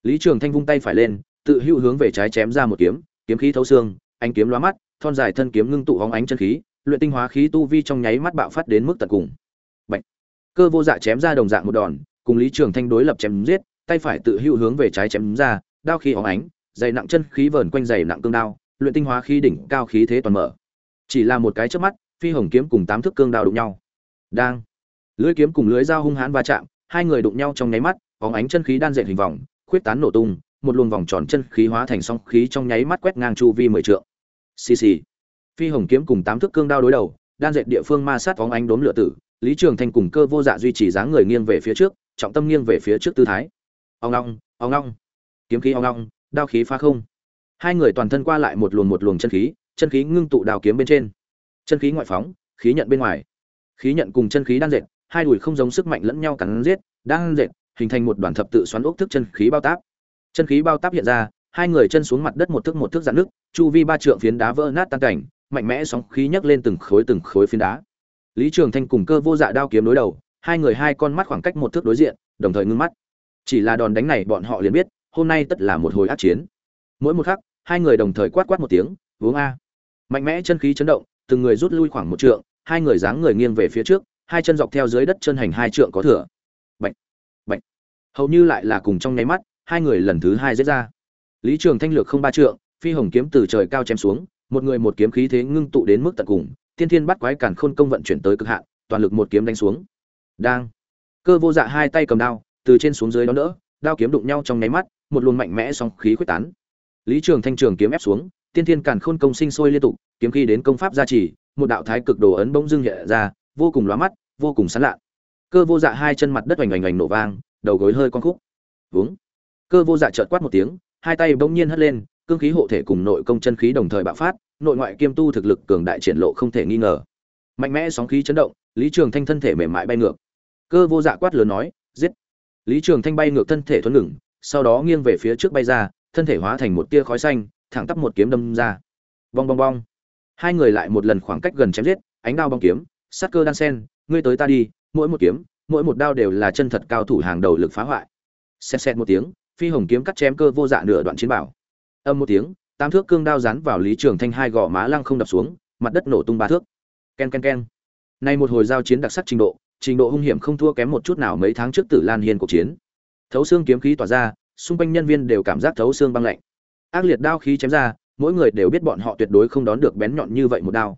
lý trường thanh vung tay phải lên, tự hữu hướng về trái chém ra một kiếm kiếm khí thấu xương anh kiếm lóa mắt, thon dài thân kiếm ngưng tụ hóng ánh chân khí, luyện tinh hóa khí tu vi trong nháy mắt bạo phát đến mức tận cùng Bạch. cơ vô dạ chém ra đồng dạng một đòn, cùng lý trường thanh đối lập chém giết, tay phải tự hữu hướng về trái chém ra, đao khí hóng ánh dày nặng chân khí vờn quanh dày nặng cương đao, luyện tinh hóa khí đỉnh, cao khí thế toàn mở. Chỉ là một cái chớp mắt, phi hồng kiếm cùng tám thước cương đao đụng nhau. Đang, lưỡi kiếm cùng lưới dao hung hãn va chạm, hai người đụng nhau trong nháy mắt, bóng ánh chân khí đan dệt hình vòng, khuyết tán nổ tung, một luồng vòng tròn chân khí hóa thành song khí trong nháy mắt quét ngang chu vi mười trượng. Xì xì. Phi hồng kiếm cùng tám thước cương đao đối đầu, đan dệt địa phương ma sát bóng ánh đốm lửa tử, lý trường thanh cùng cơ vô dạ duy trì dáng người nghiêng về phía trước, trọng tâm nghiêng về phía trước tư thái. Ông long ông long kiếm khí ông long đao khí phá không. Hai người toàn thân qua lại một luồng một luồng chân khí chân khí ngưng tụ đào kiếm bên trên. Chân khí ngoại phóng, khí nhận bên ngoài. Khí nhận cùng chân khí đan dệt, hai đùi không giống sức mạnh lẫn nhau cắn giết, đang dệt, hình thành một đoàn thập tự xoắn ốc thức chân khí bao táp. Chân khí bao táp hiện ra, hai người chân xuống mặt đất một thước một thước dạn nước, chu vi ba trượng phiến đá vỡ nát tan cảnh, mạnh mẽ sóng khí nhấc lên từng khối từng khối phiến đá. Lý trường thanh cùng cơ vô dạ đao kiếm đối đầu, hai người hai con mắt khoảng cách một thước đối diện, đồng thời ngưng mắt. Chỉ là đòn đánh này bọn họ liền biết hôm nay tất là một hồi ác chiến. Mỗi một khắc, hai người đồng thời quát quát một tiếng, uống a. Mạnh mẽ chân khí chấn động, từng người rút lui khoảng một trượng, hai người dáng người nghiêng về phía trước, hai chân dọc theo dưới đất chân hành hai trượng có thừa. Bệnh bệnh hầu như lại là cùng trong nháy mắt, hai người lần thứ hai giết ra. Lý trường thanh lược không ba trượng, phi hồng kiếm từ trời cao chém xuống, một người một kiếm khí thế ngưng tụ đến mức tận cùng, tiên thiên bắt quái cản khôn công vận chuyển tới cực hạn, toàn lực một kiếm đánh xuống. Đang. Cơ vô dạ hai tay cầm đao, từ trên xuống dưới đó nữa đao kiếm đụng nhau trong nháy mắt một luồng mạnh mẽ song khí quyết tán. Lý trường thanh trường kiếm ép xuống, tiên thiên cản khôn công sinh sôi liên tục, kiếm khí đến công pháp gia trì, một đạo thái cực đồ ấn bỗng dưng hiện ra, vô cùng lóa mắt, vô cùng sán lạ cơ vô dạ hai chân mặt đất oành oành oành nổ vang, đầu gối hơi con khúc. Vướng cơ vô dạ chợt quát một tiếng, hai tay bỗng nhiên hất lên, cương khí hộ thể cùng nội công chân khí đồng thời bạo phát, nội ngoại kiêm tu thực lực cường đại triển lộ không thể nghi ngờ. Mạnh mẽ sóng khí chấn động, lý trường thanh thân thể mềm mại bay ngược. Cơ vô dạ quát lớn nói, giết. Lý trường thanh bay ngược thân thể thuấn ngừng sau đó nghiêng về phía trước bay ra, thân thể hóa thành một tia khói xanh, thẳng tắp một kiếm đâm ra. Bong bong bong. Hai người lại một lần khoảng cách gần chém giết, ánh đao bong kiếm, sát cơ đan sen, ngươi tới ta đi, mỗi một kiếm, mỗi một đao đều là chân thật cao thủ hàng đầu lực phá hoại. Xẹt xẹt một tiếng, phi hồng kiếm cắt chém cơ vô dạ nửa đoạn chiến bảo. Âm một tiếng tam thước cương đao rán vào lý trường thanh hai gò má lăng không đập xuống, mặt đất nổ tung ba thước. Ken ken ken. Nay một hồi giao chiến đặc sắc trình độ trình độ hung hiểm không thua kém một chút nào mấy tháng trước tử lan hiên cuộc chiến thấu xương kiếm khí tỏa ra, xung quanh nhân viên đều cảm giác thấu xương băng lạnh. Ác liệt đao khí chém ra, mỗi người đều biết bọn họ tuyệt đối không đón được bén nhọn như vậy một đao.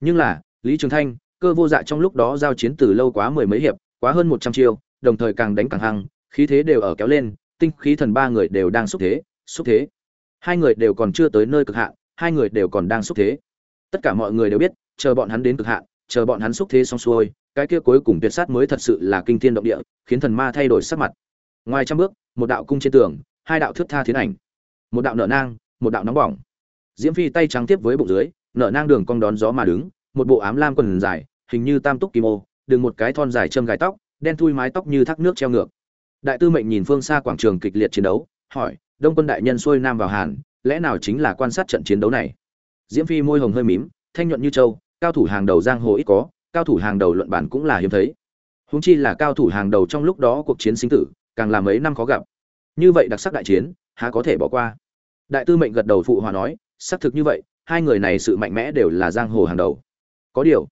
Nhưng là, lý trường thanh, cơ vô dạ trong lúc đó giao chiến từ lâu quá mười mấy hiệp, quá hơn một trăm chiêu, đồng thời càng đánh càng hăng, khí thế đều ở kéo lên, tinh khí thần ba người đều đang xúc thế xúc thế. Hai người đều còn chưa tới nơi cực hạn, hai người đều còn đang xúc thế. Tất cả mọi người đều biết, chờ bọn hắn đến cực hạn, chờ bọn hắn xúc thế xong xuôi, cái kia cuối cùng tuyệt sát mới thật sự là kinh thiên động địa, khiến thần ma thay đổi sắc mặt ngoài trăm bước, một đạo cung trên tường, hai đạo thước tha thiến ảnh. Một đạo nở nang, một đạo nóng bỏng. Diễm phi tay trắng tiếp với bụng dưới, nở nang đường cong đón gió mà đứng, một bộ ám lam quần dài, hình như tam túc kim ô đừng một cái thon dài châm gài tóc, đen thui mái tóc như thác nước treo ngược. Đại tư mệnh nhìn phương xa quảng trường kịch liệt chiến đấu, hỏi, đông quân đại nhân xuôi nam vào hàn, lẽ nào chính là quan sát trận chiến đấu này? Diễm phi môi hồng hơi mím, thanh nhuận như châu, cao thủ hàng đầu giang hồ ít có, cao thủ hàng đầu luận bản cũng là hiếm thấy. Húng chi là cao thủ hàng đầu trong lúc đó cuộc chiến sinh tử càng là mấy năm khó gặp. Như vậy đặc sắc đại chiến, há có thể bỏ qua? Đại tư mệnh gật đầu phụ hòa nói, xác thực như vậy, hai người này sự mạnh mẽ đều là giang hồ hàng đầu. Có điều,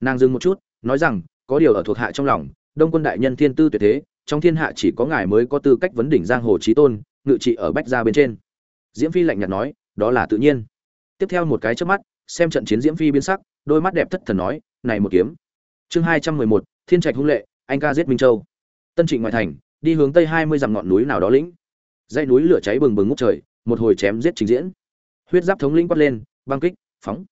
nàng dừng một chút, nói rằng, có điều ở thuộc hạ trong lòng, đông quân đại nhân thiên tư tuyệt thế, trong thiên hạ chỉ có ngài mới có tư cách vấn đỉnh giang hồ trí tôn, ngự trị ở bách gia bên trên. Diễm phi lạnh nhạt nói, đó là tự nhiên. Tiếp theo một cái trước mắt, xem trận chiến diễm phi biến sắc, đôi mắt đẹp thất thần nói, này một kiếm. Chương hai trăm mười một, thiên trạch hung lệ, anh ca giết minh châu. Tân trịnh ngoại thành đi hướng tây hai mươi dặm ngọn núi nào đó lĩnh. Dãy núi lửa cháy bừng bừng ngút trời, một hồi chém giết trình diễn. Huyết giáp thống lĩnh quát lên, băng kích, phóng.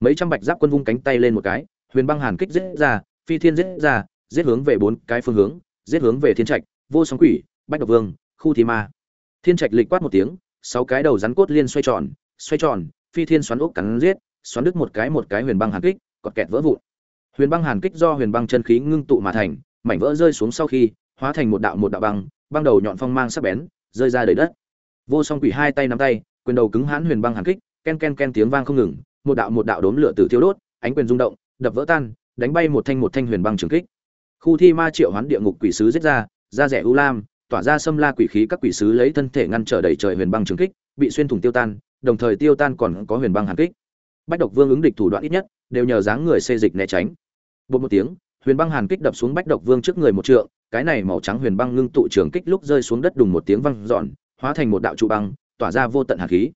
Mấy trăm bạch giáp quân vung cánh tay lên một cái, huyền băng hàn kích giết ra, phi thiên giết ra, giết hướng về bốn cái phương hướng, giết hướng về thiên trạch, vô sóng quỷ, bách độc vương, khu thi ma. Thiên trạch lịch quát một tiếng, sáu cái đầu rắn cốt liên xoay tròn xoay tròn, phi thiên xoắn ốc cắn giết, xoắn đứt một cái một cái huyền băng hàn kích còn kẹt vỡ vụn. Huyền băng hàn kích do huyền băng chân khí ngưng tụ mà thành, mảnh vỡ rơi xuống sau khi hóa thành một đạo một đạo băng băng đầu nhọn phong mang sắc bén, rơi ra đầy đất. Vô song quỷ hai tay nắm tay, quyền đầu cứng hãn huyền băng hàn kích, ken ken ken tiếng vang không ngừng, một đạo một đạo đốm lửa tử thiêu đốt, ánh quyền rung động, đập vỡ tan, đánh bay một thanh một thanh huyền băng trường kích. Khu thi ma triệu hoán địa ngục quỷ sứ giết ra, da rẻ u lam, tỏa ra xâm la quỷ khí các quỷ sứ lấy thân thể ngăn trở đầy trời huyền băng trường kích, bị xuyên thủng tiêu tan, đồng thời tiêu tan còn có huyền băng hàn kích. Bách độc vương ứng địch thủ đoạn ít nhất, đều nhờ dáng người xê dịch né tránh. Bột một tiếng huyền băng hàn kích đập xuống bách độc vương trước người một trượng, cái này màu trắng huyền băng ngưng tụ trường kích lúc rơi xuống đất đùng một tiếng văng dọn, hóa thành một đạo trụ băng, tỏa ra vô tận hàn khí.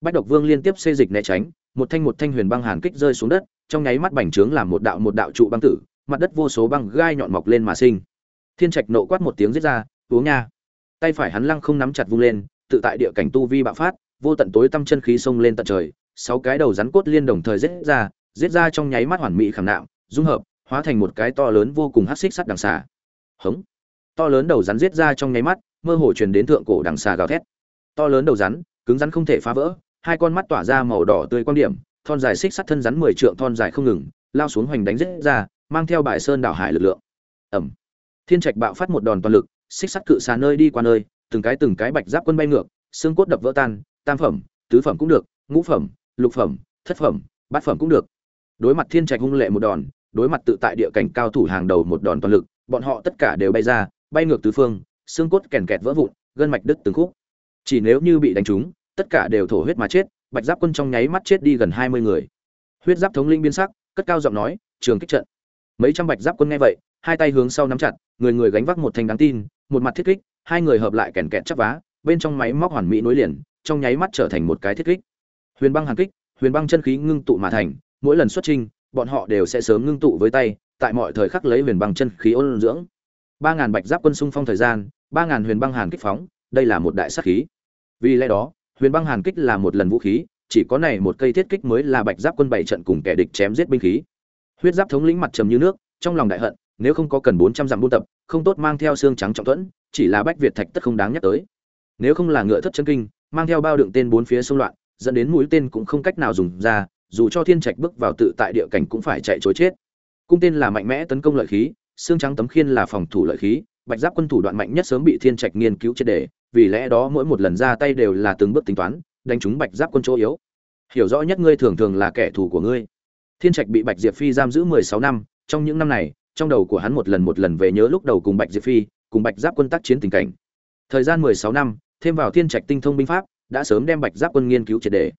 Bách độc vương liên tiếp xê dịch né tránh, một thanh một thanh huyền băng hàn kích rơi xuống đất, trong nháy mắt bành trướng làm một đạo một đạo trụ băng tử, mặt đất vô số băng gai nhọn mọc lên mà sinh. Thiên trạch nộ quát một tiếng giết ra uống nha! Tay phải hắn lăng không nắm chặt vung lên, tự tại địa cảnh tu vi bạo phát, vô tận tối tâm chân khí xông lên tận trời, sáu cái đầu rắn cốt liên đồng thời giết ra giết ra trong nháy mắt hoàn mỹ khảm nạm, dung hợp hóa thành một cái to lớn vô cùng hắc xích sắt đằng xà. Hống. To lớn đầu rắn giết ra trong nháy mắt, mơ hồ truyền đến thượng cổ đằng xà gào thét. To lớn đầu rắn, cứng rắn không thể phá vỡ, hai con mắt tỏa ra màu đỏ tươi quan điểm, thon dài xích sắt thân rắn mười trượng thon dài không ngừng, lao xuống hoành đánh giết ra, mang theo bài sơn đảo hải lực lượng. Ẩm. Thiên trạch bạo phát một đòn toàn lực, xích sắt cự xà nơi đi qua nơi, từng cái từng cái bạch giáp quân bay ngược, xương cốt đập vỡ tan, tam phẩm, tứ phẩm cũng được, ngũ phẩm, lục phẩm, thất phẩm, bát phẩm cũng được. Đối mặt thiên trạch hung lệ một đòn đối mặt tự tại địa cảnh cao thủ hàng đầu một đòn toàn lực, bọn họ tất cả đều bay ra, bay ngược tứ phương, xương cốt kèn kẹt vỡ vụn, gân mạch đứt từng khúc. Chỉ nếu như bị đánh trúng, tất cả đều thổ huyết mà chết, bạch giáp quân trong nháy mắt chết đi gần hai mươi người. Huyết giáp thống linh biến sắc, cất cao giọng nói, trường kích trận. Mấy trăm bạch giáp quân nghe vậy, hai tay hướng sau nắm chặt, người người gánh vác một thanh đáng tin, một mặt thiết kích, hai người hợp lại kèn kẹt chắp vá, bên trong máy móc hoàn mỹ nối liền, trong nháy mắt trở thành một cái thiết kích. Huyền băng hàn kích, huyền băng chân khí ngưng tụ mà thành, mỗi lần xuất trình bọn họ đều sẽ sớm ngưng tụ với tay, tại mọi thời khắc lấy huyền băng chân khí ôn dưỡng. Ba ngàn bạch giáp quân xung phong thời gian, ba ngàn huyền băng hàn kích phóng, đây là một đại sát khí. Vì lẽ đó, huyền băng hàn kích là một lần vũ khí, chỉ có này một cây thiết kích mới là bạch giáp quân bảy trận cùng kẻ địch chém giết binh khí. Huyết giáp thống lĩnh mặt trầm như nước, trong lòng đại hận, nếu không có cần bốn trăm dặm buôn tập, không tốt mang theo xương trắng trọng thuẫn, chỉ là bách việt thạch tất không đáng nhắc tới. Nếu không là ngựa thất chân kinh, mang theo bao đựng tên bốn phía xung loạn, dẫn đến mũi tên cũng không cách nào dùng ra dù cho thiên trạch bước vào tự tại địa cảnh cũng phải chạy chối chết. Cung tên là mạnh mẽ tấn công lợi khí, xương trắng tấm khiên là phòng thủ lợi khí, bạch giáp quân thủ đoạn mạnh nhất sớm bị thiên trạch nghiên cứu triệt đề vì lẽ đó mỗi một lần ra tay đều là từng bước tính toán, đánh trúng bạch giáp quân chỗ yếu. Hiểu rõ nhất ngươi thường thường là kẻ thù của ngươi. Thiên trạch bị bạch diệp phi giam giữ mười sáu năm, trong những năm này, trong đầu của hắn một lần một lần về nhớ lúc đầu cùng bạch diệp phi, cùng bạch giáp quân tác chiến tình cảnh. Thời gian mười sáu năm, thêm vào thiên trạch tinh thông binh pháp, đã sớm đem bạch giáp quân nghiên cứu triệt đề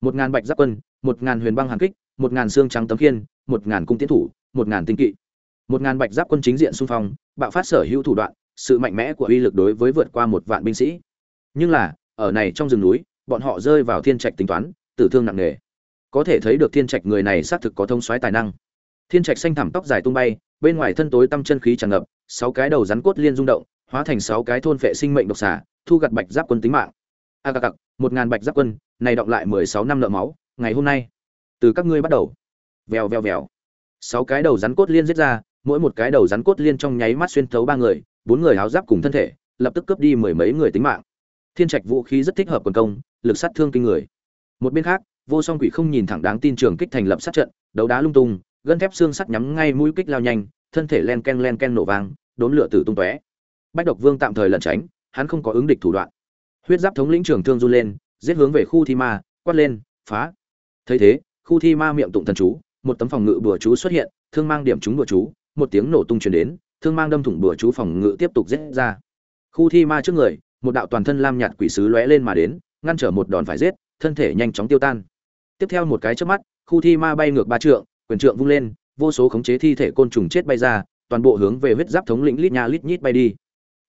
một ngàn bạch giáp quân một ngàn huyền băng hàn kích một ngàn xương trắng tấm khiên một ngàn cung tiến thủ một ngàn tinh kỵ. một ngàn bạch giáp quân chính diện xung phong bạo phát sở hữu thủ đoạn sự mạnh mẽ của uy lực đối với vượt qua một vạn binh sĩ. Nhưng là ở này trong rừng núi bọn họ rơi vào thiên trạch tính toán tử thương nặng nề. Có thể thấy được thiên trạch người này xác thực có thông soái tài năng. Thiên trạch xanh thảm tóc dài tung bay bên ngoài thân tối tâm chân khí tràn ngập sáu cái đầu rắn cốt liên rung động hóa thành sáu cái thôn phệ sinh mệnh độc xả thu gặt bạch giáp quân tính mạng. A à, cặc một ngàn bạch giáp quân này động lại mười sáu năm nợ máu ngày hôm nay. Từ các ngươi bắt đầu. Vèo vèo vèo. Sáu cái đầu rắn cốt liên giết ra, mỗi một cái đầu rắn cốt liên trong nháy mắt xuyên thấu ba người, bốn người áo giáp cùng thân thể, lập tức cướp đi mười mấy người tính mạng. Thiên trạch vũ khí rất thích hợp quần công, lực sát thương kinh người. Một bên khác, vô song quỷ không nhìn thẳng đáng tin trường kích thành lập sát trận, đấu đá lung tung, gân thép xương sắt nhắm ngay mũi kích lao nhanh, thân thể len ken len ken nổ vang, đốn lửa tử tung tóe. Bách độc vương tạm thời lẩn tránh, hắn không có ứng địch thủ đoạn. Huyết giáp thống lĩnh trưởng thương run lên, giết hướng về khu thi ma, quát lên, phá thấy thế, khu thi ma miệng tụng thần chú, một tấm phòng ngự bừa chú xuất hiện, thương mang điểm trúng bừa chú, một tiếng nổ tung truyền đến, thương mang đâm thủng bừa chú phòng ngự tiếp tục rết ra. Khu thi ma trước người, một đạo toàn thân lam nhạt quỷ sứ lóe lên mà đến, ngăn trở một đòn phải giết, thân thể nhanh chóng tiêu tan. Tiếp theo một cái trước mắt, khu thi ma bay ngược ba trượng, quyền trượng vung lên, vô số khống chế thi thể côn trùng chết bay ra, toàn bộ hướng về huyết giáp thống lĩnh lít nha lít nhít bay đi.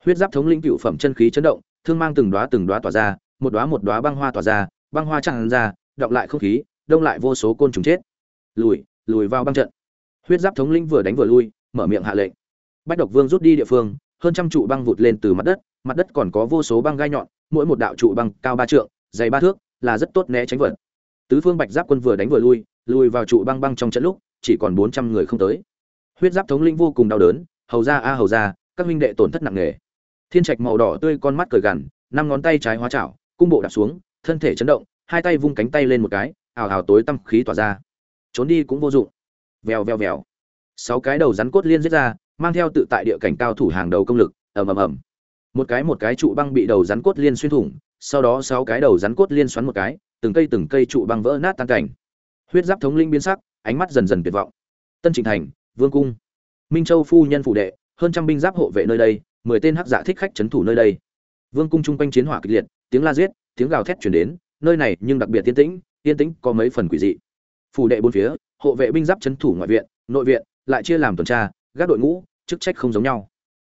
Huyết giáp thống lĩnh cựu phẩm chân khí chấn động, thương mang từng đóa từng đóa tỏa ra, một đóa một đóa băng hoa tỏa ra, băng hoa tràn ra, đọng lại không khí đông lại vô số côn trùng chết. Lùi lùi vào băng trận. Huyết giáp thống lĩnh vừa đánh vừa lui, mở miệng hạ lệnh. Bách độc vương rút đi địa phương, hơn trăm trụ băng vụt lên từ mặt đất mặt đất còn có vô số băng gai nhọn, mỗi một đạo trụ băng cao ba trượng, dày ba thước, là rất tốt né tránh vật. Tứ phương bạch giáp quân vừa đánh vừa lui, lùi vào trụ băng băng trong trận lúc, chỉ còn bốn trăm người không tới. Huyết giáp thống lĩnh vô cùng đau đớn, hầu ra a hầu ra, các huynh đệ tổn thất nặng nề. Thiên trạch màu đỏ tươi con mắt cởi gằn, năm ngón tay trái hóa chảo, cung bộ đạp xuống, thân thể chấn động, hai tay vung cánh tay lên một cái ào ào tối tăm khí tỏa ra. Trốn đi cũng vô dụng. Vèo vèo vèo. Sáu cái đầu rắn cốt liên giết ra, mang theo tự tại địa cảnh cao thủ hàng đầu công lực, ầm ầm ầm. Một cái một cái trụ băng bị đầu rắn cốt liên xuyên thủng, sau đó sáu cái đầu rắn cốt liên xoắn một cái, từng cây từng cây trụ băng vỡ nát tan cảnh. Huyết giáp thống linh biến sắc, ánh mắt dần dần tuyệt vọng. Tân trịnh thành, vương cung. Minh châu phu nhân phụ đệ, hơn trăm binh giáp hộ vệ nơi đây, mười tên hắc giả thích khách trấn thủ nơi đây. Vương cung chung quanh chiến hỏa kịch liệt, tiếng la giết, tiếng gào thét chuyển đến, nơi này nhưng đặc biệt tiên tĩnh tiên tĩnh có mấy phần quỷ dị. Phủ đệ bốn phía, hộ vệ binh giáp trấn thủ ngoại viện, nội viện, lại chia làm tuần tra, gác đội ngũ, chức trách không giống nhau.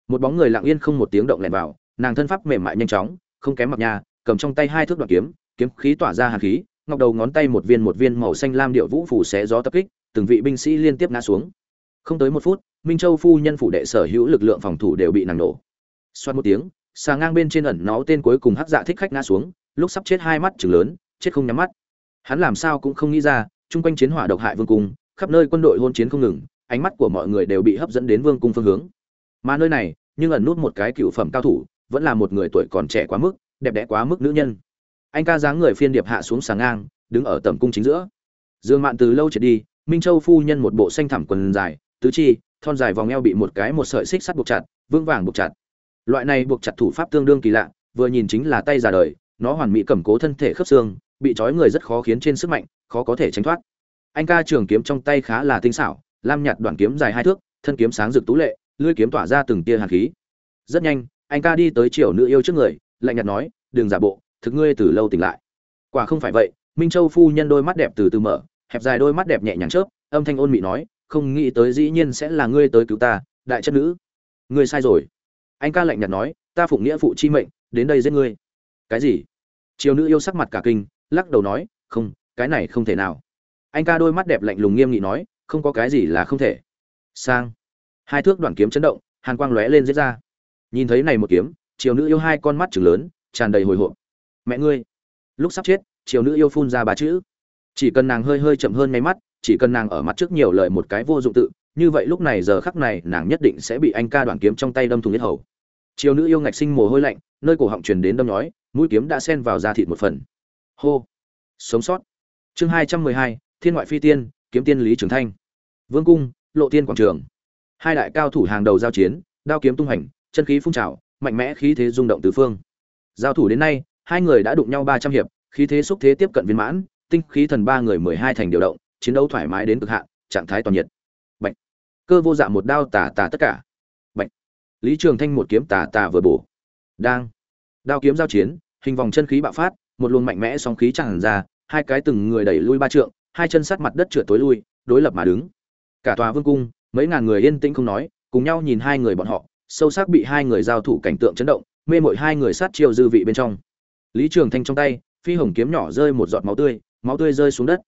Một bóng người lặng yên không một tiếng động lẻn vào, nàng thân pháp mềm mại nhanh chóng, không kém mặc nhà, cầm trong tay hai thước đoạn kiếm kiếm khí tỏa ra hàn khí, ngọc đầu ngón tay một viên một viên màu xanh lam điệu vũ phủ xé gió tập kích, từng vị binh sĩ liên tiếp ngã xuống. Không tới một phút, minh châu phu nhân phủ đệ sở hữu lực lượng phòng thủ đều bị nàng nổ. Xoát một tiếng, xà ngang bên trên ẩn nó tên cuối cùng hắc dạ thích khách ngã xuống, lúc sắp chết hai mắt chừng lớn, chết không nhắm mắt hắn làm sao cũng không nghĩ ra, chung quanh chiến hỏa độc hại vương cung, khắp nơi quân đội hôn chiến không ngừng, ánh mắt của mọi người đều bị hấp dẫn đến vương cung phương hướng. Mà nơi này, nhưng ẩn nút một cái cựu phẩm cao thủ, vẫn là một người tuổi còn trẻ quá mức, đẹp đẽ quá mức nữ nhân. Anh ca dáng người phiên điệp hạ xuống sàng ngang, đứng ở tầm cung chính giữa. Dương mạn từ lâu trở đi, minh châu phu nhân một bộ xanh thẳm quần dài, tứ chi, thon dài vòng eo bị một cái một sợi xích sắt buộc chặt, vững vàng buộc chặt. Loại này buộc chặt thủ pháp tương đương kỳ lạ, vừa nhìn chính là tay già đời, nó hoàn mỹ cầm cố thân thể khớp xương bị trói người rất khó khiến trên sức mạnh, khó có thể tránh thoát. Anh ca trường kiếm trong tay khá là tinh xảo, lam nhạt đoạn kiếm dài hai thước, thân kiếm sáng rực tú lệ, lưỡi kiếm tỏa ra từng tia hàn khí. Rất nhanh, anh ca đi tới triều nữ yêu trước người, lạnh nhạt nói, đừng giả bộ, thực ngươi từ lâu tỉnh lại. Quả không phải vậy, minh châu phu nhân đôi mắt đẹp từ từ mở, hẹp dài đôi mắt đẹp nhẹ nhàng chớp, âm thanh ôn mị nói, không nghĩ tới dĩ nhiên sẽ là ngươi tới cứu ta, đại chất nữ. Ngươi sai rồi. Anh ca lạnh nhạt nói, ta phụng nghĩa phụ chi mệnh, đến đây giết ngươi. Cái gì? Triều nữ yêu sắc mặt cả kinh lắc đầu nói, không, cái này không thể nào. Anh ca đôi mắt đẹp lạnh lùng nghiêm nghị nói, không có cái gì là không thể. Sang. Hai thước đoạn kiếm chấn động, hàn quang lóe lên giết ra. Nhìn thấy này một kiếm, triều nữ yêu hai con mắt chừng lớn, tràn đầy hồi hộp. Mẹ ngươi. Lúc sắp chết, triều nữ yêu phun ra ba chữ. Chỉ cần nàng hơi hơi chậm hơn ngay mắt, chỉ cần nàng ở mặt trước nhiều lời một cái vô dụng tự, như vậy lúc này giờ khắc này nàng nhất định sẽ bị anh ca đoạn kiếm trong tay đâm thùng nhất hầu. Triều nữ yêu ngạch sinh mồ hôi lạnh, nơi cổ họng truyền đến đâm nhói, mũi kiếm đã xen vào da thịt một phần hô. Sống sót. Chương hai trăm mười hai, thiên ngoại phi tiên, kiếm tiên lý trường thanh. Vương cung, lộ tiên quảng trường. Hai đại cao thủ hàng đầu giao chiến, đao kiếm tung hành, chân khí phun trào, mạnh mẽ khí thế rung động tứ phương. Giao thủ đến nay, hai người đã đụng nhau ba trăm hiệp, khí thế xúc thế tiếp cận viên mãn, tinh khí thần ba người mười hai thành điều động, chiến đấu thoải mái đến cực hạn, trạng thái toàn nhiệt. Bạch. cơ vô dạ một đao tà tà tất cả. Bạch. lý trường thanh một kiếm tà tà vừa bổ. Đang. Đao kiếm giao chiến, hình vòng chân khí bạo phát một luồng mạnh mẽ sóng khí tràn ra, hai cái từng người đẩy lui ba trượng, hai chân sát mặt đất trượt tối lui, đối lập mà đứng. Cả tòa vương cung, mấy ngàn người yên tĩnh không nói, cùng nhau nhìn hai người bọn họ, sâu sắc bị hai người giao thủ cảnh tượng chấn động, mê mội hai người sát chiêu dư vị bên trong. Lý trường thanh trong tay, phi hồng kiếm nhỏ rơi một giọt máu tươi máu tươi rơi xuống đất.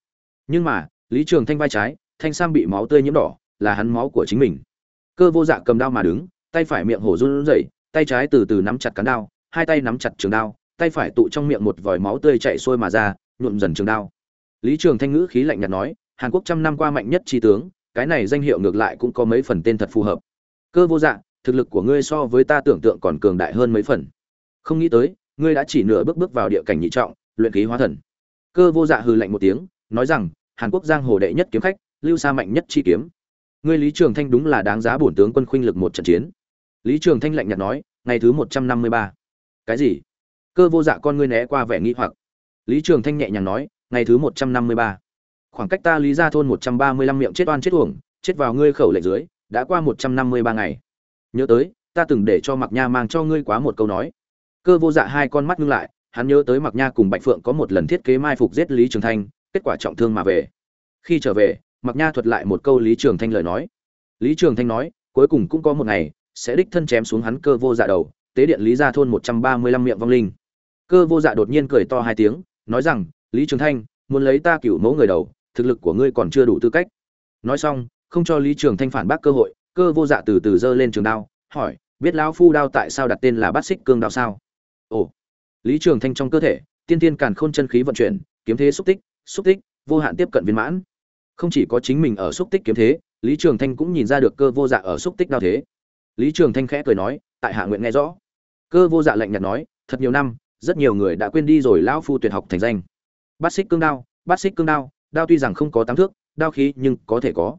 Nhưng mà, lý trường thanh vai trái, thanh sam bị máu tươi nhiễm đỏ, là hắn máu của chính mình. Cơ vô dạ cầm đao mà đứng, tay phải miệng hổ run rẩy, tay trái từ từ nắm chặt cán đao, hai tay nắm chặt trường đao tay phải tụ trong miệng một vòi máu tươi chảy xuôi mà ra, nhuộm dần trường đao. Lý trường thanh ngữ khí lạnh nhạt nói, hàn quốc trăm năm qua mạnh nhất chi tướng, cái này danh hiệu ngược lại cũng có mấy phần tên thật phù hợp. Cơ vô dạ thực lực của ngươi so với ta tưởng tượng còn cường đại hơn mấy phần. Không nghĩ tới, ngươi đã chỉ nửa bước bước vào địa cảnh nhị trọng, luyện khí hóa thần. Cơ vô dạ hừ lạnh một tiếng, nói rằng, hàn quốc giang hồ đệ nhất kiếm khách, lưu sa mạnh nhất chi kiếm. Ngươi lý trường thanh đúng là đáng giá bổn tướng quân khuynh lực một trận chiến. Lý trường thanh lạnh nhạt nói, ngày thứ một trăm năm mươi ba. Cái gì? Cơ vô dạ con ngươi né qua vẻ nghi hoặc. Lý trường thanh nhẹ nhàng nói, ngày thứ một trăm năm mươi ba. Khoảng cách ta lý ra thôn một trăm ba mươi lăm miệng chết oan chết uổng, chết vào ngươi khẩu lệ dưới, đã qua một trăm năm mươi ba ngày. Nhớ tới, ta từng để cho mặc nha mang cho ngươi quá một câu nói. Cơ vô dạ hai con mắt ngưng lại, hắn nhớ tới mặc nha cùng bạch phượng có một lần thiết kế mai phục giết lý trường thanh, kết quả trọng thương mà về. Khi trở về mặc nha thuật lại một câu lý trường thanh lời nói. Lý trường thanh nói, cuối cùng cũng có một ngày, sẽ đích thân chém xuống hắn cơ vô dạ đầu, tế điện lý ra thôn một trăm ba mươi lăm miệng vong linh cơ vô dạ đột nhiên cười to hai tiếng, nói rằng, lý trường thanh, muốn lấy ta cựu mẫu người đầu, thực lực của ngươi còn chưa đủ tư cách. Nói xong, không cho lý trường thanh phản bác cơ hội, cơ vô dạ từ từ giơ lên trường đao, hỏi, biết lão phu đao tại sao đặt tên là bát xích cương đao sao? Ồ. Lý trường thanh trong cơ thể, tiên tiên càn khôn chân khí vận chuyển, kiếm thế xúc tích xúc tích, vô hạn tiếp cận viên mãn. Không chỉ có chính mình ở xúc tích kiếm thế, lý trường thanh cũng nhìn ra được cơ vô dạ ở xúc tích đao thế. Lý trường thanh khẽ cười nói, tại hạ nguyện nghe rõ. Cơ vô dạ lạnh nhạt nói, thật nhiều năm rất nhiều người đã quên đi rồi lão phu tuyệt học thành danh. Bát xích cương đao, bát xích cương đao đao tuy rằng không có tám thước, đao khí nhưng có thể có.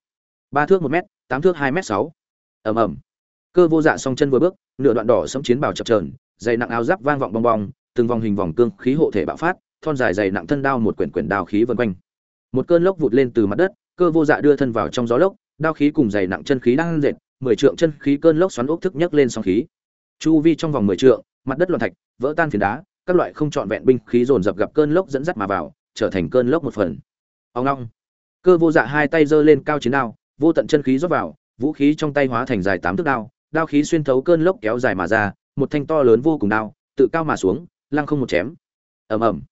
Ba thước một m tám thước hai m sáu. Ẩm ẩm cơ vô dạ song chân vừa bước, nửa đoạn đỏ sẫm chiến bào chập trờn dày nặng áo giáp vang vọng bong bong, từng vòng hình vòng cương khí hộ thể bạo phát, thon dài dày nặng thân đao một quyển quyển đao khí vân quanh. Một cơn lốc vụt lên từ mặt đất, cơ vô dạ đưa thân vào trong gió lốc, đao khí cùng dày nặng chân khí đang dệt mười trượng chân khí cơn lốc xoắn ốc thức nhấc lên song khí. Chu vi trong vòng mười trượng, mặt đất loạn thạch, vỡ tan phiến đá các loại không trọn vẹn binh khí dồn dập gặp cơn lốc dẫn dắt mà vào, trở thành cơn lốc một phần. Ông long. Cơ vô dạ hai tay giơ lên cao chiến đao, vô tận chân khí rót vào, vũ khí trong tay hóa thành dài tám thước đao đao khí xuyên thấu cơn lốc kéo dài mà ra, một thanh to lớn vô cùng đao, tự cao mà xuống, lăng không một chém. Ầm ầm.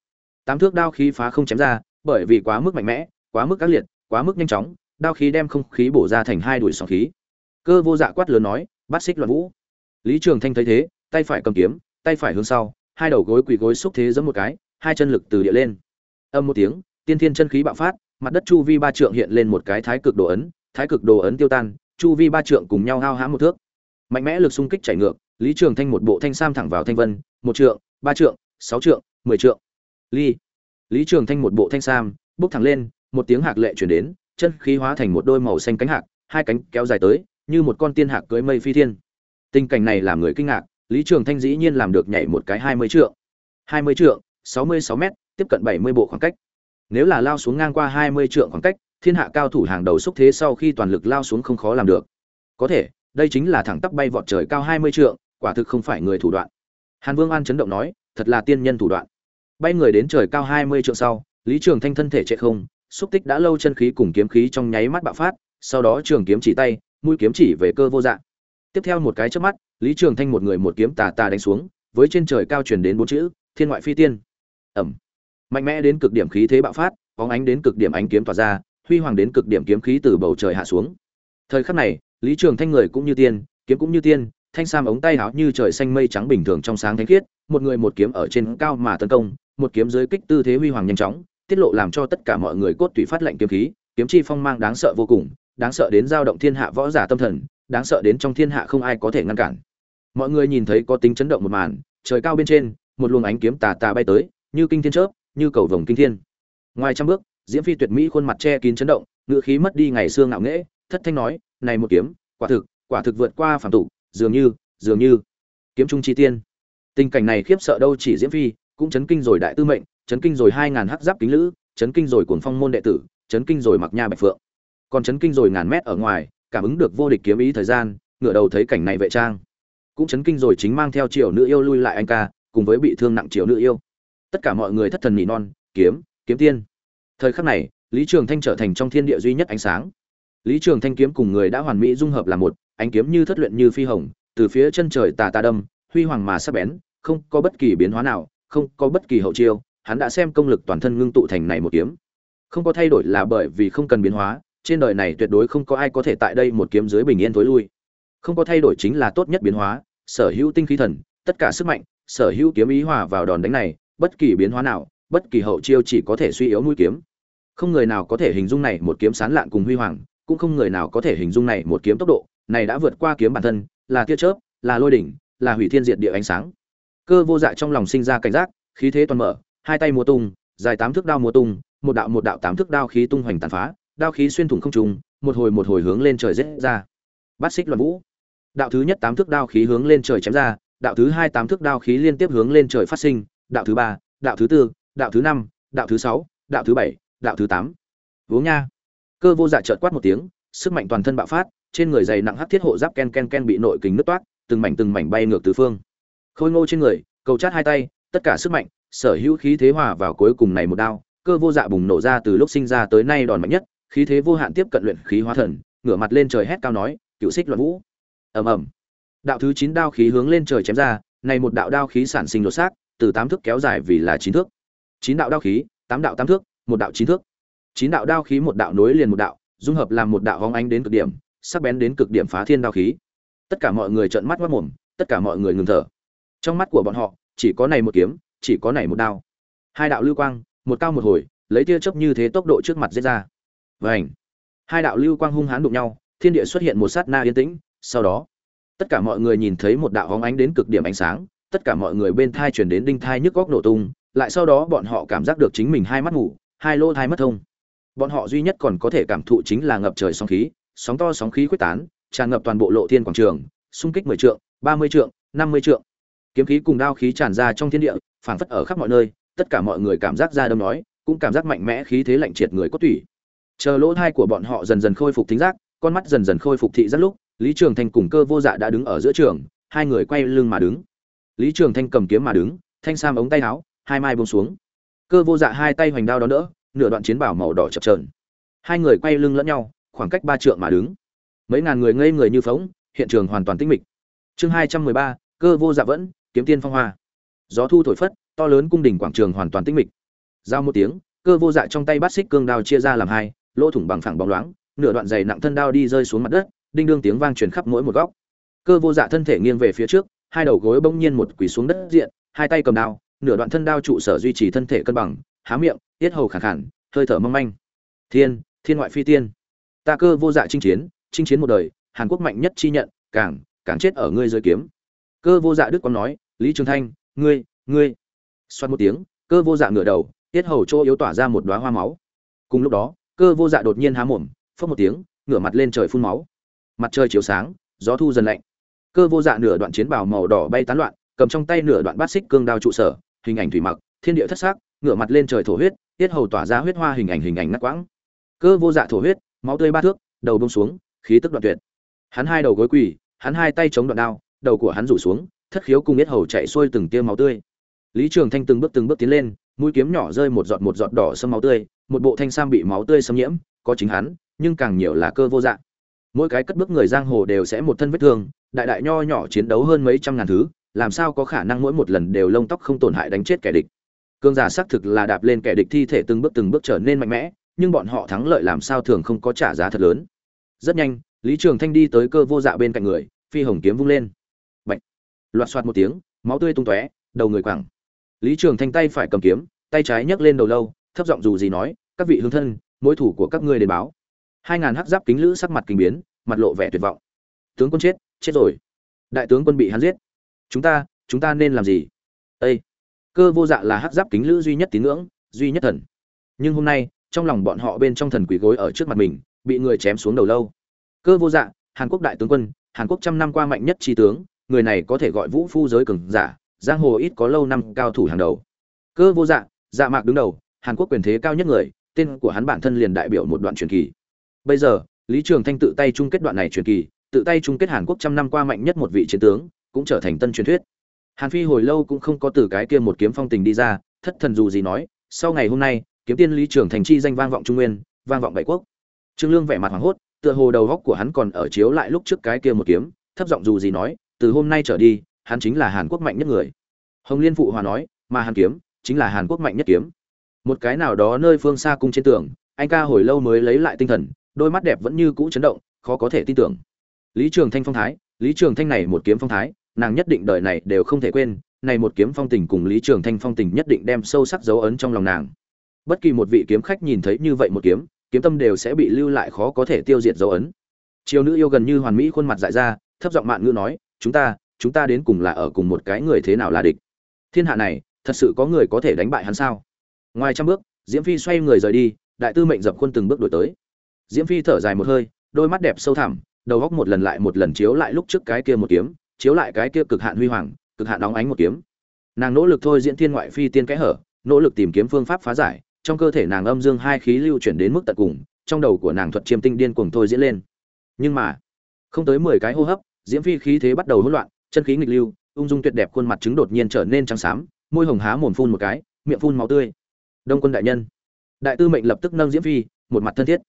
Tám thước đao khí phá không chém ra, bởi vì quá mức mạnh mẽ, quá mức ác liệt, quá mức nhanh chóng, đao khí đem không khí bổ ra thành hai đuổi sóng khí. Cơ vô dạ quát lớn nói, bắt xích loạn vũ. Lý trường thanh thấy thế, tay phải cầm kiếm, tay phải hướng sau hai đầu gối quỳ gối xúc thế giẫm một cái, hai chân lực từ địa lên. Âm một tiếng, tiên thiên chân khí bạo phát, mặt đất chu vi ba trượng hiện lên một cái thái cực đồ ấn, thái cực đồ ấn tiêu tan, chu vi ba trượng cùng nhau hao hãm một thước. Mạnh mẽ lực xung kích chảy ngược, lý trường thanh một bộ thanh sam thẳng vào thanh vân, một trượng, ba trượng, sáu trượng, mười trượng. Ly. Lý trường thanh một bộ thanh sam bốc thẳng lên, một tiếng hạc lệ truyền đến, chân khí hóa thành một đôi màu xanh cánh hạc, hai cánh kéo dài tới, như một con tiên hạc cưỡi mây phi thiên. Tình cảnh này làm người kinh ngạc lý trường thanh dĩ nhiên làm được nhảy một cái hai mươi trượng. Hai mươi trượng 66 m tiếp cận 70 bộ khoảng cách. Nếu là lao xuống ngang qua 20 trượng khoảng cách, thiên hạ cao thủ hàng đầu xúc thế sau khi toàn lực lao xuống không khó làm được. Có thể, đây chính là thẳng tắp bay vọt trời cao 20 trượng, quả thực không phải người thủ đoạn. Hàn vương an chấn động nói, thật là tiên nhân thủ đoạn. Bay người đến trời cao 20 trượng sau, lý trường thanh thân thể chạy không, xúc tích đã lâu chân khí cùng kiếm khí trong nháy mắt bạo phát, sau đó trường kiếm chỉ tay, mũi kiếm chỉ về cơ vô dạng tiếp theo một cái chớp mắt, lý trường thanh một người một kiếm tà tà đánh xuống, với trên trời cao truyền đến bốn chữ, thiên ngoại phi tiên. Ẩm. Mạnh mẽ đến cực điểm khí thế bạo phát, bóng ánh đến cực điểm ánh kiếm tỏa ra, huy hoàng đến cực điểm kiếm khí từ bầu trời hạ xuống. Thời khắc này, lý trường thanh người cũng như tiên, kiếm cũng như tiên, thanh sam ống tay áo như trời xanh mây trắng bình thường trong sáng thánh khiết, một người một kiếm ở trên cao mà tấn công, một kiếm dưới kích tư thế huy hoàng nhanh chóng, tiết lộ làm cho tất cả mọi người cốt tủy phát lệnh kiếm khí, kiếm chi phong mang đáng sợ vô cùng, đáng sợ đến dao động thiên hạ võ giả tâm thần đáng sợ đến trong thiên hạ không ai có thể ngăn cản. Mọi người nhìn thấy có tính chấn động một màn, trời cao bên trên, một luồng ánh kiếm tà tà bay tới, như kinh thiên chớp, như cầu vồng kinh thiên. Ngoài trăm bước, diễm phi tuyệt mỹ khuôn mặt che kín chấn động, ngữ khí mất đi ngày xưa ngạo nghễ, thất thanh nói, này một kiếm, quả thực quả thực vượt qua phàm tục, dường như dường như kiếm trung chi tiên. Tình cảnh này khiếp sợ đâu chỉ diễm phi, cũng chấn kinh rồi đại tư mệnh, chấn kinh rồi hai ngàn hắc giáp kính lữ, chấn kinh rồi cuồng phong môn đệ tử, chấn kinh rồi mặc nha bạch phượng. Còn chấn kinh rồi ngàn mét ở ngoài cảm ứng được vô địch kiếm ý thời gian, ngửa đầu thấy cảnh này vệ trang. Cũng chấn kinh rồi chính mang theo triều nữ yêu lui lại anh ca, cùng với bị thương nặng triều nữ yêu. Tất cả mọi người thất thần nỉ non, kiếm kiếm tiên. Thời khắc này, lý trường thanh trở thành trong thiên địa duy nhất ánh sáng. Lý trường thanh kiếm cùng người đã hoàn mỹ dung hợp là một, ánh kiếm như thất luyện như phi hồng, từ phía chân trời tà tà đâm, huy hoàng mà sắp bén, không có bất kỳ biến hóa nào, không có bất kỳ hậu chiêu, hắn đã xem công lực toàn thân ngưng tụ thành này một kiếm. Không có thay đổi là bởi vì không cần biến hóa trên đời này tuyệt đối không có ai có thể tại đây một kiếm dưới bình yên tối lui. Không có thay đổi chính là tốt nhất biến hóa, sở hữu tinh khí thần, tất cả sức mạnh, sở hữu kiếm ý hòa vào đòn đánh này, bất kỳ biến hóa nào, bất kỳ hậu chiêu chỉ có thể suy yếu mũi kiếm. Không người nào có thể hình dung này một kiếm sán lạn cùng huy hoàng, cũng không người nào có thể hình dung này một kiếm tốc độ, này đã vượt qua kiếm bản thân, là tia chớp, là lôi đỉnh, là hủy thiên diệt địa ánh sáng. Cơ vô dạ trong lòng sinh ra cảnh giác, khí thế toàn mở, hai tay múa tung, dài tám thước đao múa tung, một đạo một đạo tám thước đao khí tung hoành tàn phá đao khí xuyên thủng không trung, một hồi một hồi hướng lên trời rết ra. Bát xích loạn vũ. Đạo thứ nhất tám thước đao khí hướng lên trời chém ra, đạo thứ hai tám thước đao khí liên tiếp hướng lên trời phát sinh, đạo thứ ba, đạo thứ tư, đạo thứ năm, đạo thứ sáu, đạo thứ bảy, đạo thứ tám. Vốn nha. Cơ vô dạ trợt quát một tiếng, sức mạnh toàn thân bạo phát, trên người dày nặng hắc thiết hộ giáp ken ken ken bị nội kính nứt toát, từng mảnh từng mảnh bay ngược tứ phương. Khôi ngô trên người, cầu chát hai tay, tất cả sức mạnh, sở hữu khí thế hòa vào cuối cùng này một đao, cơ vô dạ bùng nổ ra từ lúc sinh ra tới nay đòn mạnh nhất khí thế vô hạn tiếp cận luyện khí hóa thần, ngửa mặt lên trời hét cao nói cựu xích loạn vũ. Ầm ầm. Đạo thứ chín đao khí hướng lên trời chém ra, này một đạo đao khí sản sinh lột xác, từ tám thước kéo dài vì là chín thước. Chín đạo đao khí, tám đạo tám thước, một đạo chín thước. Chín đạo đao khí một đạo nối liền một đạo, dung hợp làm một đạo hóng ánh đến cực điểm, sắc bén đến cực điểm phá thiên đao khí. Tất cả mọi người trợn mắt mắt mồm, tất cả mọi người ngừng thở. Trong mắt của bọn họ, chỉ có này một kiếm, chỉ có này một đao. Hai đạo lưu quang, một cao một hồi, lấy tia chớp như thế tốc độ trước mặt giết ra vảnh hai đạo lưu quang hung hãn đụng nhau, thiên địa xuất hiện một sát na yên tĩnh, sau đó, tất cả mọi người nhìn thấy một đạo hóng ánh đến cực điểm ánh sáng, tất cả mọi người bên thai chuyển đến đinh thai nhức góc nổ tung, lại sau đó bọn họ cảm giác được chính mình hai mắt ngủ, hai lô thai mất thông. Bọn họ duy nhất còn có thể cảm thụ chính là ngập trời sóng khí, sóng to sóng khí quyết tán, tràn ngập toàn bộ lộ thiên quảng trường, xung kích mười trượng, ba mươi trượng, năm mươi trượng. Kiếm khí cùng đao khí tràn ra trong thiên địa, phảng phất ở khắp mọi nơi, tất cả mọi người cảm giác ra đâm nói, cũng cảm giác mạnh mẽ khí thế lạnh triệt người cốt tủy chờ lỗ thai của bọn họ dần dần khôi phục thính giác, con mắt dần dần khôi phục thị giác lúc, lý trường thanh cùng cơ vô dạ đã đứng ở giữa trường, hai người quay lưng mà đứng. Lý trường thanh cầm kiếm mà đứng, thanh sam ống tay áo, hai mai buông xuống. Cơ vô dạ hai tay hoành đao đó đỡ, nửa đoạn chiến bảo màu đỏ chập trờn hai người quay lưng lẫn nhau, khoảng cách ba trượng mà đứng. Mấy ngàn người ngây người như phóng hiện trường hoàn toàn tĩnh mịch. Chương hai trăm mười ba, cơ vô dạ vẫn, kiếm tiên phong hoa. Gió thu thổi phất, to lớn cung đình quảng trường hoàn toàn tĩnh mịch. Giao một tiếng, cơ vô dạ trong tay bát xích cương đao chia ra làm hai lỗ thủng bằng phẳng bóng loáng, nửa đoạn dày nặng thân đao đi rơi xuống mặt đất, đinh đương tiếng vang truyền khắp mỗi một góc. Cơ vô dạ thân thể nghiêng về phía trước, hai đầu gối bỗng nhiên một quỳ xuống đất diện, hai tay cầm đao, nửa đoạn thân đao trụ sở duy trì thân thể cân bằng, há miệng, tiết hầu khẳng khản hơi thở mong manh. Thiên thiên ngoại phi tiên. Ta cơ vô dạ chinh chiến chinh chiến một đời, hàn quốc mạnh nhất chi nhận, càng càng chết ở ngươi dưới kiếm. Cơ vô dạ đức quang nói, lý trường thanh, ngươi ngươi. Xoát một tiếng, cơ vô dạ ngửa đầu, tiết hầu chỗ yếu tỏa ra một đóa hoa máu. Cùng lúc đó cơ vô dạ đột nhiên há mồm phất một tiếng, ngửa mặt lên trời phun máu. Mặt trời chiếu sáng, gió thu dần lạnh. Cơ vô dạ nửa đoạn chiến bào màu đỏ bay tán loạn, cầm trong tay nửa đoạn bát xích cương đao trụ sở, hình ảnh thủy mặc, thiên địa thất sắc, ngửa mặt lên trời thổ huyết, tiết hầu tỏa ra huyết hoa hình ảnh hình ảnh ngắt quãng. Cơ vô dạ thổ huyết, máu tươi ba thước, đầu bông xuống, khí tức đoạn tuyệt. Hắn hai đầu gối quỳ, hắn hai tay chống đoạn đao, đầu của hắn rủ xuống, thất khiếu cùng tiết hầu chạy xuôi từng tia máu tươi. Lý trường thanh từng bước từng bước tiến lên, mũi kiếm nhỏ rơi một giọt một giọt đỏ sâm máu tươi một bộ thanh sam bị máu tươi xâm nhiễm, có chính hắn, nhưng càng nhiều là cơ vô dạng. Mỗi cái cất bước người giang hồ đều sẽ một thân vết thương, đại đại nho nhỏ chiến đấu hơn mấy trăm ngàn thứ, làm sao có khả năng mỗi một lần đều lông tóc không tổn hại đánh chết kẻ địch. Cương giả xác thực là đạp lên kẻ địch thi thể từng bước từng bước trở nên mạnh mẽ, nhưng bọn họ thắng lợi làm sao thường không có trả giá thật lớn. Rất nhanh, lý trường thanh đi tới cơ vô dạ bên cạnh người, phi hồng kiếm vung lên. Bạch. loạt xoạt một tiếng, máu tươi tung tóe, đầu người quẳng. Lý trường thanh tay phải cầm kiếm, tay trái nhấc lên đầu lâu thấp giọng dù gì nói, các vị hương thân, mối thủ của các ngươi đến báo. Hai ngàn hắc giáp kính lữ sắc mặt kinh biến, mặt lộ vẻ tuyệt vọng. Tướng quân chết chết rồi. Đại tướng quân bị hắn giết. Chúng ta chúng ta nên làm gì? Ây cơ vô dạ là hắc giáp kính lữ duy nhất tín ngưỡng, duy nhất thần. Nhưng hôm nay, trong lòng bọn họ bên trong thần quỷ gối ở trước mặt mình, bị người chém xuống đầu lâu. Cơ vô dạ hàn quốc đại tướng quân, hàn quốc trăm năm qua mạnh nhất tri tướng, người này có thể gọi vũ phu giới cường giả, giang hồ ít có lâu năm cao thủ hàng đầu. Cơ vô dạ dạ mạc đứng đầu hàn quốc quyền thế cao nhất người, tên của hắn bản thân liền đại biểu một đoạn truyền kỳ. Bây giờ, lý trường thanh tự tay chung kết đoạn này truyền kỳ, tự tay chung kết hàn quốc trăm năm qua mạnh nhất một vị chiến tướng, cũng trở thành tân truyền thuyết. Hàn phi hồi lâu cũng không có từ cái kia một kiếm phong tình đi ra, thất thần dù gì nói, sau ngày hôm nay, kiếm tiên lý trường thành chi danh vang vọng trung nguyên, vang vọng bảy quốc. Trương lương vẻ mặt hoảng hốt, tựa hồ đầu óc của hắn còn ở chiếu lại lúc trước cái kia một kiếm, thấp giọng dù gì nói, từ hôm nay trở đi, hắn chính là hàn quốc mạnh nhất người. Hồng liên phụ hòa nói, mà hàn kiếm, chính là hàn quốc mạnh nhất kiếm một cái nào đó nơi phương xa cung trên tường, anh ca hồi lâu mới lấy lại tinh thần, đôi mắt đẹp vẫn như cũ chấn động, khó có thể tin tưởng. Lý trường thanh phong thái, lý trường thanh này một kiếm phong thái, nàng nhất định đời này đều không thể quên, này một kiếm phong tình cùng lý trường thanh phong tình nhất định đem sâu sắc dấu ấn trong lòng nàng. Bất kỳ một vị kiếm khách nhìn thấy như vậy một kiếm kiếm tâm đều sẽ bị lưu lại khó có thể tiêu diệt dấu ấn. Chiều nữ yêu gần như hoàn mỹ khuôn mặt dại ra, thấp giọng mạn ngữ nói, chúng ta chúng ta đến cùng là ở cùng một cái người thế nào là địch? Thiên hạ này, thật sự có người có thể đánh bại hắn sao? Ngoài trăm bước, diễm phi xoay người rời đi, đại tư mệnh dập khuôn từng bước đổi tới. Diễm phi thở dài một hơi, đôi mắt đẹp sâu thẳm, đầu góc một lần lại một lần chiếu lại lúc trước cái kia một kiếm, chiếu lại cái kia cực hạn huy hoàng, cực hạn đóng ánh một kiếm. Nàng nỗ lực thôi diễn thiên ngoại phi tiên kẽ hở, nỗ lực tìm kiếm phương pháp phá giải, trong cơ thể nàng âm dương hai khí lưu chuyển đến mức tận cùng, trong đầu của nàng thuật chiêm tinh điên cuồng thôi diễn lên. Nhưng mà, không tới mười cái hô hấp, diễm phi khí thế bắt đầu hỗn loạn, chân khí nghịch lưu, ung dung tuyệt đẹp khuôn mặt trứng đột nhiên trở nên trắng xám, môi hồng há mồm phun một cái, miệng phun máu tươi đông quân đại nhân. Đại tư mệnh lập tức nâng diễm phi, một mặt thân thiết.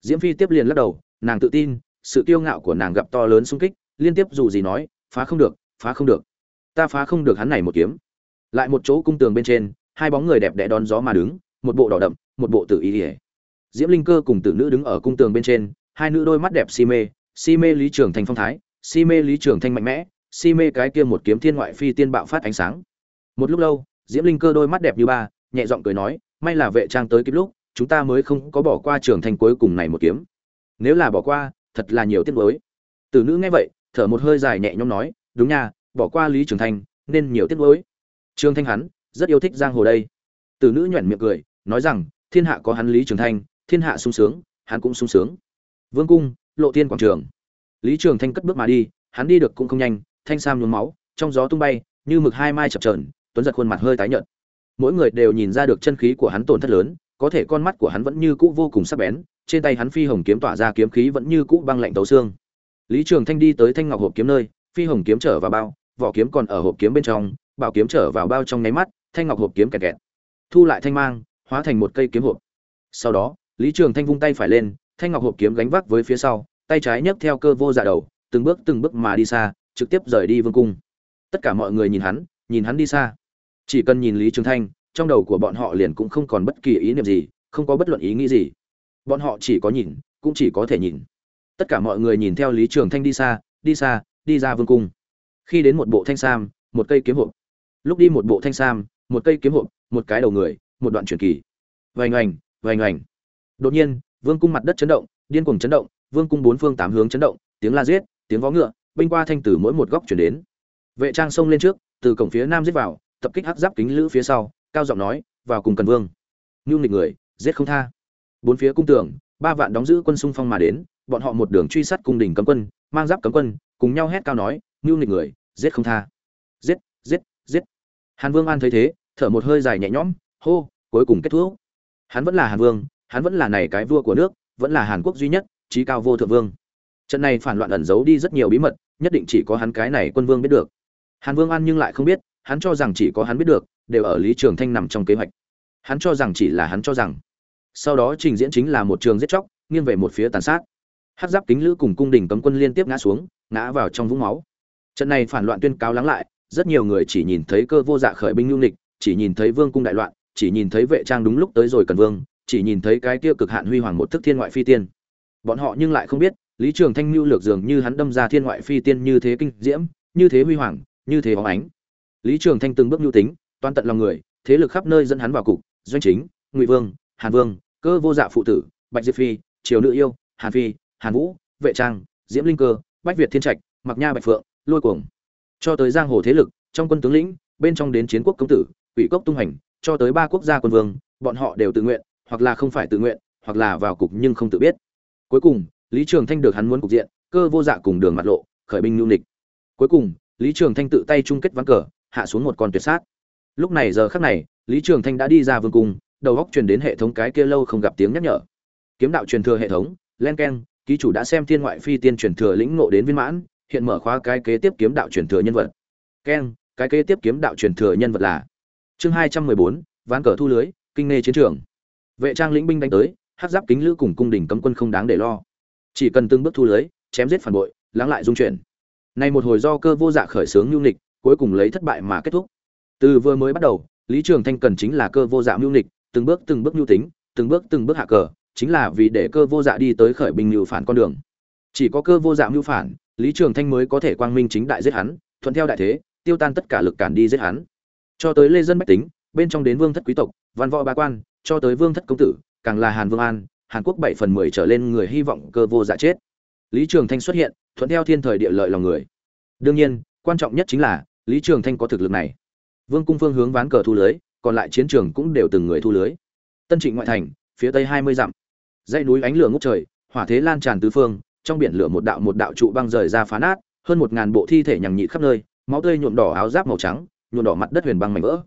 Diễm phi tiếp liền lắc đầu, nàng tự tin, sự kiêu ngạo của nàng gặp to lớn sung kích, liên tiếp dù gì nói, phá không được, phá không được. Ta phá không được hắn này một kiếm. Lại một chỗ cung tường bên trên, hai bóng người đẹp đẽ đón gió mà đứng, một bộ đỏ đậm, một bộ tử ý ỉa. Diễm linh cơ cùng tử nữ đứng ở cung tường bên trên, hai nữ đôi mắt đẹp si mê si mê lý trường thành phong thái, si mê lý trường thanh mạnh mẽ, si mê cái kia một kiếm thiên ngoại phi tiên bạo phát ánh sáng. Một lúc lâu, diễm linh cơ đôi mắt đẹp như ba nhẹ giọng cười nói may là vệ trang tới kịp lúc chúng ta mới không có bỏ qua trường thanh cuối cùng này một kiếm. Nếu là bỏ qua thật là nhiều tiếc nuối. Tử nữ nghe vậy thở một hơi dài nhẹ nhõm nói đúng nha bỏ qua lý trường thành, nên nhiều tiếc nuối. Trường thanh hắn rất yêu thích giang hồ đây. Tử nữ nhoẻn miệng cười nói rằng thiên hạ có hắn lý trường thanh thiên hạ sung sướng hắn cũng sung sướng. Vương cung lộ tiên quảng trường. Lý trường thanh cất bước mà đi hắn đi được cũng không nhanh thanh sam nhuốm máu trong gió tung bay như mực hai mai chập trờn tuấn giật khuôn mặt hơi tái nhợt mỗi người đều nhìn ra được chân khí của hắn tổn thất lớn, có thể con mắt của hắn vẫn như cũ vô cùng sắc bén, trên tay hắn phi hồng kiếm tỏa ra kiếm khí vẫn như cũ băng lạnh tấu xương. Lý trường thanh đi tới thanh ngọc hộp kiếm nơi, phi hồng kiếm trở vào bao, vỏ kiếm còn ở hộp kiếm bên trong, bảo kiếm trở vào bao trong nháy mắt, thanh ngọc hộp kiếm kẹt kẹt. Thu lại thanh mang, hóa thành một cây kiếm hộp. Sau đó, lý trường thanh vung tay phải lên, thanh ngọc hộp kiếm gánh vác với phía sau, tay trái nhấc theo cơ vô dạ đầu, từng bước từng bước mà đi xa, trực tiếp rời đi vương cung. Tất cả mọi người nhìn hắn nhìn hắn đi xa chỉ cần nhìn lý trường thanh, trong đầu của bọn họ liền cũng không còn bất kỳ ý niệm gì, không có bất luận ý nghĩ gì. Bọn họ chỉ có nhìn, cũng chỉ có thể nhìn. Tất cả mọi người nhìn theo lý trường thanh đi xa đi xa, đi ra vương cung. Khi đến một bộ thanh sam, một cây kiếm hộp. Lúc đi một bộ thanh sam, một cây kiếm hộp, một cái đầu người, một đoạn truyền kỳ. Vành oành vành oành. Đột nhiên, vương cung mặt đất chấn động, điên cuồng chấn động, vương cung bốn phương tám hướng chấn động, tiếng la giết, tiếng vó ngựa, binh qua thanh từ mỗi một góc chuyển đến. Vệ trang xông lên trước, từ cổng phía nam giết vào tập kích hắc giáp kính lữ phía sau, cao giọng nói, vào cùng cần vương. Ngưu nghịch người, giết không tha. Bốn phía cung tường, ba vạn đóng giữ quân xung phong mà đến, bọn họ một đường truy sát cung đình cấm quân, mang giáp cấm quân, cùng nhau hét cao nói, ngưu nghịch người, giết không tha. Giết giết giết. Hàn vương an thấy thế, thở một hơi dài nhẹ nhõm, hô, cuối cùng kết thúc. Hắn vẫn là hàn vương, hắn vẫn là này cái vua của nước, vẫn là hàn quốc duy nhất trí cao vô thượng vương. Trận này phản loạn ẩn giấu đi rất nhiều bí mật, nhất định chỉ có hắn cái này quân vương biết được. Hàn vương an nhưng lại không biết hắn cho rằng chỉ có hắn biết được đều ở lý trường thanh nằm trong kế hoạch. Hắn cho rằng chỉ là hắn cho rằng. Sau đó trình diễn chính là một trường giết chóc nghiêng về một phía tàn sát. Hắc giáp kính lữ cùng cung đình cấm quân liên tiếp ngã xuống ngã vào trong vũng máu. Trận này phản loạn tuyên cáo lắng lại rất nhiều người chỉ nhìn thấy cơ vô dạ khởi binh lưu lịch, chỉ nhìn thấy vương cung đại loạn chỉ nhìn thấy vệ trang đúng lúc tới rồi cần vương chỉ nhìn thấy cái kia cực hạn huy hoàng một thức thiên ngoại phi tiên. Bọn họ nhưng lại không biết lý trường thanh mưu lược dường như hắn đâm ra thiên ngoại phi tiên như thế kinh diễm như thế huy hoàng như thế bóng ánh lý trường thanh từng bước nhu tính toan tận lòng người, thế lực khắp nơi dẫn hắn vào cục, doanh chính, ngụy vương, hàn vương, cơ vô dạ phụ tử, bạch diệp phi, triều nữ yêu, hàn phi, hàn vũ, vệ trang, diễm linh cơ, bách việt thiên trạch mặc nha bạch phượng, lôi cuồng. Cho tới giang hồ thế lực, trong quân tướng lĩnh, bên trong đến chiến quốc công tử, quỷ cốc tung hành, cho tới ba quốc gia quân vương, bọn họ đều tự nguyện, hoặc là không phải tự nguyện, hoặc là vào cục nhưng không tự biết. Cuối cùng, lý trường thanh được hắn muốn cục diện, cơ vô dạ cùng đường mặt lộ, khởi binh nhu nịch cuối cùng, lý trường thanh tự tay chung kết ván cờ hạ xuống một con tuyệt sát. Lúc này giờ khắc này, lý trường thanh đã đi ra vương cung, đầu góc truyền đến hệ thống cái kia lâu không gặp tiếng nhắc nhở. Kiếm đạo truyền thừa hệ thống, len keng ký chủ đã xem thiên ngoại phi tiên truyền thừa lĩnh ngộ đến viên mãn, hiện mở khóa cái kế tiếp kiếm đạo truyền thừa nhân vật. Keng cái kế tiếp kiếm đạo truyền thừa nhân vật là chương hai trăm mười bốn, ván cờ thu lưới, kinh nghe chiến trường. Vệ trang lĩnh binh đánh tới, hát giáp kính lữ cùng cung đình cấm quân không đáng để lo. Chỉ cần từng bước thu lưới, chém giết phản bội, lắng lại dung chuyển. Này một hồi do cơ vô dạ khởi sướng nhu lịch cuối cùng lấy thất bại mà kết thúc. Từ vừa mới bắt đầu, lý trường thanh cần chính là cơ vô dạ mưu nịch từng bước từng bước lưu tính, từng bước từng bước hạ cờ, chính là vì để cơ vô dạ đi tới khởi binh mưu phản con đường. Chỉ có cơ vô dạ mưu phản, lý trường thanh mới có thể quang minh chính đại giết hắn, thuận theo đại thế, tiêu tan tất cả lực cản đi giết hắn. Cho tới lê dân bách tính, bên trong đến vương thất quý tộc, văn võ ba quan, cho tới vương thất công tử, càng là hàn vương an, hàn quốc bảy phần mười trở lên người hy vọng cơ vô dạ chết. Lý trường thanh xuất hiện, thuận theo thiên thời địa lợi lòng người. Đương nhiên, quan trọng nhất chính là lý trường thanh có thực lực này. Vương cung phương hướng ván cờ thu lưới, còn lại chiến trường cũng đều từng người thu lưới. Tân trịnh ngoại thành, phía tây hai mươi dặm. Dãy núi ánh lửa ngút trời, hỏa thế lan tràn tứ phương, trong biển lửa một đạo một đạo trụ băng rời ra phá nát, hơn một ngàn bộ thi thể nhằng nhị khắp nơi, máu tươi nhuộm đỏ áo giáp màu trắng, nhuộm đỏ mặt đất huyền băng mảnh vỡ.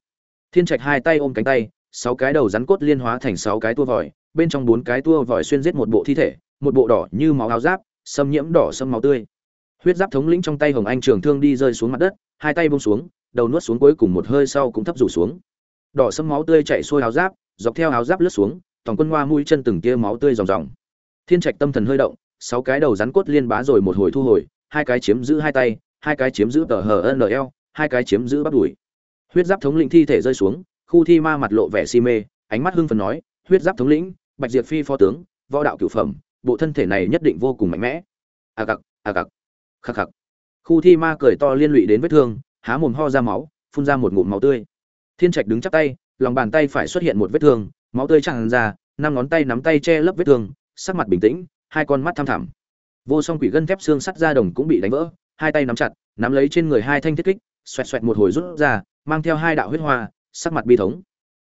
Thiên trạch hai tay ôm cánh tay, sáu cái đầu rắn cốt liên hóa thành sáu cái tua vòi, bên trong bốn cái tua vòi xuyên giết một bộ thi thể, một bộ đỏ như máu áo giáp, xâm nhiễm đỏ xâm máu tươi. Huyết giáp thống lĩnh trong tay hồng anh trường thương đi rơi xuống mặt đất hai tay bông xuống, đầu nuốt xuống cuối cùng một hơi sau cũng thấp rủ xuống. Đỏ sâm máu tươi chạy xuôi áo giáp, dọc theo áo giáp lướt xuống tổng quân hoa mũi chân từng tia máu tươi ròng ròng. Thiên trạch tâm thần hơi động, sáu cái đầu rắn cốt liên bá rồi một hồi thu hồi, hai cái chiếm giữ hai tay, hai cái chiếm giữ tờ hờ nl hai cái chiếm giữ bắt đùi. Huyết giáp thống lĩnh thi thể rơi xuống, khu thi ma mặt lộ vẻ si mê, ánh mắt hưng phần nói, huyết giáp thống lĩnh, bạch diệp phi phó tướng, võ đạo cửu phẩm, bộ thân thể này nhất định vô cùng mạnh mẽ. A gặc a gặc, khắc khắc khu thi ma cười to liên lụy đến vết thương, há mồm ho ra máu, phun ra một ngụm máu tươi. Thiên trạch đứng chắp tay, lòng bàn tay phải xuất hiện một vết thương, máu tươi tràn ra, năm ngón tay nắm tay che lấp vết thương, sắc mặt bình tĩnh, hai con mắt thăm thẳm. Vô song quỷ gân thép xương sắt da đồng cũng bị đánh vỡ, hai tay nắm chặt, nắm lấy trên người hai thanh thiết kích, xoẹt xoẹt một hồi rút ra, mang theo hai đạo huyết hoa, sắc mặt bi thống.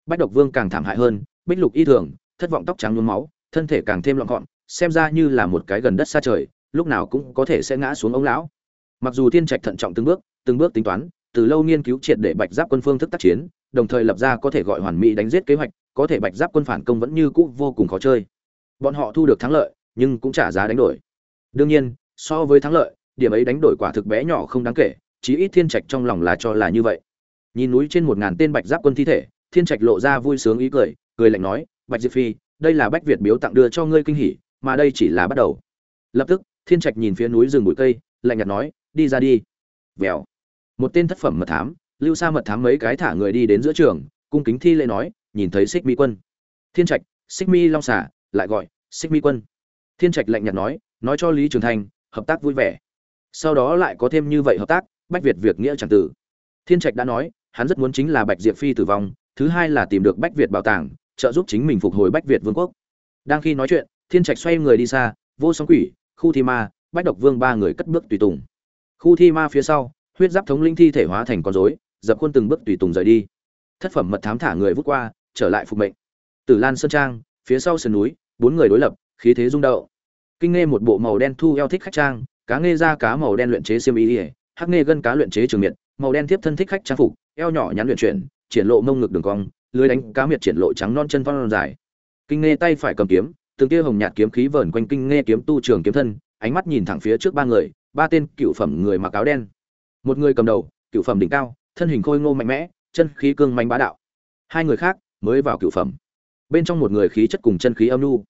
Bách độc vương càng thảm hại hơn, bích lục y thường, thất vọng tóc trắng nhuốm máu, thân thể càng thêm lọn gọn, xem ra như là một cái gần đất xa trời, lúc nào cũng có thể sẽ ngã xuống ống lão mặc dù thiên trạch thận trọng từng bước từng bước tính toán, từ lâu nghiên cứu triệt để bạch giáp quân phương thức tác chiến, đồng thời lập ra có thể gọi hoàn mỹ đánh giết kế hoạch, có thể bạch giáp quân phản công vẫn như cũ vô cùng khó chơi. Bọn họ thu được thắng lợi, nhưng cũng trả giá đánh đổi. Đương nhiên, so với thắng lợi, điểm ấy đánh đổi quả thực bé nhỏ không đáng kể, chí ít thiên trạch trong lòng là cho là như vậy. Nhìn núi trên một ngàn tên bạch giáp quân thi thể, thiên trạch lộ ra vui sướng ý cười cười lạnh nói, bạch diệp phi, đây là bách việt biếu tặng đưa cho ngươi kinh hỉ, mà đây chỉ là bắt đầu. Lập tức, thiên trạch nhìn phía núi rừng bụi cây, lạnh nhạt nói đi ra đi. Vèo. Một tên thất phẩm mật thám, lưu sa mật thám mấy cái thả người đi đến giữa trường, cung kính thi lễ nói, nhìn thấy xích mi quân. Thiên trạch xích mi long xả lại gọi xích mi quân. Thiên trạch lạnh nhạt nói nói cho lý trường Thành, hợp tác vui vẻ. Sau đó lại có thêm như vậy hợp tác, bách việt việc nghĩa chẳng tử. Thiên trạch đã nói, hắn rất muốn chính là bạch diệp phi tử vong, thứ hai là tìm được bách việt bảo tàng, trợ giúp chính mình phục hồi bách việt vương quốc. Đang khi nói chuyện, thiên trạch xoay người đi xa, vô sóng quỷ, khu thi ma, bách độc vương ba người cất bước tùy tùng khu thi ma phía sau, huyết giáp thống linh thi thể hóa thành con rối, dập khuôn từng bước tùy tùng rời đi. Thất phẩm mật thám thả người vút qua, trở lại phục mệnh. Tử lan sơn trang, phía sau sườn núi, bốn người đối lập, khí thế rung động. Kinh nghe một bộ màu đen thu eo thích khách trang, cá nghe da cá màu đen luyện chế xiêm y ỉa hắc nghe gân cá luyện chế trường miệt, màu đen tiếp thân thích khách trang phục, eo nhỏ nhắn luyện chuyển, triển lộ mông ngực đường cong, lưới đánh cá miệt triển lộ trắng non chân phong dài. Kinh nghe tay phải cầm kiếm, từng tia hồng nhạt kiếm khí vờn quanh kinh nghe kiếm tu trường kiếm thân, ánh mắt nhìn thẳng phía trước ba người ba tên cựu phẩm người mặc áo đen. Một người cầm đầu cựu phẩm đỉnh cao thân hình khôi ngô mạnh mẽ chân khí cương mạnh bá đạo. Hai người khác mới vào cựu phẩm. Bên trong một người khí chất cùng chân khí âm lưu,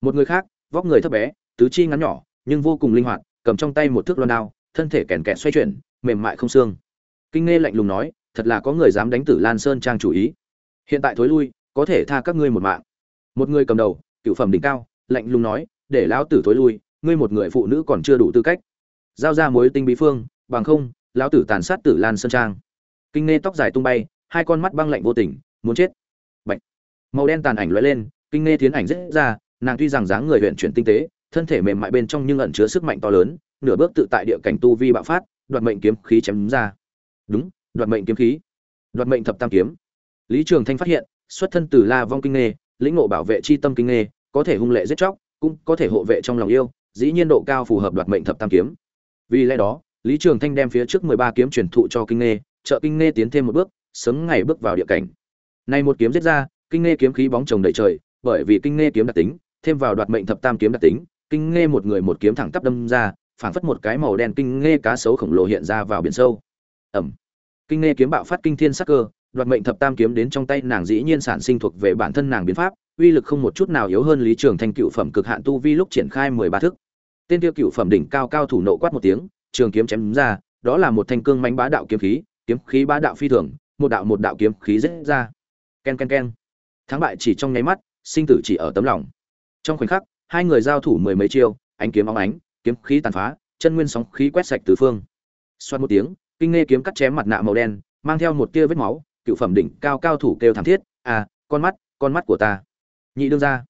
một người khác vóc người thấp bé tứ chi ngắn nhỏ nhưng vô cùng linh hoạt cầm trong tay một thước loan đao thân thể kèn kẹt xoay chuyển mềm mại không xương. Kinh nghe lạnh lùng nói thật là có người dám đánh tử lan sơn trang chủ ý. Hiện tại thối lui có thể tha các ngươi một mạng. Một người cầm đầu cựu phẩm đỉnh cao lạnh lùng nói để lão tử thối lui ngươi một người phụ nữ còn chưa đủ tư cách giao ra mối tinh bí phương, bằng không, lão tử tàn sát tử lan sơn trang. Kinh nghe tóc dài tung bay, hai con mắt băng lạnh vô tình, muốn chết. Bệnh. màu đen tàn ảnh lóe lên, kinh nghe tiến ảnh rất ra, nàng tuy rằng dáng người huyện chuyển tinh tế, thân thể mềm mại bên trong nhưng ẩn chứa sức mạnh to lớn, nửa bước tự tại địa cảnh tu vi bạo phát, đoạt mệnh kiếm khí chém ra. Đúng, đoạt mệnh kiếm khí. Đoạt mệnh thập tam kiếm. Lý trường thanh phát hiện, xuất thân từ la vong kinh nghê lĩnh ngộ bảo vệ chi tâm kinh nghê có thể hung lệ giết chóc, cũng có thể hộ vệ trong lòng yêu, dĩ nhiên độ cao phù hợp đoạt mệnh thập tam kiếm vì lẽ đó, lý trường thanh đem phía trước mười ba kiếm truyền thụ cho kinh nghê, trợ kinh nghê tiến thêm một bước, sớm ngày bước vào địa cảnh. Nay một kiếm giết ra, kinh nghê kiếm khí bóng chồng đầy trời, bởi vì kinh nghê kiếm đặc tính, thêm vào đoạt mệnh thập tam kiếm đặc tính, kinh nghê một người một kiếm thẳng tắp đâm ra, phảng phất một cái màu đen kinh nghê cá sấu khổng lồ hiện ra vào biển sâu. Ẩm kinh nghe kiếm bạo phát kinh thiên sắc cơ, đoạt mệnh thập tam kiếm đến trong tay nàng dĩ nhiên sản sinh thuộc về bản thân nàng biến pháp, uy lực không một chút nào yếu hơn lý trường thanh cựu phẩm cực hạn tu vi lúc triển khai mười ba thức tên tiêu cựu phẩm đỉnh cao cao thủ nộ quát một tiếng, trường kiếm chém ra, đó là một thanh cương mánh bá đạo kiếm khí kiếm khí bá đạo phi thường, một đạo một đạo kiếm khí rết ra. Ken ken ken. Thắng bại chỉ trong nháy mắt, sinh tử chỉ ở tấm lòng. Trong khoảnh khắc, hai người giao thủ mười mấy chiêu, ánh kiếm óng ánh, kiếm khí tàn phá, chân nguyên sóng khí quét sạch tứ phương. Xoát một tiếng, kinh nghe kiếm cắt chém mặt nạ màu đen, mang theo một tia vết máu, cựu phẩm đỉnh cao cao thủ kêu thảm thiết à con mắt con mắt của ta. Nhị đương ra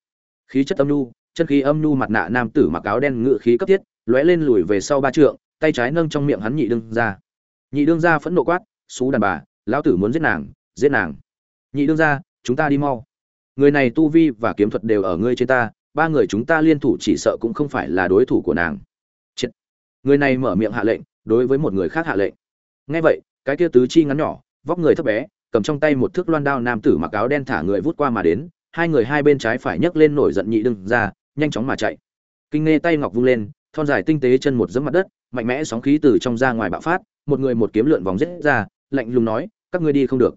khí chất âm nhu chân khí âm nhu mặt nạ nam tử mặc áo đen ngự khí cấp thiết, lóe lên lùi về sau ba trượng, tay trái nâng trong miệng hắn nhị đương ra nhị đương ra phẫn nộ quát, xú đàn bà, lão tử muốn giết nàng giết nàng. Nhị đương ra chúng ta đi mau. Người này tu vi và kiếm thuật đều ở ngươi trên ta, ba người chúng ta liên thủ chỉ sợ cũng không phải là đối thủ của nàng. Chết. người này mở miệng hạ lệnh, đối với một người khác hạ lệnh. Nghe vậy, cái kia tứ chi ngắn nhỏ, vóc người thấp bé, cầm trong tay một thước loan đao nam tử mặc áo đen thả người vút qua mà đến, hai người hai bên trái phải nhấc lên nổi giận nhị đương ra nhanh chóng mà chạy. Kinh nghe tay ngọc vung lên thon dài tinh tế chân một dẫm mặt đất mạnh mẽ sóng khí từ trong ra ngoài bạo phát một người một kiếm lượn vòng rết ra lạnh lùng nói các ngươi đi không được.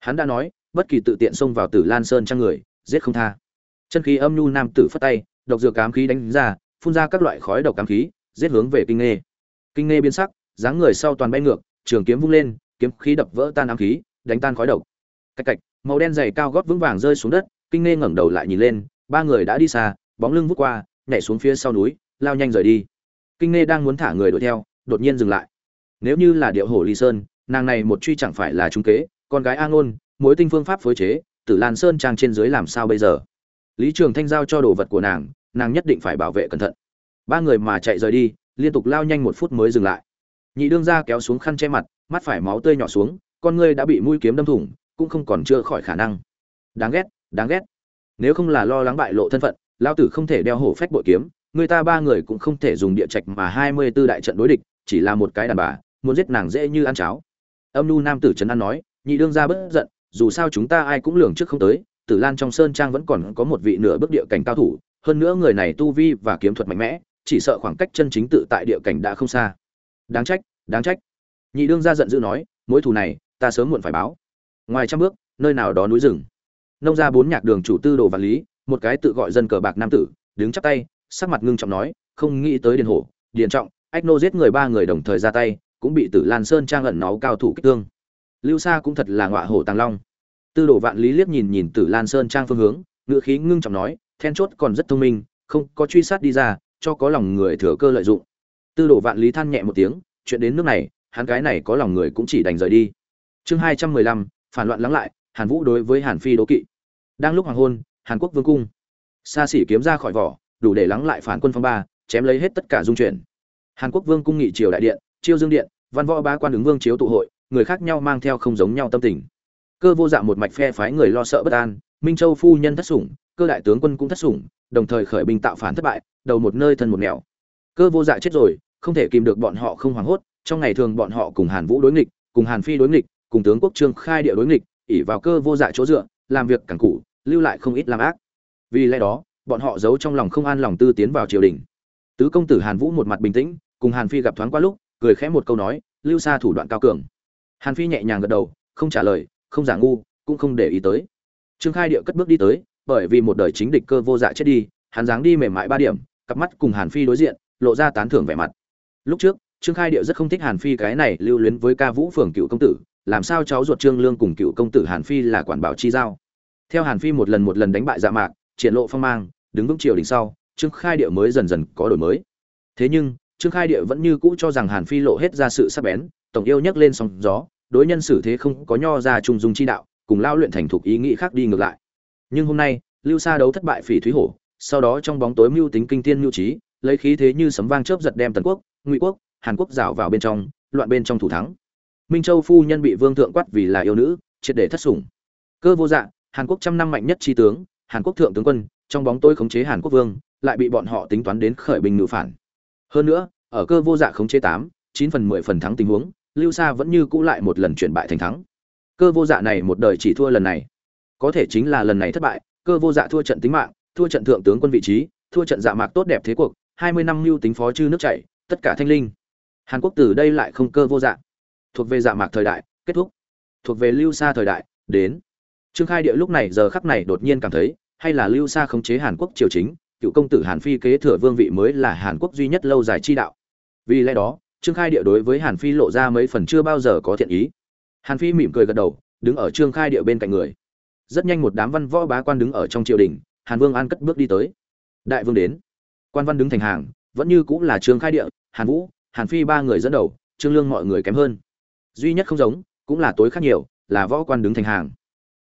Hắn đã nói bất kỳ tự tiện xông vào tử lan sơn trang người giết không tha. Chân khí âm nhu nam tử phất tay độc dược cám khí đánh ra phun ra các loại khói độc cám khí giết hướng về kinh nghe kinh nghe biến sắc dáng người sau toàn bay ngược trường kiếm vung lên, kiếm khí đập vỡ tan ám khí, đánh tan khói độc. Cách cạch, màu đen dày cao gót vững vàng rơi xuống đất, Kinh Ngê ngẩng đầu lại nhìn lên, ba người đã đi xa, bóng lưng vút qua, nhảy xuống phía sau núi, lao nhanh rời đi. Kinh nghe đang muốn thả người đuổi theo, đột nhiên dừng lại. Nếu như là điệu hổ Ly Sơn, nàng này một truy chẳng phải là trung kế, con gái A Ngôn, mối tinh phương pháp phối chế, Tử Lan Sơn trang trên dưới làm sao bây giờ? Lý Trường Thanh giao cho đồ vật của nàng, nàng nhất định phải bảo vệ cẩn thận. Ba người mà chạy rời đi, liên tục lao nhanh một phút mới dừng lại nhị đương ra kéo xuống khăn che mặt mắt phải máu tươi nhỏ xuống con ngươi đã bị mũi kiếm đâm thủng cũng không còn chữa khỏi khả năng đáng ghét đáng ghét nếu không là lo lắng bại lộ thân phận lao tử không thể đeo hổ phách bội kiếm, người ta ba người cũng không thể dùng địa trạch mà hai mươi b ố đại trận đối địch, chỉ là một cái đàn bà, muốn giết nàng dễ như ăn cháo. Âm nu nam tử trấn an nói, nhị đương ra bất giận, dù sao chúng ta ai cũng lường trước không tới, tử lan trong sơn trang vẫn còn có một vị nửa bước địa cảnh cao thủ, hơn nữa người này tu vi và kiếm thuật mạnh mẽ, chỉ sợ khoảng cách chân chính tự tại địa cảnh đã không xa. Đáng trách đáng trách. Nhị đương ra giận dữ nói, mối thù này, ta sớm muộn phải báo. Ngoài trăm bước, nơi nào đó núi rừng. Nông ra bốn nhạc đường chủ tư đồ vạn lý một cái tự gọi dân cờ bạc nam tử, đứng chắp tay, sắc mặt ngưng trọng nói, không nghĩ tới điền hổ, điền trọng, ách nô giết người ba người đồng thời ra tay, cũng bị tử lan sơn trang ẩn náu cao thủ kích thương. Lưu sa cũng thật là ngọa hổ tàng long. Tư đồ vạn lý liếc nhìn nhìn tử lan sơn trang phương hướng ngựa khí ngưng trọng nói, then chốt còn rất thông minh, không có truy sát đi ra, cho có lòng người thừa cơ lợi dụng. Tư đồ vạn lý than nhẹ một tiếng, chuyện đến nước này, hắn cái này có lòng người cũng chỉ đành rời đi. Chương hai trăm mười lăm, phản loạn lắng lại, hàn vũ đối với hàn phi đố kỵ. Đang lúc hoàng hôn hàn quốc vương cung. Xa xỉ kiếm ra khỏi vỏ, đủ để lắng lại phản quân phong ba, chém lấy hết tất cả dung chuyển. Hàn quốc vương cung nghị triều đại điện, chiêu dương điện, văn võ ba quan ứng vương chiếu tụ hội, người khác nhau mang theo không giống nhau tâm tình. Cơ vô dạ một mạch phe phái người lo sợ bất an, minh châu phu nhân thất sủng, cơ đại tướng quân cũng thất sủng, đồng thời khởi binh tạo phản thất bại, đầu một nơi thân một nẻo. Cơ vô dạ chết rồi, không thể kìm được bọn họ không hoảng hốt, trong ngày thường bọn họ cùng hàn vũ đối nghịch, cùng hàn phi đối nghịch, cùng tướng quốc trương khai địa đối nghịch ỉ vào cơ vô dạ chỗ dựa, làm việc càng cụ lưu lại không ít làm ác. Vì lẽ đó, bọn họ giấu trong lòng không an lòng tư tiến vào triều đình. Tứ công tử hàn vũ một mặt bình tĩnh, cùng hàn phi gặp thoáng qua lúc, cười khẽ một câu nói, lưu xa thủ đoạn cao cường. Hàn phi nhẹ nhàng gật đầu, không trả lời, không giả ngu, cũng không để ý tới. Trương khai địa cất bước đi tới, bởi vì một đời chính địch cơ vô dạ chết đi, hắn dáng đi mềm mại ba điểm, cặp mắt cùng hàn phi đối diện, lộ ra tán thưởng vẻ mặt. Lúc trước, trương khai địa rất không thích hàn phi cái này lưu luyến với ca vũ phường cựu công tử, làm sao cháu ruột trương lương cùng cựu công tử hàn phi là quản bảo chi giao? Theo hàn phi một lần một lần đánh bại dạ mạc, triển lộ phong mang, đứng vững triều đình sau, trương khai địa mới dần dần có đổi mới. Thế nhưng, trương khai địa vẫn như cũ cho rằng hàn phi lộ hết ra sự sắc bén, tổng yêu nhấc lên sóng gió, đối nhân xử thế không có nho ra trung dung chi đạo, cùng lao luyện thành thục ý nghĩ khác đi ngược lại. Nhưng hôm nay, lưu sa đấu thất bại phỉ thúy hổ, sau đó trong bóng tối mưu tính kinh thiên mưu trí, lấy khí thế như sấm vang chớp giật đem tần quốc, ngụy quốc, hàn quốc rảo vào bên trong, loạn bên trong thủ thắng. Minh châu phu nhân bị vương thượng quát vì là yêu nữ, triệt để thất sủng. Cơ vô dạng hàn quốc trăm năm mạnh nhất tri tướng, hàn quốc thượng tướng quân, trong bóng tôi khống chế hàn quốc vương, lại bị bọn họ tính toán đến khởi binh ngự phản. Hơn nữa, ở cơ vô dạ khống chế tám, chín phần mười phần thắng tình huống, lưu sa vẫn như cũ lại một lần chuyển bại thành thắng. Cơ vô dạ này một đời chỉ thua lần này. Có thể chính là lần này thất bại, cơ vô dạ thua trận tính mạng, thua trận thượng tướng quân vị trí, thua trận dạ mạc tốt đẹp thế cuộc, hai mươi năm Lưu tính phó chư nước chảy, tất cả thanh linh. Hàn quốc từ đây lại không cơ vô dạ. Thuộc về dạ mạc thời đại, kết thúc. Thuộc về lưu sa thời đại, đến trương khai địa lúc này giờ khắc này đột nhiên cảm thấy, hay là lưu sa khống chế hàn quốc triều chính, cựu công tử hàn phi kế thừa vương vị mới là hàn quốc duy nhất lâu dài chi đạo. Vì lẽ đó, trương khai địa đối với hàn phi lộ ra mấy phần chưa bao giờ có thiện ý. Hàn phi mỉm cười gật đầu, đứng ở trương khai địa bên cạnh người. Rất nhanh một đám văn võ bá quan đứng ở trong triều đình, hàn vương an cất bước đi tới. Đại vương đến. Quan văn đứng thành hàng, vẫn như cũng là trương khai địa, hàn vũ, hàn phi ba người dẫn đầu, trương lương mọi người kém hơn. Duy nhất không giống, cũng là tối khác nhiều, là võ quan đứng thành hàng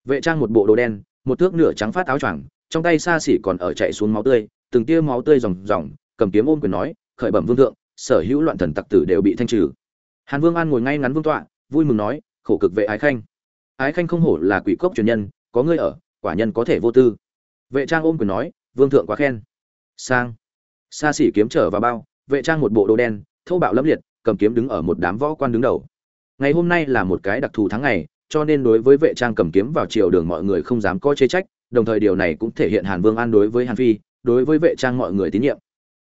vệ trang một bộ đồ đen, một thước nửa trắng phát áo choàng, trong tay xa xỉ còn ở chạy xuống máu tươi, từng tia máu tươi ròng ròng, cầm kiếm ôm quyền nói, khởi bẩm vương thượng, sở hữu loạn thần tặc tử đều bị thanh trừ. Hàn vương an ngồi ngay ngắn vương tọa, vui mừng nói, khổ cực vệ ái khanh. Ái khanh không hổ là quỷ cốc truyền nhân, có ngươi ở, quả nhân có thể vô tư. Vệ trang ôm quyền nói, vương thượng quá khen. Sang. Xa xỉ kiếm trở vào bao, vệ trang một bộ đồ đen thâu bạo lẫm liệt, cầm kiếm đứng ở một đám võ quan đứng đầu. Ngày hôm nay là một cái đặc thù tháng ngày cho nên đối với vệ trang cầm kiếm vào triều đường mọi người không dám có chế trách, đồng thời điều này cũng thể hiện hàn vương an đối với hàn phi, đối với vệ trang mọi người tín nhiệm.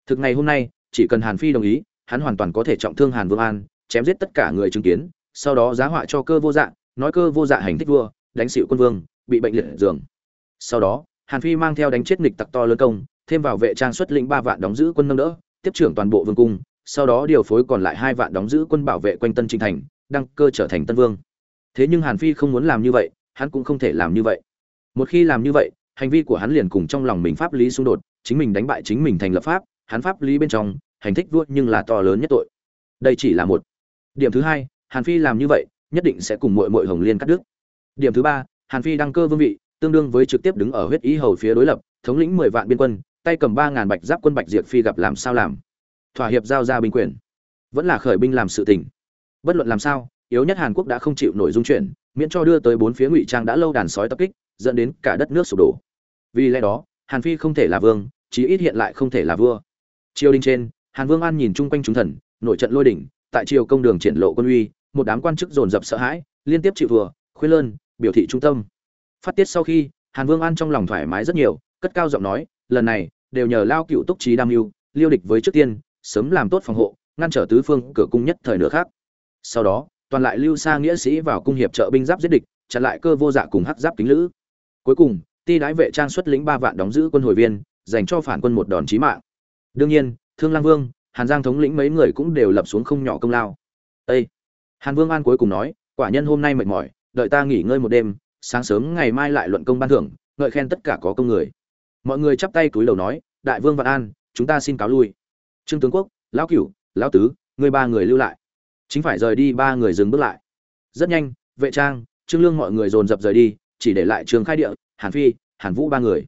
Thực ngày hôm nay, chỉ cần hàn phi đồng ý, hắn hoàn toàn có thể trọng thương hàn vương an, chém giết tất cả người chứng kiến, sau đó giá họa cho cơ vô dạ nói cơ vô dạ hành thích vua, đánh xịu quân vương, bị bệnh liệt giường. Sau đó, hàn phi mang theo đánh chết nghịch tặc to lớn công, thêm vào vệ trang xuất lĩnh ba vạn đóng giữ quân nâng đỡ, tiếp trưởng toàn bộ vương cung, sau đó điều phối còn lại hai vạn đóng giữ quân bảo vệ quanh tân trinh thành, đăng cơ trở thành tân vương thế nhưng hàn phi không muốn làm như vậy, hắn cũng không thể làm như vậy. Một khi làm như vậy, hành vi của hắn liền cùng trong lòng mình pháp lý xung đột, chính mình đánh bại chính mình thành lập pháp, hắn pháp lý bên trong, hành thích vua nhưng là to lớn nhất tội. Đây chỉ là một. Điểm thứ hai, hàn phi làm như vậy, nhất định sẽ cùng muội muội hồng liên cắt đứt. Điểm thứ ba, hàn phi đăng cơ vương vị, tương đương với trực tiếp đứng ở huyết ý hầu phía đối lập, thống lĩnh mười vạn biên quân, tay cầm ba ngàn bạch giáp quân bạch diệt phi gặp làm sao làm? Thỏa hiệp giao ra binh quyền. Vẫn là khởi binh làm sự tình. Bất luận làm sao yếu nhất hàn quốc đã không chịu nổi dung chuyển, miễn cho đưa tới bốn phía ngụy trang đã lâu đàn sói tập kích, dẫn đến cả đất nước sụp đổ. Vì lẽ đó, hàn phi không thể là vương, chí ít hiện lại không thể là vua. Triều đình trên, hàn vương an nhìn chung quanh chúng thần, nội trận lôi đỉnh, tại triều công đường triển lộ quân uy, một đám quan chức dồn dập sợ hãi, liên tiếp chịu vừa, khuyên lơn, biểu thị trung tâm. Phát tiết sau khi, hàn vương an trong lòng thoải mái rất nhiều, cất cao giọng nói, lần này, đều nhờ lao cựu túc trí đam mưu, liêu địch với trước tiên, sớm làm tốt phòng hộ, ngăn trở tứ phương cửa cung nhất thời nữa khác. Sau đó toàn lại lưu xa nghĩa sĩ vào cung hiệp trợ binh giáp giết địch, chặn lại cơ vô dạ cùng hắc giáp kính lữ. Cuối cùng, ti đái vệ trang xuất lĩnh ba vạn đóng giữ quân hồi viên, dành cho phản quân một đòn chí mạng. Đương nhiên, thương lang vương, hàn giang thống lĩnh mấy người cũng đều lập xuống không nhỏ công lao. Ê! hàn vương an cuối cùng nói, quả nhân hôm nay mệt mỏi, đợi ta nghỉ ngơi một đêm, sáng sớm ngày mai lại luận công ban thưởng, ngợi khen tất cả có công người. Mọi người chắp tay túi đầu nói, đại vương vạn an, chúng ta xin cáo lui. Trương tướng quốc, lão cửu, lão tứ, người ba người lưu lại chính phải rời đi, ba người dừng bước lại. Rất nhanh, vệ trang, trương lương mọi người dồn dập rời đi, chỉ để lại trường khai địa, hàn phi, hàn vũ ba người.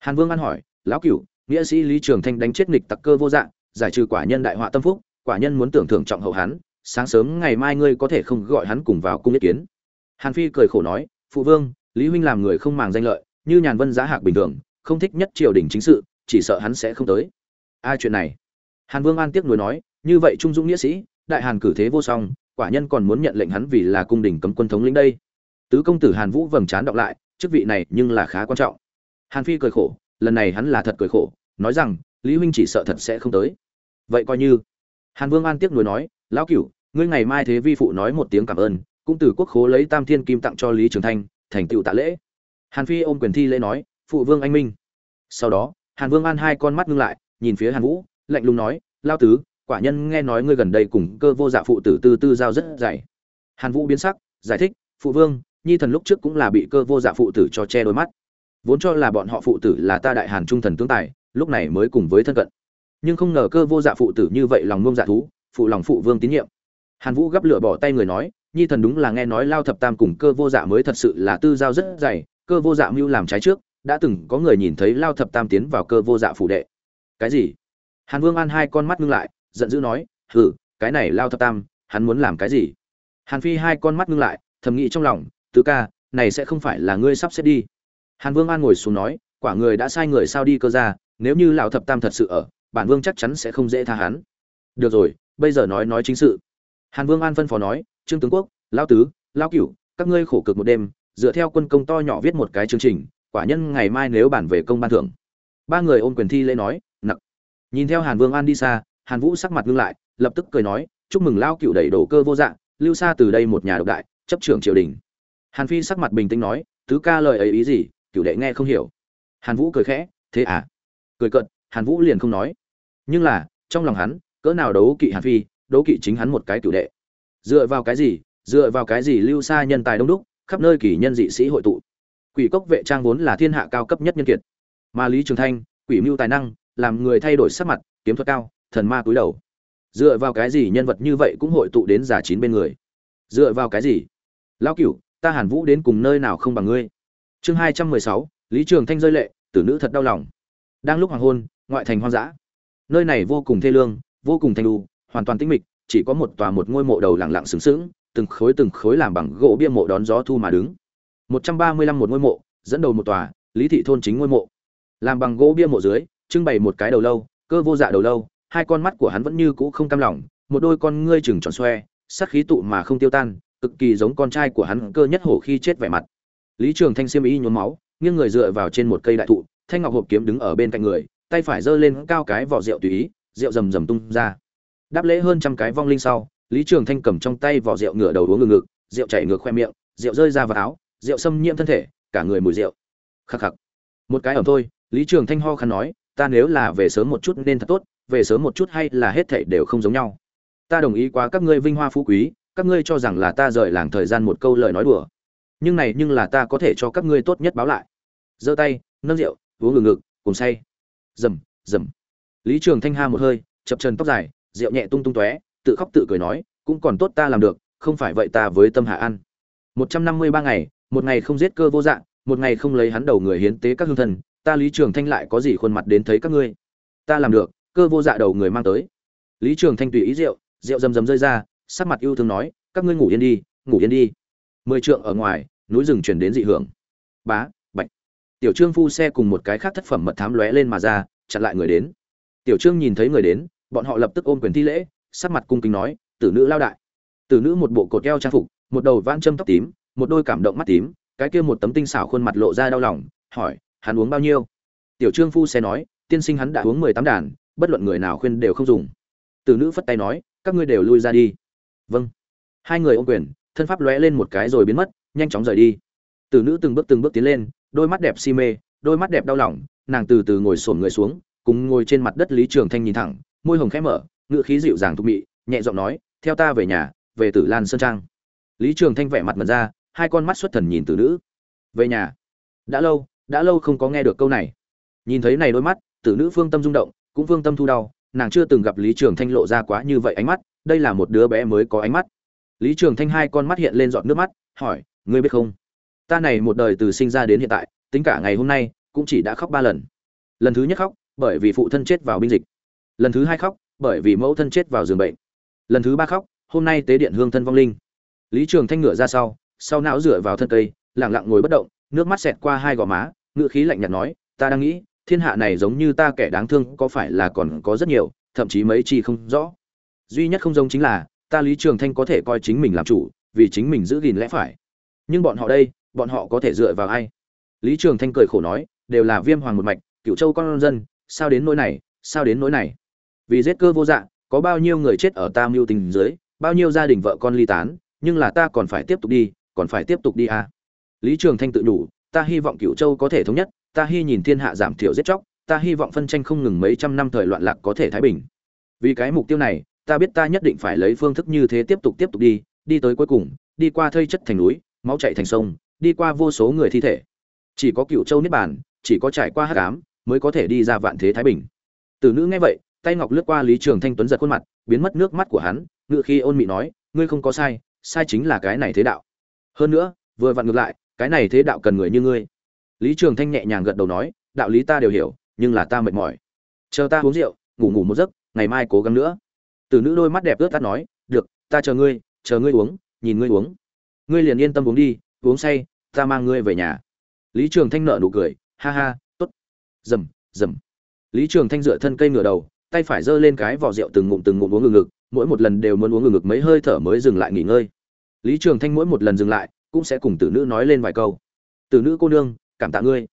Hàn vương an hỏi, lão cửu, nghĩa sĩ lý trường thanh đánh chết nghịch tặc cơ vô dạng, giải trừ quả nhân đại họa tâm phúc, quả nhân muốn tưởng thưởng trọng hậu hắn, sáng sớm ngày mai ngươi có thể không gọi hắn cùng vào cung ý kiến. Hàn phi cười khổ nói, phụ vương, lý huynh làm người không màng danh lợi, như nhàn vân giá hạc bình thường, không thích nhất triều đình chính sự, chỉ sợ hắn sẽ không tới. Ai chuyện này? Hàn vương an tiếc nuối nói, như vậy trung dũng nghĩa sĩ đại hàn cử thế vô song, quả nhân còn muốn nhận lệnh hắn vì là cung đình cấm quân thống lĩnh đây. Tứ công tử hàn vũ vầng trán đọc lại, chức vị này nhưng là khá quan trọng. Hàn phi cười khổ, lần này hắn là thật cười khổ, nói rằng, lý huynh chỉ sợ thật sẽ không tới. Vậy coi như. Hàn vương an tiếc nuối nói, lão cửu, ngươi ngày mai thế vi phụ nói một tiếng cảm ơn, cũng từ quốc khố lấy tam thiên kim tặng cho lý trường thanh, thành tựu tạ lễ. Hàn phi ôm quyền thi lễ nói, phụ vương anh minh. Sau đó, hàn vương an hai con mắt ngưng lại, nhìn phía hàn vũ, lạnh lùng nói lao tứ quả nhân nghe nói ngươi gần đây cùng cơ vô dạ phụ tử tư tư giao rất dày. Hàn vũ biến sắc, giải thích, phụ vương, nhi thần lúc trước cũng là bị cơ vô dạ phụ tử cho che đôi mắt. Vốn cho là bọn họ phụ tử là ta đại hàn trung thần tướng tài, lúc này mới cùng với thân cận. Nhưng không ngờ cơ vô dạ phụ tử như vậy lòng ngông dạ thú, phụ lòng phụ vương tín nhiệm. Hàn vũ gấp lửa bỏ tay người nói, nhi thần đúng là nghe nói lao thập tam cùng cơ vô dạ mới thật sự là tư giao rất dày, cơ vô dạ mưu làm trái trước, đã từng có người nhìn thấy lao thập tam tiến vào cơ vô dạ phủ đệ. Cái gì? Hàn vương an hai con mắt ngưng lại giận dữ nói, hừ, cái này lao thập tam, hắn muốn làm cái gì? Hàn phi hai con mắt ngưng lại, thầm nghĩ trong lòng, tứ ca, này sẽ không phải là ngươi sắp xếp đi. Hàn vương an ngồi xuống nói, quả người đã sai người sao đi cơ ra, nếu như lão thập tam thật sự ở, bản vương chắc chắn sẽ không dễ tha hắn. Được rồi, bây giờ nói nói chính sự. Hàn vương an phân phó nói, trương tướng quốc lao tứ lao cửu, các ngươi khổ cực một đêm, dựa theo quân công to nhỏ viết một cái chương trình, quả nhân ngày mai nếu bản về công ban thưởng. Ba người ôm quyền thi lễ nói, nặc. Nhìn theo hàn vương an đi xa hàn vũ sắc mặt ngưng lại, lập tức cười nói, chúc mừng lao Cựu đầy đổ cơ vô dạng, lưu xa từ đây một nhà độc đại, chấp trưởng triều đình. Hàn phi sắc mặt bình tĩnh nói, tứ ca lời ấy ý gì cửu đệ nghe không hiểu. Hàn vũ cười khẽ, thế à? Cười cận hàn vũ liền không nói. Nhưng là, trong lòng hắn, cỡ nào đấu kỵ hàn phi, đấu kỵ chính hắn một cái cửu đệ. Dựa vào cái gì, dựa vào cái gì lưu xa nhân tài đông đúc, khắp nơi kỳ nhân dị sĩ hội tụ? Quỷ cốc vệ trang vốn là thiên hạ cao cấp nhất nhân kiệt. Mà lý trường thanh, quỷ mưu tài năng, làm người thay đổi sắc mặt, kiếm thuật cao thần ma cúi đầu. Dựa vào cái gì nhân vật như vậy cũng hội tụ đến giả chín bên người? Dựa vào cái gì? Lão cửu, ta hàn vũ đến cùng nơi nào không bằng ngươi? Chương hai trăm mười sáu, lý trường thanh rơi lệ, tử nữ thật đau lòng. Đang lúc hoàng hôn, ngoại thành hoang dã. Nơi này vô cùng thê lương, vô cùng thanh đu hoàn toàn tĩnh mịch, chỉ có một tòa một ngôi mộ đầu lặng lặng sừng sững, từng khối từng khối làm bằng gỗ bia mộ đón gió thu mà đứng. Một trăm ba mươi lăm một ngôi mộ, dẫn đầu một tòa, lý thị thôn chính ngôi mộ. Làm bằng gỗ bia mộ dưới, trưng bày một cái đầu lâu, cơ vô dạ đầu lâu hai con mắt của hắn vẫn như cũ không cam lòng, một đôi con ngươi chừng tròn xoe sắc khí tụ mà không tiêu tan, cực kỳ giống con trai của hắn cơ nhất hổ khi chết vẻ mặt. Lý trường thanh xiêm y nhuốm máu, nghiêng người dựa vào trên một cây đại thụ, thanh ngọc hộp kiếm đứng ở bên cạnh người, tay phải giơ lên cao cái vỏ rượu tùy ý, rượu rầm rầm tung ra. Đáp lễ hơn trăm cái vong linh sau, lý trường thanh cầm trong tay vỏ rượu ngửa đầu uống ngực ngực rượu chảy ngược khoe miệng, rượu rơi ra vào áo, rượu xâm nhiễm thân thể, cả người mùi rượu. Khắc khắc. Một cái ẩm thôi, lý trường thanh ho khan nói, ta nếu là về sớm một chút nên thật tốt về sớm một chút hay là hết thảy đều không giống nhau. Ta đồng ý quá các ngươi vinh hoa phú quý, các ngươi cho rằng là ta rời làng thời gian một câu lời nói đùa. Nhưng này nhưng là ta có thể cho các ngươi tốt nhất báo lại. Giơ tay, nâng rượu, uống ngực ngực, cùng say. Rầm rầm lý trường thanh ha một hơi, chập chân tóc dài, rượu nhẹ tung tung tóe, tự khóc tự cười nói, cũng còn tốt ta làm được, không phải vậy ta với tâm hạ ăn một trăm năm mươi ba ngày, một ngày không giết cơ vô dạng, một ngày không lấy hắn đầu người hiến tế các hương thần, ta lý trường thanh lại có gì khuôn mặt đến thấy các ngươi? Ta làm được cơ vô dạ đầu người mang tới. Lý trường thanh tùy ý rượu rượu rầm rầm rơi ra, sắc mặt yêu thương nói, các ngươi ngủ yên đi, ngủ yên đi. Mười trượng ở ngoài, núi rừng chuyển đến dị hưởng. Bá, bạch. Tiểu trương phu xe cùng một cái khác thất phẩm mật thám lóe lên mà ra, chặn lại người đến. Tiểu trương nhìn thấy người đến, bọn họ lập tức ôm quyền thi lễ, sắc mặt cung kính nói, tử nữ lao đại. Tử nữ một bộ cột keo trang phục, một đầu vãn châm tóc tím, một đôi cảm động mắt tím, cái kia một tấm tinh xảo khuôn mặt lộ ra đau lòng, hỏi, hắn uống bao nhiêu? Tiểu trương phu xe nói, tiên sinh hắn đã uống mười tám đàn bất luận người nào khuyên đều không dùng. Tử nữ phất tay nói, các ngươi đều lui ra đi. Vâng. Hai người ô quyền, thân pháp lóe lên một cái rồi biến mất, nhanh chóng rời đi. Tử nữ từng bước từng bước tiến lên, đôi mắt đẹp si mê, đôi mắt đẹp đau lòng, nàng từ từ ngồi xổm người xuống, cùng ngồi trên mặt đất lý trường thanh nhìn thẳng, môi hồng khẽ mở, ngựa khí dịu dàng thục mị, nhẹ giọng nói, theo ta về nhà, về tử lan sơn trang. Lý trường thanh vẻ mặt mật ra, hai con mắt xuất thần nhìn tử nữ. Về nhà. Đã lâu đã lâu không có nghe được câu này. Nhìn thấy này đôi mắt tử nữ phương tâm rung động cũng vương tâm thu đau, nàng chưa từng gặp lý trường thanh lộ ra quá như vậy ánh mắt, đây là một đứa bé mới có ánh mắt. Lý trường thanh hai con mắt hiện lên giọt nước mắt, hỏi, ngươi biết không? Ta này một đời từ sinh ra đến hiện tại, tính cả ngày hôm nay, cũng chỉ đã khóc ba lần. Lần thứ nhất khóc, bởi vì phụ thân chết vào binh dịch. Lần thứ hai khóc, bởi vì mẫu thân chết vào giường bệnh. Lần thứ ba khóc, hôm nay tế điện hương thân vong linh. Lý trường thanh ngửa ra sau sau não dựa vào thân cây lẳng lặng ngồi bất động, nước mắt xẹt qua hai gò má ngựa khí lạnh nhạt nói, ta đang nghĩ thiên hạ này giống như ta kẻ đáng thương có phải là còn có rất nhiều, thậm chí mấy chi không rõ. Duy nhất không giống chính là, ta lý trường thanh có thể coi chính mình làm chủ, vì chính mình giữ gìn lẽ phải. Nhưng bọn họ đây, bọn họ có thể dựa vào ai? Lý trường thanh cười khổ nói, đều là viêm hoàng một mạch, cựu châu con dân, sao đến nỗi này, sao đến nỗi này? Vì giết cơ vô dạng có bao nhiêu người chết ở ta mưu tình dưới, bao nhiêu gia đình vợ con ly tán, nhưng là ta còn phải tiếp tục đi, còn phải tiếp tục đi à. lý trường thanh tự đủ ta hy vọng cựu châu có thể thống nhất ta hy nhìn thiên hạ giảm thiểu giết chóc, ta hy vọng phân tranh không ngừng mấy trăm năm thời loạn lạc có thể thái bình. Vì cái mục tiêu này, ta biết ta nhất định phải lấy phương thức như thế tiếp tục tiếp tục đi đi tới cuối cùng, đi qua thây chất thành núi, máu chạy thành sông, đi qua vô số người thi thể. Chỉ có cựu châu niết bàn, chỉ có trải qua hắc ám mới có thể đi ra vạn thế thái bình. Từ nữ nghe vậy, tay ngọc lướt qua lý trường thanh tuấn giật khuôn mặt, biến mất nước mắt của hắn, ngựa khi ôn mị nói, ngươi không có sai sai chính là cái này thế đạo. Hơn nữa, vừa vặn ngược lại, cái này thế đạo cần người như ngươi lý trường thanh nhẹ nhàng gật đầu nói, đạo lý ta đều hiểu, nhưng là ta mệt mỏi. Chờ ta uống rượu, ngủ ngủ một giấc, ngày mai cố gắng nữa. Từ nữ đôi mắt đẹp ướt tắt nói, được, ta chờ ngươi chờ ngươi uống, nhìn ngươi uống. Ngươi liền yên tâm uống đi, uống say, ta mang ngươi về nhà. Lý trường thanh nợ nụ cười, ha ha t ố t dầm dầm. Lý trường thanh dựa thân cây ngửa đầu, tay phải giơ lên cái vỏ rượu từng ngụm từng ngụm uống ngừng ngực, mỗi một lần đều muốn uống ngừng ngực mấy hơi thở mới dừng lại nghỉ ngơi. Lý trường thanh mỗi một lần dừng lại, cũng sẽ cùng tử nữ nói lên vài câu. Tử nữ cô nương cảm tạ ngươi.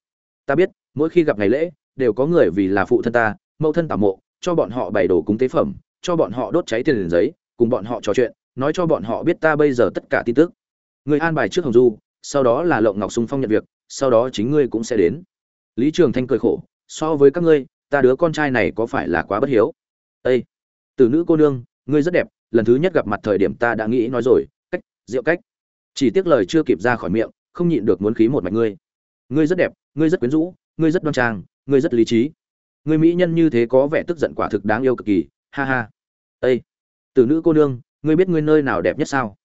Ta biết, mỗi khi gặp ngày lễ, đều có người vì là phụ thân ta, mẫu thân tảo mộ, cho bọn họ bày đồ cúng tế phẩm, cho bọn họ đốt cháy tiền giấy, cùng bọn họ trò chuyện, nói cho bọn họ biết ta bây giờ tất cả tin tức. Người an bài trước hồng du, sau đó là lộng ngọc sung phong nhận việc, sau đó chính ngươi cũng sẽ đến. Lý trường thanh cười khổ, so với các ngươi, ta đứa con trai này có phải là quá bất hiếu? Ây từ nữ cô nương, ngươi rất đẹp, lần thứ nhất gặp mặt thời điểm ta đã nghĩ nói rồi, cách, rượu cách. Chỉ tiếc lời chưa kịp ra khỏi miệng, không nhịn được muốn khí một mạch ngươi ngươi rất đẹp, ngươi rất quyến rũ, ngươi rất đoan trang, ngươi rất lý trí. Ngươi mỹ nhân như thế có vẻ tức giận quả thực đáng yêu cực kỳ, ha ha. Ây từ nữ cô nương, ngươi biết ngươi nơi nào đẹp nhất sao?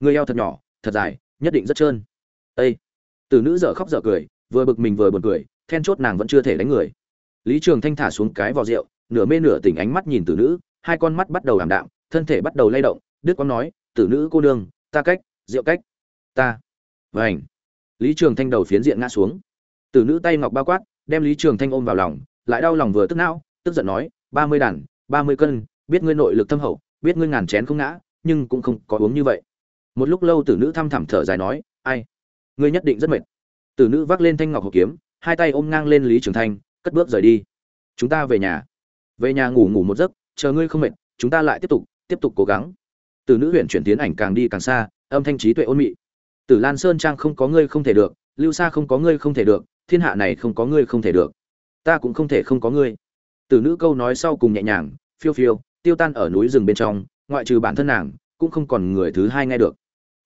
Ngươi eo thật nhỏ, thật dài, nhất định rất trơn. Ây từ nữ dở khóc dở cười, vừa bực mình vừa buồn cười, then chốt nàng vẫn chưa thể đánh người. Lý trường thanh thả xuống cái vò rượu, nửa mê nửa tỉnh ánh mắt nhìn tử nữ, hai con mắt bắt đầu ảm đạm, thân thể bắt đầu lay động, đức quang nói, tử nữ cô nương, ta cách, rượu cách, ta. Vảnh lý trường thanh đầu phiến diện ngã xuống. Tử nữ tay ngọc bao quát, đem lý trường thanh ôm vào lòng, lại đau lòng vừa tức não, tức giận nói, ba mươi đàn, ba mươi cân, biết ngươi nội lực thâm hậu, biết ngươi ngàn chén không ngã, nhưng cũng không có uống như vậy. Một lúc lâu tử nữ thăm thẳm thở dài nói, ai? Ngươi nhất định rất mệt. Tử nữ vác lên thanh ngọc hộp kiếm, hai tay ôm ngang lên lý trường thanh, cất bước rời đi. Chúng ta về nhà. Về nhà ngủ ngủ một giấc, chờ ngươi không mệt, chúng ta lại tiếp tục tiếp tục cố gắng. Từ nữ huyện chuyển tiến ảnh càng đi càng xa, âm thanh trí tuệ ôn mị tử lan sơn trang không có ngươi không thể được, lưu sa không có ngươi không thể được, thiên hạ này không có ngươi không thể được. Ta cũng không thể không có ngươi. Tử nữ câu nói sau cùng nhẹ nhàng, phiêu phiêu, tiêu tan ở núi rừng bên trong, ngoại trừ bản thân nàng, cũng không còn người thứ hai nghe được.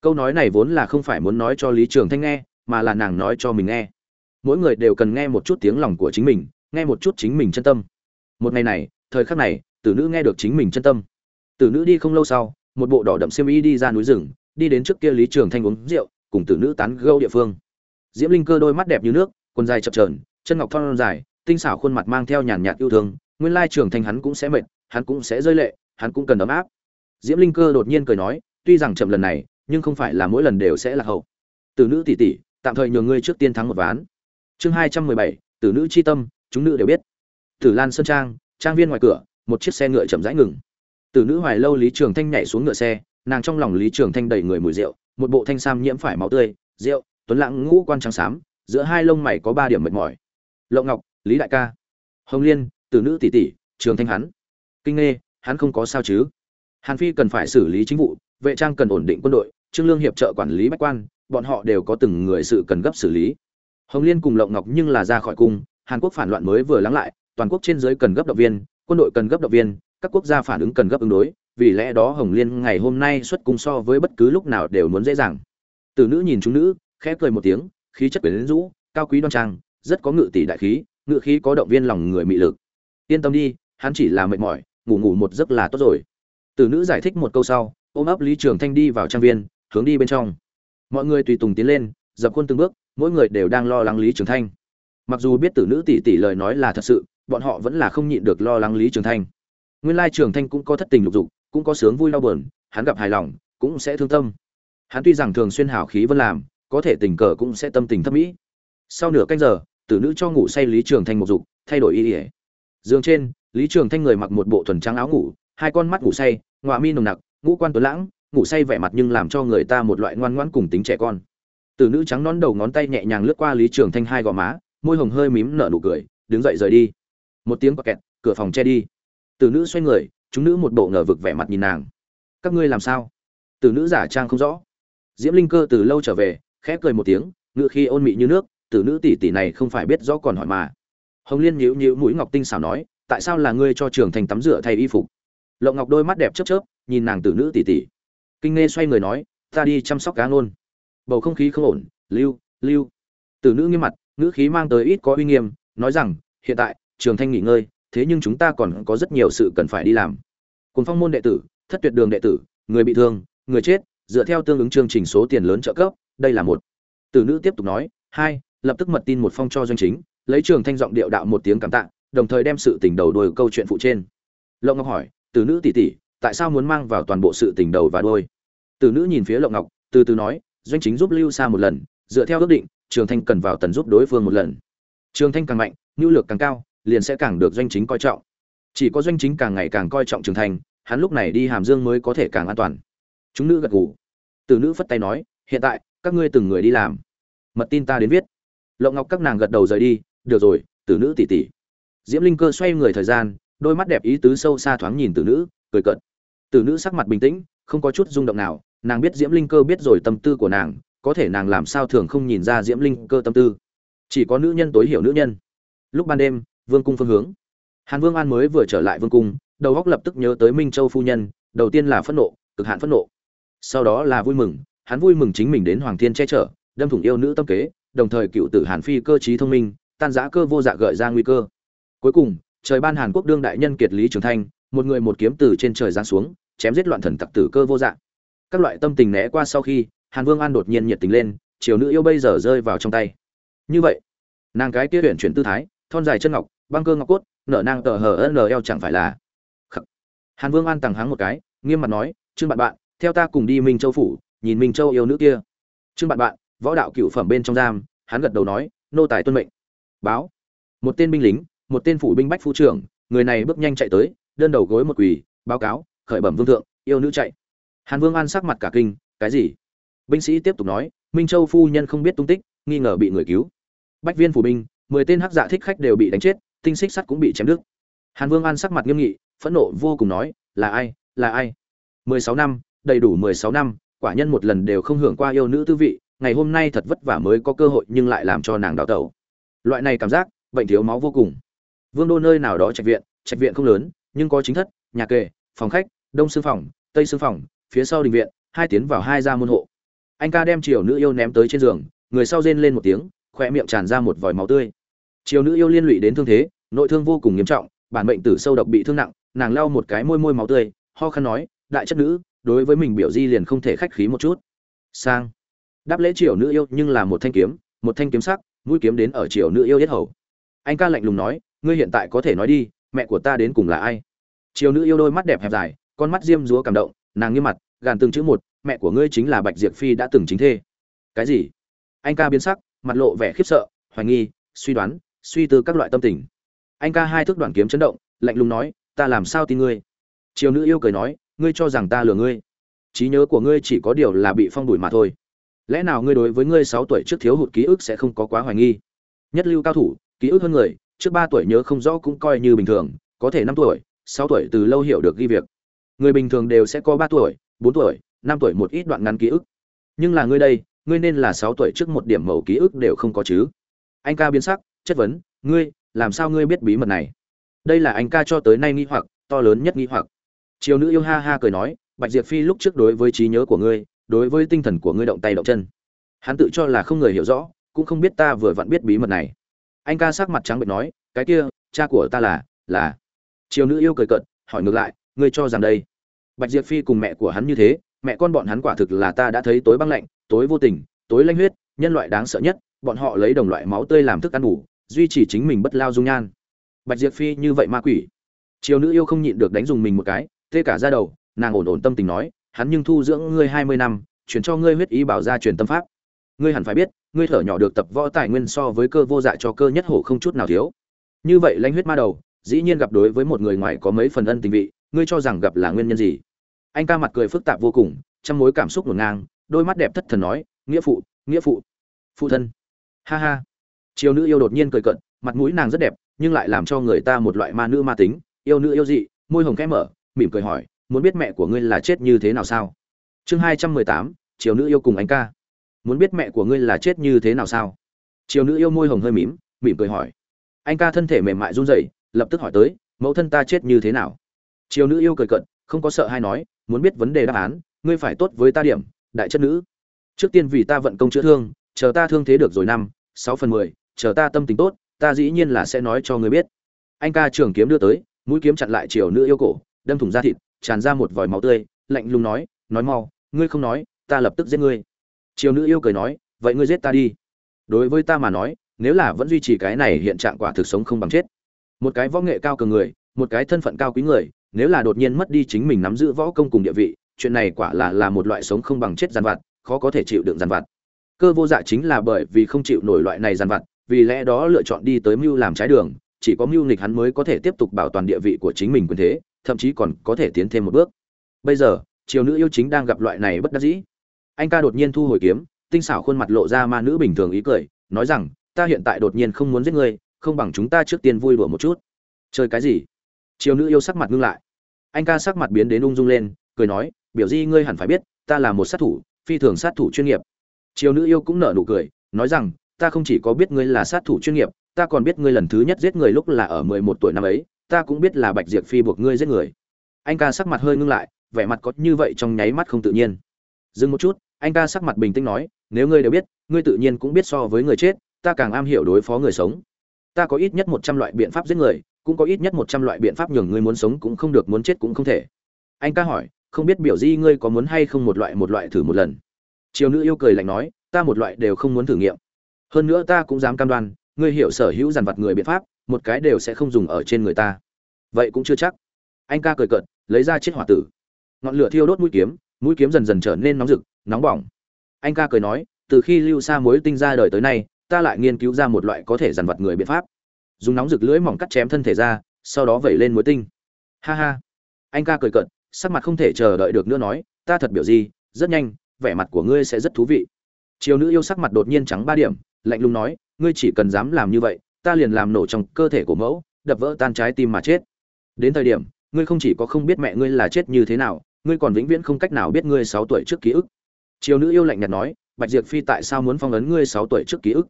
Câu nói này vốn là không phải muốn nói cho lý trường thanh nghe, mà là nàng nói cho mình nghe. Mỗi người đều cần nghe một chút tiếng lòng của chính mình, nghe một chút chính mình chân tâm. Một ngày này, thời khắc này, tử nữ nghe được chính mình chân tâm. Tử nữ đi không lâu sau, một bộ đỏ đậm xiêm y đi ra núi rừng đi đến trước kia lý trường thanh uống rượu, cùng tử nữ tán gâu địa phương. Diễm linh cơ đôi mắt đẹp như nước, quần dài chập trờn chân ngọc thon dài, tinh xảo khuôn mặt mang theo nhàn nhạt yêu thương, nguyên lai trường thanh hắn cũng sẽ mệt, hắn cũng sẽ rơi lệ, hắn cũng cần ấm áp. Diễm linh cơ đột nhiên cười nói, tuy rằng chậm lần này, nhưng không phải là mỗi lần đều sẽ là hậu. Tử nữ tỷ tỷ, tạm thời nhường ngươi trước tiên thắng một ván. Chương hai trăm mười bảy, tử nữ chi tâm, chúng nữ đều biết. Tử lan sơn trang trang viên ngoài cửa, một chiếc xe ngựa chậm rãi ngừng. Tử nữ hoài lâu lý trường thanh nhảy xuống ngựa xe nàng trong lòng lý trường thanh đầy người mùi rượu, một bộ thanh sam nhiễm phải máu tươi, rượu, tuấn lãng ngũ quan trắng xám, giữa hai lông mày có ba điểm mệt mỏi. Lộng ngọc, lý đại ca. Hồng liên Từ nữ tỷ tỷ, trường thanh hắn. Kinh nghê, hắn không có sao chứ? Hàn phi cần phải xử lý chính vụ, vệ trang cần ổn định quân đội, trương lương hiệp trợ quản lý bách quan, bọn họ đều có từng người sự cần gấp xử lý. Hồng liên cùng lộng ngọc nhưng là ra khỏi cung, hàn quốc phản loạn mới vừa lắng lại, toàn quốc trên dưới cần gấp động viên, quân đội cần gấp động viên, các quốc gia phản ứng cần gấp ứng đối vì lẽ đó hồng liên ngày hôm nay xuất cung so với bất cứ lúc nào đều muốn dễ dàng. Từ nữ nhìn chúng nữ, khẽ cười một tiếng, khí chất quyến rũ, cao quý đoan trang, rất có ngự tỷ đại khí, ngự khí có động viên lòng người mị lực. Yên tâm đi, hắn chỉ là mệt mỏi, ngủ ngủ một giấc là tốt rồi. Từ nữ giải thích một câu sau, ôm ấp lý trường thanh đi vào trang viên, hướng đi bên trong. Mọi người tùy tùng tiến lên, dập khuôn từng bước, mỗi người đều đang lo lắng lý trường thanh. Mặc dù biết tử nữ tỷ tỷ lời nói là thật sự, bọn họ vẫn là không nhịn được lo lắng lý trường thanh. Nguyên lai trường thanh cũng có thất tình lục dục cũng có sướng vui đau buồn, hắn gặp hài lòng, cũng sẽ thương tâm. Hắn tuy rằng thường xuyên hảo khí vẫn làm, có thể tình cờ cũng sẽ tâm tình thấp mỹ. Sau nửa canh giờ, tử nữ cho ngủ say lý trường thanh một dục, thay đổi y y. giường trên, lý trường thanh người mặc một bộ thuần trắng áo ngủ, hai con mắt ngủ say, ngọa mi nồng nặc, ngũ quan tuấn lãng, ngủ say vẻ mặt nhưng làm cho người ta một loại ngoan ngoãn cùng tính trẻ con. Tử nữ trắng nón đầu ngón tay nhẹ nhàng lướt qua lý trường thanh hai gò má, môi hồng hơi mím nở nụ cười, đứng dậy rời đi. Một tiếng quạt kẹt, cửa phòng che đi. Tử nữ xoay người chúng nữ một bộ ngờ vực vẻ mặt nhìn nàng. Các ngươi làm sao? Từ nữ giả trang không rõ. Diễm linh cơ từ lâu trở về, khẽ cười một tiếng, ngựa khi ôn mị như nước, từ nữ tỷ tỷ này không phải biết rõ còn hỏi mà. Hồng liên nhíu nhíu mũi ngọc tinh xảo nói, tại sao là ngươi cho trường thành tắm rửa thay y phục? Lộng ngọc đôi mắt đẹp chớp chớp, nhìn nàng từ nữ tỷ tỷ. Kinh nghe xoay người nói, ta đi chăm sóc cá ngôn. Bầu không khí không ổn, lưu lưu. Từ nữ nghiêm mặt, ngữ khí mang tới ít có uy nghiêm, nói rằng, hiện tại, trường thanh nghỉ ngơi thế nhưng chúng ta còn có rất nhiều sự cần phải đi làm. Cùng phong môn đệ tử, thất tuyệt đường đệ tử, người bị thương, người chết, dựa theo tương ứng chương trình số tiền lớn trợ cấp, đây là một. Tử nữ tiếp tục nói, hai, lập tức mật tin một phong cho doanh chính, lấy trường thanh giọng điệu đạo một tiếng cảm tạ, đồng thời đem sự tình đầu đuôi câu chuyện phụ trên. Lộng ngọc hỏi, tử nữ tỷ tỷ, tại sao muốn mang vào toàn bộ sự tình đầu và đuôi? Tử nữ nhìn phía lộng ngọc, từ từ nói, doanh chính giúp lưu xa một lần, dựa theo ước định, trường thanh cần vào tần giúp đối phương một lần. Trường thanh càng mạnh, nhu lược càng cao liền sẽ càng được doanh chính coi trọng. Chỉ có doanh chính càng ngày càng coi trọng trường thành, hắn lúc này đi hàm dương mới có thể càng an toàn. Chúng nữ gật gù. Từ nữ phất tay nói hiện tại các ngươi từng người đi làm. Mật tin ta đến viết. Lộng ngọc các nàng gật đầu rời đi được rồi từ nữ tỷ tỷ. Diễm linh cơ xoay người thời gian đôi mắt đẹp ý tứ sâu xa thoáng nhìn từ nữ cười cợt. Từ nữ sắc mặt bình tĩnh không có chút rung động nào nàng biết diễm linh cơ biết rồi tâm tư của nàng có thể nàng làm sao thường không nhìn ra diễm linh cơ tâm tư. Chỉ có nữ nhân tối hiểu nữ nhân. Lúc ban đêm vương cung phương hướng. Hàn vương an mới vừa trở lại vương cung, đầu góc lập tức nhớ tới minh châu phu nhân, đầu tiên là phẫn nộ, cực hạn phẫn nộ. Sau đó là vui mừng, hắn vui mừng chính mình đến hoàng thiên che chở, đâm thủng yêu nữ tâm kế, đồng thời cựu tử hàn phi cơ trí thông minh, tan giã cơ vô dạ gợi ra nguy cơ. Cuối cùng, trời ban hàn quốc đương đại nhân kiệt lý trường thanh, một người một kiếm từ trên trời giáng xuống, chém giết loạn thần tặc tử cơ vô dạng các loại tâm tình né qua sau khi, hàn vương an đột nhiên nhiệt tình lên chiều nữ yêu bây giờ rơi vào trong tay. Như vậy, nàng cái kia huyện chuyển tư thái thon dài chân ngọc, băng cơ ngọc cốt, nở nang tờ hờ eo chẳng phải là. Khắc. hàn vương an tằng hắng một cái, nghiêm mặt nói, trương bạn bạn, theo ta cùng đi minh châu phủ, nhìn minh châu yêu nữ kia. Trương bạn bạn, võ đạo cựu phẩm bên trong giam, hắn gật đầu nói, nô tài tuân mệnh. Báo. Một tên binh lính, một tên phủ binh bách phu trưởng, người này bước nhanh chạy tới, đơn đầu gối một quỳ, báo cáo, khởi bẩm vương thượng, yêu nữ chạy. Hàn vương an sắc mặt cả kinh, cái gì? Binh sĩ tiếp tục nói, minh châu phu nhân không biết tung tích, nghi ngờ bị người cứu. Bách viên phủ binh mười tên hắc dạ thích khách đều bị đánh chết, tinh xích sắt cũng bị chém đứt. Hàn vương an sắc mặt nghiêm nghị, phẫn nộ vô cùng nói, là ai? Là ai? Mười sáu năm, đầy đủ mười sáu năm, quả nhân một lần đều không hưởng qua yêu nữ tư vị, ngày hôm nay thật vất vả mới có cơ hội nhưng lại làm cho nàng đào tẩu. Loại này cảm giác, bệnh thiếu máu vô cùng. Vương đô nơi nào đó trạch viện trạch viện không lớn, nhưng có chính thất, nhà kề, phòng khách, đông sư phòng, tây sư phòng, phía sau đình viện, hai tiến vào hai ra môn hộ. Anh ca đem triều nữ yêu ném tới trên giường, người sau rên lên một tiếng khỏe miệng tràn ra một vòi máu tươi triều nữ yêu liên lụy đến thương thế, nội thương vô cùng nghiêm trọng, bản mệnh tử sâu độc bị thương nặng, nàng lau một cái môi môi máu tươi, ho khăn nói, đại chất nữ, đối với mình biểu di liền không thể khách khí một chút. Sang. Đáp lễ triều nữ yêu nhưng là một thanh kiếm, một thanh kiếm sắc, mũi kiếm đến ở triều nữ yêu yết hầu. Anh ca lạnh lùng nói, ngươi hiện tại có thể nói đi, mẹ của ta đến cùng là ai? Triều nữ yêu đôi mắt đẹp hẹp dài, con mắt diêm dúa cảm động, nàng nghiêm mặt, gàn từng chữ một, mẹ của ngươi chính là bạch diệp phi đã từng chính thê. Cái gì? Anh ca biến sắc, mặt lộ vẻ khiếp sợ, hoài nghi, suy đoán suy tư các loại tâm tình. Anh ca hai thước đoạn kiếm chấn động, lạnh lùng nói, ta làm sao tin ngươi? Triều nữ yêu cười nói, ngươi cho rằng ta lừa ngươi? Trí nhớ của ngươi chỉ có điều là bị phong đuổi mà thôi. Lẽ nào ngươi đối với ngươi sáu tuổi trước thiếu hụt ký ức sẽ không có quá hoài nghi? Nhất lưu cao thủ, ký ức hơn người, trước ba tuổi nhớ không rõ cũng coi như bình thường, có thể năm tuổi, sáu tuổi từ lâu hiểu được ghi việc. Người bình thường đều sẽ có ba tuổi, bốn tuổi, năm tuổi một ít đoạn ngắn ký ức. Nhưng là ngươi đây, ngươi nên là sáu tuổi trước một điểm mẫu ký ức đều không có chứ. Anh ca biến sắc chất vấn, ngươi, làm sao ngươi biết bí mật này? Đây là anh ca cho tới nay nghi hoặc, to lớn nhất nghi hoặc. Triều nữ yêu ha ha cười nói, bạch diệp phi lúc trước đối với trí nhớ của ngươi, đối với tinh thần của ngươi động tay động chân. Hắn tự cho là không người hiểu rõ, cũng không biết ta vừa vặn biết bí mật này. Anh ca sắc mặt trắng bệnh nói, cái kia, cha của ta là là triều nữ yêu cười cợt, hỏi ngược lại, ngươi cho rằng đây? Bạch diệp phi cùng mẹ của hắn như thế, mẹ con bọn hắn quả thực là ta đã thấy tối băng lạnh, tối vô tình, tối lanh huyết, nhân loại đáng sợ nhất, bọn họ lấy đồng loại máu tươi làm thức ăn ngủ duy trì chính mình bất lao dung nhan. Bạch diệp phi như vậy ma quỷ. Triều nữ yêu không nhịn được đánh dùng mình một cái, tê cả ra đầu, nàng ổn ổn tâm tình nói, hắn nhưng thu dưỡng ngươi hai mươi năm, chuyển cho ngươi huyết ý bảo ra truyền tâm pháp. Ngươi hẳn phải biết, ngươi thở nhỏ được tập võ tài nguyên so với cơ vô dạ cho cơ nhất hổ không chút nào thiếu. Như vậy lãnh huyết ma đầu, dĩ nhiên gặp đối với một người ngoài có mấy phần ân tình vị, ngươi cho rằng gặp là nguyên nhân gì? Anh ca mặt cười phức tạp vô cùng trong mối cảm xúc ngổn ngang, đôi mắt đẹp thất thần nói, nghĩa phụ nghĩa phụ phụ thân. Ha ha chiều nữ yêu đột nhiên cười cận mặt mũi nàng rất đẹp, nhưng lại làm cho người ta một loại ma nữ ma tính, yêu nữ yêu dị, môi hồng khẽ mở, mỉm cười hỏi, muốn biết mẹ của ngươi là chết như thế nào sao? Chương hai trăm mười tám chiều nữ yêu cùng anh ca. Muốn biết mẹ của ngươi là chết như thế nào sao? Chiều nữ yêu môi hồng hơi mím mỉm cười hỏi. Anh ca thân thể mềm mại run rẩy, lập tức hỏi tới, mẫu thân ta chết như thế nào? Chiều nữ yêu cười cận không có sợ hay nói, muốn biết vấn đề đáp án, ngươi phải tốt với ta điểm, đại chất nữ. Trước tiên vì ta vận công chữa thương, chờ ta thương thế được rồi năm, sáu phần mười chờ ta tâm tình tốt, ta dĩ nhiên là sẽ nói cho ngươi biết. Anh ca trường kiếm đưa tới, mũi kiếm chặn lại chiều nữ yêu cổ, đâm thủng da thịt, tràn ra một vòi máu tươi, lạnh lùng nói nói mau, ngươi không nói, ta lập tức giết ngươi. Chiều nữ yêu cười nói, vậy ngươi giết ta đi. Đối với ta mà nói, nếu là vẫn duy trì cái này hiện trạng quả thực sống không bằng chết. Một cái võ nghệ cao cường người, một cái thân phận cao quý người, nếu là đột nhiên mất đi chính mình nắm giữ võ công cùng địa vị, chuyện này quả là là một loại sống không bằng chết giàn vặt, khó có thể chịu đựng giàn vặt. Cơ vô dạ chính là bởi vì không chịu nổi loại này giàn vặt vì lẽ đó lựa chọn đi tới mưu làm trái đường, chỉ có mưu nghịch hắn mới có thể tiếp tục bảo toàn địa vị của chính mình quyền thế, thậm chí còn có thể tiến thêm một bước. Bây giờ, triều nữ yêu chính đang gặp loại này bất đắc dĩ. Anh ca đột nhiên thu hồi kiếm, tinh xảo khuôn mặt lộ ra ma nữ bình thường ý cười, nói rằng, ta hiện tại đột nhiên không muốn giết ngươi, không bằng chúng ta trước tiên vui đùa một chút. Chơi cái gì? Triều nữ yêu sắc mặt ngưng lại. Anh ca sắc mặt biến đến ung dung lên, cười nói, biểu di ngươi hẳn phải biết, ta là một sát thủ, phi thường sát thủ chuyên nghiệp. Triều nữ yêu cũng nở nụ cười, nói rằng ta không chỉ có biết ngươi là sát thủ chuyên nghiệp, ta còn biết ngươi lần thứ nhất giết người lúc là ở mười một tuổi năm ấy, ta cũng biết là bạch diệp phi buộc ngươi giết người. Anh ca sắc mặt hơi ngưng lại, vẻ mặt có như vậy trong nháy mắt không tự nhiên. Dừng một chút, anh ca sắc mặt bình tĩnh nói, nếu ngươi đều biết, ngươi tự nhiên cũng biết so với người chết, ta càng am hiểu đối phó người sống. Ta có ít nhất một trăm loại biện pháp giết người, cũng có ít nhất một trăm loại biện pháp nhường ngươi muốn sống cũng không được, muốn chết cũng không thể. Anh ca hỏi, không biết biểu di ngươi có muốn hay không một loại một loại thử một lần. Triều nữ yêu cười lạnh nói, ta một loại đều không muốn thử nghiệm hơn nữa ta cũng dám cam đoan, ngươi hiểu sở hữu dàn vật người biện pháp, một cái đều sẽ không dùng ở trên người ta. Vậy cũng chưa chắc. Anh ca cười cợt, lấy ra chiếc hỏa tử. Ngọn lửa thiêu đốt mũi kiếm mũi kiếm dần dần trở nên nóng rực, nóng bỏng. Anh ca cười nói, từ khi lưu xa mối tinh ra đời tới nay, ta lại nghiên cứu ra một loại có thể dằn vặt người biện pháp. Dùng nóng rực lưỡi mỏng cắt chém thân thể ra, sau đó vẩy lên mối tinh. Ha ha. Anh ca cười cợt, sắc mặt không thể chờ đợi được nữa nói, ta thật biểu gì, rất nhanh, vẻ mặt của ngươi sẽ rất thú vị. Chiều nữ yêu sắc mặt đột nhiên trắng ba điểm lạnh lùng nói, ngươi chỉ cần dám làm như vậy, ta liền làm nổ trong cơ thể của mẫu, đập vỡ tan trái tim mà chết. Đến thời điểm, ngươi không chỉ có không biết mẹ ngươi là chết như thế nào, ngươi còn vĩnh viễn không cách nào biết ngươi sáu tuổi trước ký ức. Triều nữ yêu lạnh nhạt nói, bạch diệp phi tại sao muốn phong ấn ngươi sáu tuổi trước ký ức?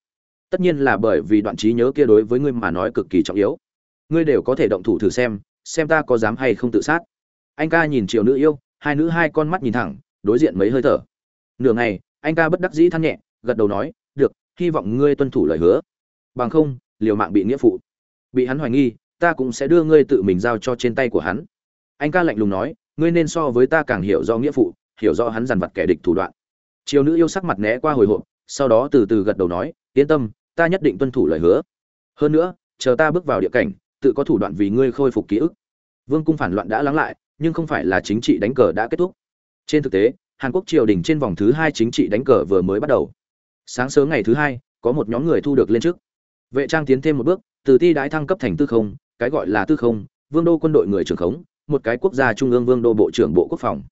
Tất nhiên là bởi vì đoạn trí nhớ kia đối với ngươi mà nói cực kỳ trọng yếu. Ngươi đều có thể động thủ thử xem xem ta có dám hay không tự sát. Anh ca nhìn triều nữ yêu, hai nữ hai con mắt nhìn thẳng, đối diện mấy hơi thở. Nửa ngày, anh ca bất đắc dĩ than nhẹ, gật đầu nói, được hy vọng ngươi tuân thủ lời hứa. Bằng không, liều mạng bị nghĩa phụ. Bị hắn hoài nghi, ta cũng sẽ đưa ngươi tự mình giao cho trên tay của hắn. Anh ca lạnh lùng nói, ngươi nên so với ta càng hiểu do nghĩa phụ, hiểu rõ hắn dằn vặt kẻ địch thủ đoạn. Chiều nữ yêu sắc mặt né qua hồi hộp, sau đó từ từ gật đầu nói, yên tâm, ta nhất định tuân thủ lời hứa. Hơn nữa, chờ ta bước vào địa cảnh, tự có thủ đoạn vì ngươi khôi phục ký ức. Vương cung phản loạn đã lắng lại, nhưng không phải là chính trị đánh cờ đã kết thúc. Trên thực tế, hàn quốc triều đình trên vòng thứ hai chính trị đánh cờ vừa mới bắt đầu sáng sớm ngày thứ hai, có một nhóm người thu được lên trước. Vệ trang tiến thêm một bước, từ ti đái thăng cấp thành tư không, cái gọi là tư không, vương đô quân đội người trưởng khống, một cái quốc gia trung ương vương đô bộ trưởng bộ quốc phòng.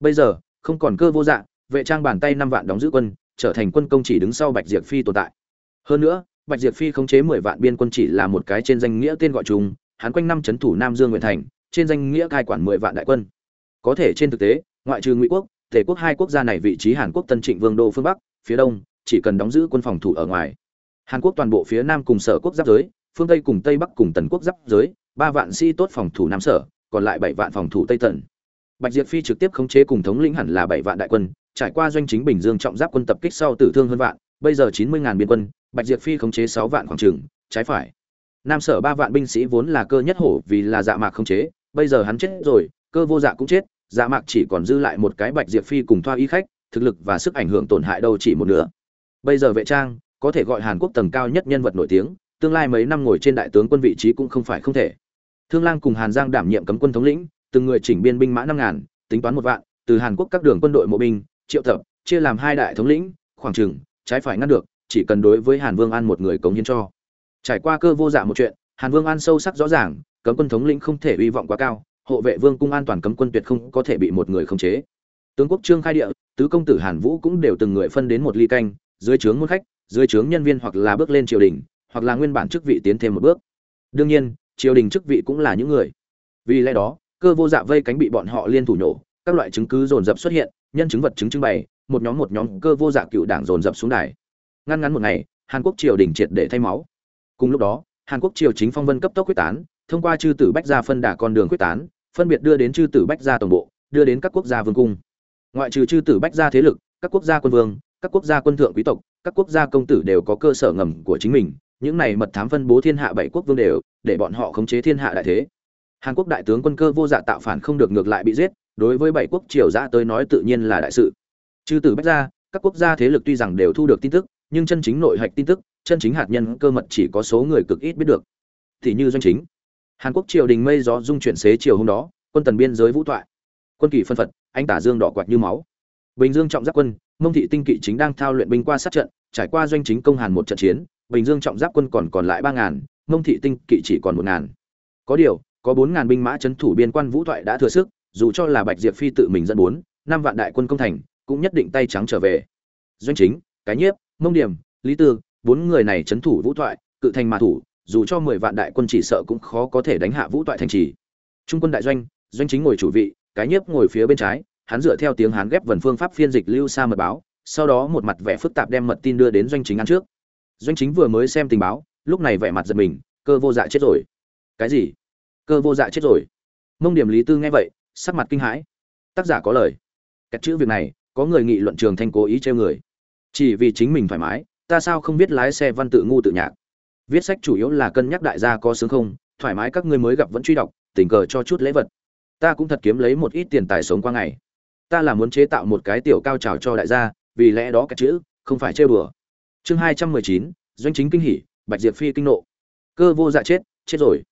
Bây giờ, không còn cơ vô dạng vệ trang bàn tay năm vạn đóng giữ quân, trở thành quân công chỉ đứng sau bạch diệp phi tồn tại. Hơn nữa, bạch diệp phi khống chế mười vạn biên quân chỉ là một cái trên danh nghĩa tên gọi chung, hắn quanh năm c thủ nam dương nguyện thành, trên danh nghĩa cai quản mười vạn đại quân. Có thể trên thực tế, ngoại trừ ngụy quốc, tề quốc hai quốc gia này vị trí hàn quốc tân trịnh vương đô phương bắc, phía đông chỉ cần đóng giữ quân phòng thủ ở ngoài. Hàn quốc toàn bộ phía nam cùng sở quốc giáp giới, phương tây cùng tây bắc cùng tần quốc giáp giới, ba vạn sĩ tốt phòng thủ nam sở, còn lại bảy vạn phòng thủ tây tần. Bạch diệp phi trực tiếp khống chế cùng thống lĩnh hẳn là bảy vạn đại quân, trải qua doanh chính bình dương trọng giáp quân tập kích sau tử thương hơn vạn, bây giờ chín mươi ngàn biên quân, bạch diệp phi khống chế sáu vạn khoảng trường trái phải. Nam sở ba vạn binh sĩ vốn là cơ nhất hổ vì là dạ mạc khống chế, bây giờ hắn chết rồi, cơ vô dạ cũng chết dạ mạc chỉ còn dư lại một cái bạch diệp phi cùng thoa y khách, thực lực và sức ảnh hưởng tổn hại đâu chỉ một nửa bây giờ vệ trang, có thể gọi hàn quốc tầng cao nhất nhân vật nổi tiếng, tương lai mấy năm ngồi trên đại tướng quân vị trí cũng không phải không thể. Thương lang cùng hàn giang đảm nhiệm cấm quân thống lĩnh, từng người chỉnh biên binh mã năm ngàn, tính toán một vạn, từ hàn quốc các đường quân đội mộ binh, triệu tập, chia làm hai đại thống lĩnh, khoảng trừng trái phải ngăn được, chỉ cần đối với hàn vương an một người cống hiến cho. Trải qua cơ vô dạ một chuyện, hàn vương an sâu sắc rõ ràng, cấm quân thống lĩnh không thể uy vọng quá cao, hộ vệ vương cung an toàn cấm quân tuyệt không có thể bị một người khống chế. Tướng quốc trương khai địa, tứ công tử hàn vũ cũng đều từng người phân đến một ly canh dưới trướng môn khách, dưới trướng nhân viên hoặc là bước lên triều đình, hoặc là nguyên bản chức vị tiến thêm một bước. Đương nhiên, triều đình chức vị cũng là những người. Vì lẽ đó, cơ vô dạ vây cánh bị bọn họ liên thủ nhổ, các loại chứng cứ dồn dập xuất hiện, nhân chứng vật chứng trưng bày, một nhóm một nhóm cơ vô dạ cựu đảng dồn dập xuống đài. Ngăn ngắn một ngày, hàn quốc triều đình triệt để thay máu. Cùng lúc đó, hàn quốc triều chính phong vân cấp tốc quyết tán, thông qua chư tử bách gia phân đà con đường quyết tán, phân biệt đưa đến chư tử bách gia tổng bộ, đưa đến các quốc gia vương cung. Ngoại trừ chư tử bách gia thế lực, các quốc gia quân vương các quốc gia quân thượng quý tộc, các quốc gia công tử đều có cơ sở ngầm của chính mình, những này mật thám phân bố thiên hạ bảy quốc vương đều, để bọn họ khống chế thiên hạ đại thế. Hàn quốc đại tướng quân cơ vô dạ tạo phản không được ngược lại bị giết, đối với bảy quốc triều giã tới nói tự nhiên là đại sự. Chư tử bách gia, các quốc gia thế lực tuy rằng đều thu được tin tức, nhưng chân chính nội hạch tin tức, chân chính hạt nhân cơ mật chỉ có số người cực ít biết được. Thì như doanh chính, hàn quốc triều đình mây gió dung chuyển xế chiều hôm đó, quân tần biên giới vũ thoại. Quân kỳ phân phật anh tả dương đỏ quạt như máu. Bình dương trọng giáp quân mông thị tinh kỵ chính đang thao luyện binh qua sát trận, trải qua doanh chính công hàn một trận chiến, bình dương trọng giáp quân còn còn lại ba ngàn, mông thị tinh kỵ chỉ còn một ngàn. Có điều, có bốn ngàn binh mã c thủ biên quan vũ thoại đã thừa sức, dù cho là bạch diệp phi tự mình dẫn bốn, năm vạn đại quân công thành, cũng nhất định tay trắng trở về. Doanh chính, cái nhiếp, mông điểm, lý tư, bốn người này c thủ vũ thoại, cự thành mà thủ, dù cho mười vạn đại quân chỉ sợ cũng khó có thể đánh hạ vũ toại thành trì. Trung quân đại doanh doanh chính ngồi chủ vị, cái nhiếp ngồi phía bên trái hắn dựa theo tiếng hán ghép vần phương pháp phiên dịch lưu xa mật báo, sau đó một mặt vẻ phức tạp đem mật tin đưa đến doanh chính ăn trước. Doanh chính vừa mới xem tình báo, lúc này vẻ mặt giật mình, cơ vô dạ chết rồi. Cái gì? Cơ vô dạ chết rồi. Mông điểm lý tư nghe vậy, sắc mặt kinh hãi. Tác giả có lời. Cách chữ việc này, có người nghị luận trường thanh cố ý treo người. Chỉ vì chính mình thoải mái, ta sao không biết lái xe văn tự ngu tự nhạc? Viết sách chủ yếu là cân nhắc đại gia có sướng không, thoải mái các ngươi mới gặp vẫn truy đọc, tình cờ cho chút lễ vật. Ta cũng thật kiếm lấy một ít tiền tài sống qua ngày ta là muốn chế tạo một cái tiểu cao trào cho đại gia, vì lẽ đó cái chữ, không phải chơi bừa chương hai trăm mười chín, doanh chính kinh hỉ, bạch diệp phi kinh nộ. Cơ vô dạ chết chết rồi.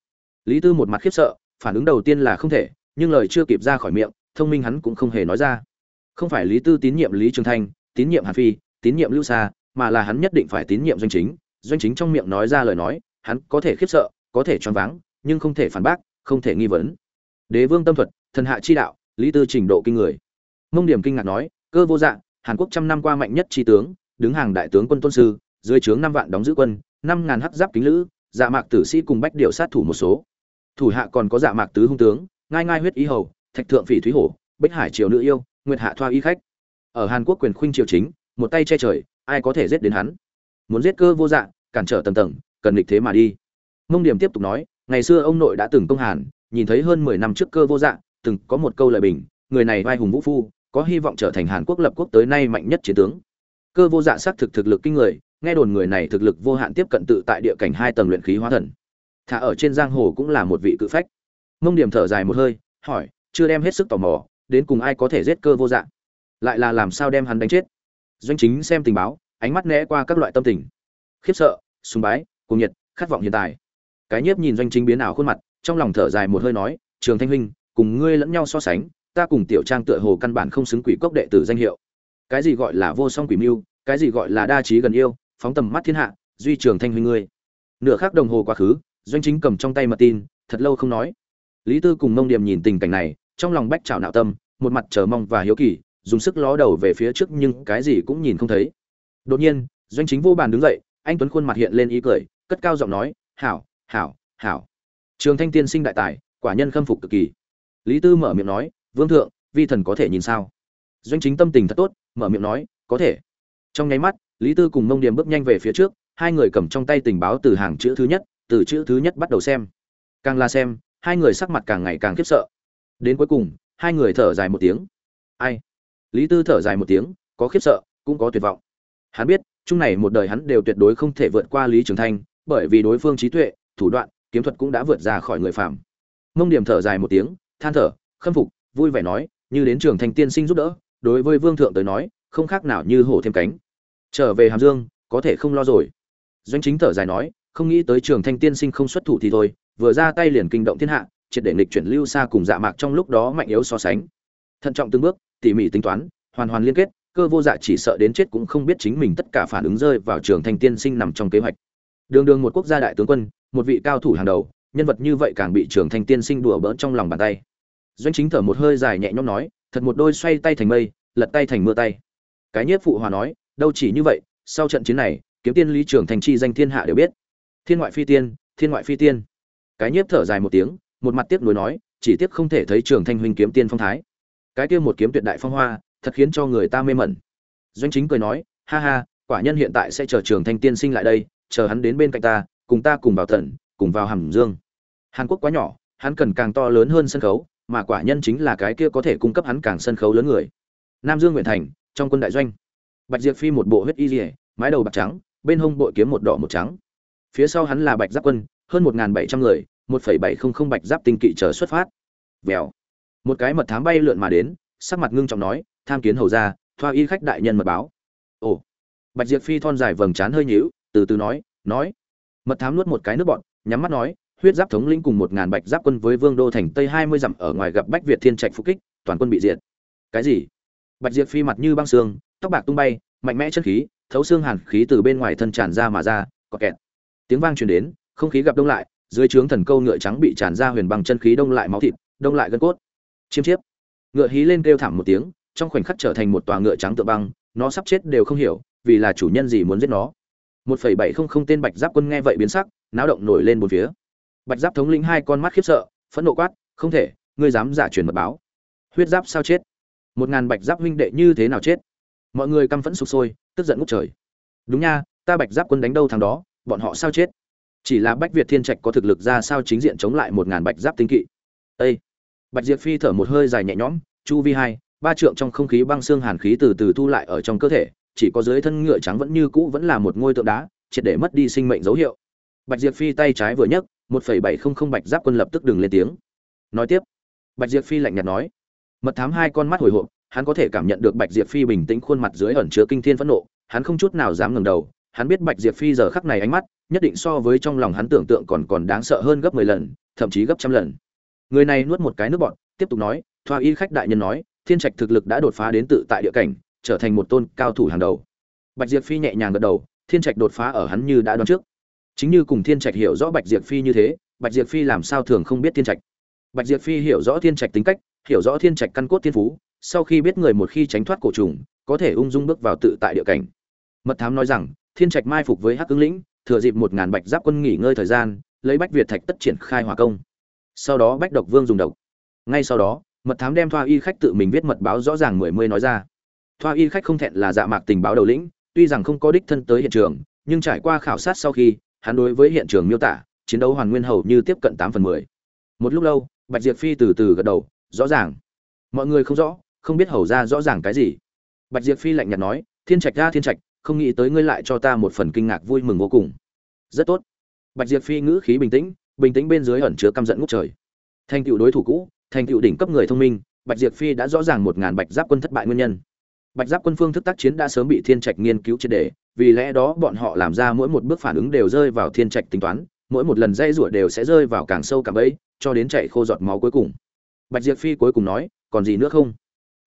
Lý tư một mặt khiếp sợ, phản ứng đầu tiên là không thể, nhưng lời chưa kịp ra khỏi miệng, thông minh hắn cũng không hề nói ra. Không phải lý tư tín nhiệm lý trường thanh, tín nhiệm hàn phi, tín nhiệm lưu sa, mà là hắn nhất định phải tín nhiệm doanh chính. Doanh chính trong miệng nói ra lời nói, hắn có thể khiếp sợ, có thể choáng váng, nhưng không thể phản bác, không thể nghi vấn. Đế vương tâm thuật, thần hạ chi đạo, lý tư trình độ kinh người mông điểm kinh ngạc nói, cơ vô dạng hàn quốc trăm năm qua mạnh nhất tri tướng, đứng hàng đại tướng quân tôn sư, dưới trướng năm vạn đóng giữ quân, năm ngàn hắc giáp kính lữ dạ mạc tử sĩ cùng bách điệu sát thủ một số. Thủ hạ còn có dạ mạc tứ hung tướng, ngai ngai huyết ý hầu, thạch thượng phỉ thúy hổ, bích hải triều nữ yêu, nguyệt hạ thoa y khách. Ở hàn quốc quyền khuynh triều chính, một tay che trời, ai có thể giết đến hắn? Muốn giết cơ vô dạng cản trở tầng tầng, cần nghịch thế mà đi. Mông điểm tiếp tục nói, ngày xưa ông nội đã từng công hàn, nhìn thấy hơn mười năm trước cơ vô dạng từng có một câu lời bình, người này vai hùng vũ phu có hy vọng trở thành hàn quốc lập quốc tới nay mạnh nhất chiến tướng. Cơ vô dạ xác thực thực lực kinh người, nghe đồn người này thực lực vô hạn tiếp cận tự tại địa cảnh hai tầng luyện khí hóa thần. Thả ở trên giang hồ cũng là một vị cự phách. Mông điểm thở dài một hơi, hỏi, chưa đem hết sức tò mò, đến cùng ai có thể giết cơ vô dạ? lại là làm sao đem hắn đánh chết? Doanh chính xem tình báo, ánh mắt né qua các loại tâm tình. Khiếp sợ, sùng bái, cuồng nhiệt, khát vọng hiện tại. Cái nhiếp nhìn doanh chính biến ảo khuôn mặt, trong lòng thở dài một hơi nói, trường thanh huynh, cùng ngươi lẫn nhau so sánh ta cùng tiểu trang tựa hồ căn bản không xứng quỷ cốc đệ tử danh hiệu. Cái gì gọi là vô song quỷ mưu, cái gì gọi là đa trí gần yêu, phóng tầm mắt thiên hạ, duy trường thanh huynh ngươi. Nửa khắc đồng hồ quá khứ, doanh chính cầm trong tay mật tin, thật lâu không nói. Lý tư cùng mông điềm nhìn tình cảnh này, trong lòng bách trào nạo tâm, một mặt chờ mong và hiếu kỳ, dùng sức ló đầu về phía trước nhưng cái gì cũng nhìn không thấy. Đột nhiên, doanh chính vô bàn đứng dậy, anh tuấn khuôn mặt hiện lên ý cười, cất cao giọng nói, hảo hảo hảo. Trường thanh tiên sinh đại tài, quả nhân khâm phục cực kỳ. Lý tư mở miệng nói vương thượng, vi thần có thể nhìn sao? Doanh chính tâm tình thật tốt, mở miệng nói, có thể. Trong nháy mắt, lý tư cùng mông điểm bước nhanh về phía trước, hai người cầm trong tay tình báo từ hàng chữ thứ nhất, từ chữ thứ nhất bắt đầu xem. Càng la xem, hai người sắc mặt càng ngày càng khiếp sợ. Đến cuối cùng, hai người thở dài một tiếng. Ai? Lý tư thở dài một tiếng, có khiếp sợ, cũng có tuyệt vọng. Hắn biết, chung này một đời hắn đều tuyệt đối không thể vượt qua lý trường thanh, bởi vì đối phương trí tuệ, thủ đoạn, kiếm thuật cũng đã vượt ra khỏi người phàm. Mông điểm thở dài một tiếng, than thở, khâm phục vui vẻ nói, như đến trường thành tiên sinh giúp đỡ, đối với vương thượng tới nói, không khác nào như hổ thêm cánh. Trở về hàm dương, có thể không lo rồi. Doanh chính thở dài nói, không nghĩ tới trường thanh tiên sinh không xuất thủ thì thôi, vừa ra tay liền kinh động thiên hạ, triệt để nghịch chuyển lưu xa cùng dạ mạc trong lúc đó mạnh yếu so sánh. Thận trọng từng bước, tỉ mỉ tính toán, hoàn hoàn liên kết, cơ vô dạ chỉ sợ đến chết cũng không biết chính mình tất cả phản ứng rơi vào trường thanh tiên sinh nằm trong kế hoạch. Đường đường một quốc gia đại tướng quân, một vị cao thủ hàng đầu, nhân vật như vậy càng bị trường thanh tiên sinh đùa bỡn trong lòng bàn tay doanh chính thở một hơi dài nhẹ nhõm nói, thật một đôi xoay tay thành mây, lật tay thành mưa tay. Cái nhiếp phụ hòa nói, đâu chỉ như vậy, sau trận chiến này, kiếm tiên lý trưởng thành chi danh thiên hạ đều biết. Thiên ngoại phi tiên, thiên ngoại phi tiên. Cái nhiếp thở dài một tiếng, một mặt tiếc nuối nói, chỉ tiếc không thể thấy trường thanh huynh kiếm tiên phong thái. Cái kia một kiếm tuyệt đại phong hoa, thật khiến cho người ta mê mẩn. Doanh chính cười nói, ha ha, quả nhân hiện tại sẽ chờ trường thanh tiên sinh lại đây, chờ hắn đến bên cạnh ta, cùng ta cùng vào tận, cùng vào hàm dương. Hàn quốc quá nhỏ, hắn cần càng to lớn hơn sân khấu mà quả nhân chính là cái kia có thể cung cấp hắn càng sân khấu lớn người. Nam dương nguyện thành, trong quân đại doanh. Bạch diệp phi một bộ huyết y dỉa mái đầu bạc trắng, bên hông bội kiếm một đỏ một trắng. Phía sau hắn là bạch giáp quân, hơn một bảy trăm người, một bảy không không bạch giáp tinh kỵ chờ xuất phát. Vèo. Một cái mật thám bay lượn mà đến, sắc mặt ngưng trọng nói, tham kiến hầu ra thoa y khách đại nhân mật báo. Ồ. Bạch diệp phi thon dài vầng trán hơi nhíu, từ từ nói nói. Mật thám nuốt một cái nước bọn nhắm mắt nói huyết giáp thống lĩnh cùng một ngàn bạch giáp quân với vương đô thành tây hai mươi dặm ở ngoài gặp bách việt thiên trạch phục kích, toàn quân bị diệt. Cái gì? Bạch diệp phi mặt như băng xương tóc bạc tung bay, mạnh mẽ chân khí, thấu xương hàn khí từ bên ngoài thân tràn ra mà ra, có kẹt. Tiếng vang truyền đến, không khí gặp đông lại, dưới trướng thần câu ngựa trắng bị tràn ra huyền bằng chân khí đông lại máu thịt, đông lại gân cốt. Chiêm chiếp. Ngựa hí lên kêu thảm một tiếng, trong khoảnh khắc trở thành một tòa ngựa trắng tựa băng, nó sắp chết đều không hiểu, vì là chủ nhân gì muốn giết nó. Một phẩy bảy không không tên bạch giáp quân nghe vậy biến sắc, náo động nổi lên một phía bạch giáp thống lĩnh hai con mắt khiếp sợ, phẫn nộ quát, không thể, ngươi dám giả truyền mật báo. Huyết giáp sao chết? Một ngàn bạch giáp huynh đệ như thế nào chết? Mọi người căm phẫn sụp sôi, tức giận ngút trời. Đúng nha, ta bạch giáp quân đánh đâu thằng đó, bọn họ sao chết? Chỉ là bách việt thiên trạch có thực lực ra sao chính diện chống lại một ngàn bạch giáp tinh kỵ. Ê! bạch diệp phi thở một hơi dài nhẹ nhõm, chu vi hai, ba trượng trong không khí băng xương hàn khí từ từ thu lại ở trong cơ thể, chỉ có dưới thân ngựa trắng vẫn như cũ vẫn là một ngôi tượng đá, triệt để mất đi sinh mệnh dấu hiệu. Bạch diệp phi tay trái vừa nhấc một phẩy bảy không không bạch giáp quân lập tức đừng lên tiếng. Nói tiếp, bạch diệp phi lạnh nhạt nói, mật thám hai con mắt hồi hộp, hắn có thể cảm nhận được bạch diệp phi bình tĩnh khuôn mặt dưới ẩn chứa kinh thiên phẫn nộ, hắn không chút nào dám ngẩng đầu, hắn biết bạch diệp phi giờ khắc này ánh mắt, nhất định so với trong lòng hắn tưởng tượng còn còn đáng sợ hơn gấp mười lần, thậm chí gấp trăm lần. Người này nuốt một cái nước bọt, tiếp tục nói, thoa y khách đại nhân nói, thiên trạch thực lực đã đột phá đến tự tại địa cảnh, trở thành một tôn cao thủ hàng đầu. Bạch diệp phi nhẹ nhàng gật đầu, thiên trạch đột phá ở hắn như đã đoán trước chính như cùng thiên trạch hiểu rõ bạch diệp phi như thế, bạch diệp phi làm sao thường không biết thiên trạch? Bạch diệp phi hiểu rõ thiên trạch tính cách, hiểu rõ thiên trạch căn cốt thiên phú, sau khi biết người một khi tránh thoát cổ trùng, có thể ung dung bước vào tự tại địa cảnh. Mật thám nói rằng, thiên trạch mai phục với hắc ứng lĩnh, thừa dịp một ngàn bạch giáp quân nghỉ ngơi thời gian, lấy bách việt thạch tất triển khai hỏa công. Sau đó bách độc vương dùng độc. Ngay sau đó, mật thám đem thoa y khách tự mình viết mật báo rõ ràng mười mươi nói ra. Thoa y khách không thẹn là dạ mạc tình báo đầu lĩnh, tuy rằng không có đích thân tới hiện trường, nhưng trải qua khảo sát sau khi hắn đối với hiện trường miêu tả, chiến đấu hoàn nguyên hầu như tiếp cận tám phần mười. Một lúc lâu, bạch diệp phi từ từ gật đầu, rõ ràng. Mọi người không rõ, không biết hầu ra rõ ràng cái gì. Bạch diệp phi lạnh nhạt nói, thiên trạch ra, thiên trạch, không nghĩ tới ngươi lại cho ta một phần kinh ngạc vui mừng vô cùng. Rất tốt. Bạch diệp phi ngữ khí bình tĩnh bình tĩnh bên dưới ẩn chứa căm giận ngút trời. Thành tựu đối thủ cũ, thành tựu đỉnh cấp người thông minh, bạch diệp phi đã rõ ràng một ngàn bạch giáp quân thất bại nguyên nhân. Bạch giáp quân phương thức tác chiến đã sớm bị thiên trạch nghiên cứu triệt đề vì lẽ đó bọn họ làm ra mỗi một bước phản ứng đều rơi vào thiên trạch tính toán, mỗi một lần dây rủa đều sẽ rơi vào càng sâu càng bẫy, cho đến chạy khô giọt máu cuối cùng. Bạch diệp phi cuối cùng nói, còn gì nữa không?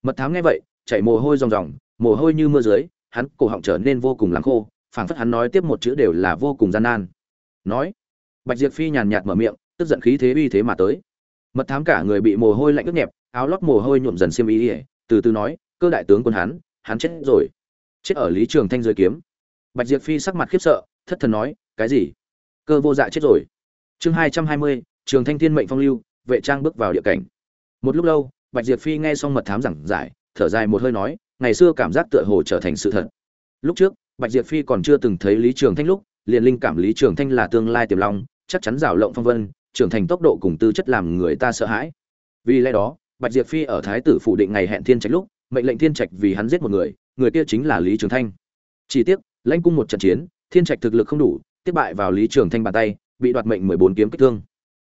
Mật thám nghe vậy chạy mồ hôi ròng ròng, mồ hôi như mưa dưới, hắn cổ họng trở nên vô cùng lắng khô, phảng phất hắn nói tiếp một chữ đều là vô cùng gian nan. Nói, bạch diệp phi nhàn nhạt mở miệng, tức giận khí thế uy thế mà tới. Mật thám cả người bị mồ hôi lạnh ướt nhẹp, áo lót mồ hôi nhuộm dần xiêm ý ỉa từ từ nói, cơ đại tướng quân hắn hắn chết rồi. Chết ở lý trường thanh dưới kiếm bạch diệp phi sắc mặt khiếp sợ, thất thần nói, cái gì? Cơ vô dạ chết rồi. Chương hai trăm hai mươi, trường thanh thiên mệnh phong lưu, vệ trang bước vào địa cảnh. Một lúc lâu, bạch diệp phi nghe xong mật thám giảng giải, thở dài một hơi nói, ngày xưa cảm giác tựa hồ trở thành sự thật. Lúc trước, bạch diệp phi còn chưa từng thấy lý trường thanh lúc, liền linh cảm lý trường thanh là tương lai tiềm long, chắc chắn rào lộng phong vân, trưởng thành tốc độ cùng tư chất làm người ta sợ hãi. Vì lẽ đó, bạch diệp phi ở thái tử phủ định ngày hẹn thiên trạch lúc, mệnh lệnh thiên trạch vì hắn giết một người người kia chính là lý trường thanh. Chỉ tiếc lãnh cung một trận chiến, thiên trạch thực lực không đủ, tiếp bại vào lý trường thanh bàn tay, bị đoạt mệnh mười bốn kiếm kích thương.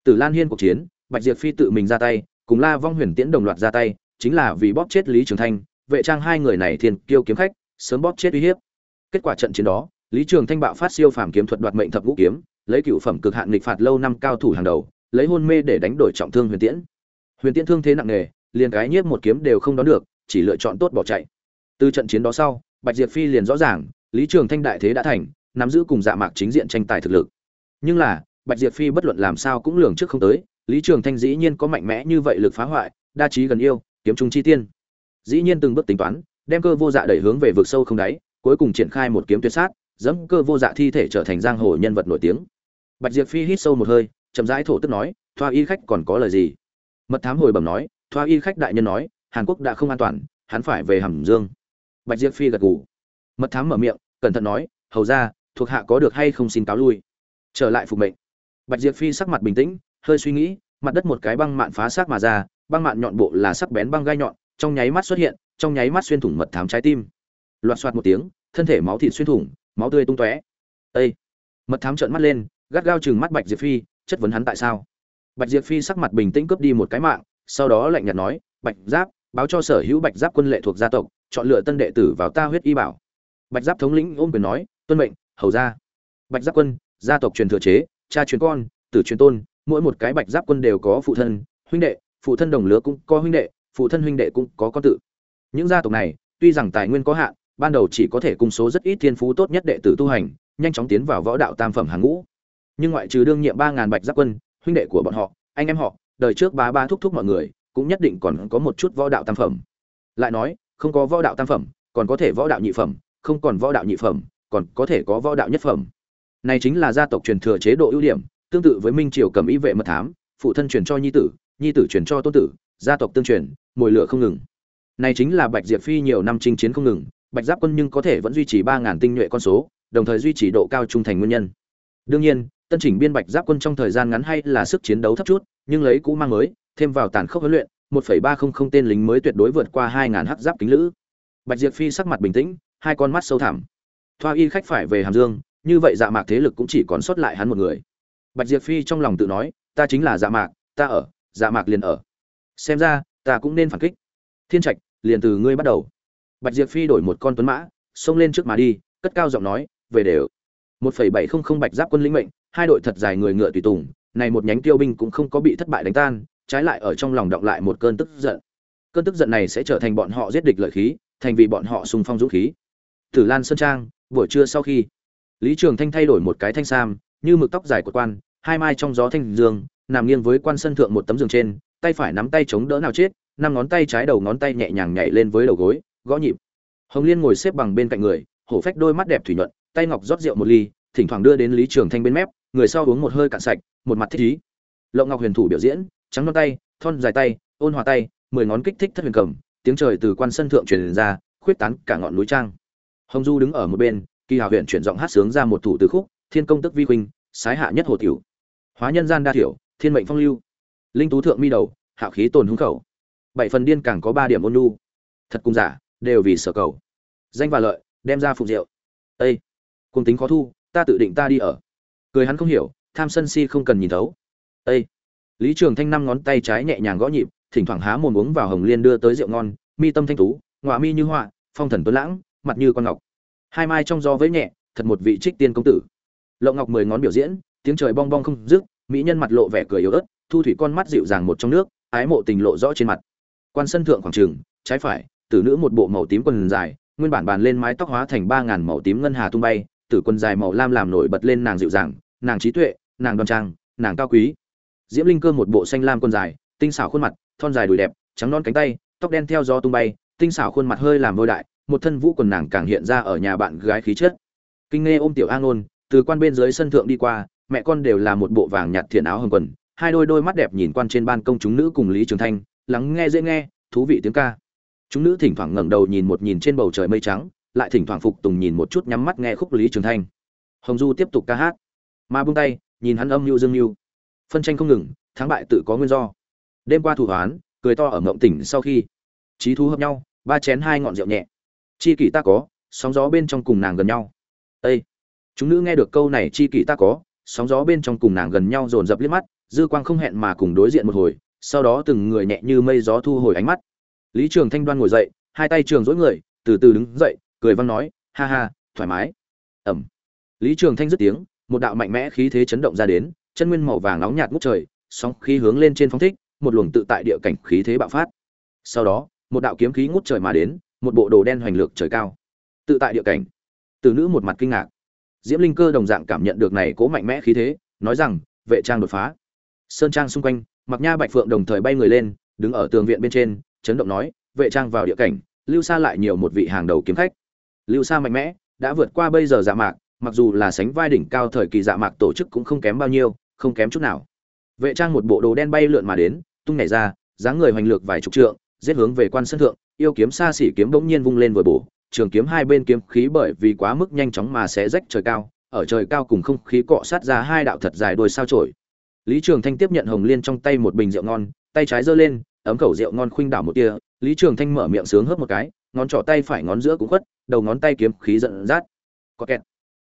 Tử lan hiên cuộc chiến, bạch diệp phi tự mình ra tay, cùng la vong huyền tiễn đồng loạt ra tay, chính là vì bóp chết lý trường thanh, vệ trang hai người này thiên kiêu kiếm khách, sớm bóp chết uy hiếp. Kết quả trận chiến đó, lý trường thanh bạo phát siêu phàm kiếm thuật đoạt mệnh thập ngũ kiếm, lấy cựu phẩm cực hạn nghịch phạt lâu năm cao thủ hàng đầu, lấy hôn mê để đánh đổi trọng thương huyền tiễn. Huyền tiễn thương thế nặng nề, liền cái nhiếp một kiếm đều không đón được, chỉ lựa chọn tốt bỏ chạy. Từ trận chiến đó sau, bạch diệp phi liền rõ ràng lý trường thanh đại thế đã thành, nắm giữ cùng dạ mạc chính diện tranh tài thực lực. Nhưng là, bạch diệp phi bất luận làm sao cũng lường trước không tới, lý trường thanh dĩ nhiên có mạnh mẽ như vậy lực phá hoại, đa trí gần yêu, kiếm trung chi tiên. Dĩ nhiên từng bước tính toán, đem cơ vô dạ đẩy hướng về vực sâu không đáy, cuối cùng triển khai một kiếm tuyệt sát, dẫm cơ vô dạ thi thể trở thành giang hồ nhân vật nổi tiếng. Bạch diệp phi hít sâu một hơi, chậm rãi thổ tức nói, thoa y khách còn có lời gì? Mật thám hồi bẩm nói, thoa y khách đại nhân nói, hàn quốc đã không an toàn, hắn phải về hàm dương. Bạch diệp phi gật gù mật thám mở miệng, cẩn thận nói, hầu ra thuộc hạ có được hay không xin cáo lui? Trở lại phục mệnh. Bạch diệp phi sắc mặt bình tĩnh, hơi suy nghĩ, mặt đất một cái băng mạn phá xác mà ra, băng mạn nhọn bộ là sắc bén băng gai nhọn, trong nháy mắt xuất hiện, trong nháy mắt xuyên thủng mật thám trái tim. Loạt soạt một tiếng, thân thể máu thịt xuyên thủng, máu tươi tung tóe. Ây mật thám trợn mắt lên, gắt gao chừng mắt bạch diệp phi, chất vấn hắn tại sao? Bạch diệp phi sắc mặt bình tĩnh cướp đi một cái mạng, sau đó lạnh nhạt nói, bạch giáp, báo cho sở hữu bạch giáp quân lệ thuộc gia tộc, chọn lựa tân đệ tử vào ta huyết y bảo bạch giáp thống lĩnh ôm quyền nói, tuân mệnh, hầu ra bạch giáp quân, gia tộc truyền thừa chế, cha truyền con, tử truyền tôn, mỗi một cái bạch giáp quân đều có phụ thân, huynh đệ, phụ thân đồng lứa cũng có huynh đệ, phụ thân huynh đệ cũng có con tự. Những gia tộc này, tuy rằng tài nguyên có hạn, ban đầu chỉ có thể cung số rất ít thiên phú tốt nhất đệ tử tu hành, nhanh chóng tiến vào võ đạo tam phẩm hàng ngũ. Nhưng ngoại trừ đương nhiệm ba ngàn bạch giáp quân, huynh đệ của bọn họ, anh em họ, đời trước bá ba thúc thúc mọi người, cũng nhất định còn có một chút võ đạo tam phẩm. Lại nói, không có võ đạo tam phẩm, còn có thể võ đạo nhị phẩm không còn võ đạo nhị phẩm còn có thể có võ đạo nhất phẩm. Này chính là gia tộc truyền thừa chế độ ưu điểm tương tự với minh triều cầm ý vệ mật thám phụ thân truyền cho nhi tử nhi tử truyền cho tôn tử gia tộc tương truyền mồi lửa không ngừng. Này chính là bạch diệp phi nhiều năm chinh chiến không ngừng bạch giáp quân nhưng có thể vẫn duy trì ba ngàn tinh nhuệ con số đồng thời duy trì độ cao trung thành nguyên nhân. Đương nhiên tân chỉnh biên bạch giáp quân trong thời gian ngắn hay là sức chiến đấu thấp chút nhưng lấy cũ mang mới thêm vào tàn khốc huấn luyện 1.300 tên lính mới tuyệt đối vượt qua 2000 hắc giáp kính lữ. Bạch Diệp Phi sắc mặt bình tĩnh, hai con mắt sâu thẳm. Thoa y khách phải về Hàm Dương, như vậy Dạ Mạc thế lực cũng chỉ còn sót lại hắn một người. Bạch Diệp Phi trong lòng tự nói, ta chính là Dạ Mạc, ta ở, Dạ Mạc liền ở. Xem ra, ta cũng nên phản kích. Thiên Trạch, liền từ ngươi bắt đầu. Bạch Diệp Phi đổi một con tuấn mã, xông lên trước mà đi, cất cao giọng nói, về đều. 1.700 bạch giáp quân lĩnh mệnh, hai đội thật dài người ngựa tùy tùng, này một nhánh tiêu binh cũng không có bị thất bại đánh tan, trái lại ở trong lòng động lại một cơn tức giận. Cơn tức giận này sẽ trở thành bọn họ giết địch lợi khí, thành vì bọn họ xung phong dũng khí. Tử Lan Sơn Trang, buổi trưa sau khi, Lý Trường Thanh thay đổi một cái thanh sam, như mực tóc dài của quan, hai mai trong gió thanh dương, nằm nghiêng với quan sân thượng một tấm giường trên, tay phải nắm tay chống đỡ nào chết, năm ngón tay trái đầu ngón tay nhẹ nhàng nhảy lên với đầu gối, gõ nhịp. Hồng Liên ngồi xếp bằng bên cạnh người, hổ phách đôi mắt đẹp thủy nhuận, tay ngọc rót rượu một ly, thỉnh thoảng đưa đến Lý Trường Thanh bên mép, người sau uống một hơi cạn sạch, một mặt thích ý. Lộng Ngọc Huyền thủ biểu diễn, trắng non tay thon dài tay ôn hòa tay mười ngón kích thích thất huyền cầm tiếng trời từ quan sân thượng truyền ra khuyết tán cả ngọn núi trang hồng du đứng ở một bên kỳ hào huyện chuyển giọng hát sướng ra một thủ từ khúc thiên công tức vi huynh sái hạ nhất hồ tiểu. Hóa nhân gian đa thiểu thiên mệnh phong lưu. Linh tú thượng mi đầu hạo khí tồn hung khẩu. Bảy phần điên càng có ba điểm ôn nhu, thật cung giả đều vì sở cầu. Danh và lợi đem ra phục rượu. Ây cùng tính khó thu ta tự định ta đi ở. Cười hắn không hiểu tham sân si không cần nhìn thấu. Ây lý trường thanh năm ngón tay trái nhẹ nhàng gõ nhịp thỉnh thoảng há mồm uống vào hồng liên đưa tới rượu ngon mi tâm thanh tú ngọa mi như họa phong thần tuấn lãng mặt như con ngọc. Hai mai trong gió với nhẹ, thật một vị trích tiên công tử. Lộng ngọc mười ngón biểu diễn, tiếng trời bong bong không dứt, mỹ nhân mặt lộ vẻ cười yếu ớt, thu thủy con mắt dịu dàng một trong nước, ái mộ tình lộ rõ trên mặt. Quan sân thượng khoảng trường trái phải, tử nữ một bộ màu tím quần dài, nguyên bản bàn lên mái tóc hóa thành ba ngàn màu tím ngân hà tung bay, tử quần dài màu lam làm nổi bật lên nàng dịu dàng, nàng trí tuệ, nàng đoan trang, nàng cao quý. Diễm linh cơ một bộ xanh lam quần dài, tinh xảo khuôn mặt, thon dài đùi đẹp, trắng non cánh tay, tóc đen theo gió tung bay, tinh xảo khuôn mặt hơi làm vôi đại một thân vũ quần nàng càng hiện ra ở nhà bạn gái khí chất. Kinh nghe ôm tiểu a Nôn, từ quan bên dưới sân thượng đi qua mẹ con đều là một bộ vàng nhạt thiện áo hồng quần hai đôi đôi mắt đẹp nhìn quan trên ban công chúng nữ cùng lý trường thanh lắng nghe dễ nghe thú vị tiếng ca. Chúng nữ thỉnh thoảng ngẩng đầu nhìn một nhìn trên bầu trời mây trắng lại thỉnh thoảng phục tùng nhìn một chút nhắm mắt nghe khúc lý trường thanh. Hồng du tiếp tục ca hát. Mà buông tay nhìn hắn âm nhu dương nhu. phân tranh không ngừng thắng bại tự có nguyên do. Đêm qua thủ hoán cười to ở mộng tỉnh sau khi. Trí thú hợp nhau ba chén hai ngọn rượu nhẹ chi kỷ ta có sóng gió bên trong cùng nàng gần nhau. Ây chúng nữ nghe được câu này chi kỷ ta có sóng gió bên trong cùng nàng gần nhau dồn dập liếc mắt dư quang không hẹn mà cùng đối diện một hồi sau đó từng người nhẹ như mây gió thu hồi ánh mắt. Lý trường thanh đoan ngồi dậy hai tay trường dỗi người từ từ đứng dậy cười văng nói ha ha thoải mái. Ẩm. Lý trường thanh dứt tiếng một đạo mạnh mẽ khí thế chấn động ra đến chân nguyên màu vàng nóng nhạt ngút trời, sóng khí hướng lên trên phóng thích, một luồng tự tại địa cảnh khí thế bạo phát. Sau đó, một đạo kiếm khí ngút trời mà đến, một bộ đồ đen hoành lược trời cao. Tự tại địa cảnh. Từ nữ một mặt kinh ngạc. Diễm Linh Cơ đồng dạng cảm nhận được này cố mạnh mẽ khí thế, nói rằng, vệ trang đột phá. Sơn trang xung quanh, Mặc Nha Bạch Phượng đồng thời bay người lên, đứng ở tường viện bên trên, chấn động nói, vệ trang vào địa cảnh, Lưu Sa lại nhiều một vị hàng đầu kiếm khách. Lưu Sa mạnh mẽ, đã vượt qua bây giờ dạ mạc mặc dù là sánh vai đỉnh cao thời kỳ dạ mạc tổ chức cũng không kém bao nhiêu không kém chút nào vệ trang một bộ đồ đen bay lượn mà đến tung nhảy ra dáng người hoành lược vài chục trượng giết hướng về quan sân thượng, yêu kiếm xa xỉ kiếm bỗng nhiên vung lên vừa bổ, trường kiếm hai bên kiếm khí bởi vì quá mức nhanh chóng mà sẽ rách trời cao, ở trời cao cùng không khí cọ sát ra hai đạo thật dài đôi sao chổi. Lý trường thanh tiếp nhận hồng liên trong tay một bình rượu ngon, tay trái giơ lên, ấm khẩu rượu ngon khuynh đảo một tia, lý trường thanh mở miệng sướng hớp một cái, ngón trỏ tay phải ngón giữa cũng quất đầu ngón tay kiếm khí giận rát có kẹt.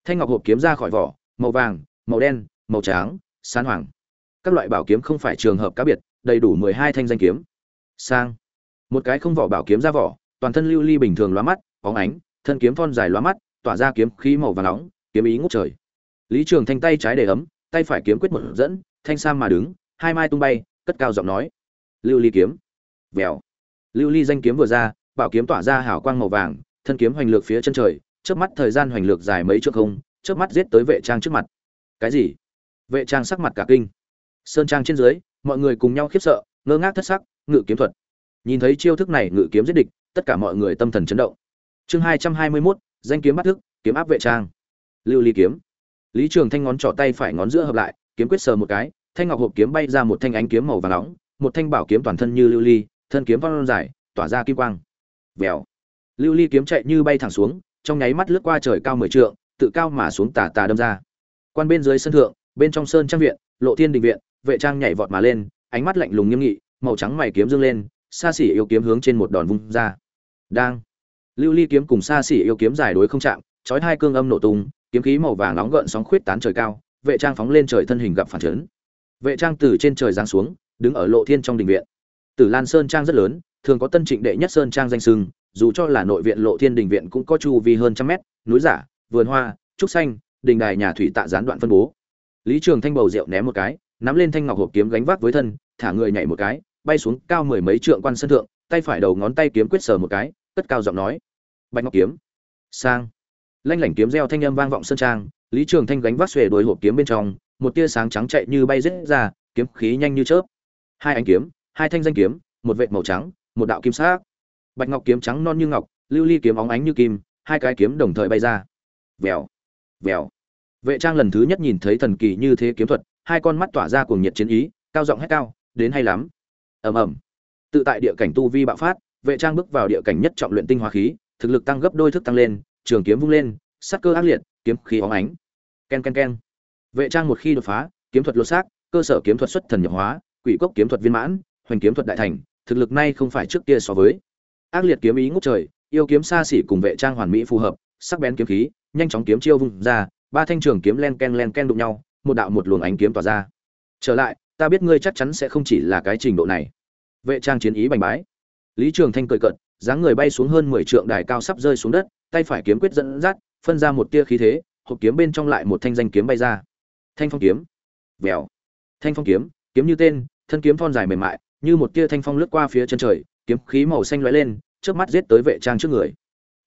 Thanh ngọc hộp kiếm ra khỏi vỏ, màu vàng, màu đen, màu trắng sán hoàng. Các loại bảo kiếm không phải trường hợp cá biệt, đầy đủ mười hai thanh danh kiếm. Sang một cái không vỏ bảo kiếm ra vỏ, toàn thân lưu ly bình thường lóa mắt, bóng ánh, thân kiếm thon dài lóa mắt, tỏa ra kiếm khí màu vàng nóng, kiếm ý ngút trời. Lý trường thanh tay trái để ấm, tay phải kiếm quyết một dẫn, thanh sam mà đứng, hai mai tung bay, cất cao giọng nói. Lưu ly kiếm. Vèo. Lưu ly danh kiếm vừa ra, bảo kiếm tỏa ra hào quang màu vàng, thân kiếm hoành lược phía chân trời trước mắt thời gian hoành lược dài mấy trượng không trước mắt giết tới vệ trang trước mặt. Cái gì? Vệ trang sắc mặt cả kinh. Sơn trang trên dưới, mọi người cùng nhau khiếp sợ, ngơ ngác thất sắc, ngự kiếm thuật nhìn thấy chiêu thức này ngự kiếm giết địch, tất cả mọi người tâm thần chấn động. Chương hai trăm hai mươi mốt, danh kiếm bắt thức, kiếm áp vệ trang. Lưu ly kiếm. Lý trường thanh ngón trỏ tay phải ngón giữa hợp lại, kiếm quyết sờ một cái, thanh ngọc hộp kiếm bay ra một thanh ánh kiếm màu vàng nóng, một thanh bảo kiếm toàn thân như lưu ly, thân kiếm văn dài, tỏa ra kim quang. Vèo. Lưu ly kiếm chạy như bay thẳng xuống, trong nháy mắt lướt qua trời cao mười trượng, tự cao mà xuống tà tà đâm ra. Quan bên dưới sân thượng, bên trong sơn trang viện, lộ thiên đình viện, vệ trang nhảy vọt mà lên, ánh mắt lạnh lùng nghiêm nghị, màu trắng mày kiếm dương lên xa xỉ yêu kiếm hướng trên một đòn vung ra. Đang. Lưu ly kiếm cùng xa xỉ yêu kiếm dài đối không chạm, chói hai cương âm nổ tung, kiếm khí màu vàng nóng gợn sóng khuyết tán trời cao, vệ trang phóng lên trời thân hình gặp phản chấn. Vệ trang từ trên trời giáng xuống, đứng ở lộ thiên trong đình viện. Tử lan sơn trang rất lớn, thường có tân trịnh đệ nhất sơn trang danh sưng, dù cho là nội viện lộ thiên đình viện cũng có chu vi hơn trăm mét, núi giả, vườn hoa, trúc xanh, đình đài nhà thủy tạ gián đoạn phân bố. Lý trường thanh bầu rượu ném một cái, nắm lên thanh ngọc hộp kiếm gánh vác với thân, thả người nhảy một cái bay xuống cao mười mấy trượng quan sân thượng, tay phải đầu ngón tay kiếm quyết sờ một cái, cất cao giọng nói, bạch ngọc kiếm. Sang. Lanh lảnh kiếm reo thanh âm vang vọng sân trang, lý trường thanh gánh vác xuề đuôi hộp kiếm bên trong, một tia sáng trắng chạy như bay rết ra, kiếm khí nhanh như chớp. Hai ánh kiếm, hai thanh danh kiếm, một vệt màu trắng, một đạo kim sắc. Bạch ngọc kiếm trắng non như ngọc, lưu ly kiếm óng ánh như kim, hai cái kiếm đồng thời bay ra. Vèo vèo. Vệ trang lần thứ nhất nhìn thấy thần kỳ như thế kiếm thuật, hai con mắt tỏa ra cuồng nhiệt chiến ý, cao giọng hét cao, đến hay lắm ầm ầm. Tự tại địa cảnh tu vi bạo phát, vệ trang bước vào địa cảnh nhất trọng luyện tinh hóa khí, thực lực tăng gấp đôi thức tăng lên, trường kiếm vung lên, sắc cơ ác liệt, kiếm khí óng ánh. Ken ken ken. Vệ trang một khi đột phá, kiếm thuật lột xác, cơ sở kiếm thuật xuất thần nhập hóa, quỷ cốc kiếm thuật viên mãn, hoành kiếm thuật đại thành, thực lực nay không phải trước kia so với. Ác liệt kiếm ý ngút trời, yêu kiếm xa xỉ cùng vệ trang hoàn mỹ phù hợp, sắc bén kiếm khí, nhanh chóng kiếm chiêu vung ra, ba thanh trường kiếm len ken len ken đụng nhau, một đạo một luồng ánh kiếm tỏa ra. Trở lại ta biết ngươi chắc chắn sẽ không chỉ là cái trình độ này. Vệ trang chiến ý bành bái. Lý trường thanh cười cận dáng người bay xuống hơn mười trượng đài cao sắp rơi xuống đất, tay phải kiếm quyết dẫn dắt, phân ra một tia khí thế, hộp kiếm bên trong lại một thanh danh kiếm bay ra. Thanh phong kiếm. Vèo. Thanh phong kiếm kiếm như tên, thân kiếm thon dài mềm mại, như một tia thanh phong lướt qua phía chân trời, kiếm khí màu xanh lóe lên trước mắt giết tới vệ trang trước người.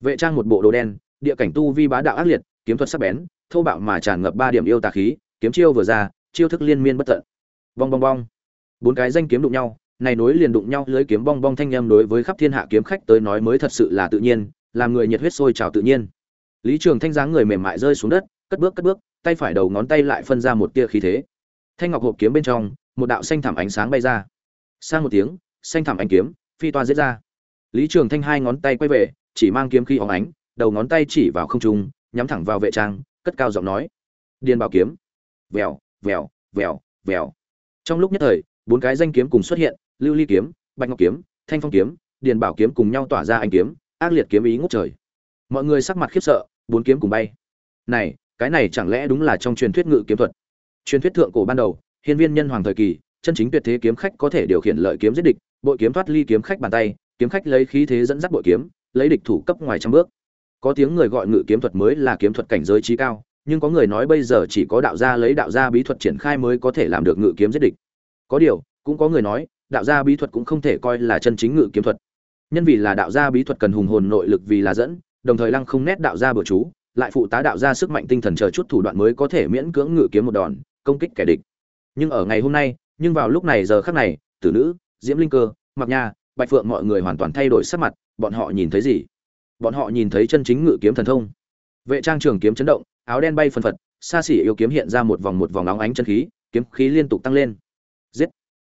Vệ trang một bộ đồ đen, địa cảnh tu vi bá đạo ác liệt, kiếm thuật sắc bén, thô bạo mà tràn ngập ba điểm yêu tà khí, kiếm chiêu vừa ra, chiêu thức liên miên bất tận bong bong bong. Bốn cái danh kiếm đụng nhau, này nối liền đụng nhau lưới kiếm bong bong thanh âm đối với khắp thiên hạ kiếm khách tới nói mới thật sự là tự nhiên, làm người nhiệt huyết sôi trào tự nhiên. Lý trường thanh dáng người mềm mại rơi xuống đất, cất bước cất bước, tay phải đầu ngón tay lại phân ra một tia khí thế. Thanh ngọc hộp kiếm bên trong, một đạo xanh thảm ánh sáng bay ra. Sang một tiếng, xanh thảm ánh kiếm, phi toa giết ra. Lý trường thanh hai ngón tay quay về, chỉ mang kiếm khí óng ánh, đầu ngón tay chỉ vào không trung, nhắm thẳng vào vệ trang, cất cao giọng nói. Điên bảo kiếm. Vèo vèo vèo vèo trong lúc nhất thời, bốn cái danh kiếm cùng xuất hiện, lưu ly kiếm, bạch ngọc kiếm, thanh phong kiếm, điền bảo kiếm cùng nhau tỏa ra anh kiếm, ác liệt kiếm ý ngút trời. Mọi người sắc mặt khiếp sợ, bốn kiếm cùng bay. Này, cái này chẳng lẽ đúng là trong truyền thuyết ngự kiếm thuật? Truyền thuyết thượng cổ ban đầu, hiên viên nhân hoàng thời kỳ, chân chính tuyệt thế kiếm khách có thể điều khiển lợi kiếm giết địch, bội kiếm thoát ly kiếm khách bàn tay, kiếm khách lấy khí thế dẫn dắt bội kiếm, lấy địch thủ cấp ngoài trăm bước. Có tiếng người gọi ngự kiếm thuật mới là kiếm thuật cảnh giới trí cao nhưng có người nói bây giờ chỉ có đạo gia lấy đạo gia bí thuật triển khai mới có thể làm được ngự kiếm giết địch. Có điều, cũng có người nói, đạo gia bí thuật cũng không thể coi là chân chính ngự kiếm thuật. Nhân vì là đạo gia bí thuật cần hùng hồn nội lực vì là dẫn, đồng thời lăng không nét đạo gia bừa chú, lại phụ tá đạo gia sức mạnh tinh thần chờ chút thủ đoạn mới có thể miễn cưỡng ngự kiếm một đòn, công kích kẻ địch. Nhưng ở ngày hôm nay, nhưng vào lúc này giờ khắc này, tử nữ, diễm linh cơ mặc nha, bạch phượng mọi người hoàn toàn thay đổi sắc mặt, bọn họ nhìn thấy gì? Bọn họ nhìn thấy chân chính ngự kiếm thần thông. Vệ trang trường kiếm chấn động áo đen bay phân phật, xa xỉ yêu kiếm hiện ra một vòng một vòng nóng ánh chân khí, kiếm khí liên tục tăng lên. Giết!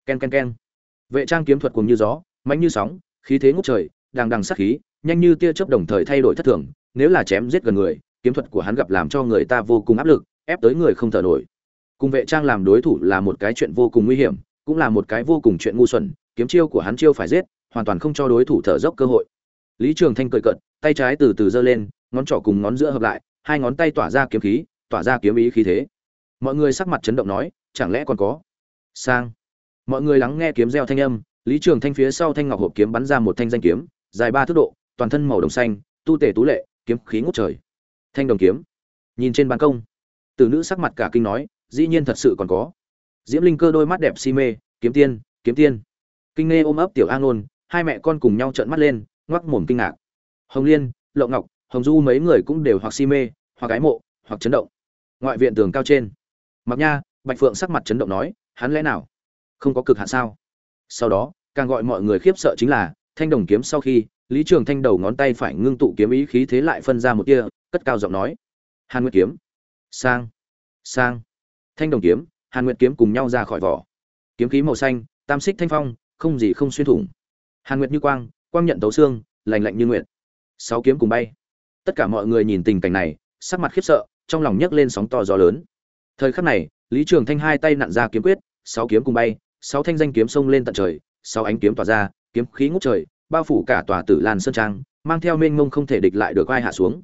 Ken ken ken. Vệ trang kiếm thuật cùng như gió, mạnh như sóng, khí thế ngút trời, đằng đằng sát khí, nhanh như tia chớp đồng thời thay đổi thất thường, nếu là chém giết gần người, kiếm thuật của hắn gặp làm cho người ta vô cùng áp lực, ép tới người không thở nổi. Cùng vệ trang làm đối thủ là một cái chuyện vô cùng nguy hiểm, cũng là một cái vô cùng chuyện ngu xuẩn, kiếm chiêu của hắn chiêu phải giết, hoàn toàn không cho đối thủ thở dốc cơ hội. Lý trường thanh cười cận tay trái từ từ giơ lên, ngón trỏ cùng ngón giữa hợp lại hai ngón tay tỏa ra kiếm khí, tỏa ra kiếm ý khí thế. Mọi người sắc mặt chấn động nói, chẳng lẽ còn có? Sang. Mọi người lắng nghe kiếm reo thanh âm, lý trường thanh phía sau thanh ngọc hộp kiếm bắn ra một thanh danh kiếm, dài ba thước độ, toàn thân màu đồng xanh, tu tể tú lệ, kiếm khí ngút trời. Thanh đồng kiếm. Nhìn trên ban công. Từ nữ sắc mặt cả kinh nói, dĩ nhiên thật sự còn có. Diễm linh cơ đôi mắt đẹp si mê, kiếm tiên kiếm tiên. Kinh nghe ôm ấp tiểu an ôn hai mẹ con cùng nhau trợn mắt lên ngoắc mồm kinh ngạc. Hồng liên lậu ngọc hồng du mấy người cũng đều hoặc si mê, hoặc ái mộ, hoặc chấn động. Ngoại viện tường cao trên. Mặc nha, bạch phượng sắc mặt chấn động nói, hắn lẽ nào? Không có cực hạn sao? Sau đó, càng gọi mọi người khiếp sợ chính là, thanh đồng kiếm sau khi, lý trường thanh đầu ngón tay phải ngưng tụ kiếm ý khí thế lại phân ra một tia, cất cao giọng nói. Hàn nguyệt kiếm. Sang. Sang. Thanh đồng kiếm, hàn nguyệt kiếm cùng nhau ra khỏi vỏ. Kiếm khí màu xanh, tam xích thanh phong, không gì không xuyên thủng. Hàn nguyệt như quang quang nhận tấu xương lành lạnh như nguyệt. Sáu kiếm cùng bay tất cả mọi người nhìn tình cảnh này, sắc mặt khiếp sợ, trong lòng nhấc lên sóng to gió lớn. Thời khắc này, lý trường thanh hai tay nặn ra kiếm quyết, sáu kiếm cùng bay, sáu thanh danh kiếm xông lên tận trời, sáu ánh kiếm tỏa ra, kiếm khí ngút trời, bao phủ cả tòa tử lan sơn trang, mang theo mênh mông không thể địch lại được ai hạ xuống.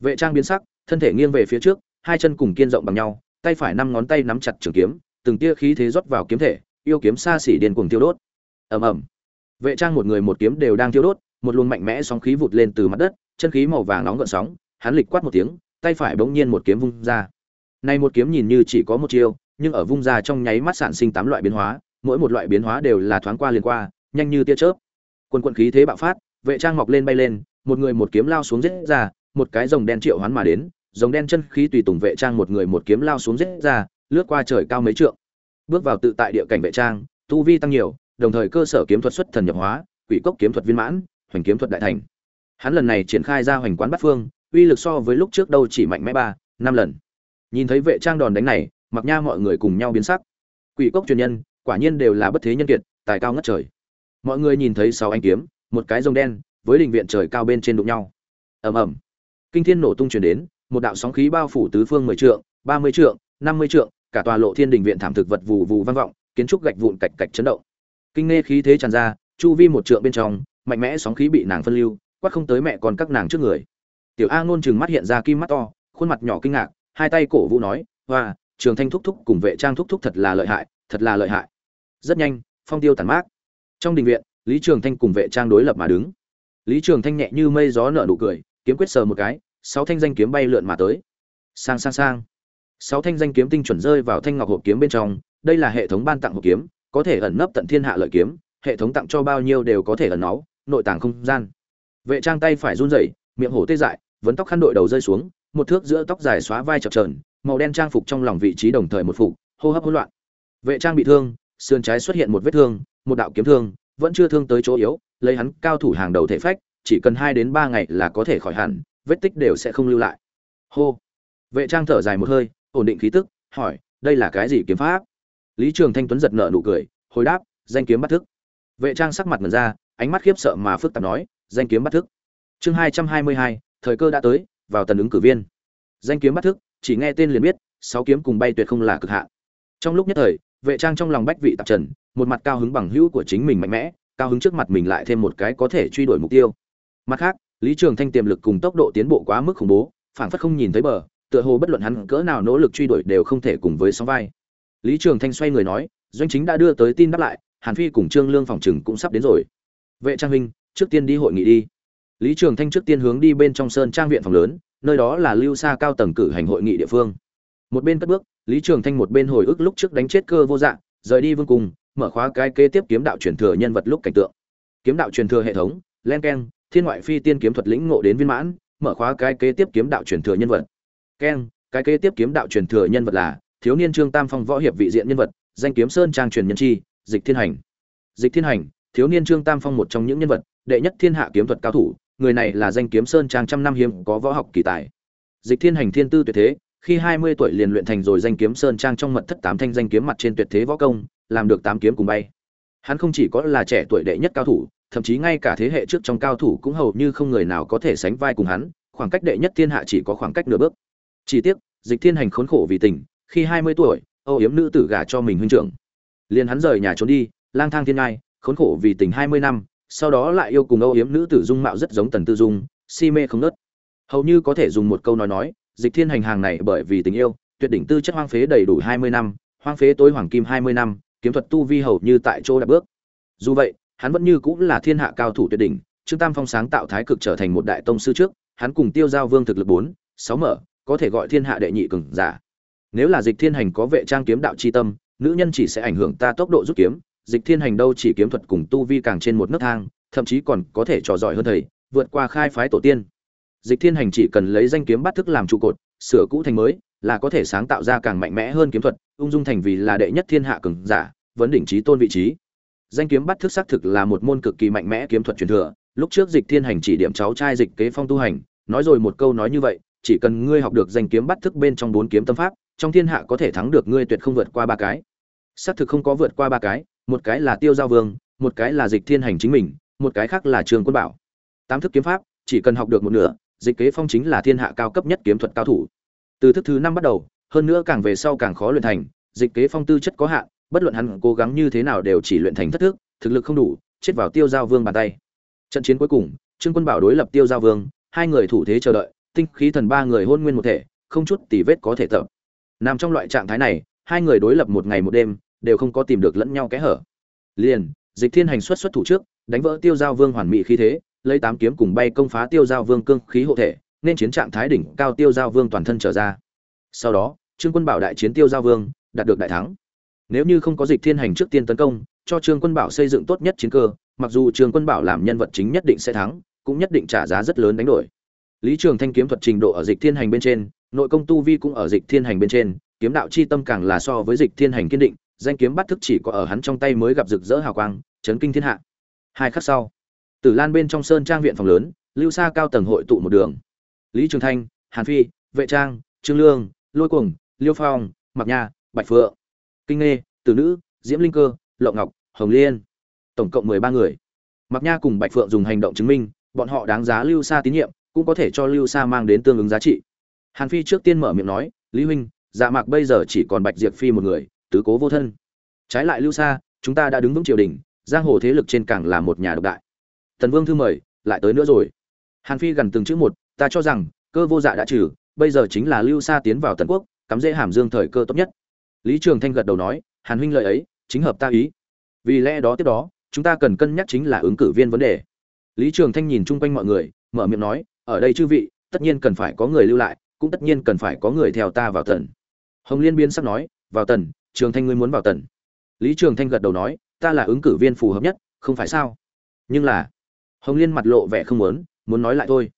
Vệ trang biến sắc, thân thể nghiêng về phía trước, hai chân cùng kiên rộng bằng nhau, tay phải năm ngón tay nắm chặt trường kiếm, từng tia khí thế rót vào kiếm thể, yêu kiếm xa xỉ điên cuồng tiêu đốt. Ầm ầm. Vệ trang một người một kiếm đều đang tiêu đốt, một luồng mạnh mẽ sóng khí vụt lên từ mặt đất chân khí màu vàng nóng gợn sóng, hắn lịch quát một tiếng, tay phải bỗng nhiên một kiếm vung ra. Này một kiếm nhìn như chỉ có một chiêu, nhưng ở vung ra trong nháy mắt sản sinh tám loại biến hóa, mỗi một loại biến hóa đều là thoáng qua liền qua, nhanh như tia chớp. Quân quận khí thế bạo phát, vệ trang mọc lên bay lên, một người một kiếm lao xuống giết ra, một cái rồng đen triệu hoán mà đến, rồng đen chân khí tùy tùng vệ trang một người một kiếm lao xuống giết ra, lướt qua trời cao mấy trượng. Bước vào tự tại địa cảnh vệ trang, tu vi tăng nhiều, đồng thời cơ sở kiếm thuật xuất thần nhập hóa, quỷ cốc kiếm thuật viên mãn, hoành kiếm thuật đại thành hắn lần này triển khai ra hoành quán bắt phương, uy lực so với lúc trước đâu chỉ mạnh mẽ ba, năm lần. Nhìn thấy vệ trang đòn đánh này, mặc nha mọi người cùng nhau biến sắc. Quỷ cốc truyền nhân, quả nhiên đều là bất thế nhân kiệt, tài cao ngất trời. Mọi người nhìn thấy sáu anh kiếm, một cái rồng đen, với đình viện trời cao bên trên đụng nhau. Ầm ầm. Kinh thiên nổ tung truyền đến, một đạo sóng khí bao phủ tứ phương mười trượng, ba mươi trượng, năm mươi trượng, cả tòa lộ thiên đình viện thảm thực vật vù vù vang vọng, kiến trúc gạch vụn cạch cạch chấn động. Kinh nghe khí thế tràn ra, chu vi một trượng bên trong, mạnh mẽ sóng khí bị nàng phân lưu quát không tới mẹ còn các nàng trước người. Tiểu a ngôn chừng mắt hiện ra kim mắt to, khuôn mặt nhỏ kinh ngạc, hai tay cổ vũ nói, hoa, trường thanh thúc thúc cùng vệ trang thúc thúc thật là lợi hại, thật là lợi hại. Rất nhanh, phong tiêu tàn mát. Trong đình viện, lý trường thanh cùng vệ trang đối lập mà đứng. Lý trường thanh nhẹ như mây gió nở nụ cười, kiếm quyết sờ một cái, sáu thanh danh kiếm bay lượn mà tới. Sang sang sang. Sáu thanh danh kiếm tinh chuẩn rơi vào thanh ngọc hộp kiếm bên trong, đây là hệ thống ban tặng hộp kiếm, có thể ẩn nấp tận thiên hạ lợi kiếm, hệ thống tặng cho bao nhiêu đều có thể ẩn náu, nội tàng không gian vệ trang tay phải run rẩy, miệng hổ tê dại, vấn tóc khăn đội đầu rơi xuống, một thước giữa tóc dài xóa vai chập trờn màu đen trang phục trong lòng vị trí đồng thời một phục, hô hấp hỗn loạn. Vệ trang bị thương, sườn trái xuất hiện một vết thương, một đạo kiếm thương, vẫn chưa thương tới chỗ yếu, lấy hắn cao thủ hàng đầu thể phách, chỉ cần hai đến ba ngày là có thể khỏi hẳn, vết tích đều sẽ không lưu lại. Hô. Vệ trang thở dài một hơi, ổn định khí tức, hỏi, đây là cái gì kiếm pháp? Lý trường thanh tuấn giật nợ nụ cười, hồi đáp, danh kiếm bắt thức. Vệ trang sắc mặt mật ra, ánh mắt khiếp sợ mà phức tạp nói danh kiếm bắt thức. Chương hai trăm hai mươi hai, thời cơ đã tới, vào tần ứng cử viên. Danh kiếm bắt thức, chỉ nghe tên liền biết, sáu kiếm cùng bay tuyệt không là cực hạn. Trong lúc nhất thời, vệ trang trong lòng bách vị tạp trần, một mặt cao hứng bằng hữu của chính mình mạnh mẽ, cao hứng trước mặt mình lại thêm một cái có thể truy đuổi mục tiêu. Mặt khác, lý trường thanh tiềm lực cùng tốc độ tiến bộ quá mức khủng bố, phảng phất không nhìn thấy bờ, tựa hồ bất luận hắn cỡ nào nỗ lực truy đuổi đều không thể cùng với sóng vai. Lý trường thanh xoay người nói, doanh chính đã đưa tới tin đáp lại, hàn phi cùng trương lương phòng chừng cũng sắp đến rồi. Vệ trang huynh trước tiên đi hội nghị đi. Lý trường thanh trước tiên hướng đi bên trong sơn trang viện phòng lớn, nơi đó là lưu xa cao tầng cử hành hội nghị địa phương. Một bên cất bước, lý trường thanh một bên hồi ức lúc trước đánh chết cơ vô dạng rời đi vương cung, mở khóa cái kế tiếp kiếm đạo truyền thừa nhân vật lúc cảnh tượng. Kiếm đạo truyền thừa hệ thống, len keng, thiên ngoại phi tiên kiếm thuật lĩnh ngộ đến viên mãn, mở khóa cái kế tiếp kiếm đạo truyền thừa nhân vật. Keng, cái kế tiếp kiếm đạo truyền thừa nhân vật là thiếu niên trương tam phong võ hiệp vị diện nhân vật, danh kiếm sơn trang truyền nhân chi, dịch thiên hành. Dịch thiên hành, thiếu niên trương tam phong một trong những nhân vật đệ nhất thiên hạ kiếm thuật cao thủ, người này là danh kiếm sơn trang trăm năm hiếm có võ học kỳ tài. Dịch thiên hành thiên tư tuyệt thế, khi hai mươi tuổi liền luyện thành rồi danh kiếm sơn trang trong mật thất tám thanh danh kiếm mặt trên tuyệt thế võ công, làm được tám kiếm cùng bay. Hắn không chỉ có là trẻ tuổi đệ nhất cao thủ, thậm chí ngay cả thế hệ trước trong cao thủ cũng hầu như không người nào có thể sánh vai cùng hắn, khoảng cách đệ nhất thiên hạ chỉ có khoảng cách nửa bước. Chỉ tiếc, dịch thiên hành khốn khổ vì tình, khi hai mươi tuổi, âu yếm nữ tử gả cho mình huynh trưởng. Liền hắn rời nhà trốn đi, lang thang thiên ngai, khốn khổ vì tình hai mươi năm sau đó lại yêu cùng âu yếm nữ tử dung mạo rất giống tần tư dung, si mê không nớt hầu như có thể dùng một câu nói nói, dịch thiên hành hàng này bởi vì tình yêu, tuyệt đỉnh tư chất hoang phế đầy đủ hai mươi năm, hoang phế tối hoàng kim hai mươi năm, kiếm thuật tu vi hầu như tại chỗ đạp bước. Dù vậy, hắn vẫn như cũng là thiên hạ cao thủ tuyệt đỉnh, trương tam phong sáng tạo thái cực trở thành một đại tông sư trước, hắn cùng tiêu giao vương thực lực bốn, sáu mở, có thể gọi thiên hạ đệ nhị cường giả. Nếu là dịch thiên hành có vệ trang kiếm đạo chi tâm, nữ nhân chỉ sẽ ảnh hưởng ta tốc độ rút kiếm dịch thiên hành đâu chỉ kiếm thuật cùng tu vi càng trên một nấc thang, thậm chí còn có thể trò giỏi hơn thầy, vượt qua khai phái tổ tiên. Dịch thiên hành chỉ cần lấy danh kiếm bắt thức làm trụ cột, sửa cũ thành mới, là có thể sáng tạo ra càng mạnh mẽ hơn kiếm thuật, ung dung thành vì là đệ nhất thiên hạ cường giả, vấn đỉnh trí tôn vị trí. Danh kiếm bắt thức xác thực là một môn cực kỳ mạnh mẽ kiếm thuật truyền thừa, lúc trước dịch thiên hành chỉ điểm cháu trai dịch kế phong tu hành, nói rồi một câu nói như vậy, chỉ cần ngươi học được danh kiếm bắt thức bên trong bốn kiếm tâm pháp, trong thiên hạ có thể thắng được ngươi tuyệt không vượt qua ba cái. Xác thực không có vượt qua ba cái một cái là tiêu giao vương, một cái là dịch thiên hành chính mình, một cái khác là trường quân bảo. Tám thức kiếm pháp, chỉ cần học được một nửa, dịch kế phong chính là thiên hạ cao cấp nhất kiếm thuật cao thủ. Từ thức thứ năm bắt đầu, hơn nữa càng về sau càng khó luyện thành, dịch kế phong tư chất có hạn, bất luận hắn cố gắng như thế nào đều chỉ luyện thành thất thức, thực lực không đủ, chết vào tiêu giao vương bàn tay. Trận chiến cuối cùng, trương quân bảo đối lập tiêu giao vương, hai người thủ thế chờ đợi, tinh khí thần ba người hôn nguyên một thể, không chút tỉ vết có thể tập. Nằm trong loại trạng thái này, hai người đối lập một ngày một đêm đều không có tìm được lẫn nhau kẽ hở. Liền, dịch thiên hành xuất xuất thủ trước, đánh vỡ tiêu giao vương hoàn mỹ khí thế, lấy tám kiếm cùng bay công phá tiêu giao vương cương khí hộ thể, nên chiến trạng thái đỉnh cao tiêu giao vương toàn thân trở ra. Sau đó, trương quân bảo đại chiến tiêu giao vương, đạt được đại thắng. Nếu như không có dịch thiên hành trước tiên tấn công, cho trương quân bảo xây dựng tốt nhất chiến cơ, mặc dù trương quân bảo làm nhân vật chính nhất định sẽ thắng, cũng nhất định trả giá rất lớn đánh đổi. Lý trường thanh kiếm thuật trình độ ở dịch thiên hành bên trên, nội công tu vi cũng ở dịch thiên hành bên trên, kiếm đạo chi tâm càng là so với dịch thiên hành kiên định danh kiếm bắt thức chỉ có ở hắn trong tay mới gặp rực rỡ hào quang, chấn kinh thiên hạ. Hai khắc sau, tử lan bên trong sơn trang viện phòng lớn, lưu xa cao tầng hội tụ một đường. Lý trường thanh, hàn phi, vệ trang, trương lương, lôi cuồng, liêu phong mặc nha, bạch phượng, kinh nghê, tử nữ, diễm linh cơ, lộng ngọc, hồng liên. Tổng cộng mười ba người. Mặc nha cùng bạch phượng dùng hành động chứng minh, bọn họ đáng giá lưu xa tín nhiệm, cũng có thể cho lưu xa mang đến tương ứng giá trị. Hàn phi trước tiên mở miệng nói, lý huynh dạ mạc bây giờ chỉ còn bạch diệp phi một người tứ cố vô thân. Trái lại lưu xa chúng ta đã đứng vững triều đình, giang hồ thế lực trên cảng là một nhà độc đại. Tần vương thư mời, lại tới nữa rồi. Hàn phi gần từng chữ một, ta cho rằng, cơ vô dạ đã trừ, bây giờ chính là lưu xa tiến vào tần quốc, cắm dễ hàm dương thời cơ tốt nhất. Lý trường thanh gật đầu nói, hàn huynh lợi ấy, chính hợp ta ý. Vì lẽ đó tiếp đó, chúng ta cần cân nhắc chính là ứng cử viên vấn đề. Lý trường thanh nhìn chung quanh mọi người, mở miệng nói, ở đây chư vị, tất nhiên cần phải có người lưu lại, cũng tất nhiên cần phải có người theo ta vào tần. Hồng liên biên sắp nói, vào tần trường thanh ngươi muốn vào tần. Lý trường thanh gật đầu nói, ta là ứng cử viên phù hợp nhất, không phải sao? Nhưng là, hồng liên mặt lộ vẻ không muốn muốn nói lại thôi.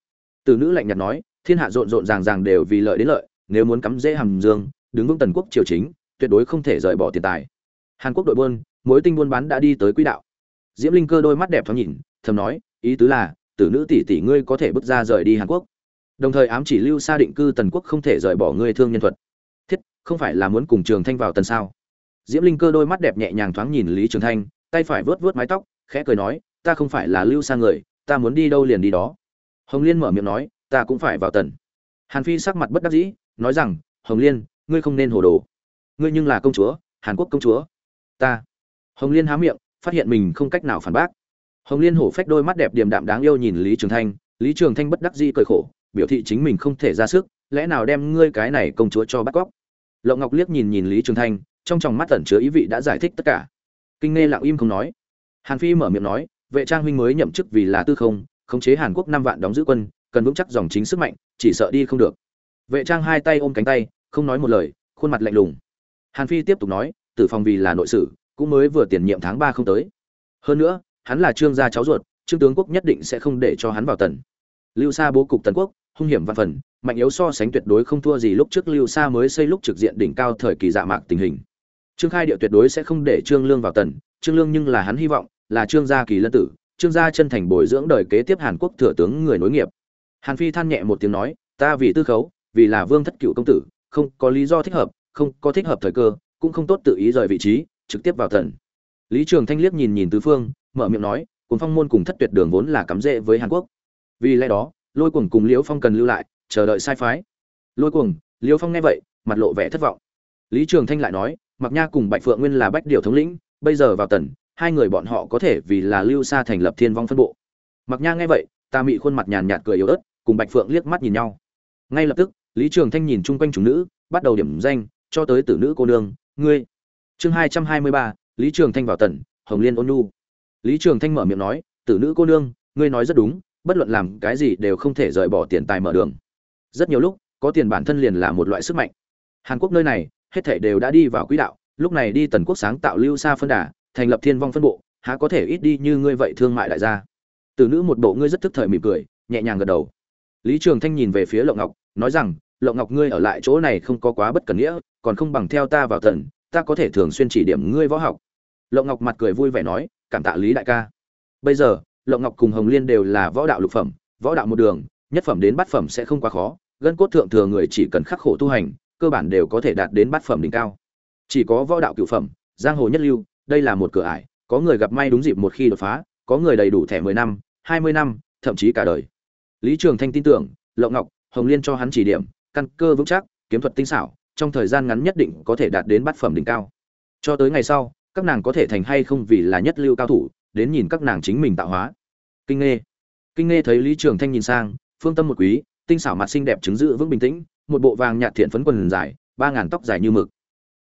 Từ nữ lạnh nhạt nói, thiên hạ rộn rộn ràng ràng đều vì lợi đến lợi, nếu muốn cắm dễ hàm dương, đứng vững tần quốc triều chính, tuyệt đối không thể rời bỏ tiền tài. Hàn quốc đội buôn, mối tinh buôn bán đã đi tới quỹ đạo. Diễm linh cơ đôi mắt đẹp thoáng nhìn, thầm nói, ý tứ là, tử nữ tỷ tỷ ngươi có thể bước ra rời đi hàn quốc. Đồng thời ám chỉ lưu xa định cư tần quốc không thể rời bỏ ngươi thương nhân thuật không phải là muốn cùng trường thanh vào tần sao? Diễm linh cơ đôi mắt đẹp nhẹ nhàng thoáng nhìn lý trường thanh, tay phải vuốt vuốt mái tóc, khẽ cười nói, ta không phải là lưu Sa người, ta muốn đi đâu liền đi đó. Hồng liên mở miệng nói, ta cũng phải vào tần. Hàn phi sắc mặt bất đắc dĩ, nói rằng, hồng liên, ngươi không nên hồ đồ. Ngươi nhưng là công chúa, hàn quốc công chúa. Ta. Hồng liên há miệng, phát hiện mình không cách nào phản bác. Hồng liên hổ phách đôi mắt đẹp điềm đạm đáng yêu nhìn lý trường thanh, lý trường thanh bất đắc dĩ cười khổ, biểu thị chính mình không thể ra sức, lẽ nào đem ngươi cái này công chúa cho bắt cóc? Lộng ngọc liếc nhìn nhìn lý trường thanh, trong tròng mắt tẩn chứa ý vị đã giải thích tất cả. Kinh nghe lặng im không nói. Hàn phi mở miệng nói, vệ trang huynh mới nhậm chức vì là tư không, khống chế hàn quốc năm vạn đóng giữ quân, cần vững chắc dòng chính sức mạnh, chỉ sợ đi không được. Vệ trang hai tay ôm cánh tay, không nói một lời, khuôn mặt lạnh lùng. Hàn phi tiếp tục nói, tử phòng vì là nội sử, cũng mới vừa tiền nhiệm tháng ba không tới. Hơn nữa, hắn là trương gia cháu ruột, trương tướng quốc nhất định sẽ không để cho hắn vào tần. Lưu sa bố cục tần quốc, hung hiểm văn phần mạnh yếu so sánh tuyệt đối không thua gì lúc trước lưu sa mới xây lúc trực diện đỉnh cao thời kỳ dạ mạc tình hình. Trương khai điệu tuyệt đối sẽ không để trương lương vào tần, trương lương nhưng là hắn hy vọng là trương gia kỳ lân tử, trương gia chân thành bồi dưỡng đời kế tiếp hàn quốc thừa tướng người nối nghiệp. Hàn phi than nhẹ một tiếng nói, ta vì tư khấu, vì là vương thất cựu công tử, không có lý do thích hợp, không có thích hợp thời cơ, cũng không tốt tự ý rời vị trí, trực tiếp vào tần. Lý trường thanh liếc nhìn nhìn tứ phương, mở miệng nói cùng phong môn cùng thất tuyệt đường vốn là cắm rễ với hàn quốc. Vì lẽ đó, lôi cuồng cùng liễu phong cần lưu lại chờ đợi sai phái. Lôi cuồng, liêu phong nghe vậy, mặt lộ vẻ thất vọng. Lý trường thanh lại nói mặc nha cùng bạch phượng nguyên là bách điều thống lĩnh, bây giờ vào tần, hai người bọn họ có thể vì là lưu xa thành lập thiên vong phân bộ. Mặc nha nghe vậy, ta mị khuôn mặt nhàn nhạt cười yếu ớt, cùng bạch phượng liếc mắt nhìn nhau. Ngay lập tức, lý trường thanh nhìn chung quanh chúng nữ, bắt đầu điểm danh, cho tới tử nữ cô nương, ngươi. Chương hai trăm hai mươi ba, lý trường thanh vào tần, hồng liên ôn nu lý trường thanh mở miệng nói, tử nữ cô nương, ngươi nói rất đúng, bất luận làm cái gì đều không thể rời bỏ tiền tài mở đường rất nhiều lúc, có tiền bản thân liền là một loại sức mạnh. Hàn quốc nơi này, hết thảy đều đã đi vào quỹ đạo, lúc này đi tần quốc sáng tạo lưu xa phân đà, thành lập thiên vong phân bộ, há có thể ít đi như ngươi vậy thương mại đại gia. Từ nữ một bộ ngươi rất thức thời mỉm cười, nhẹ nhàng gật đầu. Lý trường thanh nhìn về phía lộng ngọc, nói rằng, lộng ngọc ngươi ở lại chỗ này không có quá bất cần nghĩa, còn không bằng theo ta vào tần, ta có thể thường xuyên chỉ điểm ngươi võ học. Lộng ngọc mặt cười vui vẻ nói, cảm tạ lý đại ca. Bây giờ, lộng ngọc cùng hồng liên đều là võ đạo lục phẩm, võ đạo một đường nhất phẩm đến bát phẩm sẽ không quá khó, gân cốt thượng thừa người chỉ cần khắc khổ tu hành, cơ bản đều có thể đạt đến bát phẩm đỉnh cao. Chỉ có võ đạo cửu phẩm, giang hồ nhất lưu, đây là một cửa ải, có người gặp may đúng dịp một khi đột phá, có người đầy đủ thẻ mười năm, hai mươi năm, thậm chí cả đời. Lý trường thanh tin tưởng lộng ngọc, hồng liên cho hắn chỉ điểm, căn cơ vững chắc, kiếm thuật tinh xảo, trong thời gian ngắn nhất định có thể đạt đến bát phẩm đỉnh cao. Cho tới ngày sau, các nàng có thể thành hay không vì là nhất lưu cao thủ, đến nhìn các nàng chính mình tạo hóa. Kinh Ngê. kinh Ngê thấy lý trường thanh nhìn sang phương tâm một quý, tinh xảo mặt xinh đẹp chứng giữ vững bình tĩnh, một bộ vàng nhạt thiện phấn quần dài, ba ngàn tóc dài như mực.